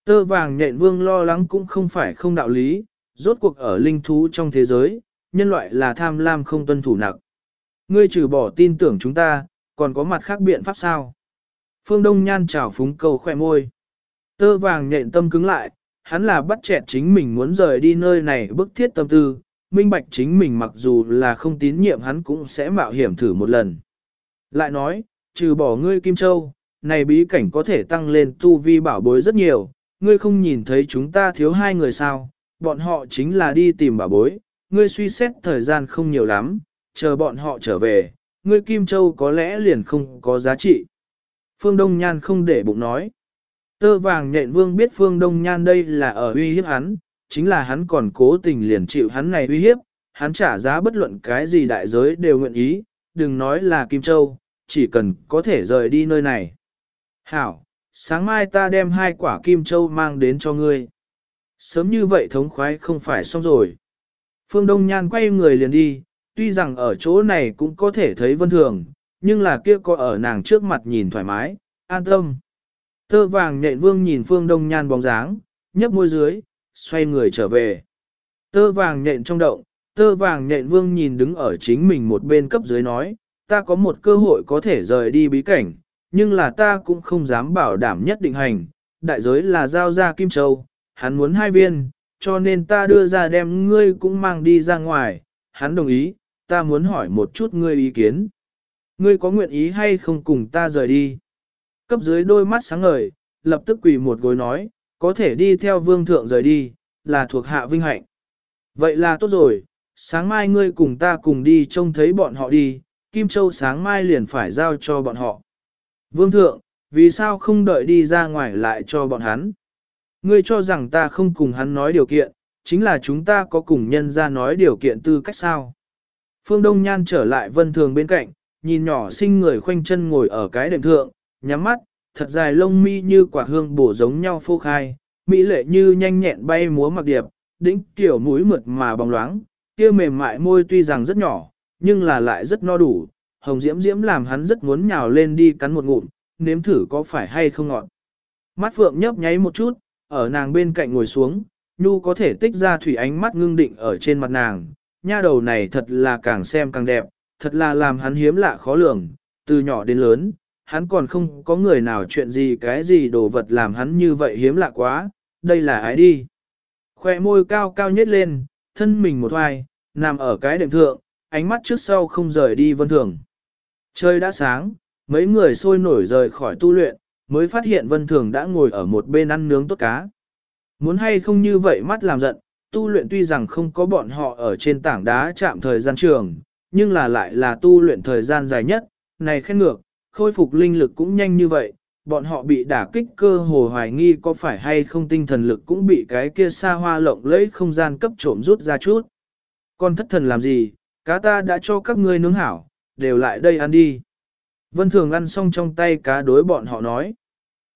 Tơ vàng nhện vương lo lắng cũng không phải không đạo lý, rốt cuộc ở linh thú trong thế giới, nhân loại là tham lam không tuân thủ nặng. Ngươi trừ bỏ tin tưởng chúng ta, còn có mặt khác biện pháp sao? Phương Đông Nhan trào phúng cầu khỏe môi. Tơ vàng nhện tâm cứng lại, hắn là bắt chẹt chính mình muốn rời đi nơi này bức thiết tâm tư, minh bạch chính mình mặc dù là không tín nhiệm hắn cũng sẽ mạo hiểm thử một lần. Lại nói, trừ bỏ ngươi Kim Châu, này bí cảnh có thể tăng lên tu vi bảo bối rất nhiều, ngươi không nhìn thấy chúng ta thiếu hai người sao, bọn họ chính là đi tìm bảo bối, ngươi suy xét thời gian không nhiều lắm, chờ bọn họ trở về, ngươi Kim Châu có lẽ liền không có giá trị. Phương Đông Nhan không để bụng nói. Tơ vàng nhện vương biết Phương Đông Nhan đây là ở uy hiếp hắn, chính là hắn còn cố tình liền chịu hắn này uy hiếp, hắn trả giá bất luận cái gì đại giới đều nguyện ý, đừng nói là Kim Châu, chỉ cần có thể rời đi nơi này. Hảo, sáng mai ta đem hai quả Kim Châu mang đến cho ngươi. Sớm như vậy thống khoái không phải xong rồi. Phương Đông Nhan quay người liền đi, tuy rằng ở chỗ này cũng có thể thấy vân thường, nhưng là kia có ở nàng trước mặt nhìn thoải mái, an tâm. Tơ vàng nhện vương nhìn Phương Đông Nhan bóng dáng, nhấp môi dưới, xoay người trở về. Tơ vàng nhện trong động, tơ vàng nhện vương nhìn đứng ở chính mình một bên cấp dưới nói, ta có một cơ hội có thể rời đi bí cảnh, nhưng là ta cũng không dám bảo đảm nhất định hành, đại giới là giao ra Kim Châu, hắn muốn hai viên, cho nên ta đưa ra đem ngươi cũng mang đi ra ngoài, hắn đồng ý, ta muốn hỏi một chút ngươi ý kiến. Ngươi có nguyện ý hay không cùng ta rời đi? Cấp dưới đôi mắt sáng ngời, lập tức quỳ một gối nói, có thể đi theo vương thượng rời đi, là thuộc hạ vinh hạnh. Vậy là tốt rồi, sáng mai ngươi cùng ta cùng đi trông thấy bọn họ đi, Kim Châu sáng mai liền phải giao cho bọn họ. Vương thượng, vì sao không đợi đi ra ngoài lại cho bọn hắn? Ngươi cho rằng ta không cùng hắn nói điều kiện, chính là chúng ta có cùng nhân ra nói điều kiện tư cách sao. Phương Đông Nhan trở lại vân thường bên cạnh, nhìn nhỏ sinh người khoanh chân ngồi ở cái đệm thượng, nhắm mắt, thật dài lông mi như quả hương bổ giống nhau phô khai, mỹ lệ như nhanh nhẹn bay múa mặc điệp, đỉnh kiểu mũi mượt mà bóng loáng, kia mềm mại môi tuy rằng rất nhỏ, nhưng là lại rất no đủ, hồng diễm diễm làm hắn rất muốn nhào lên đi cắn một ngụm, nếm thử có phải hay không ngọt. Mắt phượng nhấp nháy một chút, ở nàng bên cạnh ngồi xuống, nhu có thể tích ra thủy ánh mắt ngưng định ở trên mặt nàng, nha đầu này thật là càng xem càng đẹp, thật là làm hắn hiếm lạ khó lường, từ nhỏ đến lớn, hắn còn không có người nào chuyện gì cái gì đồ vật làm hắn như vậy hiếm lạ quá, đây là ai đi. Khoe môi cao cao nhất lên, thân mình một hoài, nằm ở cái đệm thượng, ánh mắt trước sau không rời đi vân thường. Trời đã sáng, mấy người sôi nổi rời khỏi tu luyện, mới phát hiện vân thường đã ngồi ở một bên ăn nướng tốt cá. Muốn hay không như vậy mắt làm giận, tu luyện tuy rằng không có bọn họ ở trên tảng đá chạm thời gian trường, nhưng là lại là tu luyện thời gian dài nhất, này khen ngược, khôi phục linh lực cũng nhanh như vậy, bọn họ bị đả kích cơ hồ hoài nghi có phải hay không tinh thần lực cũng bị cái kia xa hoa lộng lẫy không gian cấp trộm rút ra chút. Con thất thần làm gì, cá ta đã cho các ngươi nướng hảo, đều lại đây ăn đi. Vân Thường ăn xong trong tay cá đối bọn họ nói.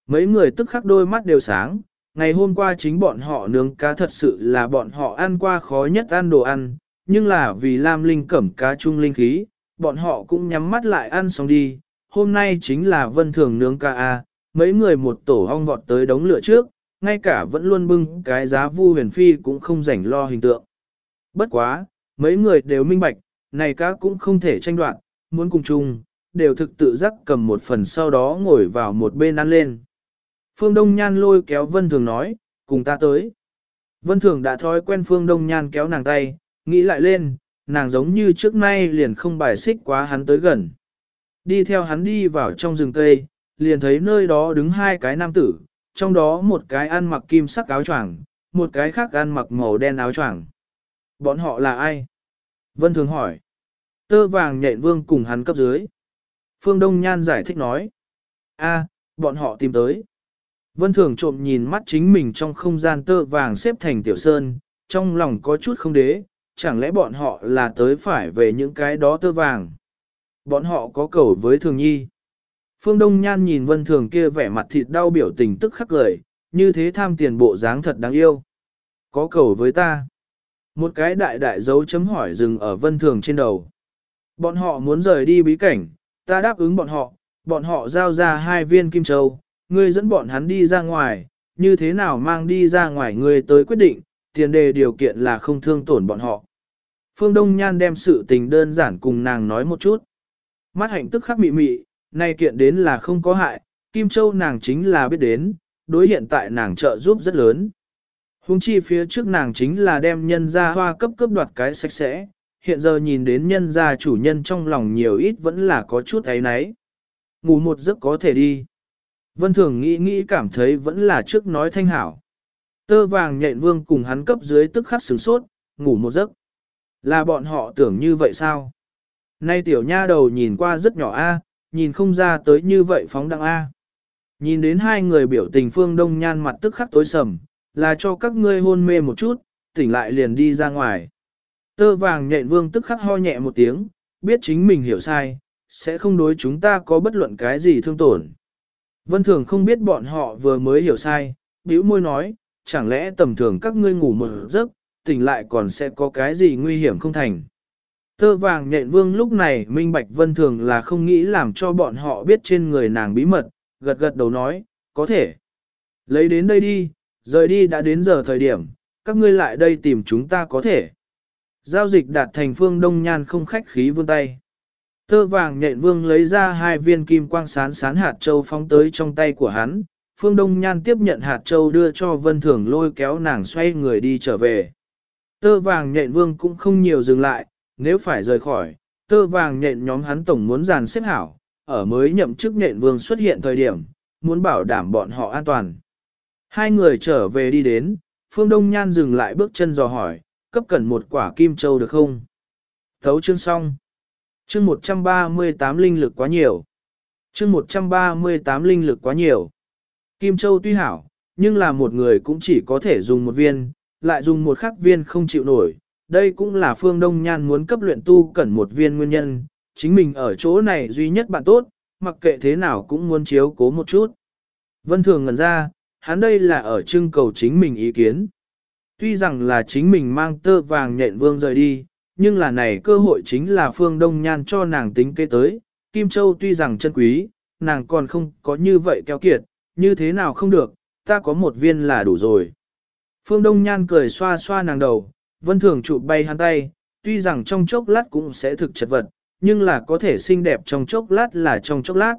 Mấy người tức khắc đôi mắt đều sáng, ngày hôm qua chính bọn họ nướng cá thật sự là bọn họ ăn qua khó nhất ăn đồ ăn, nhưng là vì Lam Linh cẩm cá trung linh khí, bọn họ cũng nhắm mắt lại ăn xong đi. Hôm nay chính là Vân Thường nướng cá A, mấy người một tổ ong vọt tới đống lửa trước, ngay cả vẫn luôn bưng cái giá vu huyền phi cũng không rảnh lo hình tượng. Bất quá, mấy người đều minh bạch, này cá cũng không thể tranh đoạt, muốn cùng chung, đều thực tự giác cầm một phần sau đó ngồi vào một bên ăn lên. Phương Đông Nhan lôi kéo Vân Thường nói, cùng ta tới. Vân Thường đã thói quen Phương Đông Nhan kéo nàng tay, nghĩ lại lên, nàng giống như trước nay liền không bài xích quá hắn tới gần. Đi theo hắn đi vào trong rừng cây, liền thấy nơi đó đứng hai cái nam tử, trong đó một cái ăn mặc kim sắc áo choàng, một cái khác ăn mặc màu đen áo choàng. Bọn họ là ai? Vân Thường hỏi. Tơ vàng nhện vương cùng hắn cấp dưới. Phương Đông Nhan giải thích nói. a bọn họ tìm tới. Vân Thường trộm nhìn mắt chính mình trong không gian tơ vàng xếp thành tiểu sơn, trong lòng có chút không đế, chẳng lẽ bọn họ là tới phải về những cái đó tơ vàng. Bọn họ có cầu với Thường Nhi. Phương Đông Nhan nhìn Vân Thường kia vẻ mặt thịt đau biểu tình tức khắc cười, như thế tham tiền bộ dáng thật đáng yêu. Có cầu với ta. Một cái đại đại dấu chấm hỏi dừng ở Vân Thường trên đầu. Bọn họ muốn rời đi bí cảnh, ta đáp ứng bọn họ, bọn họ giao ra hai viên kim châu, ngươi dẫn bọn hắn đi ra ngoài, như thế nào mang đi ra ngoài ngươi tới quyết định, tiền đề điều kiện là không thương tổn bọn họ. Phương Đông Nhan đem sự tình đơn giản cùng nàng nói một chút. Mắt hạnh tức khắc mị mị, nay kiện đến là không có hại, Kim Châu nàng chính là biết đến, đối hiện tại nàng trợ giúp rất lớn. Hùng chi phía trước nàng chính là đem nhân ra hoa cấp cấp đoạt cái sạch sẽ, hiện giờ nhìn đến nhân gia chủ nhân trong lòng nhiều ít vẫn là có chút ấy nấy. Ngủ một giấc có thể đi. Vân Thường nghĩ nghĩ cảm thấy vẫn là trước nói thanh hảo. Tơ vàng nhện vương cùng hắn cấp dưới tức khắc sửng sốt, ngủ một giấc. Là bọn họ tưởng như vậy sao? Nay tiểu nha đầu nhìn qua rất nhỏ a, nhìn không ra tới như vậy phóng đăng a. Nhìn đến hai người biểu tình phương đông nhan mặt tức khắc tối sầm, là cho các ngươi hôn mê một chút, tỉnh lại liền đi ra ngoài. Tơ vàng nhện vương tức khắc ho nhẹ một tiếng, biết chính mình hiểu sai, sẽ không đối chúng ta có bất luận cái gì thương tổn. Vân thường không biết bọn họ vừa mới hiểu sai, bĩu môi nói, chẳng lẽ tầm thường các ngươi ngủ một giấc, tỉnh lại còn sẽ có cái gì nguy hiểm không thành. Tơ vàng nhện vương lúc này minh bạch vân thường là không nghĩ làm cho bọn họ biết trên người nàng bí mật, gật gật đầu nói, có thể. Lấy đến đây đi, rời đi đã đến giờ thời điểm, các ngươi lại đây tìm chúng ta có thể. Giao dịch đạt thành phương đông nhan không khách khí vươn tay. Tơ vàng nhện vương lấy ra hai viên kim quang sán sán hạt châu phóng tới trong tay của hắn. Phương Đông Nhan tiếp nhận hạt châu đưa cho Vân Thường lôi kéo nàng xoay người đi trở về. Tơ vàng nhện vương cũng không nhiều dừng lại, nếu phải rời khỏi, tơ vàng nhện nhóm hắn tổng muốn dàn xếp hảo, ở mới nhậm chức nhện vương xuất hiện thời điểm, muốn bảo đảm bọn họ an toàn. Hai người trở về đi đến, Phương Đông Nhan dừng lại bước chân dò hỏi, cấp cần một quả kim châu được không? Thấu chương xong. Chương 138 linh lực quá nhiều. Chương 138 linh lực quá nhiều. Kim châu tuy hảo, nhưng là một người cũng chỉ có thể dùng một viên, lại dùng một khắc viên không chịu nổi. Đây cũng là phương Đông Nhan muốn cấp luyện tu cần một viên nguyên nhân, chính mình ở chỗ này duy nhất bạn tốt, mặc kệ thế nào cũng muốn chiếu cố một chút. Vân Thường ngẩn ra, hắn đây là ở trưng cầu chính mình ý kiến. Tuy rằng là chính mình mang tơ vàng nhện vương rời đi, nhưng là này cơ hội chính là phương Đông Nhan cho nàng tính kế tới. Kim Châu tuy rằng chân quý, nàng còn không có như vậy keo kiệt, như thế nào không được, ta có một viên là đủ rồi. Phương Đông Nhan cười xoa xoa nàng đầu, vân thường chụp bay hắn tay, tuy rằng trong chốc lát cũng sẽ thực chật vật, nhưng là có thể xinh đẹp trong chốc lát là trong chốc lát.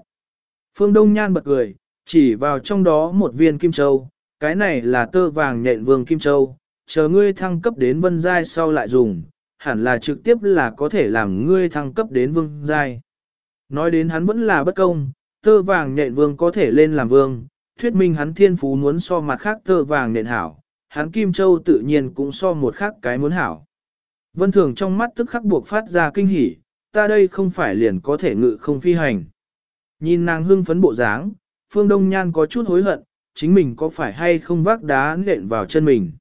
Phương Đông Nhan bật cười, chỉ vào trong đó một viên kim châu, cái này là tơ vàng nhện vương kim châu, chờ ngươi thăng cấp đến vân giai sau lại dùng, hẳn là trực tiếp là có thể làm ngươi thăng cấp đến vương giai. Nói đến hắn vẫn là bất công, tơ vàng nhện vương có thể lên làm vương, thuyết minh hắn thiên phú muốn so mặt khác tơ vàng nhện hảo, hắn Kim Châu tự nhiên cũng so một khác cái muốn hảo. Vân Thường trong mắt tức khắc buộc phát ra kinh hỉ, ta đây không phải liền có thể ngự không phi hành. Nhìn nàng hưng phấn bộ dáng, Phương Đông Nhan có chút hối hận, chính mình có phải hay không vác đá nện vào chân mình.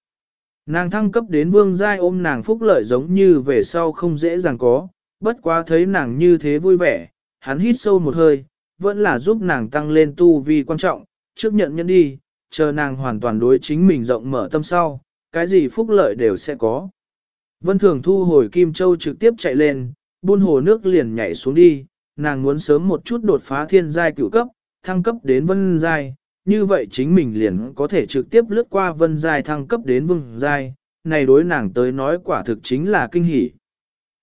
Nàng thăng cấp đến vương giai ôm nàng phúc lợi giống như về sau không dễ dàng có, bất quá thấy nàng như thế vui vẻ, hắn hít sâu một hơi, vẫn là giúp nàng tăng lên tu vi quan trọng, trước nhận nhận đi, chờ nàng hoàn toàn đối chính mình rộng mở tâm sau, cái gì phúc lợi đều sẽ có. Vân Thường thu hồi Kim Châu trực tiếp chạy lên, buôn hồ nước liền nhảy xuống đi, nàng muốn sớm một chút đột phá thiên giai cửu cấp, thăng cấp đến vân giai, như vậy chính mình liền có thể trực tiếp lướt qua vân giai thăng cấp đến vương giai, này đối nàng tới nói quả thực chính là kinh hỉ.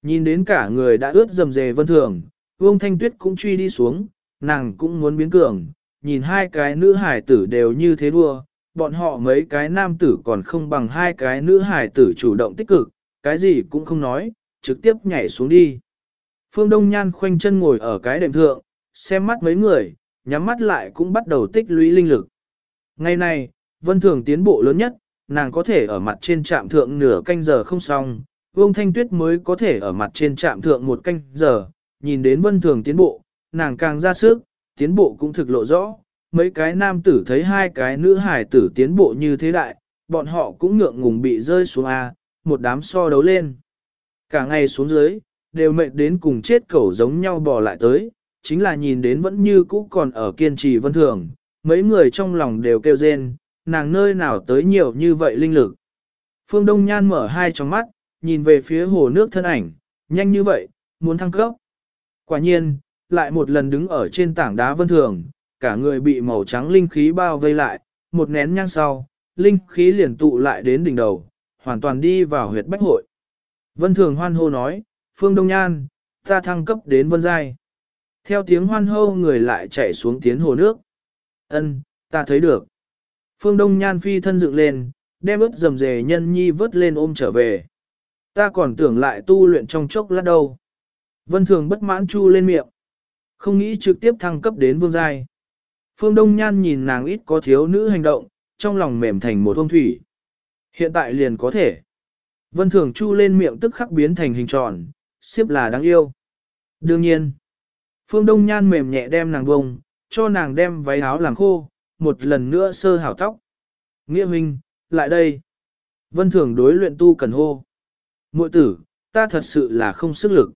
Nhìn đến cả người đã ướt dầm dề vân thường, vương thanh tuyết cũng truy đi xuống, nàng cũng muốn biến cường, nhìn hai cái nữ hải tử đều như thế đua, bọn họ mấy cái nam tử còn không bằng hai cái nữ hải tử chủ động tích cực, cái gì cũng không nói, trực tiếp nhảy xuống đi. Phương Đông Nhan khoanh chân ngồi ở cái đệm thượng, xem mắt mấy người, nhắm mắt lại cũng bắt đầu tích lũy linh lực. Ngày nay Vân Thường tiến bộ lớn nhất, nàng có thể ở mặt trên trạm thượng nửa canh giờ không xong, Vương Thanh Tuyết mới có thể ở mặt trên trạm thượng một canh giờ, nhìn đến Vân Thường tiến bộ, nàng càng ra sức, tiến bộ cũng thực lộ rõ. Mấy cái nam tử thấy hai cái nữ hải tử tiến bộ như thế đại, bọn họ cũng ngượng ngùng bị rơi xuống A, một đám so đấu lên. Cả ngày xuống dưới, đều mệt đến cùng chết cẩu giống nhau bò lại tới, chính là nhìn đến vẫn như cũ còn ở kiên trì vân thường, mấy người trong lòng đều kêu rên, nàng nơi nào tới nhiều như vậy linh lực. Phương Đông Nhan mở hai tròng mắt, nhìn về phía hồ nước thân ảnh, nhanh như vậy, muốn thăng cấp. Quả nhiên, lại một lần đứng ở trên tảng đá vân thường, cả người bị màu trắng linh khí bao vây lại, một nén nhang sau, linh khí liền tụ lại đến đỉnh đầu, hoàn toàn đi vào huyệt bách hội. Vân thường hoan hô nói, Phương Đông Nhan, ta thăng cấp đến vân giai. Theo tiếng hoan hô người lại chạy xuống tiến hồ nước. Ân, ta thấy được. Phương Đông Nhan phi thân dựng lên, đem ướt dầm dề nhân nhi vớt lên ôm trở về. Ta còn tưởng lại tu luyện trong chốc lát đâu. Vân Thường bất mãn chu lên miệng. Không nghĩ trực tiếp thăng cấp đến vương giai. Phương Đông Nhan nhìn nàng ít có thiếu nữ hành động, trong lòng mềm thành một hông thủy. Hiện tại liền có thể. Vân Thường chu lên miệng tức khắc biến thành hình tròn, xếp là đáng yêu. Đương nhiên, Phương Đông Nhan mềm nhẹ đem nàng bông, cho nàng đem váy áo làm khô, một lần nữa sơ hảo tóc. Nghĩa huynh, lại đây. Vân Thường đối luyện tu cần hô. Mội tử, ta thật sự là không sức lực.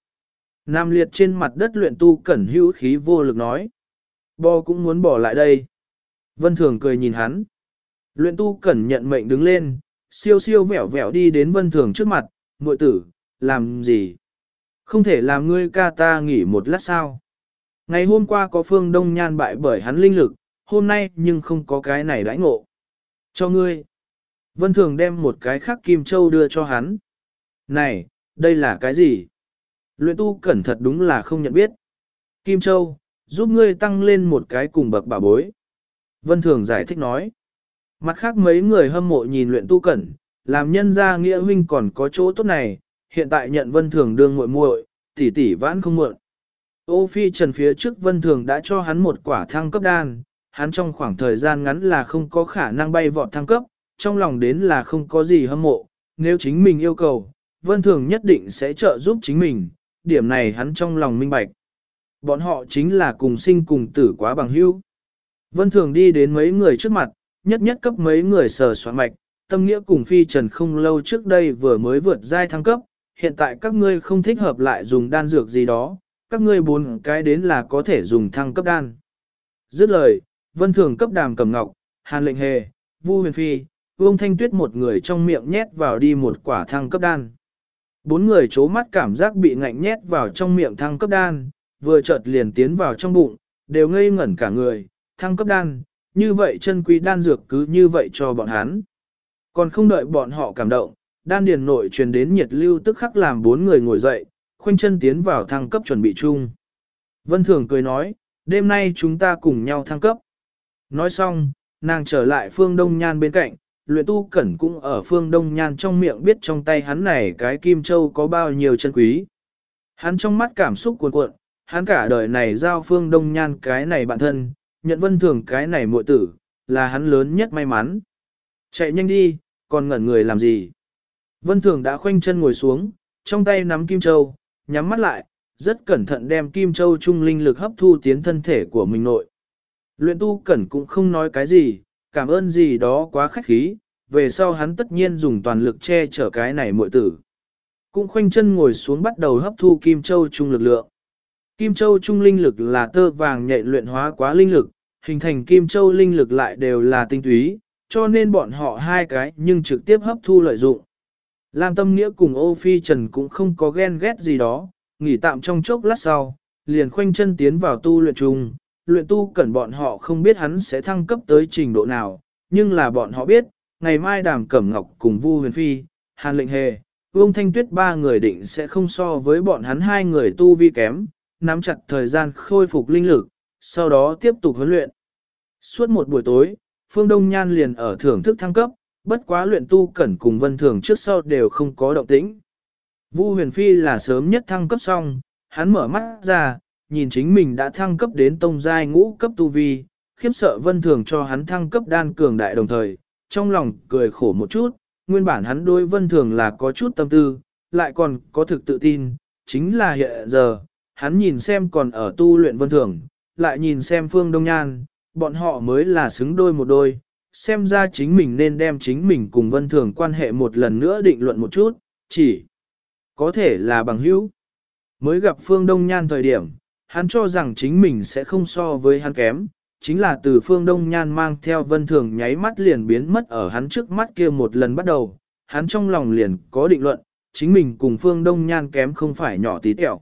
Nam liệt trên mặt đất luyện tu cẩn hữu khí vô lực nói. Bo cũng muốn bỏ lại đây. Vân Thường cười nhìn hắn. Luyện tu cẩn nhận mệnh đứng lên, siêu siêu vẻo vẻo đi đến Vân Thường trước mặt, Mội tử, làm gì? Không thể làm ngươi ca ta nghỉ một lát sao? Ngày hôm qua có phương đông nhan bại bởi hắn linh lực, hôm nay nhưng không có cái này đãi ngộ. Cho ngươi. Vân Thường đem một cái khắc kim châu đưa cho hắn. Này, đây là cái gì? Luyện tu cẩn thật đúng là không nhận biết. Kim Châu, giúp ngươi tăng lên một cái cùng bậc bà bối. Vân Thường giải thích nói. Mặt khác mấy người hâm mộ nhìn luyện tu cẩn, làm nhân gia nghĩa huynh còn có chỗ tốt này, hiện tại nhận Vân Thường đương muội muội, tỷ tỷ vãn không muộn. Ô phi trần phía trước Vân Thường đã cho hắn một quả thăng cấp đan, hắn trong khoảng thời gian ngắn là không có khả năng bay vọt thăng cấp, trong lòng đến là không có gì hâm mộ, nếu chính mình yêu cầu, Vân Thường nhất định sẽ trợ giúp chính mình, điểm này hắn trong lòng minh bạch. Bọn họ chính là cùng sinh cùng tử quá bằng hữu. Vân Thường đi đến mấy người trước mặt, nhất nhất cấp mấy người sờ soạn mạch, tâm nghĩa cùng phi trần không lâu trước đây vừa mới vượt giai thăng cấp, hiện tại các ngươi không thích hợp lại dùng đan dược gì đó, các ngươi bốn cái đến là có thể dùng thăng cấp đan. Dứt lời, Vân Thường cấp đàm cầm ngọc, hàn lệnh hề, vu huyền phi, vương thanh tuyết một người trong miệng nhét vào đi một quả thăng cấp đan. Bốn người chố mắt cảm giác bị ngạnh nhét vào trong miệng thăng cấp đan, vừa chợt liền tiến vào trong bụng, đều ngây ngẩn cả người, thăng cấp đan, như vậy chân quý đan dược cứ như vậy cho bọn hắn. Còn không đợi bọn họ cảm động, đan điền nội truyền đến nhiệt lưu tức khắc làm bốn người ngồi dậy, khoanh chân tiến vào thăng cấp chuẩn bị chung. Vân Thường cười nói, đêm nay chúng ta cùng nhau thăng cấp. Nói xong, nàng trở lại phương đông nhan bên cạnh, luyện tu cẩn cũng ở phương đông nhan trong miệng biết trong tay hắn này cái kim châu có bao nhiêu chân quý. Hắn trong mắt cảm xúc cuồn cuộn, hắn cả đời này giao phương đông nhan cái này bạn thân, nhận vân thường cái này muội tử, là hắn lớn nhất may mắn. Chạy nhanh đi, còn ngẩn người làm gì? Vân thường đã khoanh chân ngồi xuống, trong tay nắm kim châu, nhắm mắt lại, rất cẩn thận đem kim châu trung linh lực hấp thu tiến thân thể của mình nội. Luyện tu cẩn cũng không nói cái gì, cảm ơn gì đó quá khách khí, về sau hắn tất nhiên dùng toàn lực che chở cái này muội tử. Cũng khoanh chân ngồi xuống bắt đầu hấp thu Kim Châu trung lực lượng. Kim Châu trung linh lực là tơ vàng nhạy luyện hóa quá linh lực, hình thành Kim Châu linh lực lại đều là tinh túy, cho nên bọn họ hai cái nhưng trực tiếp hấp thu lợi dụng. Lam Tâm Nghĩa cùng Ô Phi Trần cũng không có ghen ghét gì đó, nghỉ tạm trong chốc lát sau, liền khoanh chân tiến vào tu luyện chung, luyện tu cần bọn họ không biết hắn sẽ thăng cấp tới trình độ nào, nhưng là bọn họ biết, ngày mai đàm cẩm ngọc cùng Vu huyền phi, hàn lệnh hề, vương thanh tuyết ba người định sẽ không so với bọn hắn hai người tu vi kém, nắm chặt thời gian khôi phục linh lực, sau đó tiếp tục huấn luyện. Suốt một buổi tối, Phương Đông Nhan liền ở thưởng thức thăng cấp, bất quá luyện tu cẩn cùng vân thường trước sau đều không có động tĩnh. Vu huyền phi là sớm nhất thăng cấp xong, hắn mở mắt ra, nhìn chính mình đã thăng cấp đến tông giai ngũ cấp tu vi, khiếp sợ vân thường cho hắn thăng cấp đan cường đại đồng thời, trong lòng cười khổ một chút, nguyên bản hắn đối vân thường là có chút tâm tư, lại còn có thực tự tin, chính là hiện giờ, hắn nhìn xem còn ở tu luyện vân thường, lại nhìn xem phương đông nhan, bọn họ mới là xứng đôi một đôi, xem ra chính mình nên đem chính mình cùng vân thường quan hệ một lần nữa định luận một chút, chỉ có thể là bằng hữu. Mới gặp phương đông nhan thời điểm, hắn cho rằng chính mình sẽ không so với hắn kém, chính là từ phương Đông Nhan mang theo vân thường nháy mắt liền biến mất ở hắn trước mắt kia một lần bắt đầu, hắn trong lòng liền có định luận, chính mình cùng phương Đông Nhan kém không phải nhỏ tí tẹo.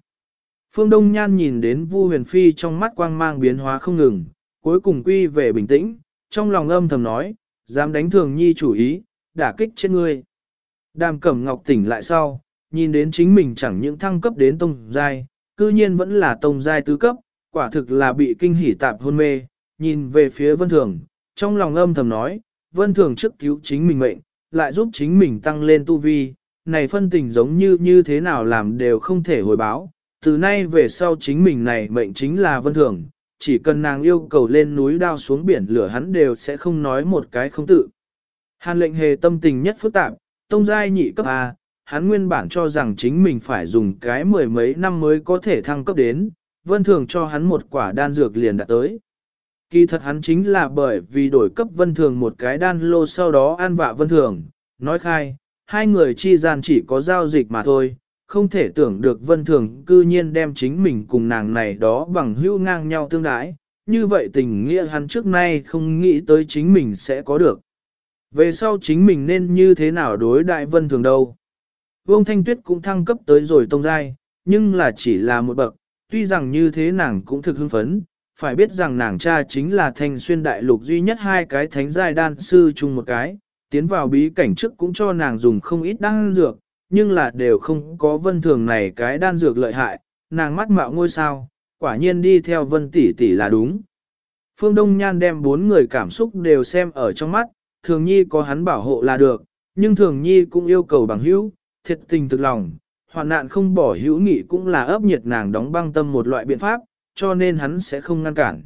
Phương Đông Nhan nhìn đến Vu Huyền Phi trong mắt quang mang biến hóa không ngừng, cuối cùng quy về bình tĩnh, trong lòng âm thầm nói, dám đánh thường nhi chủ ý, đả kích trên ngươi. Đàm Cẩm Ngọc tỉnh lại sau, nhìn đến chính mình chẳng những thăng cấp đến tông giai, cư nhiên vẫn là tông giai tứ cấp, quả thực là bị kinh hỉ tạp hôn mê, nhìn về phía Vân Thường, trong lòng âm thầm nói, Vân Thường trước cứu chính mình mệnh, lại giúp chính mình tăng lên tu vi, này phân tình giống như như thế nào làm đều không thể hồi báo, từ nay về sau chính mình này mệnh chính là Vân Thường, chỉ cần nàng yêu cầu lên núi đao xuống biển lửa hắn đều sẽ không nói một cái không tự. Hàn lệnh hề tâm tình nhất phức tạp, tông giai nhị cấp A, hắn nguyên bản cho rằng chính mình phải dùng cái mười mấy năm mới có thể thăng cấp đến, vân thường cho hắn một quả đan dược liền đã tới. Kỳ thật hắn chính là bởi vì đổi cấp vân thường một cái đan lô sau đó an vạ vân thường, nói khai, hai người chi gian chỉ có giao dịch mà thôi, không thể tưởng được vân thường cư nhiên đem chính mình cùng nàng này đó bằng hữu ngang nhau tương đái, như vậy tình nghĩa hắn trước nay không nghĩ tới chính mình sẽ có được. Về sau chính mình nên như thế nào đối đại vân thường đâu. Vương Thanh Tuyết cũng thăng cấp tới rồi tông giai, nhưng là chỉ là một bậc, tuy rằng như thế nàng cũng thực hưng phấn, phải biết rằng nàng cha chính là thanh xuyên đại lục duy nhất hai cái thánh giai đan sư chung một cái, tiến vào bí cảnh trước cũng cho nàng dùng không ít đan dược, nhưng là đều không có vân thường này cái đan dược lợi hại, nàng mắt mạo ngôi sao, quả nhiên đi theo vân tỷ tỷ là đúng. Phương Đông Nhan đem bốn người cảm xúc đều xem ở trong mắt, thường nhi có hắn bảo hộ là được, nhưng thường nhi cũng yêu cầu bằng hữu, thiệt tình thực lòng, hoạn nạn không bỏ hữu nghị cũng là ấp nhiệt nàng đóng băng tâm một loại biện pháp, cho nên hắn sẽ không ngăn cản.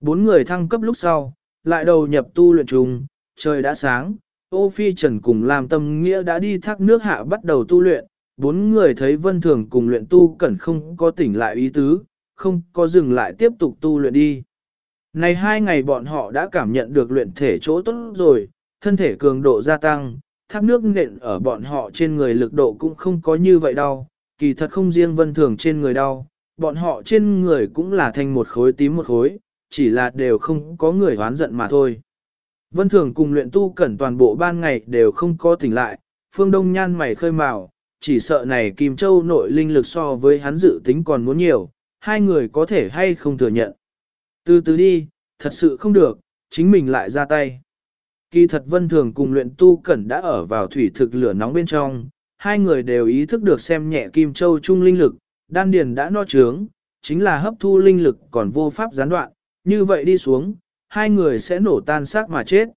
Bốn người thăng cấp lúc sau, lại đầu nhập tu luyện chung, trời đã sáng, Ô Phi Trần cùng làm tâm nghĩa đã đi thác nước hạ bắt đầu tu luyện, bốn người thấy vân thường cùng luyện tu cẩn không có tỉnh lại ý tứ, không có dừng lại tiếp tục tu luyện đi. Này hai ngày bọn họ đã cảm nhận được luyện thể chỗ tốt rồi, thân thể cường độ gia tăng, thác nước nện ở bọn họ trên người lực độ cũng không có như vậy đâu, kỳ thật không riêng vân thường trên người đau, bọn họ trên người cũng là thành một khối tím một khối, chỉ là đều không có người hoán giận mà thôi. Vân thường cùng luyện tu cẩn toàn bộ ban ngày đều không có tỉnh lại, phương đông nhan mày khơi mào, chỉ sợ này Kim Châu nội linh lực so với hắn dự tính còn muốn nhiều, hai người có thể hay không thừa nhận. Từ từ đi, thật sự không được, chính mình lại ra tay. Kỳ thật vân thường cùng luyện tu cẩn đã ở vào thủy thực lửa nóng bên trong, hai người đều ý thức được xem nhẹ Kim Châu trung linh lực, đan điền đã no trướng, chính là hấp thu linh lực còn vô pháp gián đoạn, như vậy đi xuống, hai người sẽ nổ tan xác mà chết.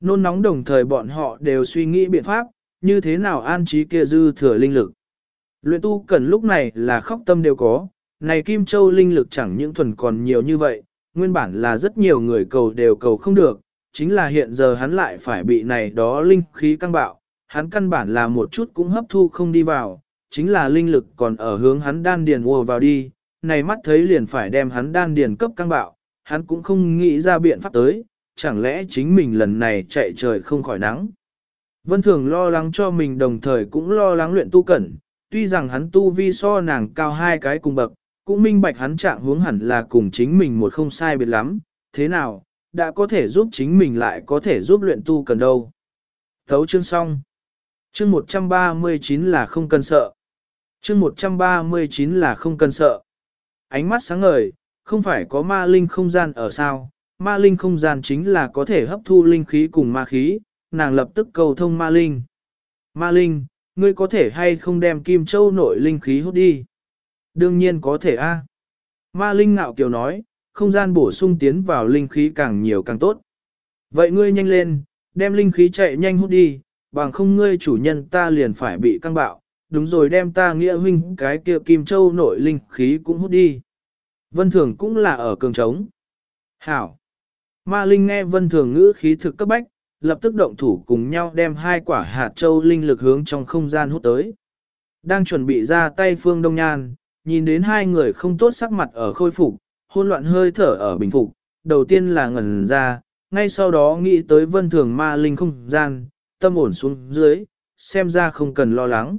Nôn nóng đồng thời bọn họ đều suy nghĩ biện pháp, như thế nào an trí kia dư thừa linh lực. Luyện tu cần lúc này là khóc tâm đều có, này Kim Châu linh lực chẳng những thuần còn nhiều như vậy, nguyên bản là rất nhiều người cầu đều cầu không được, chính là hiện giờ hắn lại phải bị này đó linh khí căng bạo, hắn căn bản là một chút cũng hấp thu không đi vào, chính là linh lực còn ở hướng hắn đan điền ùa vào đi, này mắt thấy liền phải đem hắn đan điền cấp căng bạo, hắn cũng không nghĩ ra biện pháp tới, chẳng lẽ chính mình lần này chạy trời không khỏi nắng. Vân Thường lo lắng cho mình đồng thời cũng lo lắng luyện tu cẩn, tuy rằng hắn tu vi so nàng cao hai cái cùng bậc, cũng minh bạch hắn trạng hướng hẳn là cùng chính mình một không sai biệt lắm, thế nào, đã có thể giúp chính mình lại có thể giúp luyện tu cần đâu. Thấu chương xong. Chương 139 là không cần sợ. Chương 139 là không cần sợ. Ánh mắt sáng ngời, không phải có ma linh không gian ở sao, ma linh không gian chính là có thể hấp thu linh khí cùng ma khí, nàng lập tức cầu thông ma linh. Ma linh, ngươi có thể hay không đem kim châu nội linh khí hút đi? Đương nhiên có thể a. Ma linh ngạo kiều nói, không gian bổ sung tiến vào linh khí càng nhiều càng tốt. Vậy ngươi nhanh lên, đem linh khí chạy nhanh hút đi, bằng không ngươi chủ nhân ta liền phải bị căng bạo, đúng rồi đem ta nghĩa huynh cái kia kim châu nội linh khí cũng hút đi. Vân Thường cũng là ở cường trống. Hảo. Ma Linh nghe Vân Thường ngữ khí thực cấp bách, lập tức động thủ cùng nhau đem hai quả hạt châu linh lực hướng trong không gian hút tới. Đang chuẩn bị ra tay Phương Đông Nhan, nhìn đến hai người không tốt sắc mặt ở khôi phục, hôn loạn hơi thở ở bình phục, đầu tiên là ngẩn ra, ngay sau đó nghĩ tới Vân Thường Ma Linh không gian, tâm ổn xuống dưới, xem ra không cần lo lắng.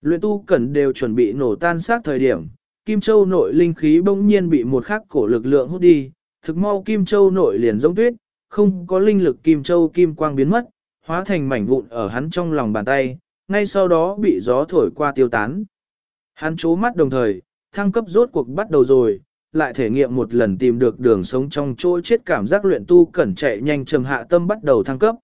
Luyện tu cần đều chuẩn bị nổ tan xác thời điểm, Kim Châu nội linh khí bỗng nhiên bị một khắc cổ lực lượng hút đi, thực mau Kim Châu nội liền giống tuyết, không có linh lực Kim Châu kim quang biến mất, hóa thành mảnh vụn ở hắn trong lòng bàn tay, ngay sau đó bị gió thổi qua tiêu tán. Hắn chố mắt đồng thời, thăng cấp rốt cuộc bắt đầu rồi, lại thể nghiệm một lần tìm được đường sống trong chỗ chết cảm giác luyện tu cẩn chạy nhanh trầm hạ tâm bắt đầu thăng cấp.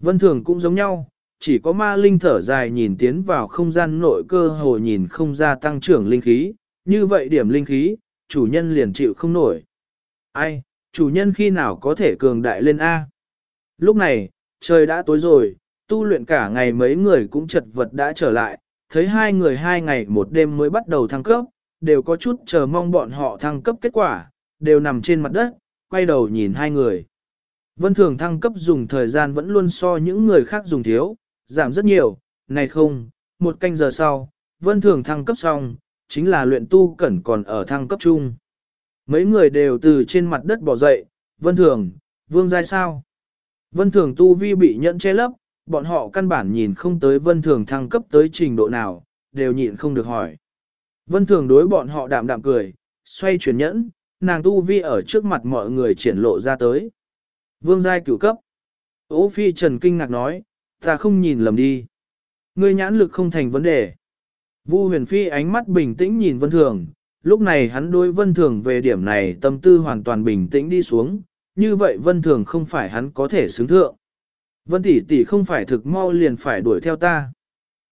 Vân thường cũng giống nhau, chỉ có ma linh thở dài nhìn tiến vào không gian nội cơ hồ nhìn không ra tăng trưởng linh khí, như vậy điểm linh khí, chủ nhân liền chịu không nổi. Ai, chủ nhân khi nào có thể cường đại lên A? Lúc này, trời đã tối rồi, tu luyện cả ngày mấy người cũng chật vật đã trở lại, thấy hai người hai ngày một đêm mới bắt đầu thăng cấp, đều có chút chờ mong bọn họ thăng cấp kết quả, đều nằm trên mặt đất, quay đầu nhìn hai người. Vân thường thăng cấp dùng thời gian vẫn luôn so những người khác dùng thiếu, giảm rất nhiều, này không, một canh giờ sau, vân thường thăng cấp xong, chính là luyện tu cẩn còn ở thăng cấp chung. Mấy người đều từ trên mặt đất bỏ dậy, vân thường, vương giai sao? Vân thường tu vi bị nhẫn che lấp, bọn họ căn bản nhìn không tới vân thường thăng cấp tới trình độ nào, đều nhịn không được hỏi. Vân thường đối bọn họ đạm đạm cười, xoay chuyển nhẫn, nàng tu vi ở trước mặt mọi người triển lộ ra tới. Vương giai cửu cấp. Ô phi trần kinh ngạc nói, ta không nhìn lầm đi. Ngươi nhãn lực không thành vấn đề. Vu huyền phi ánh mắt bình tĩnh nhìn vân thường, lúc này hắn đối vân thường về điểm này tâm tư hoàn toàn bình tĩnh đi xuống, như vậy vân thường không phải hắn có thể xứng thượng. Vân tỷ tỷ không phải thực mau liền phải đuổi theo ta.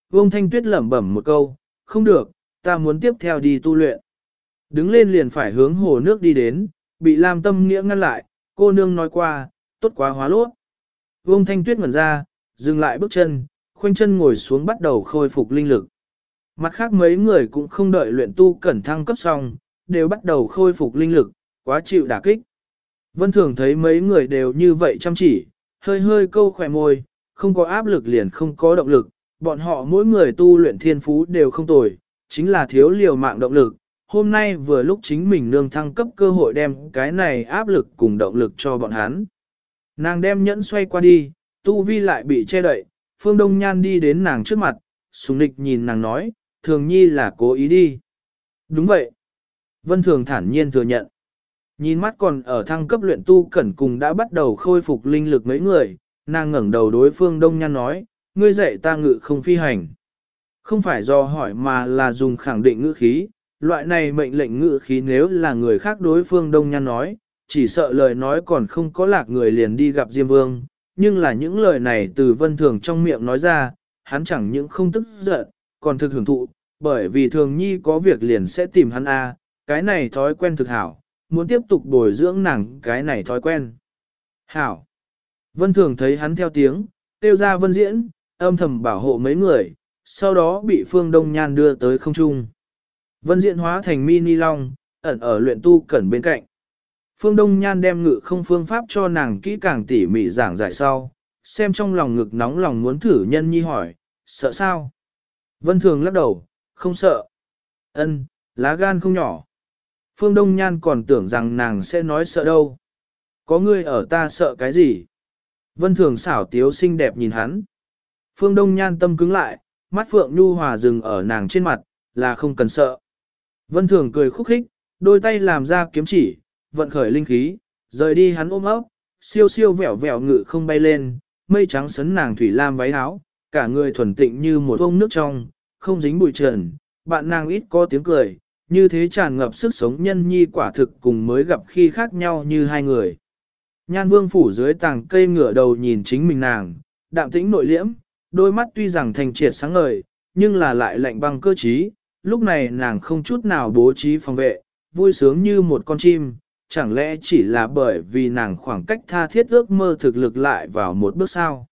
Vương Thanh Tuyết lẩm bẩm một câu, không được, ta muốn tiếp theo đi tu luyện. Đứng lên liền phải hướng hồ nước đi đến, bị Lam Tâm Nghĩa ngăn lại, cô nương nói qua, tốt quá hóa lốt. Vương Thanh Tuyết ngẩn ra, dừng lại bước chân, khoanh chân ngồi xuống bắt đầu khôi phục linh lực. Mặt khác mấy người cũng không đợi luyện tu cẩn thăng cấp xong, đều bắt đầu khôi phục linh lực, quá chịu đả kích. Vân Thường thấy mấy người đều như vậy chăm chỉ, hơi hơi câu khỏe môi, không có áp lực liền không có động lực, bọn họ mỗi người tu luyện thiên phú đều không tồi, chính là thiếu liều mạng động lực. Hôm nay vừa lúc chính mình nương thăng cấp cơ hội đem cái này áp lực cùng động lực cho bọn hắn. Nàng đem nhẫn xoay qua đi, tu vi lại bị che đậy, phương đông nhan đi đến nàng trước mặt, sùng nịch nhìn nàng nói, thường nhi là cố ý đi. Đúng vậy. Vân thường thản nhiên thừa nhận. Nhìn mắt còn ở thăng cấp luyện tu cẩn cùng đã bắt đầu khôi phục linh lực mấy người, nàng ngẩng đầu đối phương đông nhan nói, ngươi dạy ta ngự không phi hành. Không phải do hỏi mà là dùng khẳng định ngữ khí, loại này mệnh lệnh ngữ khí nếu là người khác đối phương đông nhan nói, chỉ sợ lời nói còn không có lạc người liền đi gặp Diêm Vương, nhưng là những lời này từ vân thường trong miệng nói ra, hắn chẳng những không tức giận, còn thực hưởng thụ, bởi vì thường nhi có việc liền sẽ tìm hắn a, cái này thói quen thực hảo, muốn tiếp tục bồi dưỡng nàng cái này thói quen. Hảo. Vân thường thấy hắn theo tiếng, tiêu ra vân diễn, âm thầm bảo hộ mấy người, sau đó bị phương đông nhan đưa tới không trung. Vân diễn hóa thành mini long, ẩn ở luyện tu cẩn bên cạnh. Phương Đông Nhan đem ngự không phương pháp cho nàng kỹ càng tỉ mỉ giảng giải sau, xem trong lòng ngực nóng lòng muốn thử nhân nhi hỏi, sợ sao? Vân Thường lắc đầu, không sợ. Ân, lá gan không nhỏ. Phương Đông Nhan còn tưởng rằng nàng sẽ nói sợ đâu. Có ngươi ở ta sợ cái gì? Vân Thường xảo tiếu xinh đẹp nhìn hắn. Phương Đông Nhan tâm cứng lại, mắt Phượng Nhu Hòa dừng ở nàng trên mặt, là không cần sợ. Vân Thường cười khúc khích, đôi tay làm ra kiếm chỉ, vận khởi linh khí, rời đi hắn ôm ấp, siêu siêu vẹo vẹo ngự không bay lên, mây trắng sấn nàng thủy lam váy áo, cả người thuần tịnh như một ông nước trong, không dính bụi trần, bạn nàng ít có tiếng cười, như thế tràn ngập sức sống nhân nhi quả thực cùng mới gặp khi khác nhau như hai người. Nhan vương phủ dưới tàng cây ngửa đầu nhìn chính mình nàng, đạm tĩnh nội liễm, đôi mắt tuy rằng thành triệt sáng ngời, nhưng là lại lạnh băng cơ trí. lúc này nàng không chút nào bố trí phòng vệ, vui sướng như một con chim, chẳng lẽ chỉ là bởi vì nàng khoảng cách tha thiết ước mơ thực lực lại vào một bước sao.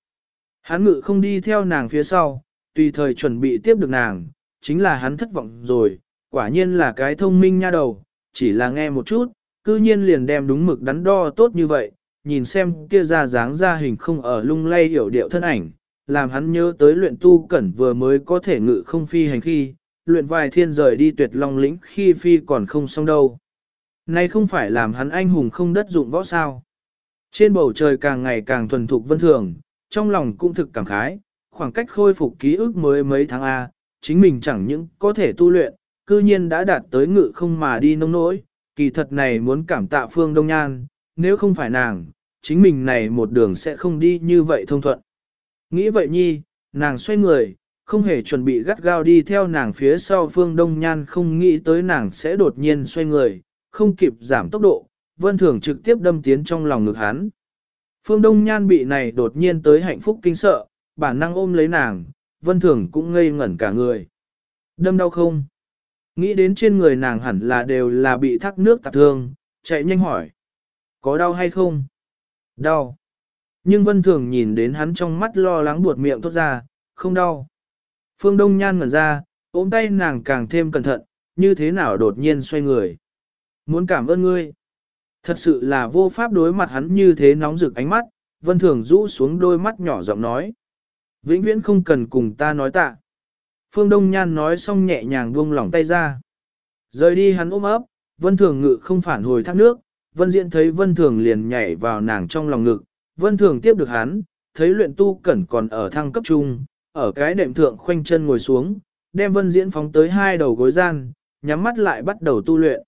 Hắn ngự không đi theo nàng phía sau, tùy thời chuẩn bị tiếp được nàng, chính là hắn thất vọng rồi, quả nhiên là cái thông minh nha đầu, chỉ là nghe một chút, cư nhiên liền đem đúng mực đắn đo tốt như vậy, nhìn xem kia ra dáng ra hình không ở lung lay hiểu điệu thân ảnh, làm hắn nhớ tới luyện tu cẩn vừa mới có thể ngự không phi hành khi, luyện vài thiên rời đi tuyệt long lĩnh khi phi còn không xong đâu. Nay không phải làm hắn anh hùng không đất dụng võ sao. Trên bầu trời càng ngày càng thuần thục vân thường, trong lòng cũng thực cảm khái, khoảng cách khôi phục ký ức mới mấy tháng A, chính mình chẳng những có thể tu luyện, cư nhiên đã đạt tới ngự không mà đi nông nỗi, kỳ thật này muốn cảm tạ phương đông nhan, nếu không phải nàng, chính mình này một đường sẽ không đi như vậy thông thuận. Nghĩ vậy nhi, nàng xoay người, không hề chuẩn bị gắt gao đi theo nàng phía sau phương đông nhan không nghĩ tới nàng sẽ đột nhiên xoay người, không kịp giảm tốc độ, vân thường trực tiếp đâm tiến trong lòng ngực hắn. Phương Đông Nhan bị này đột nhiên tới hạnh phúc kinh sợ, bản năng ôm lấy nàng, vân thường cũng ngây ngẩn cả người. Đâm đau không? Nghĩ đến trên người nàng hẳn là đều là bị thác nước tạp thương, chạy nhanh hỏi. Có đau hay không? Đau. Nhưng vân thường nhìn đến hắn trong mắt lo lắng buột miệng tốt ra, không đau. Phương Đông Nhan ngẩn ra, ôm tay nàng càng thêm cẩn thận, như thế nào đột nhiên xoay người. Muốn cảm ơn ngươi. Thật sự là vô pháp đối mặt hắn như thế nóng rực ánh mắt, vân thường rũ xuống đôi mắt nhỏ giọng nói. Vĩnh viễn không cần cùng ta nói tạ. Phương Đông Nhan nói xong nhẹ nhàng buông lỏng tay ra. Rời đi hắn ôm ấp, vân thường ngự không phản hồi thác nước, vân diễn thấy vân thường liền nhảy vào nàng trong lòng ngực, vân thường tiếp được hắn, thấy luyện tu cẩn còn ở thăng cấp trung, ở cái đệm thượng khoanh chân ngồi xuống, đem vân diễn phóng tới hai đầu gối gian, nhắm mắt lại bắt đầu tu luyện.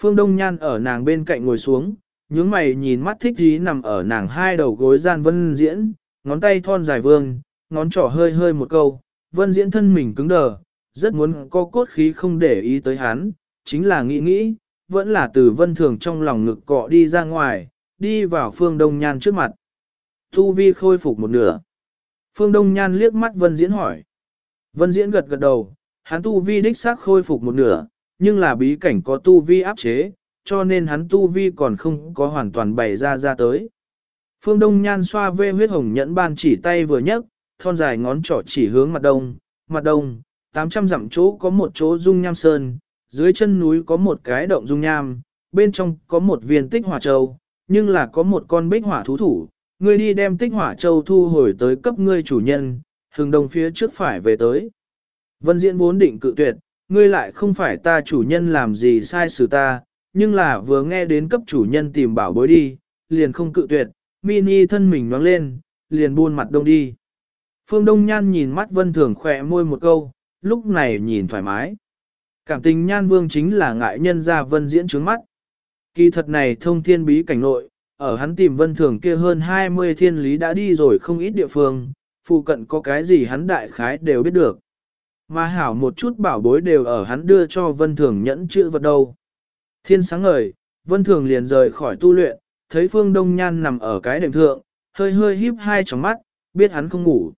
Phương Đông Nhan ở nàng bên cạnh ngồi xuống, nhướng mày nhìn mắt thích dí nằm ở nàng hai đầu gối gian vân diễn, ngón tay thon dài vương, ngón trỏ hơi hơi một câu, vân diễn thân mình cứng đờ, rất muốn có cốt khí không để ý tới hắn, chính là nghĩ nghĩ, vẫn là từ vân thường trong lòng ngực cọ đi ra ngoài, đi vào phương đông nhan trước mặt. Thu vi khôi phục một nửa. Phương đông nhan liếc mắt vân diễn hỏi. Vân diễn gật gật đầu, hắn tu vi đích xác khôi phục một nửa, nhưng là bí cảnh có tu vi áp chế, cho nên hắn tu vi còn không có hoàn toàn bày ra ra tới. Phương Đông Nhan xoa vê huyết hồng nhẫn ban chỉ tay vừa nhấc, thon dài ngón trỏ chỉ hướng mặt đông, mặt đông, 800 dặm chỗ có một chỗ dung nham sơn, dưới chân núi có một cái động dung nham, bên trong có một viên tích hỏa châu, nhưng là có một con bích hỏa thú thủ, ngươi đi đem tích hỏa châu thu hồi tới cấp ngươi chủ nhân, hừng đông phía trước phải về tới. Vân Diễn vốn định cự tuyệt, ngươi lại không phải ta chủ nhân làm gì sai xử ta, nhưng là vừa nghe đến cấp chủ nhân tìm bảo bối đi, liền không cự tuyệt, mini thân mình nhoáng lên, liền buôn mặt đông đi. Phương Đông Nhan nhìn mắt Vân Thường khỏe môi một câu, lúc này nhìn thoải mái. Cảm tình Nhan Vương chính là ngại nhân ra Vân diễn trướng mắt. Kỳ thật này thông thiên bí cảnh nội, ở hắn tìm Vân Thường kia hơn 20 thiên lý đã đi rồi không ít địa phương, phụ cận có cái gì hắn đại khái đều biết được. Mà hảo một chút bảo bối đều ở hắn đưa cho Vân Thường nhẫn chữ vật đâu. Thiên sáng ngời, Vân Thường liền rời khỏi tu luyện, thấy Phương Đông Nhan nằm ở cái đệm thượng, hơi hơi híp hai tròng mắt, biết hắn không ngủ.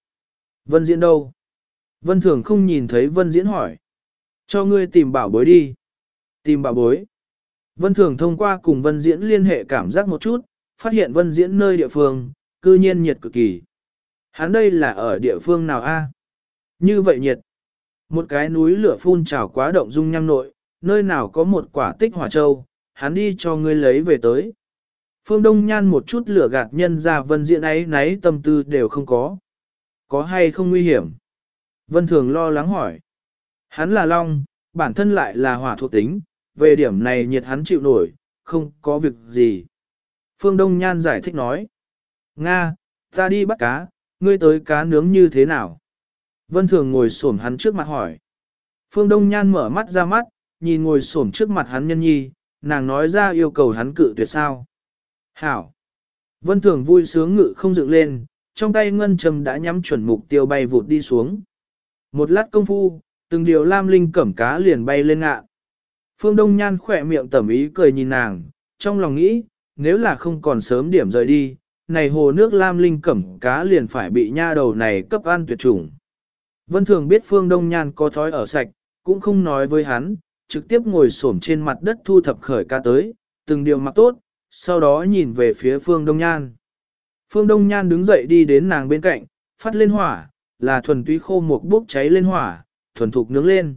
Vân Diễn đâu? Vân Thường không nhìn thấy Vân Diễn hỏi. Cho ngươi tìm bảo bối đi. Tìm bảo bối. Vân Thường thông qua cùng Vân Diễn liên hệ cảm giác một chút, phát hiện Vân Diễn nơi địa phương, cư nhiên nhiệt cực kỳ. Hắn đây là ở địa phương nào a? Như vậy nhiệt. Một cái núi lửa phun trào quá động dung nham nội, nơi nào có một quả tích hỏa châu, hắn đi cho ngươi lấy về tới. Phương Đông Nhan một chút lửa gạt nhân ra vân diện ấy nấy tâm tư đều không có. Có hay không nguy hiểm? Vân Thường lo lắng hỏi. Hắn là Long, bản thân lại là hỏa thuộc tính, về điểm này nhiệt hắn chịu nổi, không có việc gì. Phương Đông Nhan giải thích nói. Nga, ta đi bắt cá, ngươi tới cá nướng như thế nào? Vân Thường ngồi xổm hắn trước mặt hỏi. Phương Đông Nhan mở mắt ra mắt, nhìn ngồi xổm trước mặt hắn nhân nhi, nàng nói ra yêu cầu hắn cự tuyệt sao. Hảo! Vân Thường vui sướng ngự không dựng lên, trong tay ngân trầm đã nhắm chuẩn mục tiêu bay vụt đi xuống. Một lát công phu, từng điều lam linh cẩm cá liền bay lên ngạ. Phương Đông Nhan khỏe miệng tẩm ý cười nhìn nàng, trong lòng nghĩ, nếu là không còn sớm điểm rời đi, này hồ nước lam linh cẩm cá liền phải bị nha đầu này cấp ăn tuyệt chủng. Vân Thường biết Phương Đông Nhan có thói ở sạch, cũng không nói với hắn, trực tiếp ngồi xổm trên mặt đất thu thập khởi ca tới, từng điều mặc tốt, sau đó nhìn về phía Phương Đông Nhan. Phương Đông Nhan đứng dậy đi đến nàng bên cạnh, phát lên hỏa, là thuần túy khô một bốc cháy lên hỏa, thuần thục nướng lên.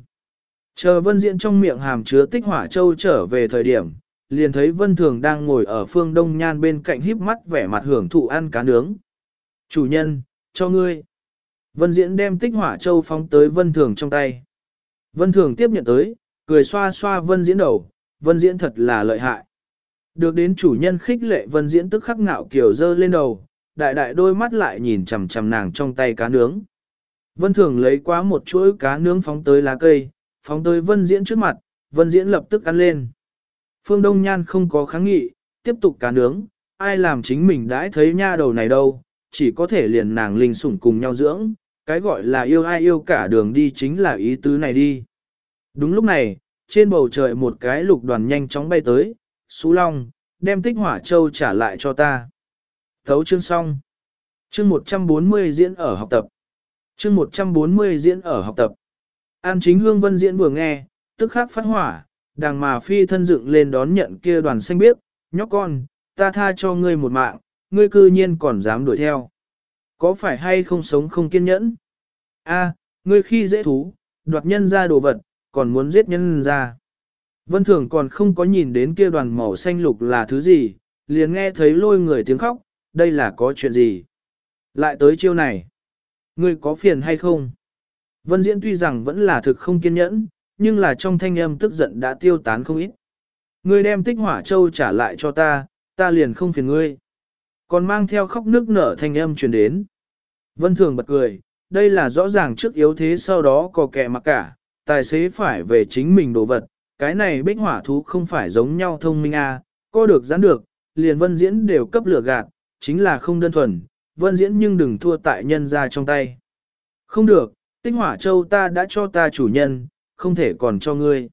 Chờ Vân Diễn trong miệng hàm chứa tích hỏa châu trở về thời điểm, liền thấy Vân Thường đang ngồi ở Phương Đông Nhan bên cạnh híp mắt vẻ mặt hưởng thụ ăn cá nướng. Chủ nhân, cho ngươi. Vân Diễn đem tích hỏa châu phóng tới Vân Thường trong tay. Vân Thường tiếp nhận tới, cười xoa xoa Vân Diễn đầu, Vân Diễn thật là lợi hại. Được đến chủ nhân khích lệ Vân Diễn tức khắc ngạo kiểu dơ lên đầu, đại đại đôi mắt lại nhìn chằm chằm nàng trong tay cá nướng. Vân Thường lấy quá một chuỗi cá nướng phóng tới lá cây, phóng tới Vân Diễn trước mặt, Vân Diễn lập tức ăn lên. Phương Đông Nhan không có kháng nghị, tiếp tục cá nướng, ai làm chính mình đãi thấy nha đầu này đâu, chỉ có thể liền nàng linh sủng cùng nhau dưỡng, cái gọi là yêu ai yêu cả đường đi chính là ý tứ này đi. Đúng lúc này, trên bầu trời một cái lục đoàn nhanh chóng bay tới, Xú Long, đem tích hỏa châu trả lại cho ta. Thấu chương xong. Chương 140 diễn ở học tập. Chương 140 diễn ở học tập. An chính hương vân diễn vừa nghe, tức khắc phát hỏa, đàng mà phi thân dựng lên đón nhận kia đoàn xanh biếc, nhóc con, ta tha cho ngươi một mạng, ngươi cư nhiên còn dám đuổi theo. Có phải hay không sống không kiên nhẫn? A, ngươi khi dễ thú, đoạt nhân ra đồ vật, còn muốn giết nhân ra. Vân Thường còn không có nhìn đến kia đoàn màu xanh lục là thứ gì, liền nghe thấy lôi người tiếng khóc, đây là có chuyện gì? Lại tới chiêu này. Ngươi có phiền hay không? Vân Diễn tuy rằng vẫn là thực không kiên nhẫn, nhưng là trong thanh âm tức giận đã tiêu tán không ít. Ngươi đem tích hỏa châu trả lại cho ta, ta liền không phiền ngươi. Còn mang theo khóc nước nở thanh âm truyền đến. Vân Thường bật cười, đây là rõ ràng trước yếu thế sau đó có kẻ mặc cả, tài xế phải về chính mình đồ vật, cái này bích hỏa thú không phải giống nhau thông minh a, à, có được giãn được, liền vân diễn đều cấp lửa gạt, chính là không đơn thuần, vân diễn nhưng đừng thua tại nhân ra trong tay. Không được, tích hỏa châu ta đã cho ta chủ nhân, không thể còn cho ngươi.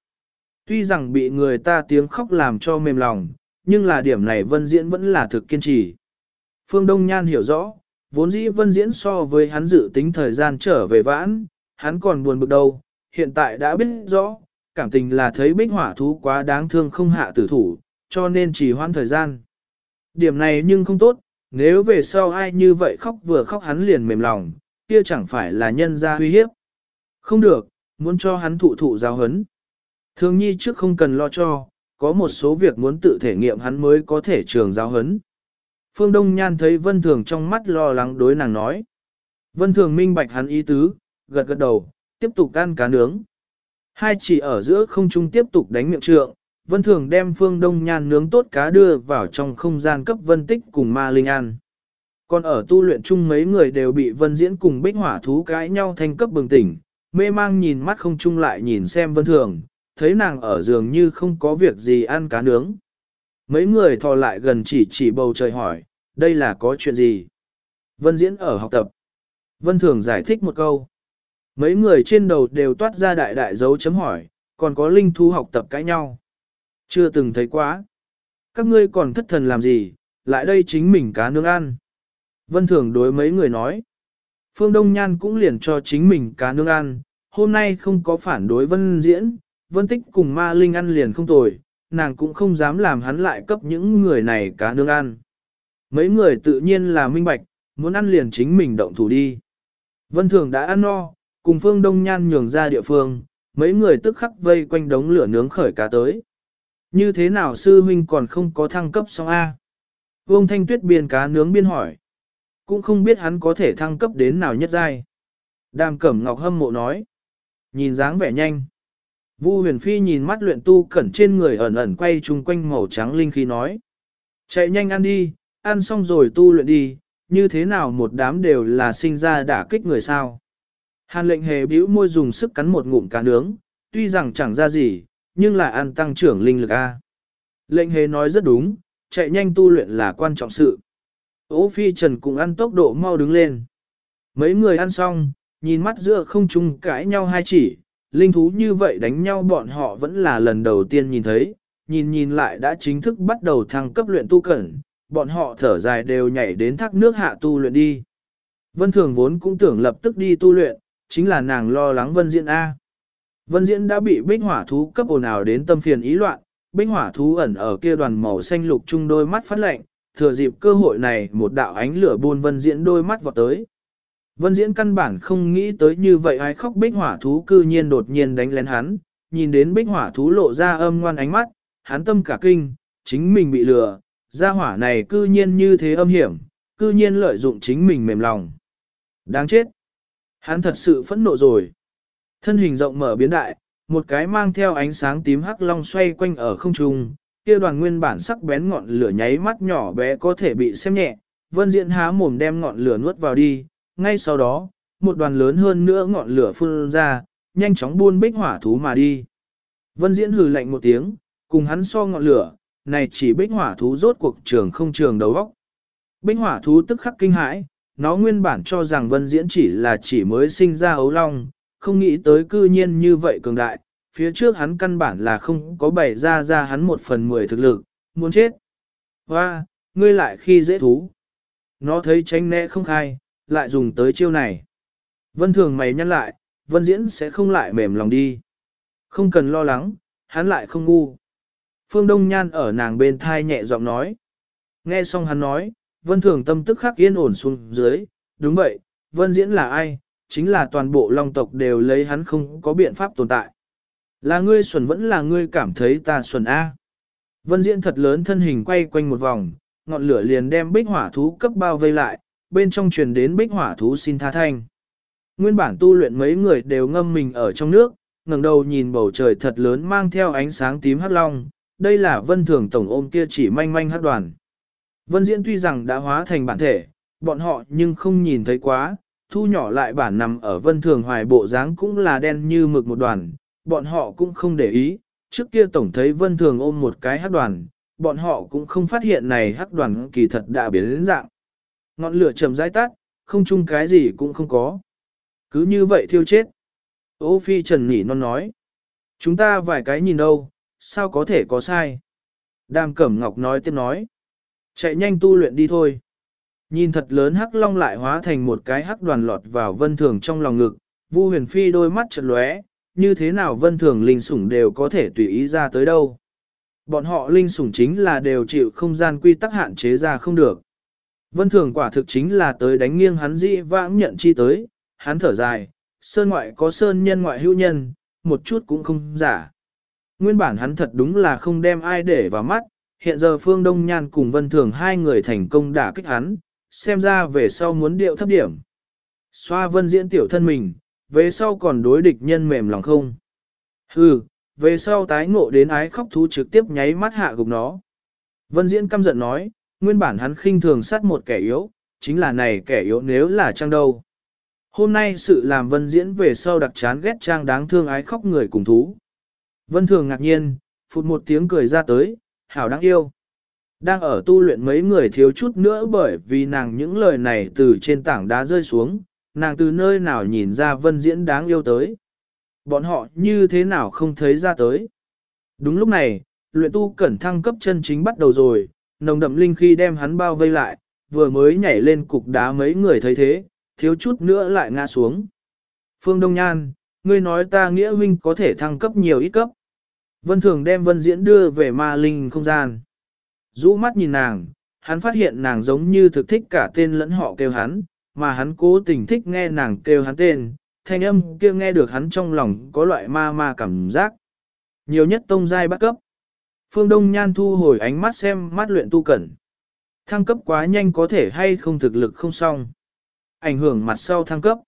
Tuy rằng bị người ta tiếng khóc làm cho mềm lòng, nhưng là điểm này vân diễn vẫn là thực kiên trì. Phương Đông Nhan hiểu rõ, vốn dĩ vân diễn so với hắn dự tính thời gian trở về vãn, hắn còn buồn bực đâu, hiện tại đã biết rõ, cảm tình là thấy bích hỏa thú quá đáng thương không hạ tử thủ, cho nên chỉ hoãn thời gian. Điểm này nhưng không tốt, nếu về sau ai như vậy khóc vừa khóc hắn liền mềm lòng, kia chẳng phải là nhân ra uy hiếp. Không được, muốn cho hắn thụ thụ giáo hấn. Thường nhi trước không cần lo cho, có một số việc muốn tự thể nghiệm hắn mới có thể trường giáo hấn. Phương Đông Nhan thấy Vân Thường trong mắt lo lắng đối nàng nói. Vân Thường minh bạch hắn ý tứ, gật gật đầu, tiếp tục ăn cá nướng. Hai chỉ ở giữa không trung tiếp tục đánh miệng trượng, Vân Thường đem Phương Đông Nhan nướng tốt cá đưa vào trong không gian cấp Vân Tích cùng Ma Linh ăn. Còn ở tu luyện chung mấy người đều bị Vân Diễn cùng Bích Hỏa thú cãi nhau thành cấp bừng tỉnh, mê mang nhìn mắt không chung lại nhìn xem Vân Thường, thấy nàng ở giường như không có việc gì ăn cá nướng. Mấy người thò lại gần chỉ chỉ bầu trời hỏi, đây là có chuyện gì? Vân Diễn ở học tập. Vân Thường giải thích một câu. Mấy người trên đầu đều toát ra đại đại dấu chấm hỏi, còn có linh thú học tập cãi nhau. Chưa từng thấy quá. Các ngươi còn thất thần làm gì, lại đây chính mình cá nướng ăn. Vân Thường đối mấy người nói. Phương Đông Nhan cũng liền cho chính mình cá nướng ăn, hôm nay không có phản đối Vân Diễn, Vân Tích cùng Ma Linh ăn liền không tồi, nàng cũng không dám làm hắn lại cấp những người này cá nướng ăn. Mấy người tự nhiên là minh bạch, muốn ăn liền chính mình động thủ đi. Vân Thường đã ăn no, cùng Phương Đông Nhan nhường ra địa phương, mấy người tức khắc vây quanh đống lửa nướng khởi cá tới. Như thế nào sư huynh còn không có thăng cấp xong A? Vương Thanh Tuyết biên cá nướng biên hỏi. Cũng không biết hắn có thể thăng cấp đến nào nhất giai. Đàm Cẩm Ngọc hâm mộ nói. Nhìn dáng vẻ nhanh. Vu huyền phi nhìn mắt luyện tu cẩn trên người ẩn ẩn quay chung quanh màu trắng linh khí nói. Chạy nhanh ăn đi, ăn xong rồi tu luyện đi, như thế nào một đám đều là sinh ra đả kích người sao. Hàn lệnh hề bĩu môi dùng sức cắn một ngụm cá nướng, tuy rằng chẳng ra gì, nhưng lại ăn tăng trưởng linh lực A. Lệnh hề nói rất đúng, chạy nhanh tu luyện là quan trọng sự. Ô phi trần cũng ăn tốc độ mau đứng lên. Mấy người ăn xong, nhìn mắt giữa không chung cãi nhau hai chỉ, linh thú như vậy đánh nhau bọn họ vẫn là lần đầu tiên nhìn thấy, nhìn nhìn lại đã chính thức bắt đầu thăng cấp luyện tu cẩn, bọn họ thở dài đều nhảy đến thác nước hạ tu luyện đi. Vân Thường vốn cũng tưởng lập tức đi tu luyện, chính là nàng lo lắng Vân Diễn A. Vân Diễn đã bị bích hỏa thú cấp ồn ào đến tâm phiền ý loạn, bích hỏa thú ẩn ở kia đoàn màu xanh lục chung đôi mắt phát lạnh, thừa dịp cơ hội này một đạo ánh lửa buôn Vân Diễn đôi mắt vọt tới. Vân Diễn căn bản không nghĩ tới như vậy ai khóc bích hỏa thú cư nhiên đột nhiên đánh lén hắn, nhìn đến bích hỏa thú lộ ra âm ngoan ánh mắt, hắn tâm cả kinh, chính mình bị lừa, gia hỏa này cư nhiên như thế âm hiểm, cư nhiên lợi dụng chính mình mềm lòng. Đáng chết! Hắn thật sự phẫn nộ rồi. Thân hình rộng mở biến đại, một cái mang theo ánh sáng tím hắc long xoay quanh ở không trung, kia đoàn nguyên bản sắc bén ngọn lửa nháy mắt nhỏ bé có thể bị xem nhẹ, vân diện há mồm đem ngọn lửa nuốt vào đi, ngay sau đó, một đoàn lớn hơn nữa ngọn lửa phun ra, nhanh chóng buôn bích hỏa thú mà đi. Vân diễn hừ lạnh một tiếng, cùng hắn so ngọn lửa, này chỉ bích hỏa thú rốt cuộc trường không trường đầu vóc. Bích hỏa thú tức khắc kinh hãi, nó nguyên bản cho rằng vân diễn chỉ là chỉ mới sinh ra ấu long, không nghĩ tới cư nhiên như vậy cường đại, phía trước hắn căn bản là không có bày ra ra hắn một phần mười thực lực, muốn chết. Hoa, ngươi lại khi dễ thú. Nó thấy tránh né không khai, lại dùng tới chiêu này. Vân thường mày nhăn lại, vân diễn sẽ không lại mềm lòng đi. Không cần lo lắng, hắn lại không ngu. Phương Đông Nhan ở nàng bên thai nhẹ giọng nói. Nghe xong hắn nói, vân thường tâm tức khắc yên ổn xuống dưới, đúng vậy, vân diễn là ai, chính là toàn bộ long tộc đều lấy hắn không có biện pháp tồn tại. Là ngươi xuẩn vẫn là ngươi cảm thấy ta xuẩn A. Vân diễn thật lớn thân hình quay quanh một vòng, ngọn lửa liền đem bích hỏa thú cấp bao vây lại, bên trong truyền đến bích hỏa thú xin tha thanh. Nguyên bản tu luyện mấy người đều ngâm mình ở trong nước, ngẩng đầu nhìn bầu trời thật lớn mang theo ánh sáng tím hắc long, đây là vân thường tổng ôm kia chỉ manh manh hắc đoàn. Vân diễn tuy rằng đã hóa thành bản thể, bọn họ nhưng không nhìn thấy quá, thu nhỏ lại bản nằm ở vân thường hoài bộ dáng cũng là đen như mực một đoàn, bọn họ cũng không để ý, trước kia tổng thấy vân thường ôm một cái hắc đoàn, bọn họ cũng không phát hiện này hắc đoàn kỳ thật đã biến đến dạng. Ngọn lửa chầm rãi tắt, không chung cái gì cũng không có. Cứ như vậy thiêu chết. Ô phi trần nhỉ non nói. Chúng ta vài cái nhìn đâu, sao có thể có sai. Đàm cẩm ngọc nói tiếp nói. Chạy nhanh tu luyện đi thôi. Nhìn thật lớn hắc long lại hóa thành một cái hắc đoàn lọt vào vân thường trong lòng ngực, Vu huyền phi đôi mắt chật lóe, như thế nào vân thường linh sủng đều có thể tùy ý ra tới đâu. Bọn họ linh sủng chính là đều chịu không gian quy tắc hạn chế ra không được. Vân thường quả thực chính là tới đánh nghiêng hắn dĩ vãng nhận chi tới, hắn thở dài, sơn ngoại có sơn nhân ngoại hữu nhân, một chút cũng không giả. Nguyên bản hắn thật đúng là không đem ai để vào mắt, hiện giờ Phương Đông Nhan cùng Vân Thường hai người thành công đả kích hắn, xem ra về sau muốn điệu thấp điểm. Xoa Vân diễn tiểu thân mình, về sau còn đối địch nhân mềm lòng không. Hừ, về sau tái ngộ đến ái khóc thú trực tiếp nháy mắt hạ gục nó. Vân diễn căm giận nói, nguyên bản hắn khinh thường sát một kẻ yếu, chính là này kẻ yếu nếu là trang đâu. Hôm nay sự làm vân diễn về sau đặc chán ghét trang đáng thương ái khóc người cùng thú. Vân thường ngạc nhiên, phụt một tiếng cười ra tới, hảo đáng yêu. Đang ở tu luyện mấy người thiếu chút nữa bởi vì nàng những lời này từ trên tảng đá rơi xuống, nàng từ nơi nào nhìn ra vân diễn đáng yêu tới. Bọn họ như thế nào không thấy ra tới. Đúng lúc này, luyện tu cẩn thăng cấp chân chính bắt đầu rồi, nồng đậm linh khi đem hắn bao vây lại, vừa mới nhảy lên cục đá mấy người thấy thế, thiếu chút nữa lại ngã xuống. Phương Đông Nhan, ngươi nói ta nghĩa huynh có thể thăng cấp nhiều ít cấp. Vân Thường đem Vân Diễn đưa về ma linh không gian. Rũ mắt nhìn nàng, hắn phát hiện nàng giống như thực thích cả tên lẫn họ kêu hắn, mà hắn cố tình thích nghe nàng kêu hắn tên, thanh âm kia nghe được hắn trong lòng có loại ma ma cảm giác. Nhiều nhất tông giai bắt cấp. Phương Đông Nhan thu hồi ánh mắt xem mắt luyện tu cẩn. Thăng cấp quá nhanh có thể hay không thực lực không xong. Ảnh hưởng mặt sau thăng cấp.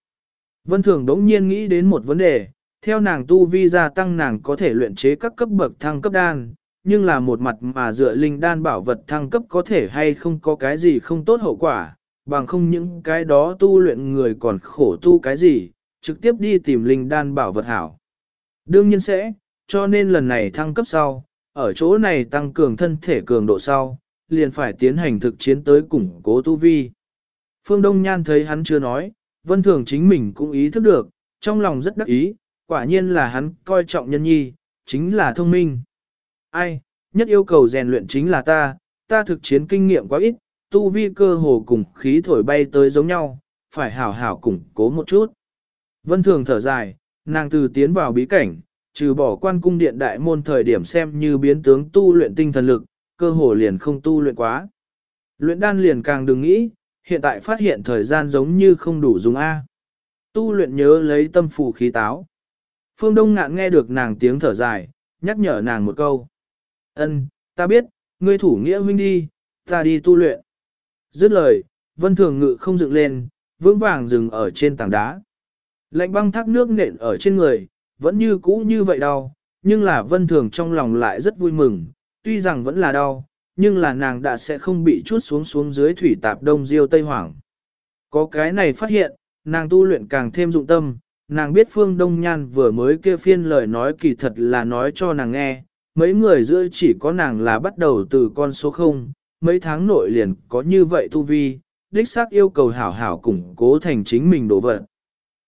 Vân Thường đống nhiên nghĩ đến một vấn đề, theo nàng tu vi gia tăng nàng có thể luyện chế các cấp bậc thăng cấp đan, nhưng là một mặt mà dựa linh đan bảo vật thăng cấp có thể hay không có cái gì không tốt hậu quả, bằng không những cái đó tu luyện người còn khổ tu cái gì, trực tiếp đi tìm linh đan bảo vật hảo. Đương nhiên sẽ, cho nên lần này thăng cấp sau, ở chỗ này tăng cường thân thể cường độ sau, liền phải tiến hành thực chiến tới củng cố tu vi. Phương Đông Nhan thấy hắn chưa nói, vân thường chính mình cũng ý thức được, trong lòng rất đắc ý, quả nhiên là hắn coi trọng nhân nhi, chính là thông minh. Ai, nhất yêu cầu rèn luyện chính là ta, ta thực chiến kinh nghiệm quá ít, tu vi cơ hồ cùng khí thổi bay tới giống nhau, phải hảo hảo củng cố một chút. Vân thường thở dài, nàng từ tiến vào bí cảnh, trừ bỏ quan cung điện đại môn thời điểm xem như biến tướng tu luyện tinh thần lực, cơ hồ liền không tu luyện quá. Luyện đan liền càng đừng nghĩ, hiện tại phát hiện thời gian giống như không đủ dùng A. Tu luyện nhớ lấy tâm phù khí táo. Phương Đông ngạn nghe được nàng tiếng thở dài, nhắc nhở nàng một câu. Ân, ta biết, ngươi thủ nghĩa huynh đi, ta đi tu luyện. Dứt lời, vân thường ngự không dựng lên, vững vàng dừng ở trên tảng đá. Lạnh băng thác nước nện ở trên người, vẫn như cũ như vậy đau, nhưng là vân thường trong lòng lại rất vui mừng, tuy rằng vẫn là đau, nhưng là nàng đã sẽ không bị chút xuống xuống dưới thủy tạp đông diêu tây hoảng. Có cái này phát hiện, nàng tu luyện càng thêm dụng tâm, nàng biết phương đông nhan vừa mới kia phiên lời nói kỳ thật là nói cho nàng nghe, mấy người giữa chỉ có nàng là bắt đầu từ con số 0, mấy tháng nội liền có như vậy tu vi, đích xác yêu cầu hảo hảo củng cố thành chính mình đổ vật.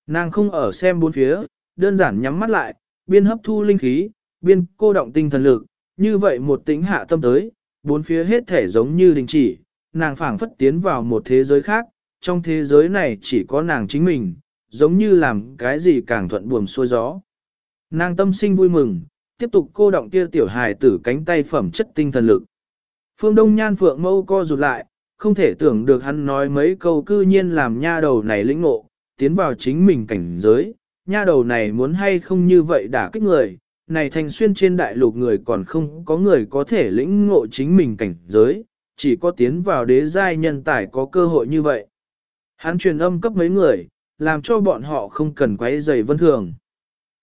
Nàng không ở xem bốn phía, đơn giản nhắm mắt lại, biên hấp thu linh khí, biên cô động tinh thần lực, như vậy một tính hạ tâm tới, bốn phía hết thể giống như đình chỉ, nàng phảng phất tiến vào một thế giới khác, trong thế giới này chỉ có nàng chính mình, giống như làm cái gì càng thuận buồm xuôi gió. Nàng tâm sinh vui mừng, tiếp tục cô động kia tiểu hài tử cánh tay phẩm chất tinh thần lực. Phương Đông Nhan Phượng mâu co rụt lại, không thể tưởng được hắn nói mấy câu cư nhiên làm nha đầu này lĩnh ngộ, tiến vào chính mình cảnh giới, nha đầu này muốn hay không như vậy đả kích người, này thành xuyên trên đại lục người còn không có người có thể lĩnh ngộ chính mình cảnh giới, chỉ có tiến vào đế giai nhân tài có cơ hội như vậy. Hắn truyền âm cấp mấy người, làm cho bọn họ không cần quấy rầy vân thường.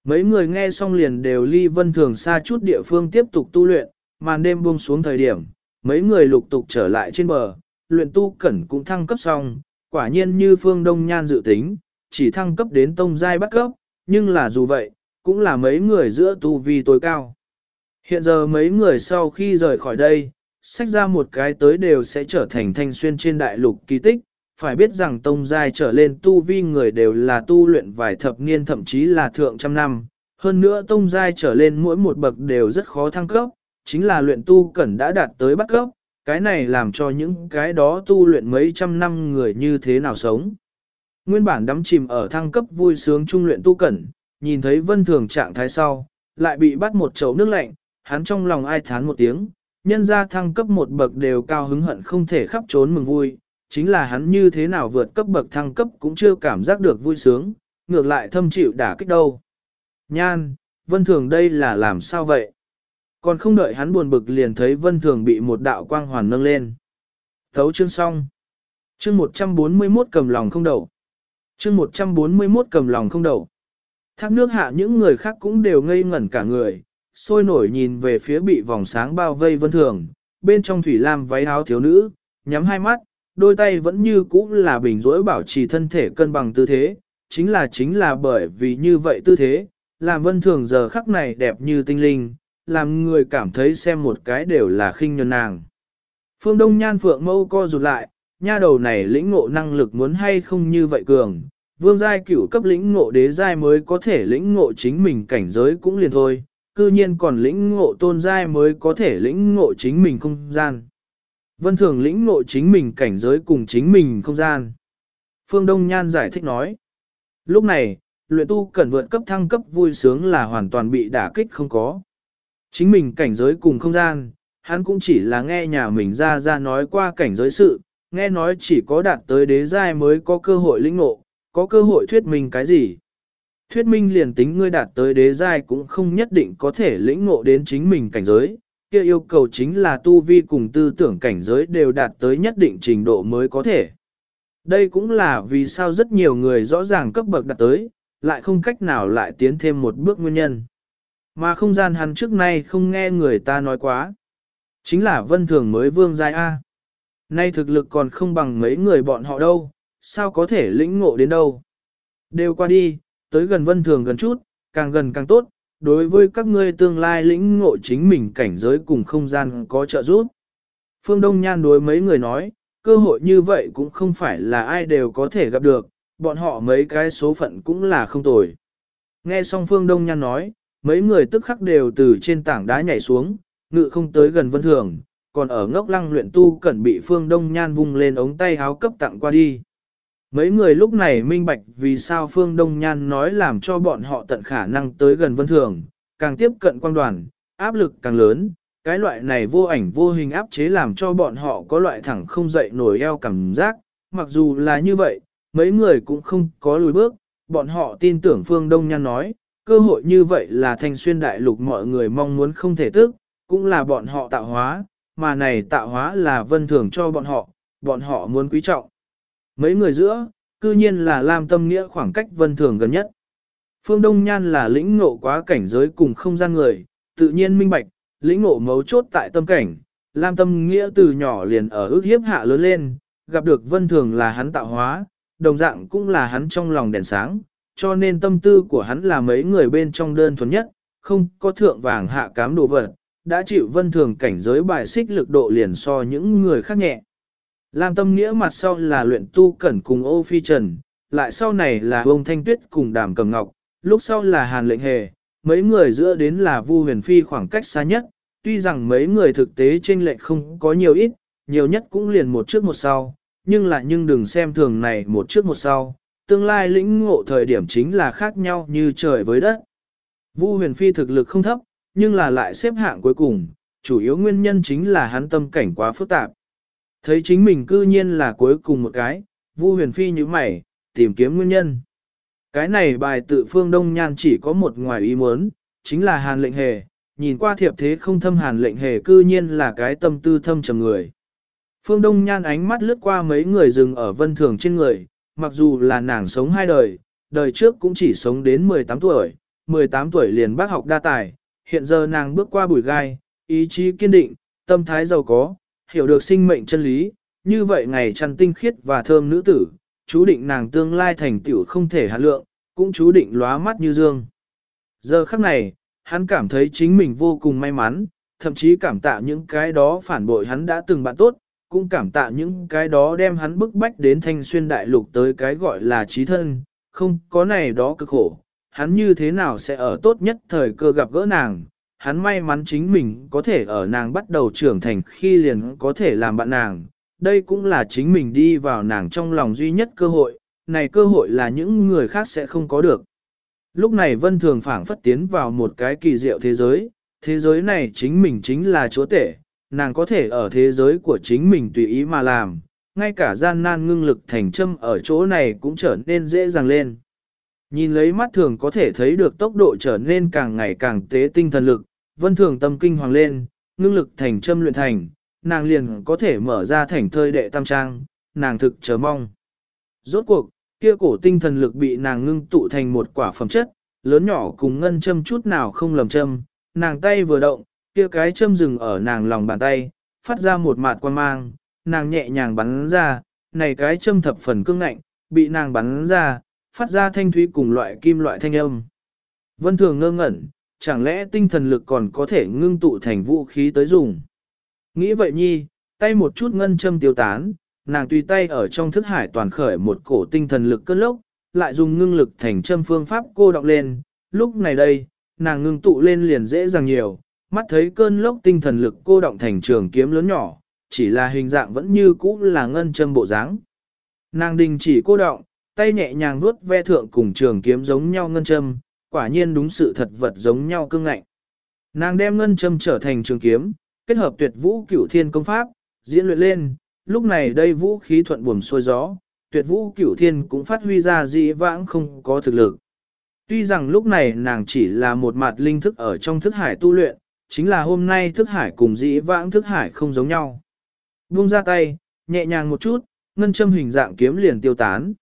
Mấy người nghe xong liền đều ly vân thường xa chút địa phương tiếp tục tu luyện, màn đêm buông xuống thời điểm, mấy người lục tục trở lại trên bờ, luyện tu cẩn cũng thăng cấp xong, quả nhiên như phương đông nhan dự tính, chỉ thăng cấp đến tông giai bắt cấp, nhưng là dù vậy, cũng là mấy người giữa tu vi tối cao. Hiện giờ mấy người sau khi rời khỏi đây, sách ra một cái tới đều sẽ trở thành thanh xuyên trên đại lục kỳ tích, phải biết rằng tông giai trở lên tu vi người đều là tu luyện vài thập niên thậm chí là thượng trăm năm. Hơn nữa tông giai trở lên mỗi một bậc đều rất khó thăng cấp, chính là luyện tu cẩn đã đạt tới bắt cấp, cái này làm cho những cái đó tu luyện mấy trăm năm người như thế nào sống. Nguyên bản đắm chìm ở thăng cấp vui sướng trung luyện tu cẩn, nhìn thấy vân thường trạng thái sau, lại bị bắt một chậu nước lạnh, hắn trong lòng ai thán một tiếng, nhân ra thăng cấp một bậc đều cao hứng hận không thể khắp trốn mừng vui, chính là hắn như thế nào vượt cấp bậc thăng cấp cũng chưa cảm giác được vui sướng, ngược lại thâm chịu đả kích đâu. Nhan, vân thường đây là làm sao vậy? Còn không đợi hắn buồn bực liền thấy vân thường bị một đạo quang hoàn nâng lên. Thấu chương xong. Chương 141 cầm lòng không đầu. Chương 141 cầm lòng không đầu, Thác nước hạ những người khác cũng đều ngây ngẩn cả người, sôi nổi nhìn về phía bị vòng sáng bao vây vân thường, bên trong thủy lam váy áo thiếu nữ, nhắm hai mắt, đôi tay vẫn như cũ là bình rỗi bảo trì thân thể cân bằng tư thế, chính là chính là bởi vì như vậy tư thế, làm vân thường giờ khắc này đẹp như tinh linh, làm người cảm thấy xem một cái đều là khinh nhân nàng. Phương Đông Nhan Phượng mâu co rụt lại, nha đầu này lĩnh ngộ năng lực muốn hay không như vậy cường, vương giai cửu cấp lĩnh ngộ đế giai mới có thể lĩnh ngộ chính mình cảnh giới cũng liền thôi, cư nhiên còn lĩnh ngộ tôn giai mới có thể lĩnh ngộ chính mình không gian. Vân thường lĩnh ngộ chính mình cảnh giới cùng chính mình không gian. Phương Đông Nhan giải thích nói. Lúc này, luyện tu cần vượt cấp thăng cấp vui sướng là hoàn toàn bị đả kích không có. Chính mình cảnh giới cùng không gian, hắn cũng chỉ là nghe nhà mình ra ra nói qua cảnh giới sự, nghe nói chỉ có đạt tới đế giai mới có cơ hội lĩnh ngộ, có cơ hội thuyết minh cái gì. Thuyết minh liền tính ngươi đạt tới đế giai cũng không nhất định có thể lĩnh ngộ đến chính mình cảnh giới, kia yêu cầu chính là tu vi cùng tư tưởng cảnh giới đều đạt tới nhất định trình độ mới có thể. Đây cũng là vì sao rất nhiều người rõ ràng cấp bậc đạt tới, lại không cách nào lại tiến thêm một bước nguyên nhân. Mà không gian hắn trước nay không nghe người ta nói quá. Chính là vân thường mới vương giai A. Nay thực lực còn không bằng mấy người bọn họ đâu, sao có thể lĩnh ngộ đến đâu. Đều qua đi, tới gần vân thường gần chút, càng gần càng tốt, đối với các ngươi tương lai lĩnh ngộ chính mình cảnh giới cùng không gian có trợ giúp. Phương Đông Nhan đối mấy người nói, cơ hội như vậy cũng không phải là ai đều có thể gặp được, bọn họ mấy cái số phận cũng là không tồi. Nghe xong Phương Đông Nhan nói, mấy người tức khắc đều từ trên tảng đá nhảy xuống, ngự không tới gần vân thường, còn ở ngốc lăng luyện tu cần bị Phương Đông Nhan vung lên ống tay háo cấp tặng qua đi. Mấy người lúc này minh bạch vì sao Phương Đông Nhan nói làm cho bọn họ tận khả năng tới gần vân thường, càng tiếp cận quan đoàn, áp lực càng lớn, cái loại này vô ảnh vô hình áp chế làm cho bọn họ có loại thẳng không dậy nổi eo cảm giác, mặc dù là như vậy, mấy người cũng không có lùi bước, bọn họ tin tưởng Phương Đông Nhan nói, cơ hội như vậy là thanh xuyên đại lục mọi người mong muốn không thể tức, cũng là bọn họ tạo hóa, mà này tạo hóa là vân thường cho bọn họ, bọn họ muốn quý trọng. Mấy người giữa, cư nhiên là Lam Tâm Nghĩa khoảng cách vân thường gần nhất. Phương Đông Nhan là lĩnh ngộ quá cảnh giới cùng không gian người, tự nhiên minh bạch, lĩnh ngộ mấu chốt tại tâm cảnh. Lam Tâm Nghĩa từ nhỏ liền ở ước hiếp hạ lớn lên, gặp được vân thường là hắn tạo hóa, đồng dạng cũng là hắn trong lòng đèn sáng, cho nên tâm tư của hắn là mấy người bên trong đơn thuần nhất, không có thượng vàng hạ cám đồ vật, đã chịu vân thường cảnh giới bài xích lực độ liền so những người khác nhẹ. Lam tâm nghĩa mặt sau là luyện tu cẩn cùng ô phi trần, lại sau này là ông thanh tuyết cùng đàm cầm ngọc, lúc sau là hàn lệnh hề, mấy người giữa đến là vu huyền phi khoảng cách xa nhất, tuy rằng mấy người thực tế trên lệnh không có nhiều ít, nhiều nhất cũng liền một trước một sau, nhưng là nhưng đừng xem thường này một trước một sau, tương lai lĩnh ngộ thời điểm chính là khác nhau như trời với đất. Vu huyền phi thực lực không thấp, nhưng là lại xếp hạng cuối cùng, chủ yếu nguyên nhân chính là hắn tâm cảnh quá phức tạp. Thấy chính mình cư nhiên là cuối cùng một cái, Vu huyền phi như mày, tìm kiếm nguyên nhân. Cái này bài tự phương Đông Nhan chỉ có một ngoài ý muốn, chính là hàn lệnh hề, nhìn qua thiệp thế không thâm hàn lệnh hề cư nhiên là cái tâm tư thâm trầm người. Phương Đông Nhan ánh mắt lướt qua mấy người dừng ở vân thường trên người, mặc dù là nàng sống hai đời, đời trước cũng chỉ sống đến 18 tuổi, 18 tuổi liền bác học đa tài, hiện giờ nàng bước qua bụi gai, ý chí kiên định, tâm thái giàu có, hiểu được sinh mệnh chân lý, như vậy ngày chăn tinh khiết và thơm nữ tử, chú định nàng tương lai thành tựu không thể hạ lượng, cũng chú định lóa mắt như dương. Giờ khắc này, hắn cảm thấy chính mình vô cùng may mắn, thậm chí cảm tạ những cái đó phản bội hắn đã từng bạn tốt, cũng cảm tạ những cái đó đem hắn bức bách đến thanh xuyên đại lục tới cái gọi là trí thân, không có này đó cực khổ, hắn như thế nào sẽ ở tốt nhất thời cơ gặp gỡ nàng, hắn may mắn chính mình có thể ở nàng bắt đầu trưởng thành khi liền có thể làm bạn nàng, đây cũng là chính mình đi vào nàng trong lòng duy nhất cơ hội, này cơ hội là những người khác sẽ không có được. Lúc này Vân Thường phảng phất tiến vào một cái kỳ diệu thế giới, thế giới này chính mình chính là chúa tể, nàng có thể ở thế giới của chính mình tùy ý mà làm, ngay cả gian nan ngưng lực thành châm ở chỗ này cũng trở nên dễ dàng lên. Nhìn lấy mắt thường có thể thấy được tốc độ trở nên càng ngày càng tế tinh thần lực, vân thường tâm kinh hoàng lên, ngưng lực thành châm luyện thành, nàng liền có thể mở ra thành thơi đệ tam trang, nàng thực chờ mong. Rốt cuộc, kia cổ tinh thần lực bị nàng ngưng tụ thành một quả phẩm chất, lớn nhỏ cùng ngân châm chút nào không lầm châm, nàng tay vừa động, kia cái châm dừng ở nàng lòng bàn tay, phát ra một mạt quan mang, nàng nhẹ nhàng bắn ra, này cái châm thập phần cương ngạnh, bị nàng bắn ra, phát ra thanh thúy cùng loại kim loại thanh âm. Vân thường ngơ ngẩn, chẳng lẽ tinh thần lực còn có thể ngưng tụ thành vũ khí tới dùng. Nghĩ vậy nhi, tay một chút ngân châm tiêu tán, nàng tùy tay ở trong thức hải toàn khởi một cổ tinh thần lực cơn lốc, lại dùng ngưng lực thành châm phương pháp cô đọc lên, lúc này đây, nàng ngưng tụ lên liền dễ dàng nhiều, mắt thấy cơn lốc tinh thần lực cô động thành trường kiếm lớn nhỏ, chỉ là hình dạng vẫn như cũ là ngân châm bộ dáng. Nàng đình chỉ cô động, tay nhẹ nhàng vuốt ve thượng cùng trường kiếm giống nhau ngân châm, quả nhiên đúng sự thật vật giống nhau cương ngạnh. Nàng đem ngân châm trở thành trường kiếm, kết hợp tuyệt vũ cửu thiên công pháp, diễn luyện lên, lúc này đây vũ khí thuận buồm xuôi gió, tuyệt vũ cửu thiên cũng phát huy ra dị vãng không có thực lực. Tuy rằng lúc này nàng chỉ là một mặt linh thức ở trong thức hải tu luyện, chính là hôm nay thức hải cùng dĩ vãng thức hải không giống nhau. Buông ra tay, nhẹ nhàng một chút, ngân châm hình dạng kiếm liền tiêu tán.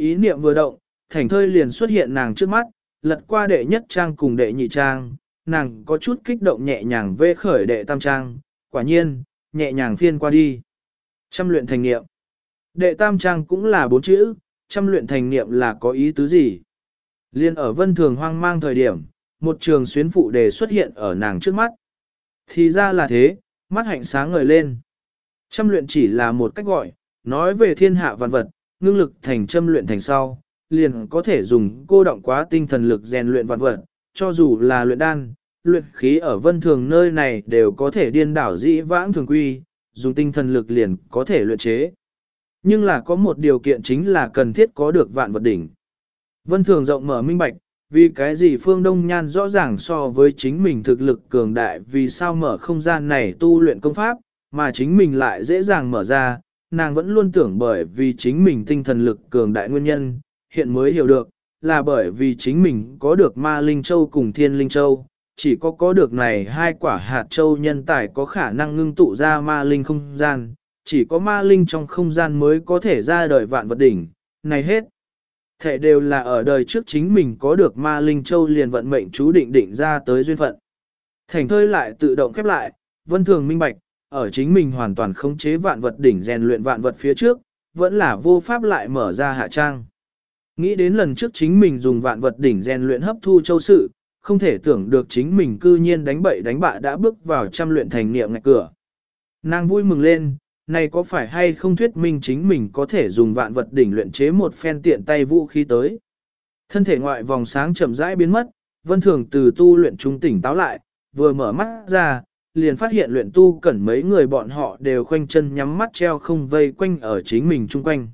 Ý niệm vừa động, thành thơi liền xuất hiện nàng trước mắt, lật qua đệ nhất trang cùng đệ nhị trang, nàng có chút kích động nhẹ nhàng vê khởi đệ tam trang, quả nhiên, nhẹ nhàng phiên qua đi. Trăm luyện thành niệm. Đệ tam trang cũng là bốn chữ, trăm luyện thành niệm là có ý tứ gì? Liên ở vân thường hoang mang thời điểm, một trường xuyến phụ đề xuất hiện ở nàng trước mắt. Thì ra là thế, mắt hạnh sáng ngời lên. Trăm luyện chỉ là một cách gọi, nói về thiên hạ văn vật, ngưng lực thành châm luyện thành sau, liền có thể dùng cô động quá tinh thần lực rèn luyện vạn vật, cho dù là luyện đan, luyện khí ở vân thường nơi này đều có thể điên đảo dĩ vãng thường quy, dùng tinh thần lực liền có thể luyện chế. Nhưng là có một điều kiện chính là cần thiết có được vạn vật đỉnh. Vân thường rộng mở minh bạch, vì cái gì Phương Đông Nhan rõ ràng so với chính mình thực lực cường đại vì sao mở không gian này tu luyện công pháp, mà chính mình lại dễ dàng mở ra, nàng vẫn luôn tưởng bởi vì chính mình tinh thần lực cường đại nguyên nhân, hiện mới hiểu được, là bởi vì chính mình có được ma linh châu cùng thiên linh châu, chỉ có có được này hai quả hạt châu nhân tài có khả năng ngưng tụ ra ma linh không gian, chỉ có ma linh trong không gian mới có thể ra đời vạn vật đỉnh, này hết. Thể đều là ở đời trước chính mình có được ma linh châu liền vận mệnh chú định định ra tới duyên phận. Thành thơi lại tự động khép lại, vân thường minh bạch, ở chính mình hoàn toàn khống chế vạn vật đỉnh rèn luyện vạn vật phía trước, vẫn là vô pháp lại mở ra hạ trang. Nghĩ đến lần trước chính mình dùng vạn vật đỉnh rèn luyện hấp thu châu sự, không thể tưởng được chính mình cư nhiên đánh bậy đánh bạ đã bước vào trăm luyện thành niệm ngạch cửa. Nàng vui mừng lên, này có phải hay không thuyết minh chính mình có thể dùng vạn vật đỉnh luyện chế một phen tiện tay vũ khí tới. Thân thể ngoại vòng sáng chậm rãi biến mất, vân thường từ tu luyện trung tỉnh táo lại, vừa mở mắt ra, liền phát hiện luyện tu cẩn mấy người bọn họ đều khoanh chân nhắm mắt treo không vây quanh ở chính mình chung quanh.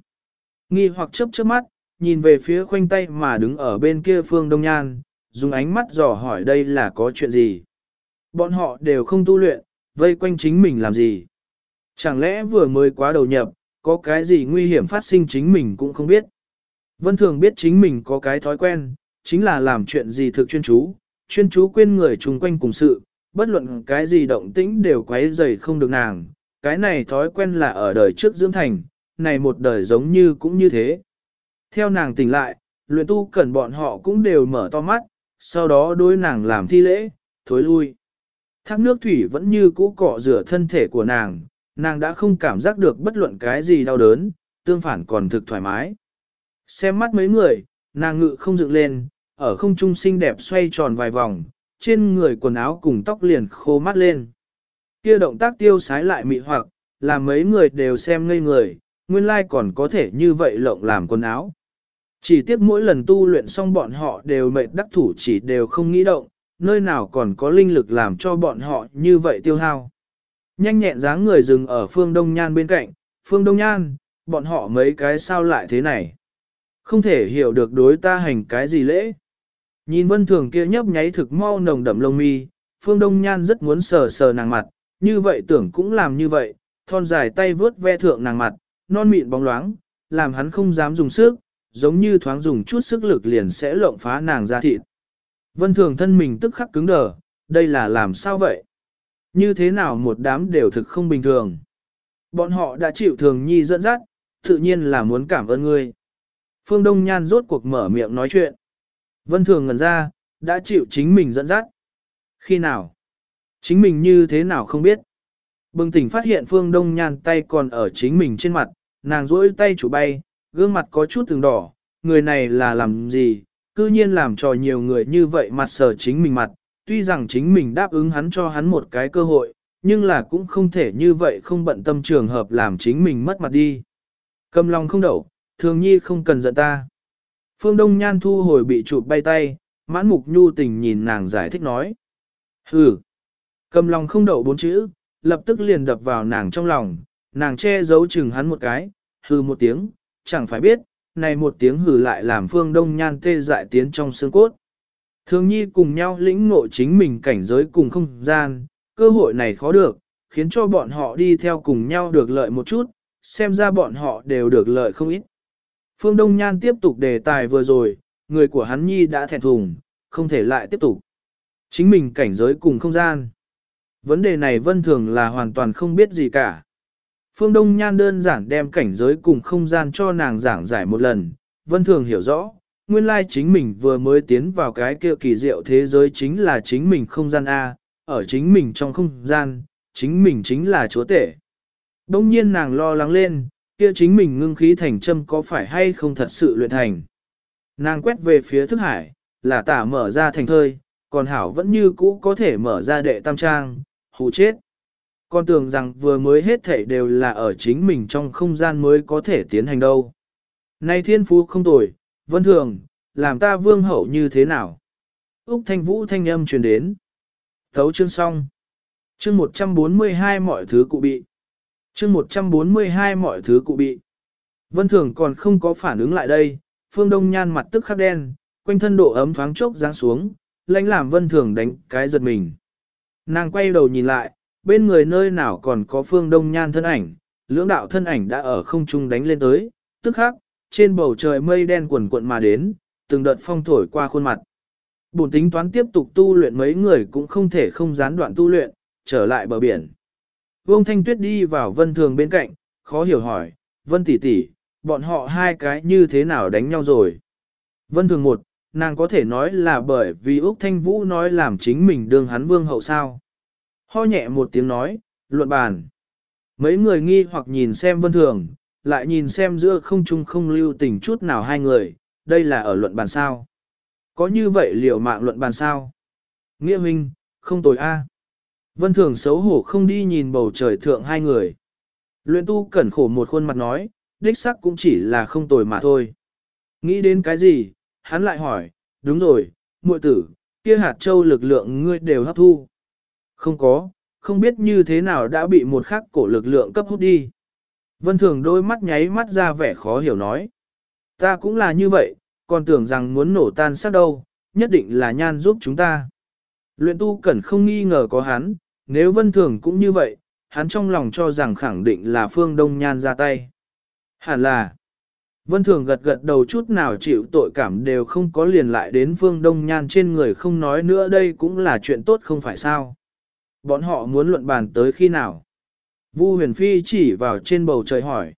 Nghi hoặc chớp chớp mắt, nhìn về phía khoanh tay mà đứng ở bên kia phương đông nhan, dùng ánh mắt dò hỏi đây là có chuyện gì. Bọn họ đều không tu luyện, vây quanh chính mình làm gì. Chẳng lẽ vừa mới quá đầu nhập, có cái gì nguy hiểm phát sinh chính mình cũng không biết. Vân thường biết chính mình có cái thói quen, chính là làm chuyện gì thực chuyên chú, chuyên chú quên người chung quanh cùng sự, bất luận cái gì động tĩnh đều quấy rầy không được nàng, cái này thói quen là ở đời trước dưỡng thành, này một đời giống như cũng như thế. Theo nàng tỉnh lại, luyện tu cần bọn họ cũng đều mở to mắt, sau đó đối nàng làm thi lễ, thối lui. Thác nước thủy vẫn như cũ cọ rửa thân thể của nàng, nàng đã không cảm giác được bất luận cái gì đau đớn, tương phản còn thực thoải mái. Xem mắt mấy người, nàng ngự không dựng lên, ở không trung xinh đẹp xoay tròn vài vòng, trên người quần áo cùng tóc liền khô mắt lên. Kia động tác tiêu sái lại mị hoặc, làm mấy người đều xem ngây người, nguyên lai còn có thể như vậy lộng làm quần áo. Chỉ tiếc mỗi lần tu luyện xong bọn họ đều mệt đắc thủ chỉ đều không nghĩ động, nơi nào còn có linh lực làm cho bọn họ như vậy tiêu hao. Nhanh nhẹn dáng người dừng ở phương Đông Nhan bên cạnh, phương Đông Nhan, bọn họ mấy cái sao lại thế này. Không thể hiểu được đối ta hành cái gì lễ. Nhìn vân thường kia nhấp nháy thực mau nồng đậm lông mi, phương Đông Nhan rất muốn sờ sờ nàng mặt, như vậy tưởng cũng làm như vậy, thon dài tay vướt ve thượng nàng mặt, non mịn bóng loáng, làm hắn không dám dùng sức, giống như thoáng dùng chút sức lực liền sẽ lộng phá nàng ra thịt. Vân thường thân mình tức khắc cứng đờ, đây là làm sao vậy? Như thế nào một đám đều thực không bình thường? Bọn họ đã chịu thường nhi dẫn dắt, tự nhiên là muốn cảm ơn ngươi. Phương Đông Nhan rốt cuộc mở miệng nói chuyện. Vân thường ngẩn ra, đã chịu chính mình dẫn dắt. Khi nào? Chính mình như thế nào không biết? Bừng tỉnh phát hiện Phương Đông Nhan tay còn ở chính mình trên mặt, nàng rỗi tay chủ bay, gương mặt có chút từng đỏ, người này là làm gì, cư nhiên làm cho nhiều người như vậy mặt sờ chính mình mặt, tuy rằng chính mình đáp ứng hắn cho hắn một cái cơ hội, nhưng là cũng không thể như vậy không bận tâm trường hợp làm chính mình mất mặt đi. Cầm lòng không đậu, thường nhi không cần giận ta. Phương Đông Nhan thu hồi bị chụp bay tay, mãn mục nhu tình nhìn nàng giải thích nói. Hừ, cầm lòng không đậu bốn chữ, lập tức liền đập vào nàng trong lòng, nàng che giấu chừng hắn một cái, hừ một tiếng, chẳng phải biết, này một tiếng hừ lại làm phương đông nhan tê dại tiến trong xương cốt. Thường nhi cùng nhau lĩnh ngộ chính mình cảnh giới cùng không gian, cơ hội này khó được, khiến cho bọn họ đi theo cùng nhau được lợi một chút, xem ra bọn họ đều được lợi không ít. Phương Đông Nhan tiếp tục đề tài vừa rồi, người của hắn nhi đã thẹn thùng, không thể lại tiếp tục. Chính mình cảnh giới cùng không gian. Vấn đề này vân thường là hoàn toàn không biết gì cả. Phương Đông Nhan đơn giản đem cảnh giới cùng không gian cho nàng giảng giải một lần, vân thường hiểu rõ, nguyên lai chính mình vừa mới tiến vào cái kia kỳ diệu thế giới chính là chính mình không gian A, ở chính mình trong không gian, chính mình chính là chúa tể. Đông nhiên nàng lo lắng lên, kia chính mình ngưng khí thành châm có phải hay không thật sự luyện thành. Nàng quét về phía thức hải, là tả mở ra thành thơi, còn hảo vẫn như cũ có thể mở ra đệ tam trang, hù chết. Con tưởng rằng vừa mới hết thảy đều là ở chính mình trong không gian mới có thể tiến hành đâu. nay thiên phú không tồi, vân thường, làm ta vương hậu như thế nào? Úc thanh vũ thanh âm truyền đến. Thấu chương xong. Chương 142 mọi thứ cụ bị. Chương 142 mọi thứ cụ bị. Vân thường còn không có phản ứng lại đây, phương đông nhan mặt tức khắc đen, quanh thân độ ấm thoáng chốc giáng xuống, lãnh làm vân thường đánh cái giật mình. Nàng quay đầu nhìn lại, bên người nơi nào còn có phương đông nhan thân ảnh, lưỡng đạo thân ảnh đã ở không trung đánh lên tới, tức khắc, trên bầu trời mây đen quần cuộn mà đến, từng đợt phong thổi qua khuôn mặt. Bổn tính toán tiếp tục tu luyện mấy người cũng không thể không gián đoạn tu luyện, trở lại bờ biển. Vương Thanh Tuyết đi vào Vân Thường bên cạnh, khó hiểu hỏi, Vân tỷ tỷ, bọn họ hai cái như thế nào đánh nhau rồi? Vân Thường một, nàng có thể nói là bởi vì Úc Thanh Vũ nói làm chính mình đương hắn vương hậu sao. Ho nhẹ một tiếng nói, luận bàn. Mấy người nghi hoặc nhìn xem vân thường, lại nhìn xem giữa không trung không lưu tình chút nào hai người, đây là ở luận bàn sao. Có như vậy liệu mạng luận bàn sao? Nghĩa minh, không tồi a. Vân thường xấu hổ không đi nhìn bầu trời thượng hai người. Luyện tu cẩn khổ một khuôn mặt nói, đích sắc cũng chỉ là không tồi mà thôi. Nghĩ đến cái gì, hắn lại hỏi, đúng rồi, muội tử, kia hạt châu lực lượng ngươi đều hấp thu. Không có, không biết như thế nào đã bị một khắc cổ lực lượng cấp hút đi. Vân Thường đôi mắt nháy mắt ra vẻ khó hiểu nói. Ta cũng là như vậy, còn tưởng rằng muốn nổ tan xác đâu, nhất định là nhan giúp chúng ta. Luyện tu cẩn không nghi ngờ có hắn, nếu Vân Thường cũng như vậy, hắn trong lòng cho rằng khẳng định là phương đông nhan ra tay. Hẳn là, Vân Thường gật gật đầu chút nào chịu tội cảm đều không có liền lại đến Phương Đông Nhan trên người không nói nữa đây cũng là chuyện tốt không phải sao. Bọn họ muốn luận bàn tới khi nào? Vu huyền phi chỉ vào trên bầu trời hỏi.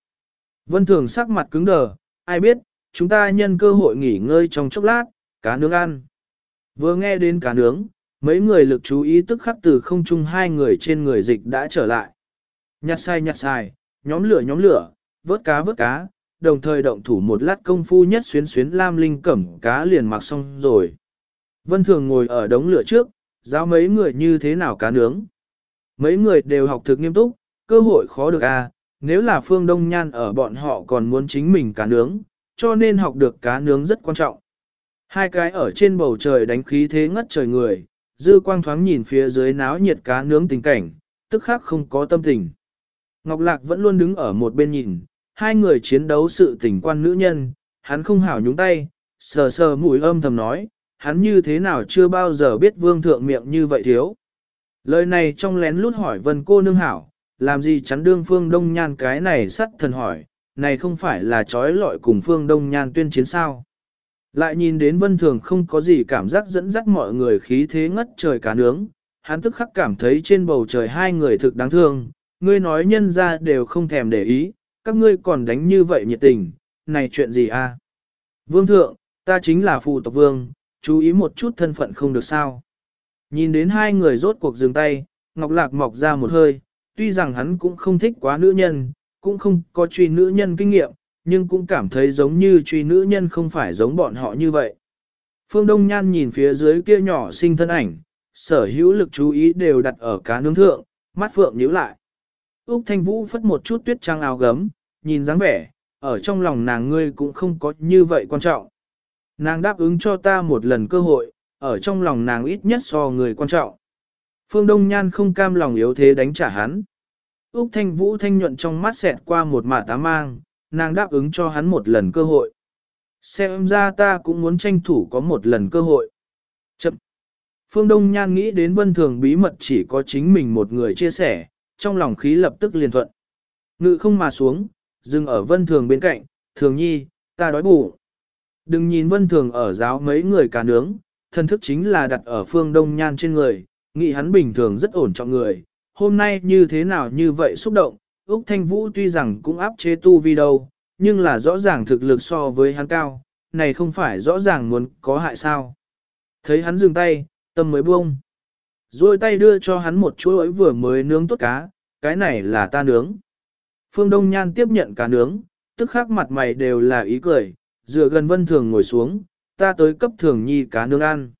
Vân Thường sắc mặt cứng đờ, ai biết, chúng ta nhân cơ hội nghỉ ngơi trong chốc lát, cá nướng ăn. Vừa nghe đến cá nướng, mấy người lực chú ý tức khắc từ không chung hai người trên người dịch đã trở lại. Nhặt sai nhặt sai, nhóm lửa nhóm lửa, vớt cá vớt cá, đồng thời động thủ một lát công phu nhất xuyến xuyến lam linh cẩm cá liền mặc xong rồi. Vân Thường ngồi ở đống lửa trước, giáo mấy người như thế nào cá nướng. Mấy người đều học thực nghiêm túc, cơ hội khó được à, nếu là phương đông nhan ở bọn họ còn muốn chính mình cá nướng, cho nên học được cá nướng rất quan trọng. Hai cái ở trên bầu trời đánh khí thế ngất trời người, dư quang thoáng nhìn phía dưới náo nhiệt cá nướng tình cảnh, tức khắc không có tâm tình. Ngọc Lạc vẫn luôn đứng ở một bên nhìn, hai người chiến đấu sự tình quan nữ nhân, hắn không hảo nhúng tay, sờ sờ mũi âm thầm nói, hắn như thế nào chưa bao giờ biết vương thượng miệng như vậy thiếu. Lời này trong lén lút hỏi vân cô nương hảo, làm gì chắn đương phương đông nhan cái này sắt thần hỏi, này không phải là trói lọi cùng phương đông nhan tuyên chiến sao. Lại nhìn đến vân thường không có gì cảm giác dẫn dắt mọi người khí thế ngất trời cá nướng, hắn tức khắc cảm thấy trên bầu trời hai người thực đáng thương, ngươi nói nhân ra đều không thèm để ý, các ngươi còn đánh như vậy nhiệt tình, này chuyện gì a? À? Vương thượng, ta chính là phụ tộc vương, chú ý một chút thân phận không được sao. Nhìn đến hai người rốt cuộc dừng tay, Ngọc Lạc mọc ra một hơi, tuy rằng hắn cũng không thích quá nữ nhân, cũng không có truy nữ nhân kinh nghiệm, nhưng cũng cảm thấy giống như truy nữ nhân không phải giống bọn họ như vậy. Phương Đông Nhan nhìn phía dưới kia nhỏ sinh thân ảnh, sở hữu lực chú ý đều đặt ở cá nướng thượng, mắt phượng nhíu lại. Úc Thanh Vũ phất một chút tuyết trang áo gấm, nhìn dáng vẻ, ở trong lòng nàng ngươi cũng không có như vậy quan trọng. Nàng đáp ứng cho ta một lần cơ hội, ở trong lòng nàng ít nhất so người quan trọng. Phương Đông Nhan không cam lòng yếu thế đánh trả hắn. Úc Thanh Vũ thanh nhuận trong mắt xẹt qua một mả tá mang, nàng đáp ứng cho hắn một lần cơ hội. Xem ra ta cũng muốn tranh thủ có một lần cơ hội. Chậm. Phương Đông Nhan nghĩ đến vân thường bí mật chỉ có chính mình một người chia sẻ, trong lòng khí lập tức liền thuận. Ngự không mà xuống, dừng ở vân thường bên cạnh, thường nhi, ta đói bụng. Đừng nhìn vân thường ở giáo mấy người cả nướng, thân thức chính là đặt ở phương đông nhan trên người, nghĩ hắn bình thường rất ổn trọng người. Hôm nay như thế nào như vậy xúc động, Úc Thanh Vũ tuy rằng cũng áp chế tu vi đâu, nhưng là rõ ràng thực lực so với hắn cao, này không phải rõ ràng muốn có hại sao. Thấy hắn dừng tay, tâm mới buông. Rồi tay đưa cho hắn một chuỗi vừa mới nướng tốt cá, cái này là ta nướng. Phương Đông Nhan tiếp nhận cá nướng, tức khắc mặt mày đều là ý cười, dựa gần vân thường ngồi xuống, ta tới cấp thường nhi cá nướng ăn.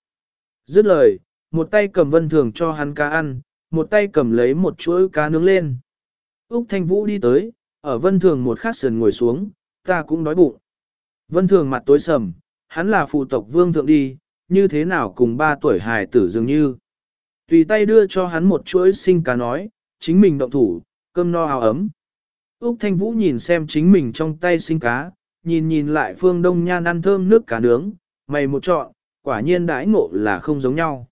Dứt lời, một tay cầm vân thường cho hắn cá ăn, một tay cầm lấy một chuỗi cá nướng lên. Úc Thanh Vũ đi tới, ở vân thường một khát sườn ngồi xuống, ta cũng đói bụng. Vân thường mặt tối sầm, hắn là phụ tộc vương thượng đi, như thế nào cùng ba tuổi hài tử dường như. Tùy tay đưa cho hắn một chuỗi sinh cá nói, chính mình động thủ, cơm no áo ấm. Úc Thanh Vũ nhìn xem chính mình trong tay sinh cá, nhìn nhìn lại phương đông nhan ăn thơm nước cá nướng, mày một trọn, quả nhiên đãi ngộ là không giống nhau.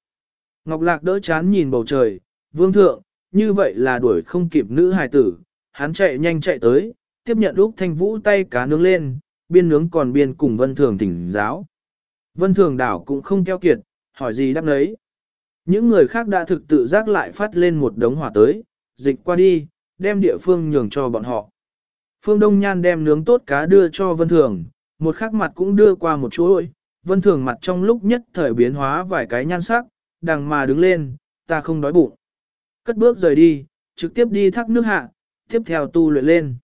Ngọc Lạc đỡ chán nhìn bầu trời, vương thượng, như vậy là đuổi không kịp nữ hài tử, hắn chạy nhanh chạy tới, tiếp nhận Úc Thanh Vũ tay cá nướng lên, biên nướng còn biên cùng Vân Thường tỉnh giáo. Vân Thường đảo cũng không keo kiệt, hỏi gì đáp lấy. Những người khác đã thực tự giác lại phát lên một đống hỏa tới, dịch qua đi, đem địa phương nhường cho bọn họ. Phương Đông Nhan đem nướng tốt cá đưa cho Vân Thường, một khắc mặt cũng đưa qua một chỗ ơi, Vân Thường mặt trong lúc nhất thời biến hóa vài cái nhan sắc, đằng mà đứng lên, ta không đói bụng. Cất bước rời đi, trực tiếp đi thác nước hạ, tiếp theo tu luyện lên.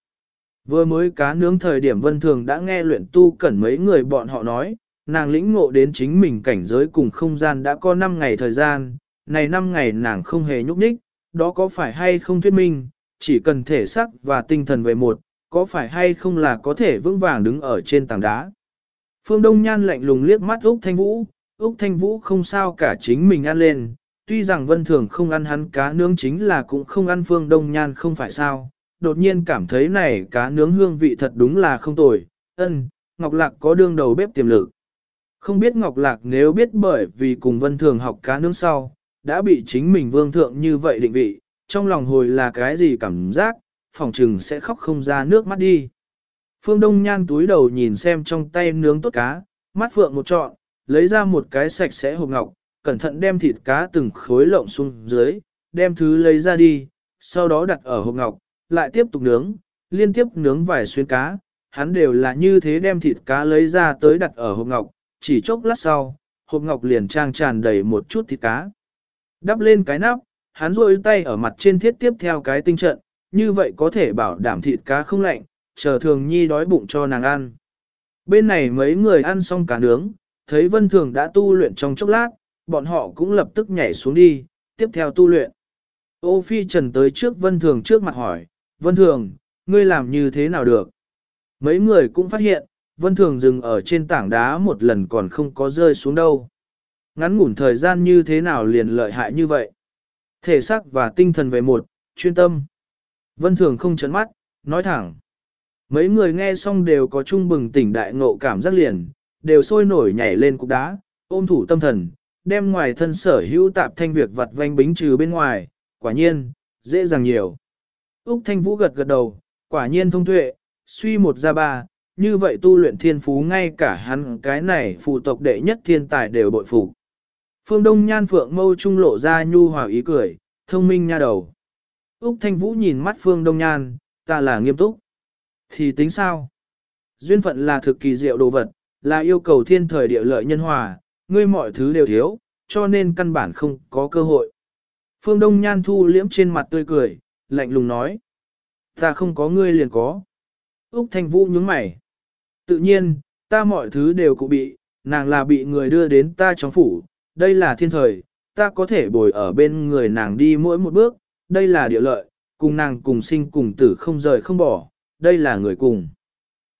Vừa mới cá nướng thời điểm Vân Thường đã nghe luyện tu cẩn mấy người bọn họ nói, nàng lĩnh ngộ đến chính mình cảnh giới cùng không gian đã có 5 ngày thời gian, này 5 ngày nàng không hề nhúc nhích, đó có phải hay không thuyết minh, chỉ cần thể xác và tinh thần về một, có phải hay không là có thể vững vàng đứng ở trên tảng đá. Phương Đông Nhan lạnh lùng liếc mắt Úc Thanh Vũ, Úc Thanh Vũ không sao cả chính mình ăn lên, tuy rằng Vân Thường không ăn hắn cá nướng chính là cũng không ăn Phương Đông Nhan không phải sao, đột nhiên cảm thấy này cá nướng hương vị thật đúng là không tồi, ân, Ngọc Lạc có đương đầu bếp tiềm lực. Không biết Ngọc Lạc nếu biết bởi vì cùng Vân Thường học cá nướng sau, đã bị chính mình vương thượng như vậy định vị, trong lòng hồi là cái gì cảm giác, phòng trừng sẽ khóc không ra nước mắt đi. Phương Đông Nhan túi đầu nhìn xem trong tay nướng tốt cá, mắt phượng một trọn, lấy ra một cái sạch sẽ hộp ngọc, cẩn thận đem thịt cá từng khối lộng xuống dưới, đem thứ lấy ra đi, sau đó đặt ở hộp ngọc, lại tiếp tục nướng, liên tiếp nướng vài xuyên cá, hắn đều là như thế đem thịt cá lấy ra tới đặt ở hộp ngọc, chỉ chốc lát sau, hộp ngọc liền trang tràn đầy một chút thịt cá. Đắp lên cái nắp, hắn rôi tay ở mặt trên thiết tiếp theo cái tinh trận, như vậy có thể bảo đảm thịt cá không lạnh, chờ thường nhi đói bụng cho nàng ăn. Bên này mấy người ăn xong cá nướng, thấy vân thường đã tu luyện trong chốc lát, bọn họ cũng lập tức nhảy xuống đi, tiếp theo tu luyện. Ô Phi Trần tới trước Vân Thường trước mặt hỏi, Vân Thường, ngươi làm như thế nào được? Mấy người cũng phát hiện, Vân Thường dừng ở trên tảng đá một lần còn không có rơi xuống đâu. Ngắn ngủn thời gian như thế nào liền lợi hại như vậy? Thể xác và tinh thần về một, chuyên tâm. Vân Thường không chấn mắt, nói thẳng. Mấy người nghe xong đều có chung bừng tỉnh đại ngộ cảm giác liền, đều sôi nổi nhảy lên cục đá, ôm thủ tâm thần, đem ngoài thân sở hữu tạp thanh việc vặt vanh bính trừ bên ngoài, quả nhiên, dễ dàng nhiều. Úc Thanh Vũ gật gật đầu, quả nhiên thông tuệ, suy một ra ba, như vậy tu luyện thiên phú ngay cả hắn cái này phụ tộc đệ nhất thiên tài đều bội phục. Phương Đông Nhan Phượng mâu trung lộ ra nhu hòa ý cười, thông minh nha đầu. Úc Thanh Vũ nhìn mắt Phương Đông Nhan, ta là nghiêm túc. Thì tính sao? Duyên phận là thực kỳ diệu đồ vật, là yêu cầu thiên thời địa lợi nhân hòa, ngươi mọi thứ đều thiếu, cho nên căn bản không có cơ hội. Phương Đông Nhan thu liễm trên mặt tươi cười, lạnh lùng nói. Ta không có ngươi liền có. Úc Thanh Vũ nhướng mày. Tự nhiên, ta mọi thứ đều cụ bị, nàng là bị người đưa đến ta trong phủ, đây là thiên thời, ta có thể bồi ở bên người nàng đi mỗi một bước, đây là địa lợi, cùng nàng cùng sinh cùng tử không rời không bỏ, đây là người cùng.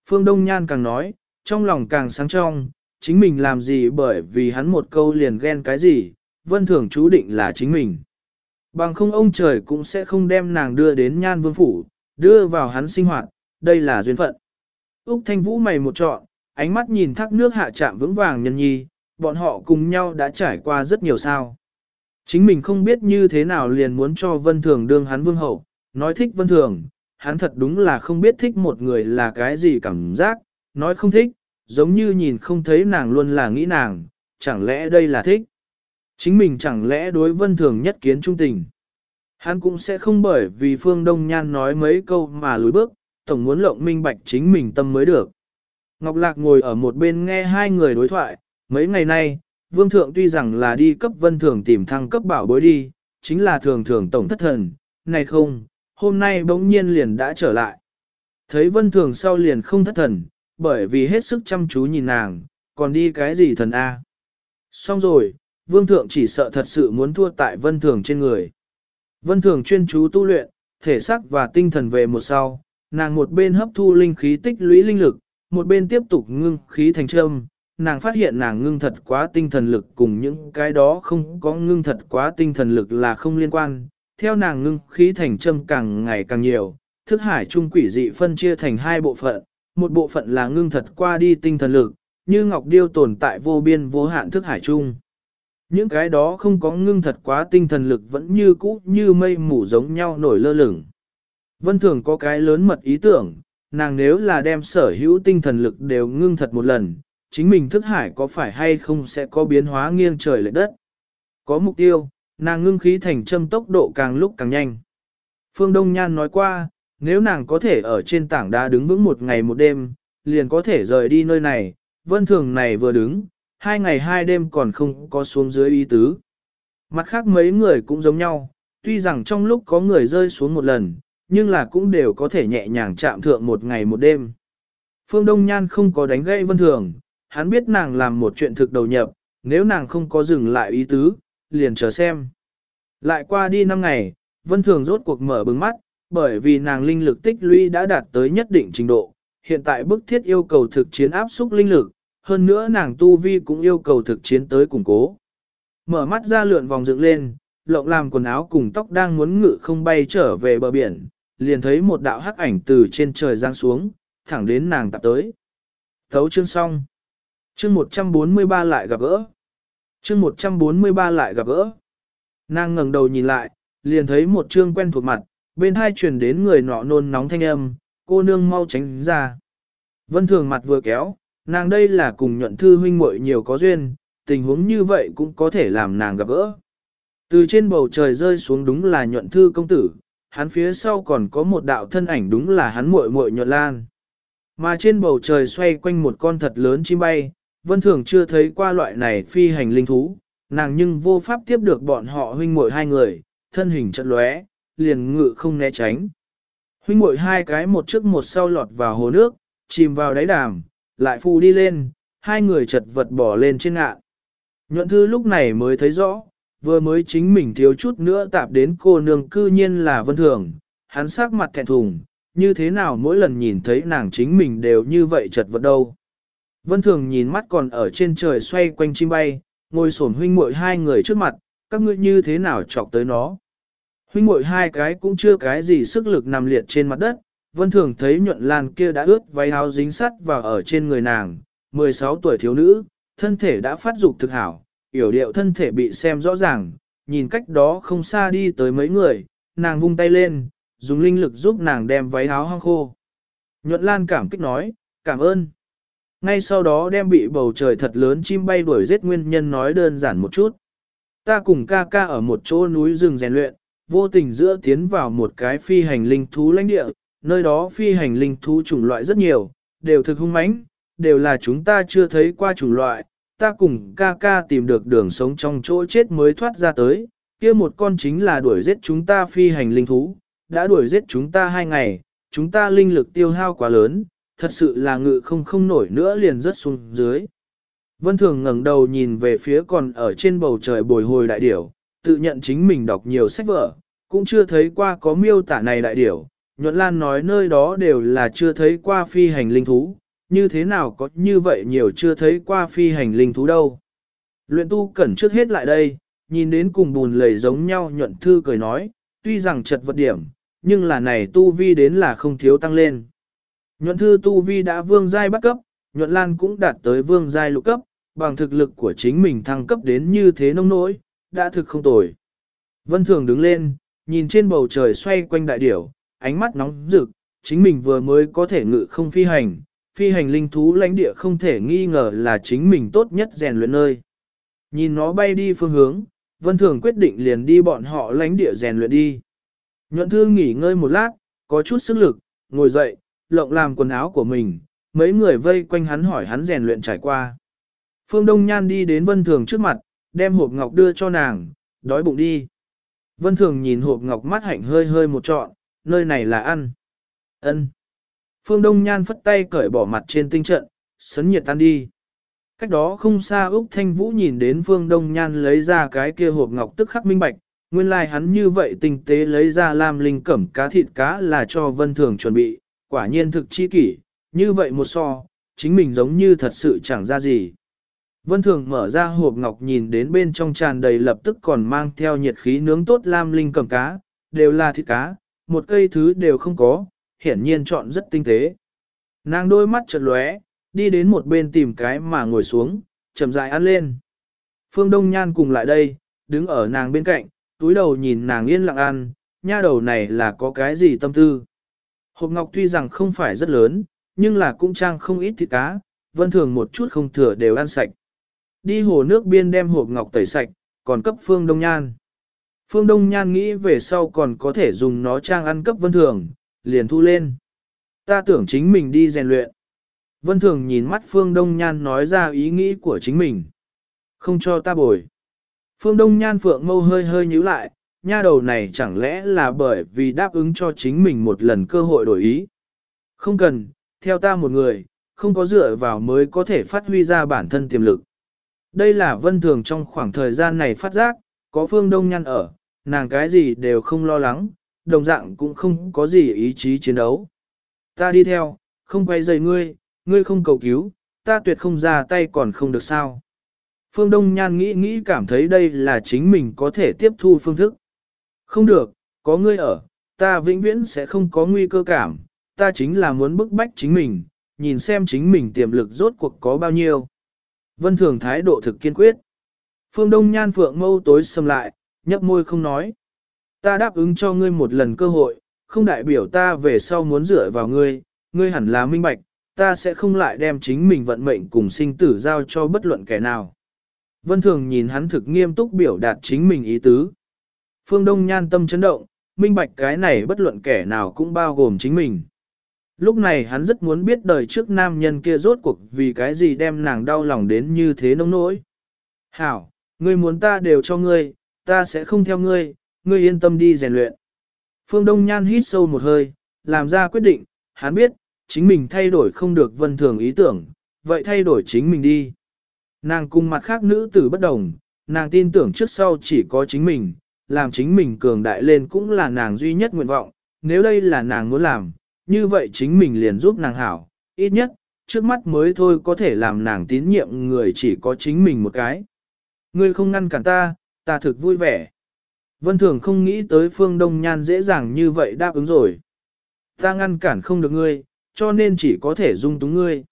Phương Đông Nhan càng nói, trong lòng càng sáng trong, chính mình làm gì bởi vì hắn một câu liền ghen cái gì, vân thường chú định là chính mình. Bằng không ông trời cũng sẽ không đem nàng đưa đến nhan vương phủ, đưa vào hắn sinh hoạt, đây là duyên phận. Úc Thanh Vũ mày một trọn, ánh mắt nhìn thác nước hạ chạm vững vàng nhân nhi, bọn họ cùng nhau đã trải qua rất nhiều sao. Chính mình không biết như thế nào liền muốn cho Vân Thường đương hắn vương hậu, nói thích Vân Thường, hắn thật đúng là không biết thích một người là cái gì cảm giác, nói không thích, giống như nhìn không thấy nàng luôn là nghĩ nàng, chẳng lẽ đây là thích. Chính mình chẳng lẽ đối vân thường nhất kiến trung tình. Hắn cũng sẽ không bởi vì Phương Đông Nhan nói mấy câu mà lùi bước, tổng muốn lộng minh bạch chính mình tâm mới được. Ngọc Lạc ngồi ở một bên nghe hai người đối thoại, mấy ngày nay, Vương Thượng tuy rằng là đi cấp vân thường tìm thăng cấp bảo bối đi, chính là thường thường tổng thất thần, này không, hôm nay bỗng nhiên liền đã trở lại. Thấy vân thường sau liền không thất thần, bởi vì hết sức chăm chú nhìn nàng, còn đi cái gì thần A. Xong rồi, vương thượng chỉ sợ thật sự muốn thua tại vân thường trên người. Vân thường chuyên chú tu luyện, thể xác và tinh thần về một sau, nàng một bên hấp thu linh khí tích lũy linh lực, một bên tiếp tục ngưng khí thành trâm. Nàng phát hiện nàng ngưng thật quá tinh thần lực cùng những cái đó không có ngưng thật quá tinh thần lực là không liên quan. Theo nàng ngưng khí thành trâm càng ngày càng nhiều, thức hải trung quỷ dị phân chia thành hai bộ phận, một bộ phận là ngưng thật qua đi tinh thần lực, như ngọc điêu tồn tại vô biên vô hạn thức hải trung. Những cái đó không có ngưng thật quá tinh thần lực vẫn như cũ như mây mù giống nhau nổi lơ lửng. Vân Thường có cái lớn mật ý tưởng, nàng nếu là đem sở hữu tinh thần lực đều ngưng thật một lần, chính mình thức hải có phải hay không sẽ có biến hóa nghiêng trời lệ đất. Có mục tiêu, nàng ngưng khí thành châm tốc độ càng lúc càng nhanh. Phương Đông Nhan nói qua, nếu nàng có thể ở trên tảng đá đứng vững một ngày một đêm, liền có thể rời đi nơi này, vân thường này vừa đứng, hai ngày hai đêm còn không có xuống dưới y tứ. Mặt khác mấy người cũng giống nhau, tuy rằng trong lúc có người rơi xuống một lần, nhưng là cũng đều có thể nhẹ nhàng chạm thượng một ngày một đêm. Phương Đông Nhan không có đánh gãy vân thường, hắn biết nàng làm một chuyện thực đầu nhập, nếu nàng không có dừng lại ý tứ, liền chờ xem. Lại qua đi năm ngày, vân thường rốt cuộc mở bừng mắt, bởi vì nàng linh lực tích lũy đã đạt tới nhất định trình độ, hiện tại bức thiết yêu cầu thực chiến áp xúc linh lực, hơn nữa nàng tu vi cũng yêu cầu thực chiến tới củng cố. Mở mắt ra lượn vòng dựng lên, lộng làm quần áo cùng tóc đang muốn ngự không bay trở về bờ biển, liền thấy một đạo hắc ảnh từ trên trời giáng xuống, thẳng đến nàng tập tới. Thấu chương xong. Chương 143 lại gặp gỡ. Chương 143 lại gặp gỡ. Nàng ngẩng đầu nhìn lại, liền thấy một chương quen thuộc mặt, bên hai truyền đến người nọ nôn nóng thanh âm, cô nương mau tránh ra. Vân Thường mặt vừa kéo, nàng đây là cùng nhuận thư huynh muội nhiều có duyên, tình huống như vậy cũng có thể làm nàng gặp gỡ. Từ trên bầu trời rơi xuống đúng là nhuận thư công tử, hắn phía sau còn có một đạo thân ảnh đúng là hắn muội muội nhuận lan. Mà trên bầu trời xoay quanh một con thật lớn chim bay, vân thường chưa thấy qua loại này phi hành linh thú, nàng nhưng vô pháp tiếp được bọn họ huynh muội hai người, thân hình chật lóe, liền ngự không né tránh. Huynh muội hai cái một trước một sau lọt vào hồ nước, chìm vào đáy đàm, lại phù đi lên, hai người chật vật bỏ lên trên ngạn. Nhuận thư lúc này mới thấy rõ, vừa mới chính mình thiếu chút nữa tạp đến cô nương cư nhiên là vân thường, hắn sắc mặt thẹn thùng, như thế nào mỗi lần nhìn thấy nàng chính mình đều như vậy chật vật đâu. Vân thường nhìn mắt còn ở trên trời xoay quanh chim bay, ngồi sổn huynh muội hai người trước mặt, các ngươi như thế nào chọc tới nó. Huynh muội hai cái cũng chưa cái gì sức lực nằm liệt trên mặt đất, vân thường thấy nhuận lan kia đã ướt váy áo dính sắt vào ở trên người nàng, 16 tuổi thiếu nữ, thân thể đã phát dục thực hảo, yểu điệu thân thể bị xem rõ ràng, nhìn cách đó không xa đi tới mấy người, nàng vung tay lên, dùng linh lực giúp nàng đem váy áo hong khô. Nhuận Lan cảm kích nói, cảm ơn. Ngay sau đó đem bị bầu trời thật lớn chim bay đuổi giết nguyên nhân nói đơn giản một chút. Ta cùng ca ca ở một chỗ núi rừng rèn luyện, vô tình giữa tiến vào một cái phi hành linh thú lãnh địa, nơi đó phi hành linh thú chủng loại rất nhiều, đều thực hung mãnh, đều là chúng ta chưa thấy qua chủng loại, ta cùng ca ca tìm được đường sống trong chỗ chết mới thoát ra tới, kia một con chính là đuổi giết chúng ta phi hành linh thú, đã đuổi giết chúng ta hai ngày, chúng ta linh lực tiêu hao quá lớn, thật sự là ngự không không nổi nữa liền rất xuống dưới. Vân Thường ngẩng đầu nhìn về phía còn ở trên bầu trời bồi hồi đại điểu, tự nhận chính mình đọc nhiều sách vở, cũng chưa thấy qua có miêu tả này đại điểu. Nhuận Lan nói nơi đó đều là chưa thấy qua phi hành linh thú, như thế nào có như vậy nhiều chưa thấy qua phi hành linh thú đâu. Luyện tu cẩn trước hết lại đây, nhìn đến cùng bùn lầy giống nhau nhuận thư cười nói, tuy rằng chật vật điểm, nhưng là này tu vi đến là không thiếu tăng lên. Nhuận thư tu vi đã vương giai bắt cấp, nhuận lan cũng đạt tới vương giai lục cấp, bằng thực lực của chính mình thăng cấp đến như thế nông nỗi, đã thực không tồi. Vân Thường đứng lên, nhìn trên bầu trời xoay quanh đại điểu, ánh mắt nóng rực, chính mình vừa mới có thể ngự không phi hành, phi hành linh thú lãnh địa không thể nghi ngờ là chính mình tốt nhất rèn luyện nơi. Nhìn nó bay đi phương hướng, Vân Thường quyết định liền đi bọn họ lãnh địa rèn luyện đi. Nhuận thư nghỉ ngơi một lát, có chút sức lực, ngồi dậy, lộng làm quần áo của mình, mấy người vây quanh hắn hỏi hắn rèn luyện trải qua. Phương Đông Nhan đi đến Vân Thường trước mặt, đem hộp ngọc đưa cho nàng, đói bụng đi. Vân Thường nhìn hộp ngọc mắt hạnh hơi hơi một trọn, nơi này là ăn. ân Phương Đông Nhan phất tay cởi bỏ mặt trên tinh trận, sấn nhiệt tan đi. Cách đó không xa Úc Thanh Vũ nhìn đến Phương Đông Nhan lấy ra cái kia hộp ngọc tức khắc minh bạch, nguyên lai like hắn như vậy tinh tế lấy ra làm linh cẩm cá thịt cá là cho Vân Thường chuẩn bị, quả nhiên thực chi kỷ, như vậy một so, chính mình giống như thật sự chẳng ra gì. Vân Thường mở ra hộp ngọc nhìn đến bên trong tràn đầy lập tức còn mang theo nhiệt khí nướng tốt lam linh cẩm cá, đều là thịt cá, một cây thứ đều không có, hiển nhiên chọn rất tinh tế. Nàng đôi mắt chợt lóe, đi đến một bên tìm cái mà ngồi xuống, chậm rãi ăn lên. Phương Đông Nhan cùng lại đây, đứng ở nàng bên cạnh, túi đầu nhìn nàng yên lặng ăn, nha đầu này là có cái gì tâm tư. Hộp ngọc tuy rằng không phải rất lớn, nhưng là cũng trang không ít thịt cá, vân thường một chút không thừa đều ăn sạch. Đi hồ nước biên đem hộp ngọc tẩy sạch, còn cấp Phương Đông Nhan. Phương Đông Nhan nghĩ về sau còn có thể dùng nó trang ăn cấp vân thường, liền thu lên. Ta tưởng chính mình đi rèn luyện. Vân Thường nhìn mắt Phương Đông Nhan nói ra ý nghĩ của chính mình. Không cho ta bồi. Phương Đông Nhan phượng mâu hơi hơi nhíu lại, nha đầu này chẳng lẽ là bởi vì đáp ứng cho chính mình một lần cơ hội đổi ý. Không cần, theo ta một người, không có dựa vào mới có thể phát huy ra bản thân tiềm lực. Đây là vân thường trong khoảng thời gian này phát giác, có phương đông nhăn ở, nàng cái gì đều không lo lắng, đồng dạng cũng không có gì ý chí chiến đấu. Ta đi theo, không quay dày ngươi, ngươi không cầu cứu, ta tuyệt không ra tay còn không được sao. Phương Đông Nhan nghĩ nghĩ cảm thấy đây là chính mình có thể tiếp thu phương thức. Không được, có ngươi ở, ta vĩnh viễn sẽ không có nguy cơ cảm, ta chính là muốn bức bách chính mình, nhìn xem chính mình tiềm lực rốt cuộc có bao nhiêu. Vân Thường thái độ thực kiên quyết. Phương Đông Nhan Phượng mâu tối sầm lại, nhấp môi không nói. Ta đáp ứng cho ngươi một lần cơ hội, không đại biểu ta về sau muốn dựa vào ngươi, ngươi hẳn là minh bạch, ta sẽ không lại đem chính mình vận mệnh cùng sinh tử giao cho bất luận kẻ nào. Vân Thường nhìn hắn thực nghiêm túc biểu đạt chính mình ý tứ. Phương Đông nhan tâm chấn động, minh bạch cái này bất luận kẻ nào cũng bao gồm chính mình. Lúc này hắn rất muốn biết đời trước nam nhân kia rốt cuộc vì cái gì đem nàng đau lòng đến như thế nông nỗi. Hảo, ngươi muốn ta đều cho ngươi, ta sẽ không theo ngươi, ngươi yên tâm đi rèn luyện. Phương Đông Nhan hít sâu một hơi, làm ra quyết định, hắn biết, chính mình thay đổi không được vân thường ý tưởng, vậy thay đổi chính mình đi. Nàng cùng mặt khác nữ tử bất đồng, nàng tin tưởng trước sau chỉ có chính mình, làm chính mình cường đại lên cũng là nàng duy nhất nguyện vọng, nếu đây là nàng muốn làm, như vậy chính mình liền giúp nàng hảo, ít nhất, trước mắt mới thôi có thể làm nàng tín nhiệm người chỉ có chính mình một cái. Ngươi không ngăn cản ta, ta thực vui vẻ. Vân Thường không nghĩ tới phương Đông Nhan dễ dàng như vậy đáp ứng rồi. Ta ngăn cản không được ngươi, cho nên chỉ có thể dung túng ngươi.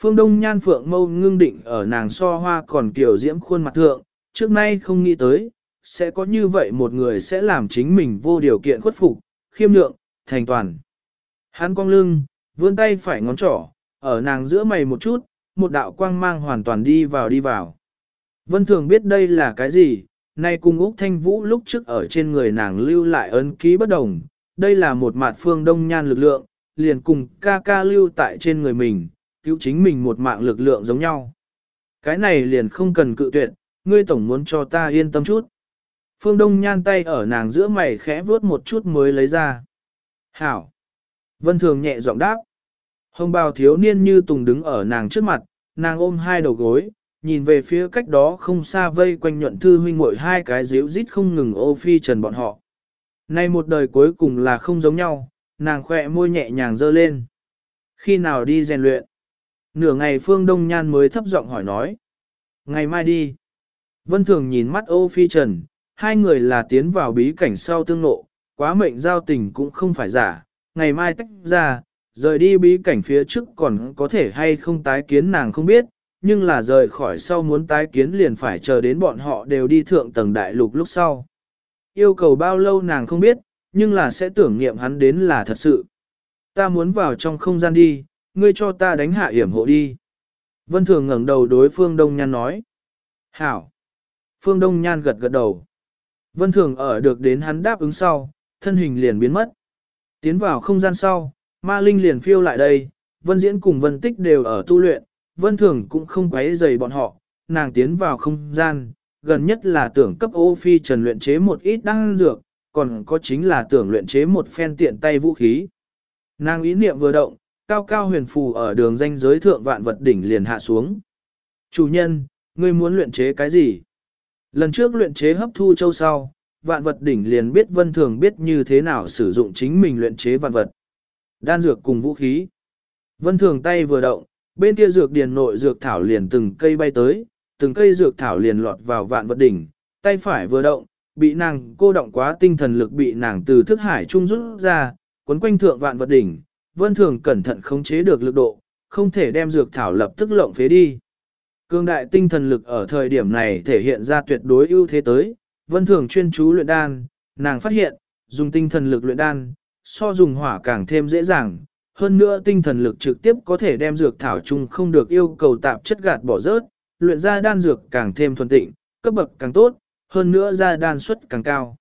Phương Đông Nhan phượng mâu ngưng định ở nàng so hoa còn kiểu diễm khuôn mặt thượng, trước nay không nghĩ tới, sẽ có như vậy một người sẽ làm chính mình vô điều kiện khuất phục, khiêm nhượng, thành toàn. Hắn cong lưng, vươn tay phải ngón trỏ, ở nàng giữa mày một chút, một đạo quang mang hoàn toàn đi vào đi vào. Vân Thường biết đây là cái gì, nay cùng Úc Thanh Vũ lúc trước ở trên người nàng lưu lại ấn ký bất đồng, đây là một mạt phương đông nhan lực lượng, liền cùng ca ca lưu tại trên người mình, cứu chính mình một mạng lực lượng giống nhau. Cái này liền không cần cự tuyệt, ngươi tổng muốn cho ta yên tâm chút. Phương Đông nhan tay ở nàng giữa mày khẽ vuốt một chút mới lấy ra. Hảo! Vân Thường nhẹ giọng đáp. Hồng bào thiếu niên như tùng đứng ở nàng trước mặt, nàng ôm hai đầu gối, nhìn về phía cách đó không xa vây quanh nhuận thư huynh muội hai cái díu rít không ngừng ô phi trần bọn họ. Nay một đời cuối cùng là không giống nhau, nàng khỏe môi nhẹ nhàng dơ lên. Khi nào đi rèn luyện? Nửa ngày phương đông nhan mới thấp giọng hỏi nói. Ngày mai đi. Vân thường nhìn mắt ô phi trần, hai người là tiến vào bí cảnh sau tương nộ, quá mệnh giao tình cũng không phải giả, ngày mai tách ra, rời đi bí cảnh phía trước còn có thể hay không tái kiến nàng không biết, nhưng là rời khỏi sau muốn tái kiến liền phải chờ đến bọn họ đều đi thượng tầng đại lục lúc sau. Yêu cầu bao lâu nàng không biết, nhưng là sẽ tưởng niệm hắn đến là thật sự. Ta muốn vào trong không gian đi, ngươi cho ta đánh hạ hiểm hộ đi. Vân Thường ngẩng đầu đối Phương Đông Nhan nói. Hảo. Phương Đông Nhan gật gật đầu. Vân Thường ở được đến hắn đáp ứng sau, thân hình liền biến mất. Tiến vào không gian sau, ma linh liền phiêu lại đây, Vân Diễn cùng Vân Tích đều ở tu luyện, Vân Thường cũng không quấy dày bọn họ, nàng tiến vào không gian, gần nhất là tưởng cấp ô phi trần luyện chế một ít đăng dược, còn có chính là tưởng luyện chế một phen tiện tay vũ khí. Nàng ý niệm vừa động, cao cao huyền phù ở đường danh giới thượng vạn vật đỉnh liền hạ xuống. Chủ nhân, ngươi muốn luyện chế cái gì? Lần trước luyện chế hấp thu châu sau, vạn vật đỉnh liền biết vân thường biết như thế nào sử dụng chính mình luyện chế vạn vật. Đan dược cùng vũ khí. Vân thường tay vừa động, bên kia dược điền nội dược thảo liền từng cây bay tới, từng cây dược thảo liền lọt vào vạn vật đỉnh, tay phải vừa động, bị nàng cô động quá tinh thần lực bị nàng từ thức hải trung rút ra, quấn quanh thượng vạn vật đỉnh, vân thường cẩn thận khống chế được lực độ, không thể đem dược thảo lập tức lộng phế đi. Cương đại tinh thần lực ở thời điểm này thể hiện ra tuyệt đối ưu thế tới, vân thường chuyên chú luyện đan, nàng phát hiện, dùng tinh thần lực luyện đan, so dùng hỏa càng thêm dễ dàng, hơn nữa tinh thần lực trực tiếp có thể đem dược thảo chung không được yêu cầu tạp chất gạt bỏ rớt, luyện ra đan dược càng thêm thuần tịnh, cấp bậc càng tốt, hơn nữa ra đan suất càng cao.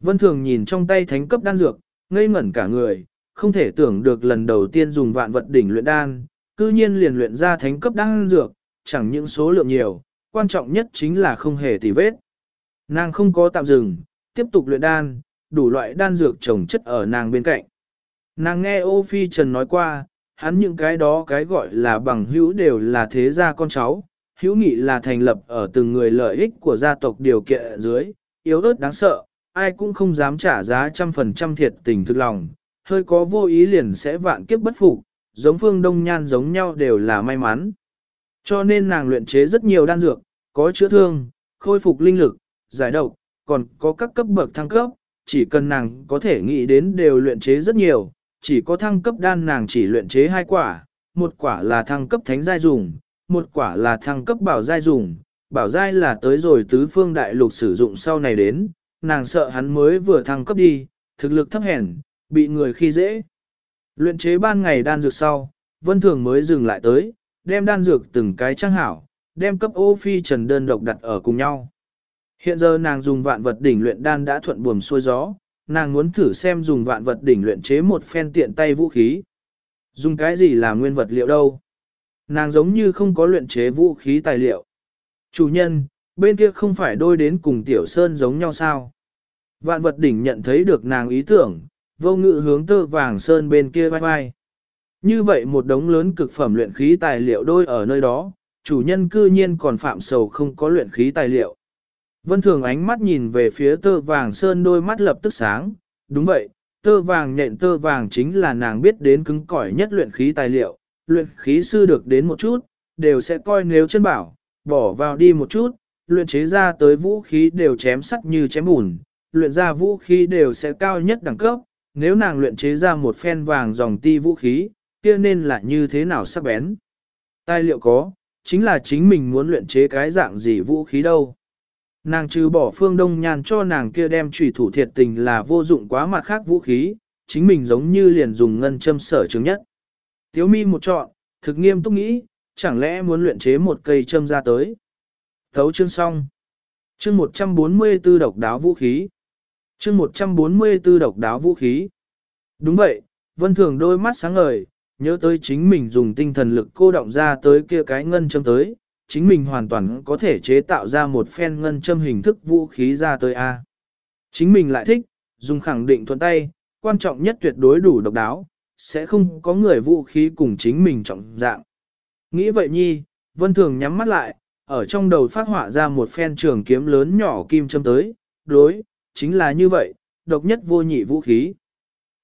Vân Thường nhìn trong tay thánh cấp đan dược, ngây ngẩn cả người, không thể tưởng được lần đầu tiên dùng vạn vật đỉnh luyện đan, cư nhiên liền luyện ra thánh cấp đan dược, chẳng những số lượng nhiều, quan trọng nhất chính là không hề tì vết. Nàng không có tạm dừng, tiếp tục luyện đan, đủ loại đan dược trồng chất ở nàng bên cạnh. Nàng nghe ô phi trần nói qua, hắn những cái đó cái gọi là bằng hữu đều là thế gia con cháu, hữu nghị là thành lập ở từng người lợi ích của gia tộc điều kiện dưới, yếu ớt đáng sợ, ai cũng không dám trả giá trăm phần trăm thiệt tình thực lòng, hơi có vô ý liền sẽ vạn kiếp bất phục, giống phương đông nhan giống nhau đều là may mắn. Cho nên nàng luyện chế rất nhiều đan dược, có chữa thương, khôi phục linh lực, giải độc, còn có các cấp bậc thăng cấp, chỉ cần nàng có thể nghĩ đến đều luyện chế rất nhiều, chỉ có thăng cấp đan nàng chỉ luyện chế hai quả, một quả là thăng cấp thánh giai dùng, một quả là thăng cấp bảo giai dùng, bảo giai là tới rồi tứ phương đại lục sử dụng sau này đến, nàng sợ hắn mới vừa thăng cấp đi, thực lực thấp hèn, bị người khi dễ. Luyện chế ban ngày đan dược sau, vân thường mới dừng lại tới, đem đan dược từng cái trang hảo, đem cấp ô phi trần đơn độc đặt ở cùng nhau. Hiện giờ nàng dùng vạn vật đỉnh luyện đan đã thuận buồm xuôi gió, nàng muốn thử xem dùng vạn vật đỉnh luyện chế một phen tiện tay vũ khí. Dùng cái gì làm nguyên vật liệu đâu? Nàng giống như không có luyện chế vũ khí tài liệu. Chủ nhân, bên kia không phải đôi đến cùng tiểu sơn giống nhau sao? Vạn vật đỉnh nhận thấy được nàng ý tưởng, vô ngự hướng tơ vàng sơn bên kia vai vai. Như vậy một đống lớn cực phẩm luyện khí tài liệu đôi ở nơi đó, chủ nhân cư nhiên còn phạm sầu không có luyện khí tài liệu. Vân Thường ánh mắt nhìn về phía tơ vàng sơn đôi mắt lập tức sáng, đúng vậy, tơ vàng nện tơ vàng chính là nàng biết đến cứng cỏi nhất luyện khí tài liệu, luyện khí sư được đến một chút, đều sẽ coi nếu chân bảo, bỏ vào đi một chút, luyện chế ra tới vũ khí đều chém sắt như chém bùn, luyện ra vũ khí đều sẽ cao nhất đẳng cấp, nếu nàng luyện chế ra một phen vàng dòng ti vũ khí, kia nên là như thế nào sắc bén. Tài liệu có, chính là chính mình muốn luyện chế cái dạng gì vũ khí đâu. Nàng trừ bỏ phương đông nhàn cho nàng kia đem trùy thủ thiệt tình là vô dụng quá mặt khác vũ khí, chính mình giống như liền dùng ngân châm sở chứng nhất. Tiếu mi một chọn, thực nghiêm túc nghĩ, chẳng lẽ muốn luyện chế một cây châm ra tới. Thấu chương xong. Chương 144 độc đáo vũ khí. Chương 144 độc đáo vũ khí. Đúng vậy, vân thường đôi mắt sáng ngời, nhớ tới chính mình dùng tinh thần lực cô động ra tới kia cái ngân châm tới, chính mình hoàn toàn có thể chế tạo ra một phen ngân châm hình thức vũ khí ra tới A. Chính mình lại thích, dùng khẳng định thuận tay, quan trọng nhất tuyệt đối đủ độc đáo, sẽ không có người vũ khí cùng chính mình trọng dạng. Nghĩ vậy nhi, vân thường nhắm mắt lại, ở trong đầu phát họa ra một phen trường kiếm lớn nhỏ kim châm tới, đối, chính là như vậy, độc nhất vô nhị vũ khí.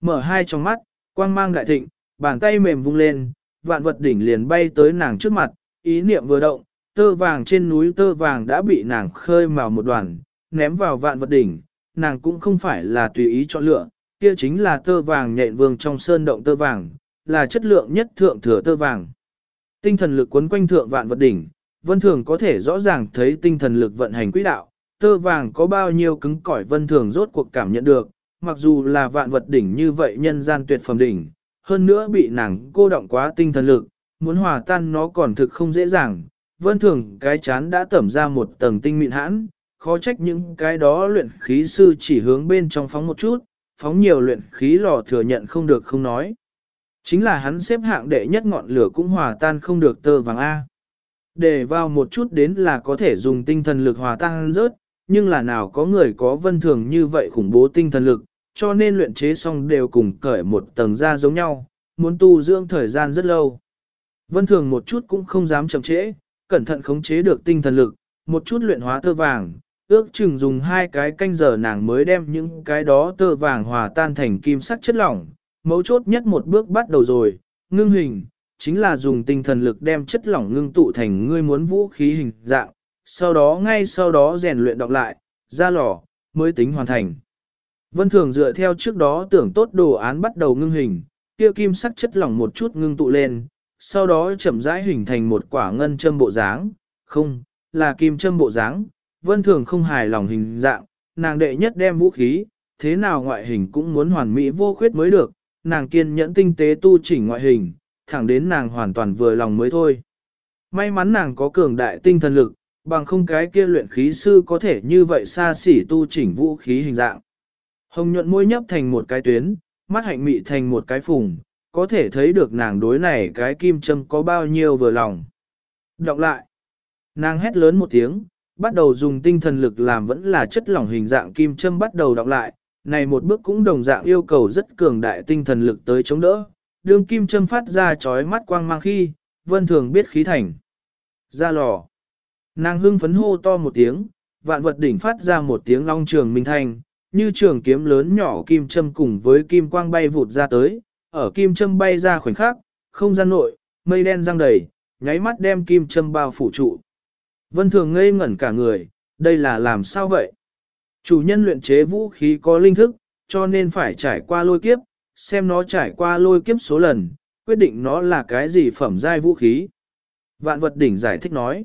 Mở hai trong mắt, quang mang đại thịnh, bàn tay mềm vung lên, vạn vật đỉnh liền bay tới nàng trước mặt, ý niệm vừa động, tơ vàng trên núi tơ vàng đã bị nàng khơi vào một đoàn, ném vào vạn vật đỉnh, nàng cũng không phải là tùy ý chọn lựa, kia chính là tơ vàng nhện vương trong sơn động tơ vàng, là chất lượng nhất thượng thừa tơ vàng. Tinh thần lực quấn quanh thượng vạn vật đỉnh, vân thường có thể rõ ràng thấy tinh thần lực vận hành quỹ đạo, tơ vàng có bao nhiêu cứng cỏi vân thường rốt cuộc cảm nhận được, mặc dù là vạn vật đỉnh như vậy nhân gian tuyệt phẩm đỉnh, hơn nữa bị nàng cô động quá tinh thần lực, muốn hòa tan nó còn thực không dễ dàng, vân thường cái chán đã tẩm ra một tầng tinh mịn hãn, khó trách những cái đó luyện khí sư chỉ hướng bên trong phóng một chút, phóng nhiều luyện khí lò thừa nhận không được không nói. Chính là hắn xếp hạng đệ nhất ngọn lửa cũng hòa tan không được tơ vàng A. Để vào một chút đến là có thể dùng tinh thần lực hòa tan rớt, nhưng là nào có người có vân thường như vậy khủng bố tinh thần lực, cho nên luyện chế xong đều cùng cởi một tầng da giống nhau, muốn tu dưỡng thời gian rất lâu. Vân thường một chút cũng không dám chậm trễ, cẩn thận khống chế được tinh thần lực, một chút luyện hóa tơ vàng, ước chừng dùng hai cái canh giờ nàng mới đem những cái đó tơ vàng hòa tan thành kim sắc chất lỏng, mấu chốt nhất một bước bắt đầu rồi, ngưng hình, chính là dùng tinh thần lực đem chất lỏng ngưng tụ thành ngươi muốn vũ khí hình dạng, sau đó ngay sau đó rèn luyện đọc lại, ra lò, mới tính hoàn thành. Vân Thường dựa theo trước đó tưởng tốt đồ án bắt đầu ngưng hình, kia kim sắc chất lỏng một chút ngưng tụ lên, sau đó chậm rãi hình thành một quả ngân châm bộ dáng, không, là kim châm bộ dáng. Vân Thường không hài lòng hình dạng, nàng đệ nhất đem vũ khí, thế nào ngoại hình cũng muốn hoàn mỹ vô khuyết mới được, nàng kiên nhẫn tinh tế tu chỉnh ngoại hình, thẳng đến nàng hoàn toàn vừa lòng mới thôi. May mắn nàng có cường đại tinh thần lực, bằng không cái kia luyện khí sư có thể như vậy xa xỉ tu chỉnh vũ khí hình dạng. Hồng nhuận môi nhấp thành một cái tuyến, mắt hạnh mị thành một cái phùng, có thể thấy được nàng đối này cái kim châm có bao nhiêu vừa lòng. Đọc lại, nàng hét lớn một tiếng, bắt đầu dùng tinh thần lực làm vẫn là chất lỏng hình dạng kim châm bắt đầu đọc lại, này một bước cũng đồng dạng yêu cầu rất cường đại tinh thần lực tới chống đỡ, đường kim châm phát ra chói mắt quang mang khi, vân thường biết khí thành. Ra lò. Nàng hưng phấn hô to một tiếng, vạn vật đỉnh phát ra một tiếng long trường minh thanh, như trường kiếm lớn nhỏ kim châm cùng với kim quang bay vụt ra tới, ở kim châm bay ra khoảnh khắc, không gian nội, mây đen răng đầy, nháy mắt đem kim châm bao phủ trụ. Vân thường ngây ngẩn cả người, đây là làm sao vậy? Chủ nhân luyện chế vũ khí có linh thức, cho nên phải trải qua lôi kiếp, xem nó trải qua lôi kiếp số lần, quyết định nó là cái gì phẩm giai vũ khí. Vạn vật đỉnh giải thích nói.